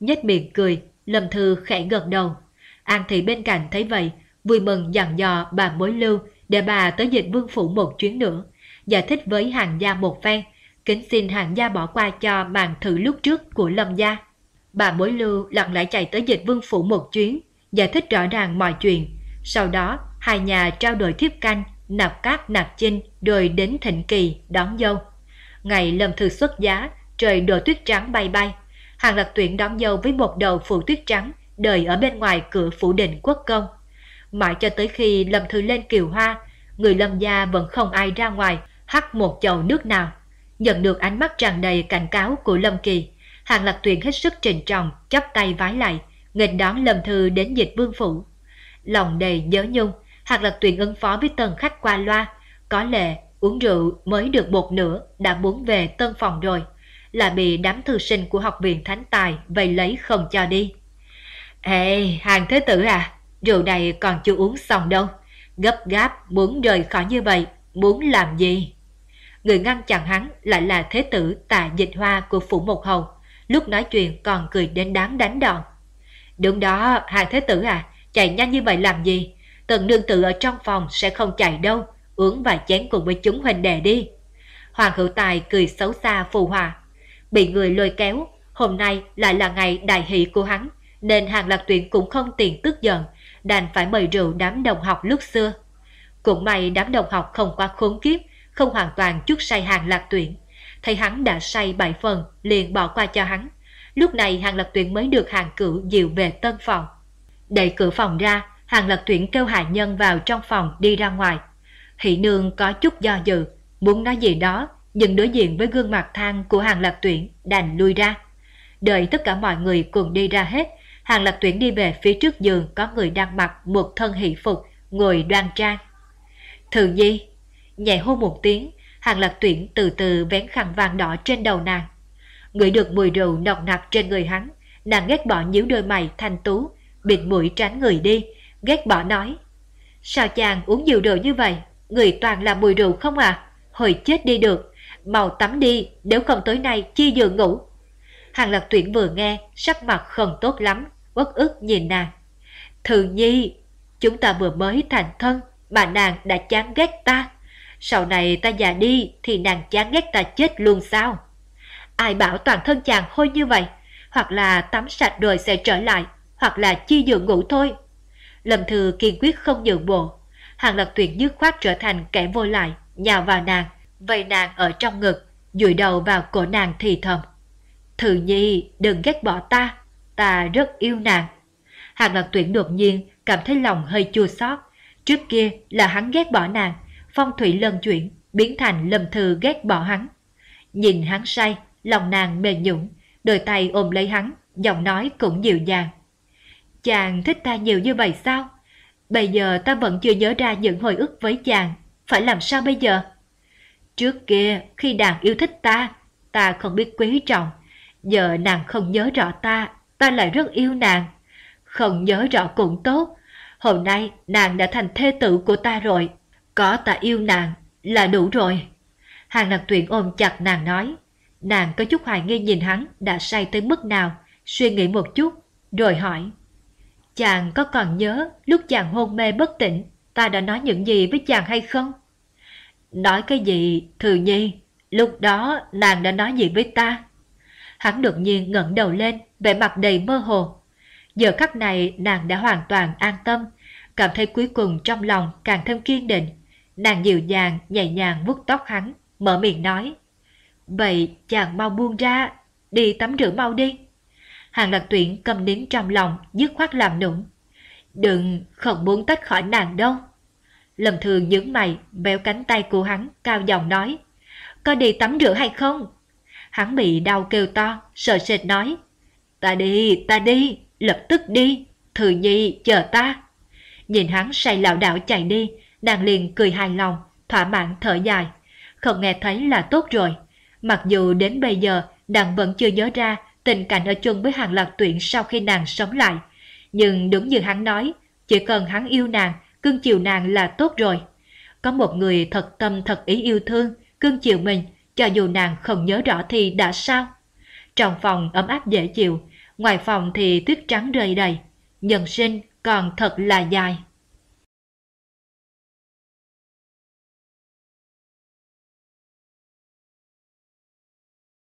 Nhếch miệng cười, Lâm Thư khẽ gật đầu. An Thị bên cạnh thấy vậy, vui mừng dặn dò bà mối lưu để bà tới dịch vương phủ một chuyến nữa, giải thích với hàng gia một phen, kính xin hàng gia bỏ qua cho màn thử lúc trước của Lâm gia. Bà mối lưu lặng lẽ chạy tới dịch vương phủ một chuyến, giải thích rõ ràng mọi chuyện. Sau đó, hai nhà trao đổi thiếp canh, nạp cát nạp chinh rồi đến thịnh kỳ đón dâu. Ngày lâm thư xuất giá, trời đổ tuyết trắng bay bay. Hàng lạc tuyển đón dâu với một đầu phủ tuyết trắng, đợi ở bên ngoài cửa phủ đình quốc công. Mãi cho tới khi lâm thư lên kiều hoa, người lâm gia vẫn không ai ra ngoài hắt một chậu nước nào. Nhận được ánh mắt tràn đầy cảnh cáo của Lâm Kỳ, Hàng Lạc Tuyển hết sức trình trọng, chắp tay vái lại, nghênh đón Lâm Thư đến dịch vương phủ. Lòng đầy nhớ nhung, Hàng Lạc Tuyển ứng phó với tân khách qua loa, có lẽ uống rượu mới được một nửa đã muốn về tân phòng rồi, là bị đám thư sinh của học viện Thánh Tài vây lấy không cho đi. Ê, hàng thế tử à, rượu này còn chưa uống xong đâu, gấp gáp muốn rời khỏi như vậy, muốn làm gì? Người ngăn chặn hắn lại là thế tử tạ dịch hoa của phủ một hầu, lúc nói chuyện còn cười đến đáng đánh đòn. Đúng đó, hàng thế tử à, chạy nhanh như vậy làm gì? Tần nương tự ở trong phòng sẽ không chạy đâu, uống vài chén cùng với chúng huynh đệ đi. Hoàng hữu tài cười xấu xa phù hòa. Bị người lôi kéo, hôm nay lại là ngày đại hỷ của hắn, nên hàng lạc tuyển cũng không tiền tức giận, đành phải mời rượu đám đồng học lúc xưa. Cũng may đám đồng học không qua khốn kiếp, không hoàn toàn chút say hàng lạc tuyển. Thấy hắn đã say bảy phần, liền bỏ qua cho hắn. Lúc này Hàng lạc Tuyển mới được hàng cửu dìu về tân phòng. Đẩy cửa phòng ra, Hàng lạc Tuyển kêu hạ nhân vào trong phòng đi ra ngoài. Hỷ nương có chút do dự, muốn nói gì đó, nhưng đối diện với gương mặt than của Hàng lạc Tuyển đành lui ra. Đợi tất cả mọi người cùng đi ra hết, Hàng lạc Tuyển đi về phía trước giường có người đang mặc một thân hỷ phục, ngồi đoan trang. Thường Nhi, nhẹ hôn một tiếng, Hàng Lập Tuyển từ từ vén khăn vàng đỏ trên đầu nàng. Ngửi được mùi rượu nồng nặc trên người hắn, nàng ghét bỏ nhíu đôi mày thanh tú, bịt mũi tránh người đi, ghét bỏ nói. Sao chàng uống nhiều rượu như vậy, người toàn là mùi rượu không à? Hồi chết đi được, mau tắm đi, nếu không tối nay chi giường ngủ. Hàng Lập Tuyển vừa nghe, sắc mặt không tốt lắm, uất ức nhìn nàng. Thường nhi, chúng ta vừa mới thành thân, mà nàng đã chán ghét ta. Sau này ta già đi thì nàng chán ghét ta chết luôn sao? Ai bảo toàn thân chàng hôi như vậy? Hoặc là tắm sạch rồi sẽ trở lại, hoặc là chi giường ngủ thôi. Lâm Thư kiên quyết không nhượng bộ. Hàng Lập Tuyển dứt khoát trở thành kẻ vô lại, nhào vào nàng, vây nàng ở trong ngực, dụi đầu vào cổ nàng thì thầm. Thư nhi, đừng ghét bỏ ta, ta rất yêu nàng. Hàng Lập Tuyển đột nhiên cảm thấy lòng hơi chua xót. Trước kia là hắn ghét bỏ nàng, phong thủy lần chuyển, biến thành Lâm Thư ghét bỏ hắn. Nhìn hắn say, lòng nàng mềm nhũng, đôi tay ôm lấy hắn, giọng nói cũng dịu dàng. Chàng thích ta nhiều như vậy sao? Bây giờ ta vẫn chưa nhớ ra những hồi ức với chàng, phải làm sao bây giờ? Trước kia, khi nàng yêu thích ta, ta không biết quý trọng. Giờ nàng không nhớ rõ ta, ta lại rất yêu nàng. Không nhớ rõ cũng tốt. Hôm nay nàng đã thành thê tử của ta rồi. Có ta yêu nàng là đủ rồi. Hàng Lập tuyển ôm chặt nàng nói. Nàng có chút hoài nghi nhìn hắn đã say tới mức nào, suy nghĩ một chút, rồi hỏi. Chàng có còn nhớ lúc chàng hôn mê bất tỉnh, ta đã nói những gì với chàng hay không? Nói cái gì, Thừa Nhi? Lúc đó nàng đã nói gì với ta? Hắn đột nhiên ngẩng đầu lên, vẻ mặt đầy mơ hồ. Giờ khắc này nàng đã hoàn toàn an tâm, cảm thấy cuối cùng trong lòng càng thêm kiên định. Nàng dịu dàng, nhẹ nhàng vuốt tóc hắn, mở miệng nói. Vậy chàng mau buông ra, đi tắm rửa mau đi. Hàng lạc tuyển cầm nín trong lòng, dứt khoát làm nũng. Đừng, không muốn tách khỏi nàng đâu. Lâm thường nhướng mày, béo cánh tay của hắn, cao giọng nói. Có đi tắm rửa hay không? Hắn bị đau kêu to, sợ sệt nói. Ta đi, ta đi, lập tức đi, thừa Nhi chờ ta. Nhìn hắn say lảo đảo chạy đi, nàng liền cười hài lòng, thỏa mãn thở dài. Không nghe thấy là tốt rồi. Mặc dù đến bây giờ nàng vẫn chưa nhớ ra tình cảnh ở chung với hàng lạc tuyển sau khi nàng sống lại. Nhưng đúng như hắn nói, chỉ cần hắn yêu nàng, cưng chiều nàng là tốt rồi. Có một người thật tâm thật ý yêu thương, cưng chiều mình, cho dù nàng không nhớ rõ thì đã sao? Trong phòng ấm áp dễ chịu, ngoài phòng thì tuyết trắng rơi đầy. Nhân sinh còn thật là dài.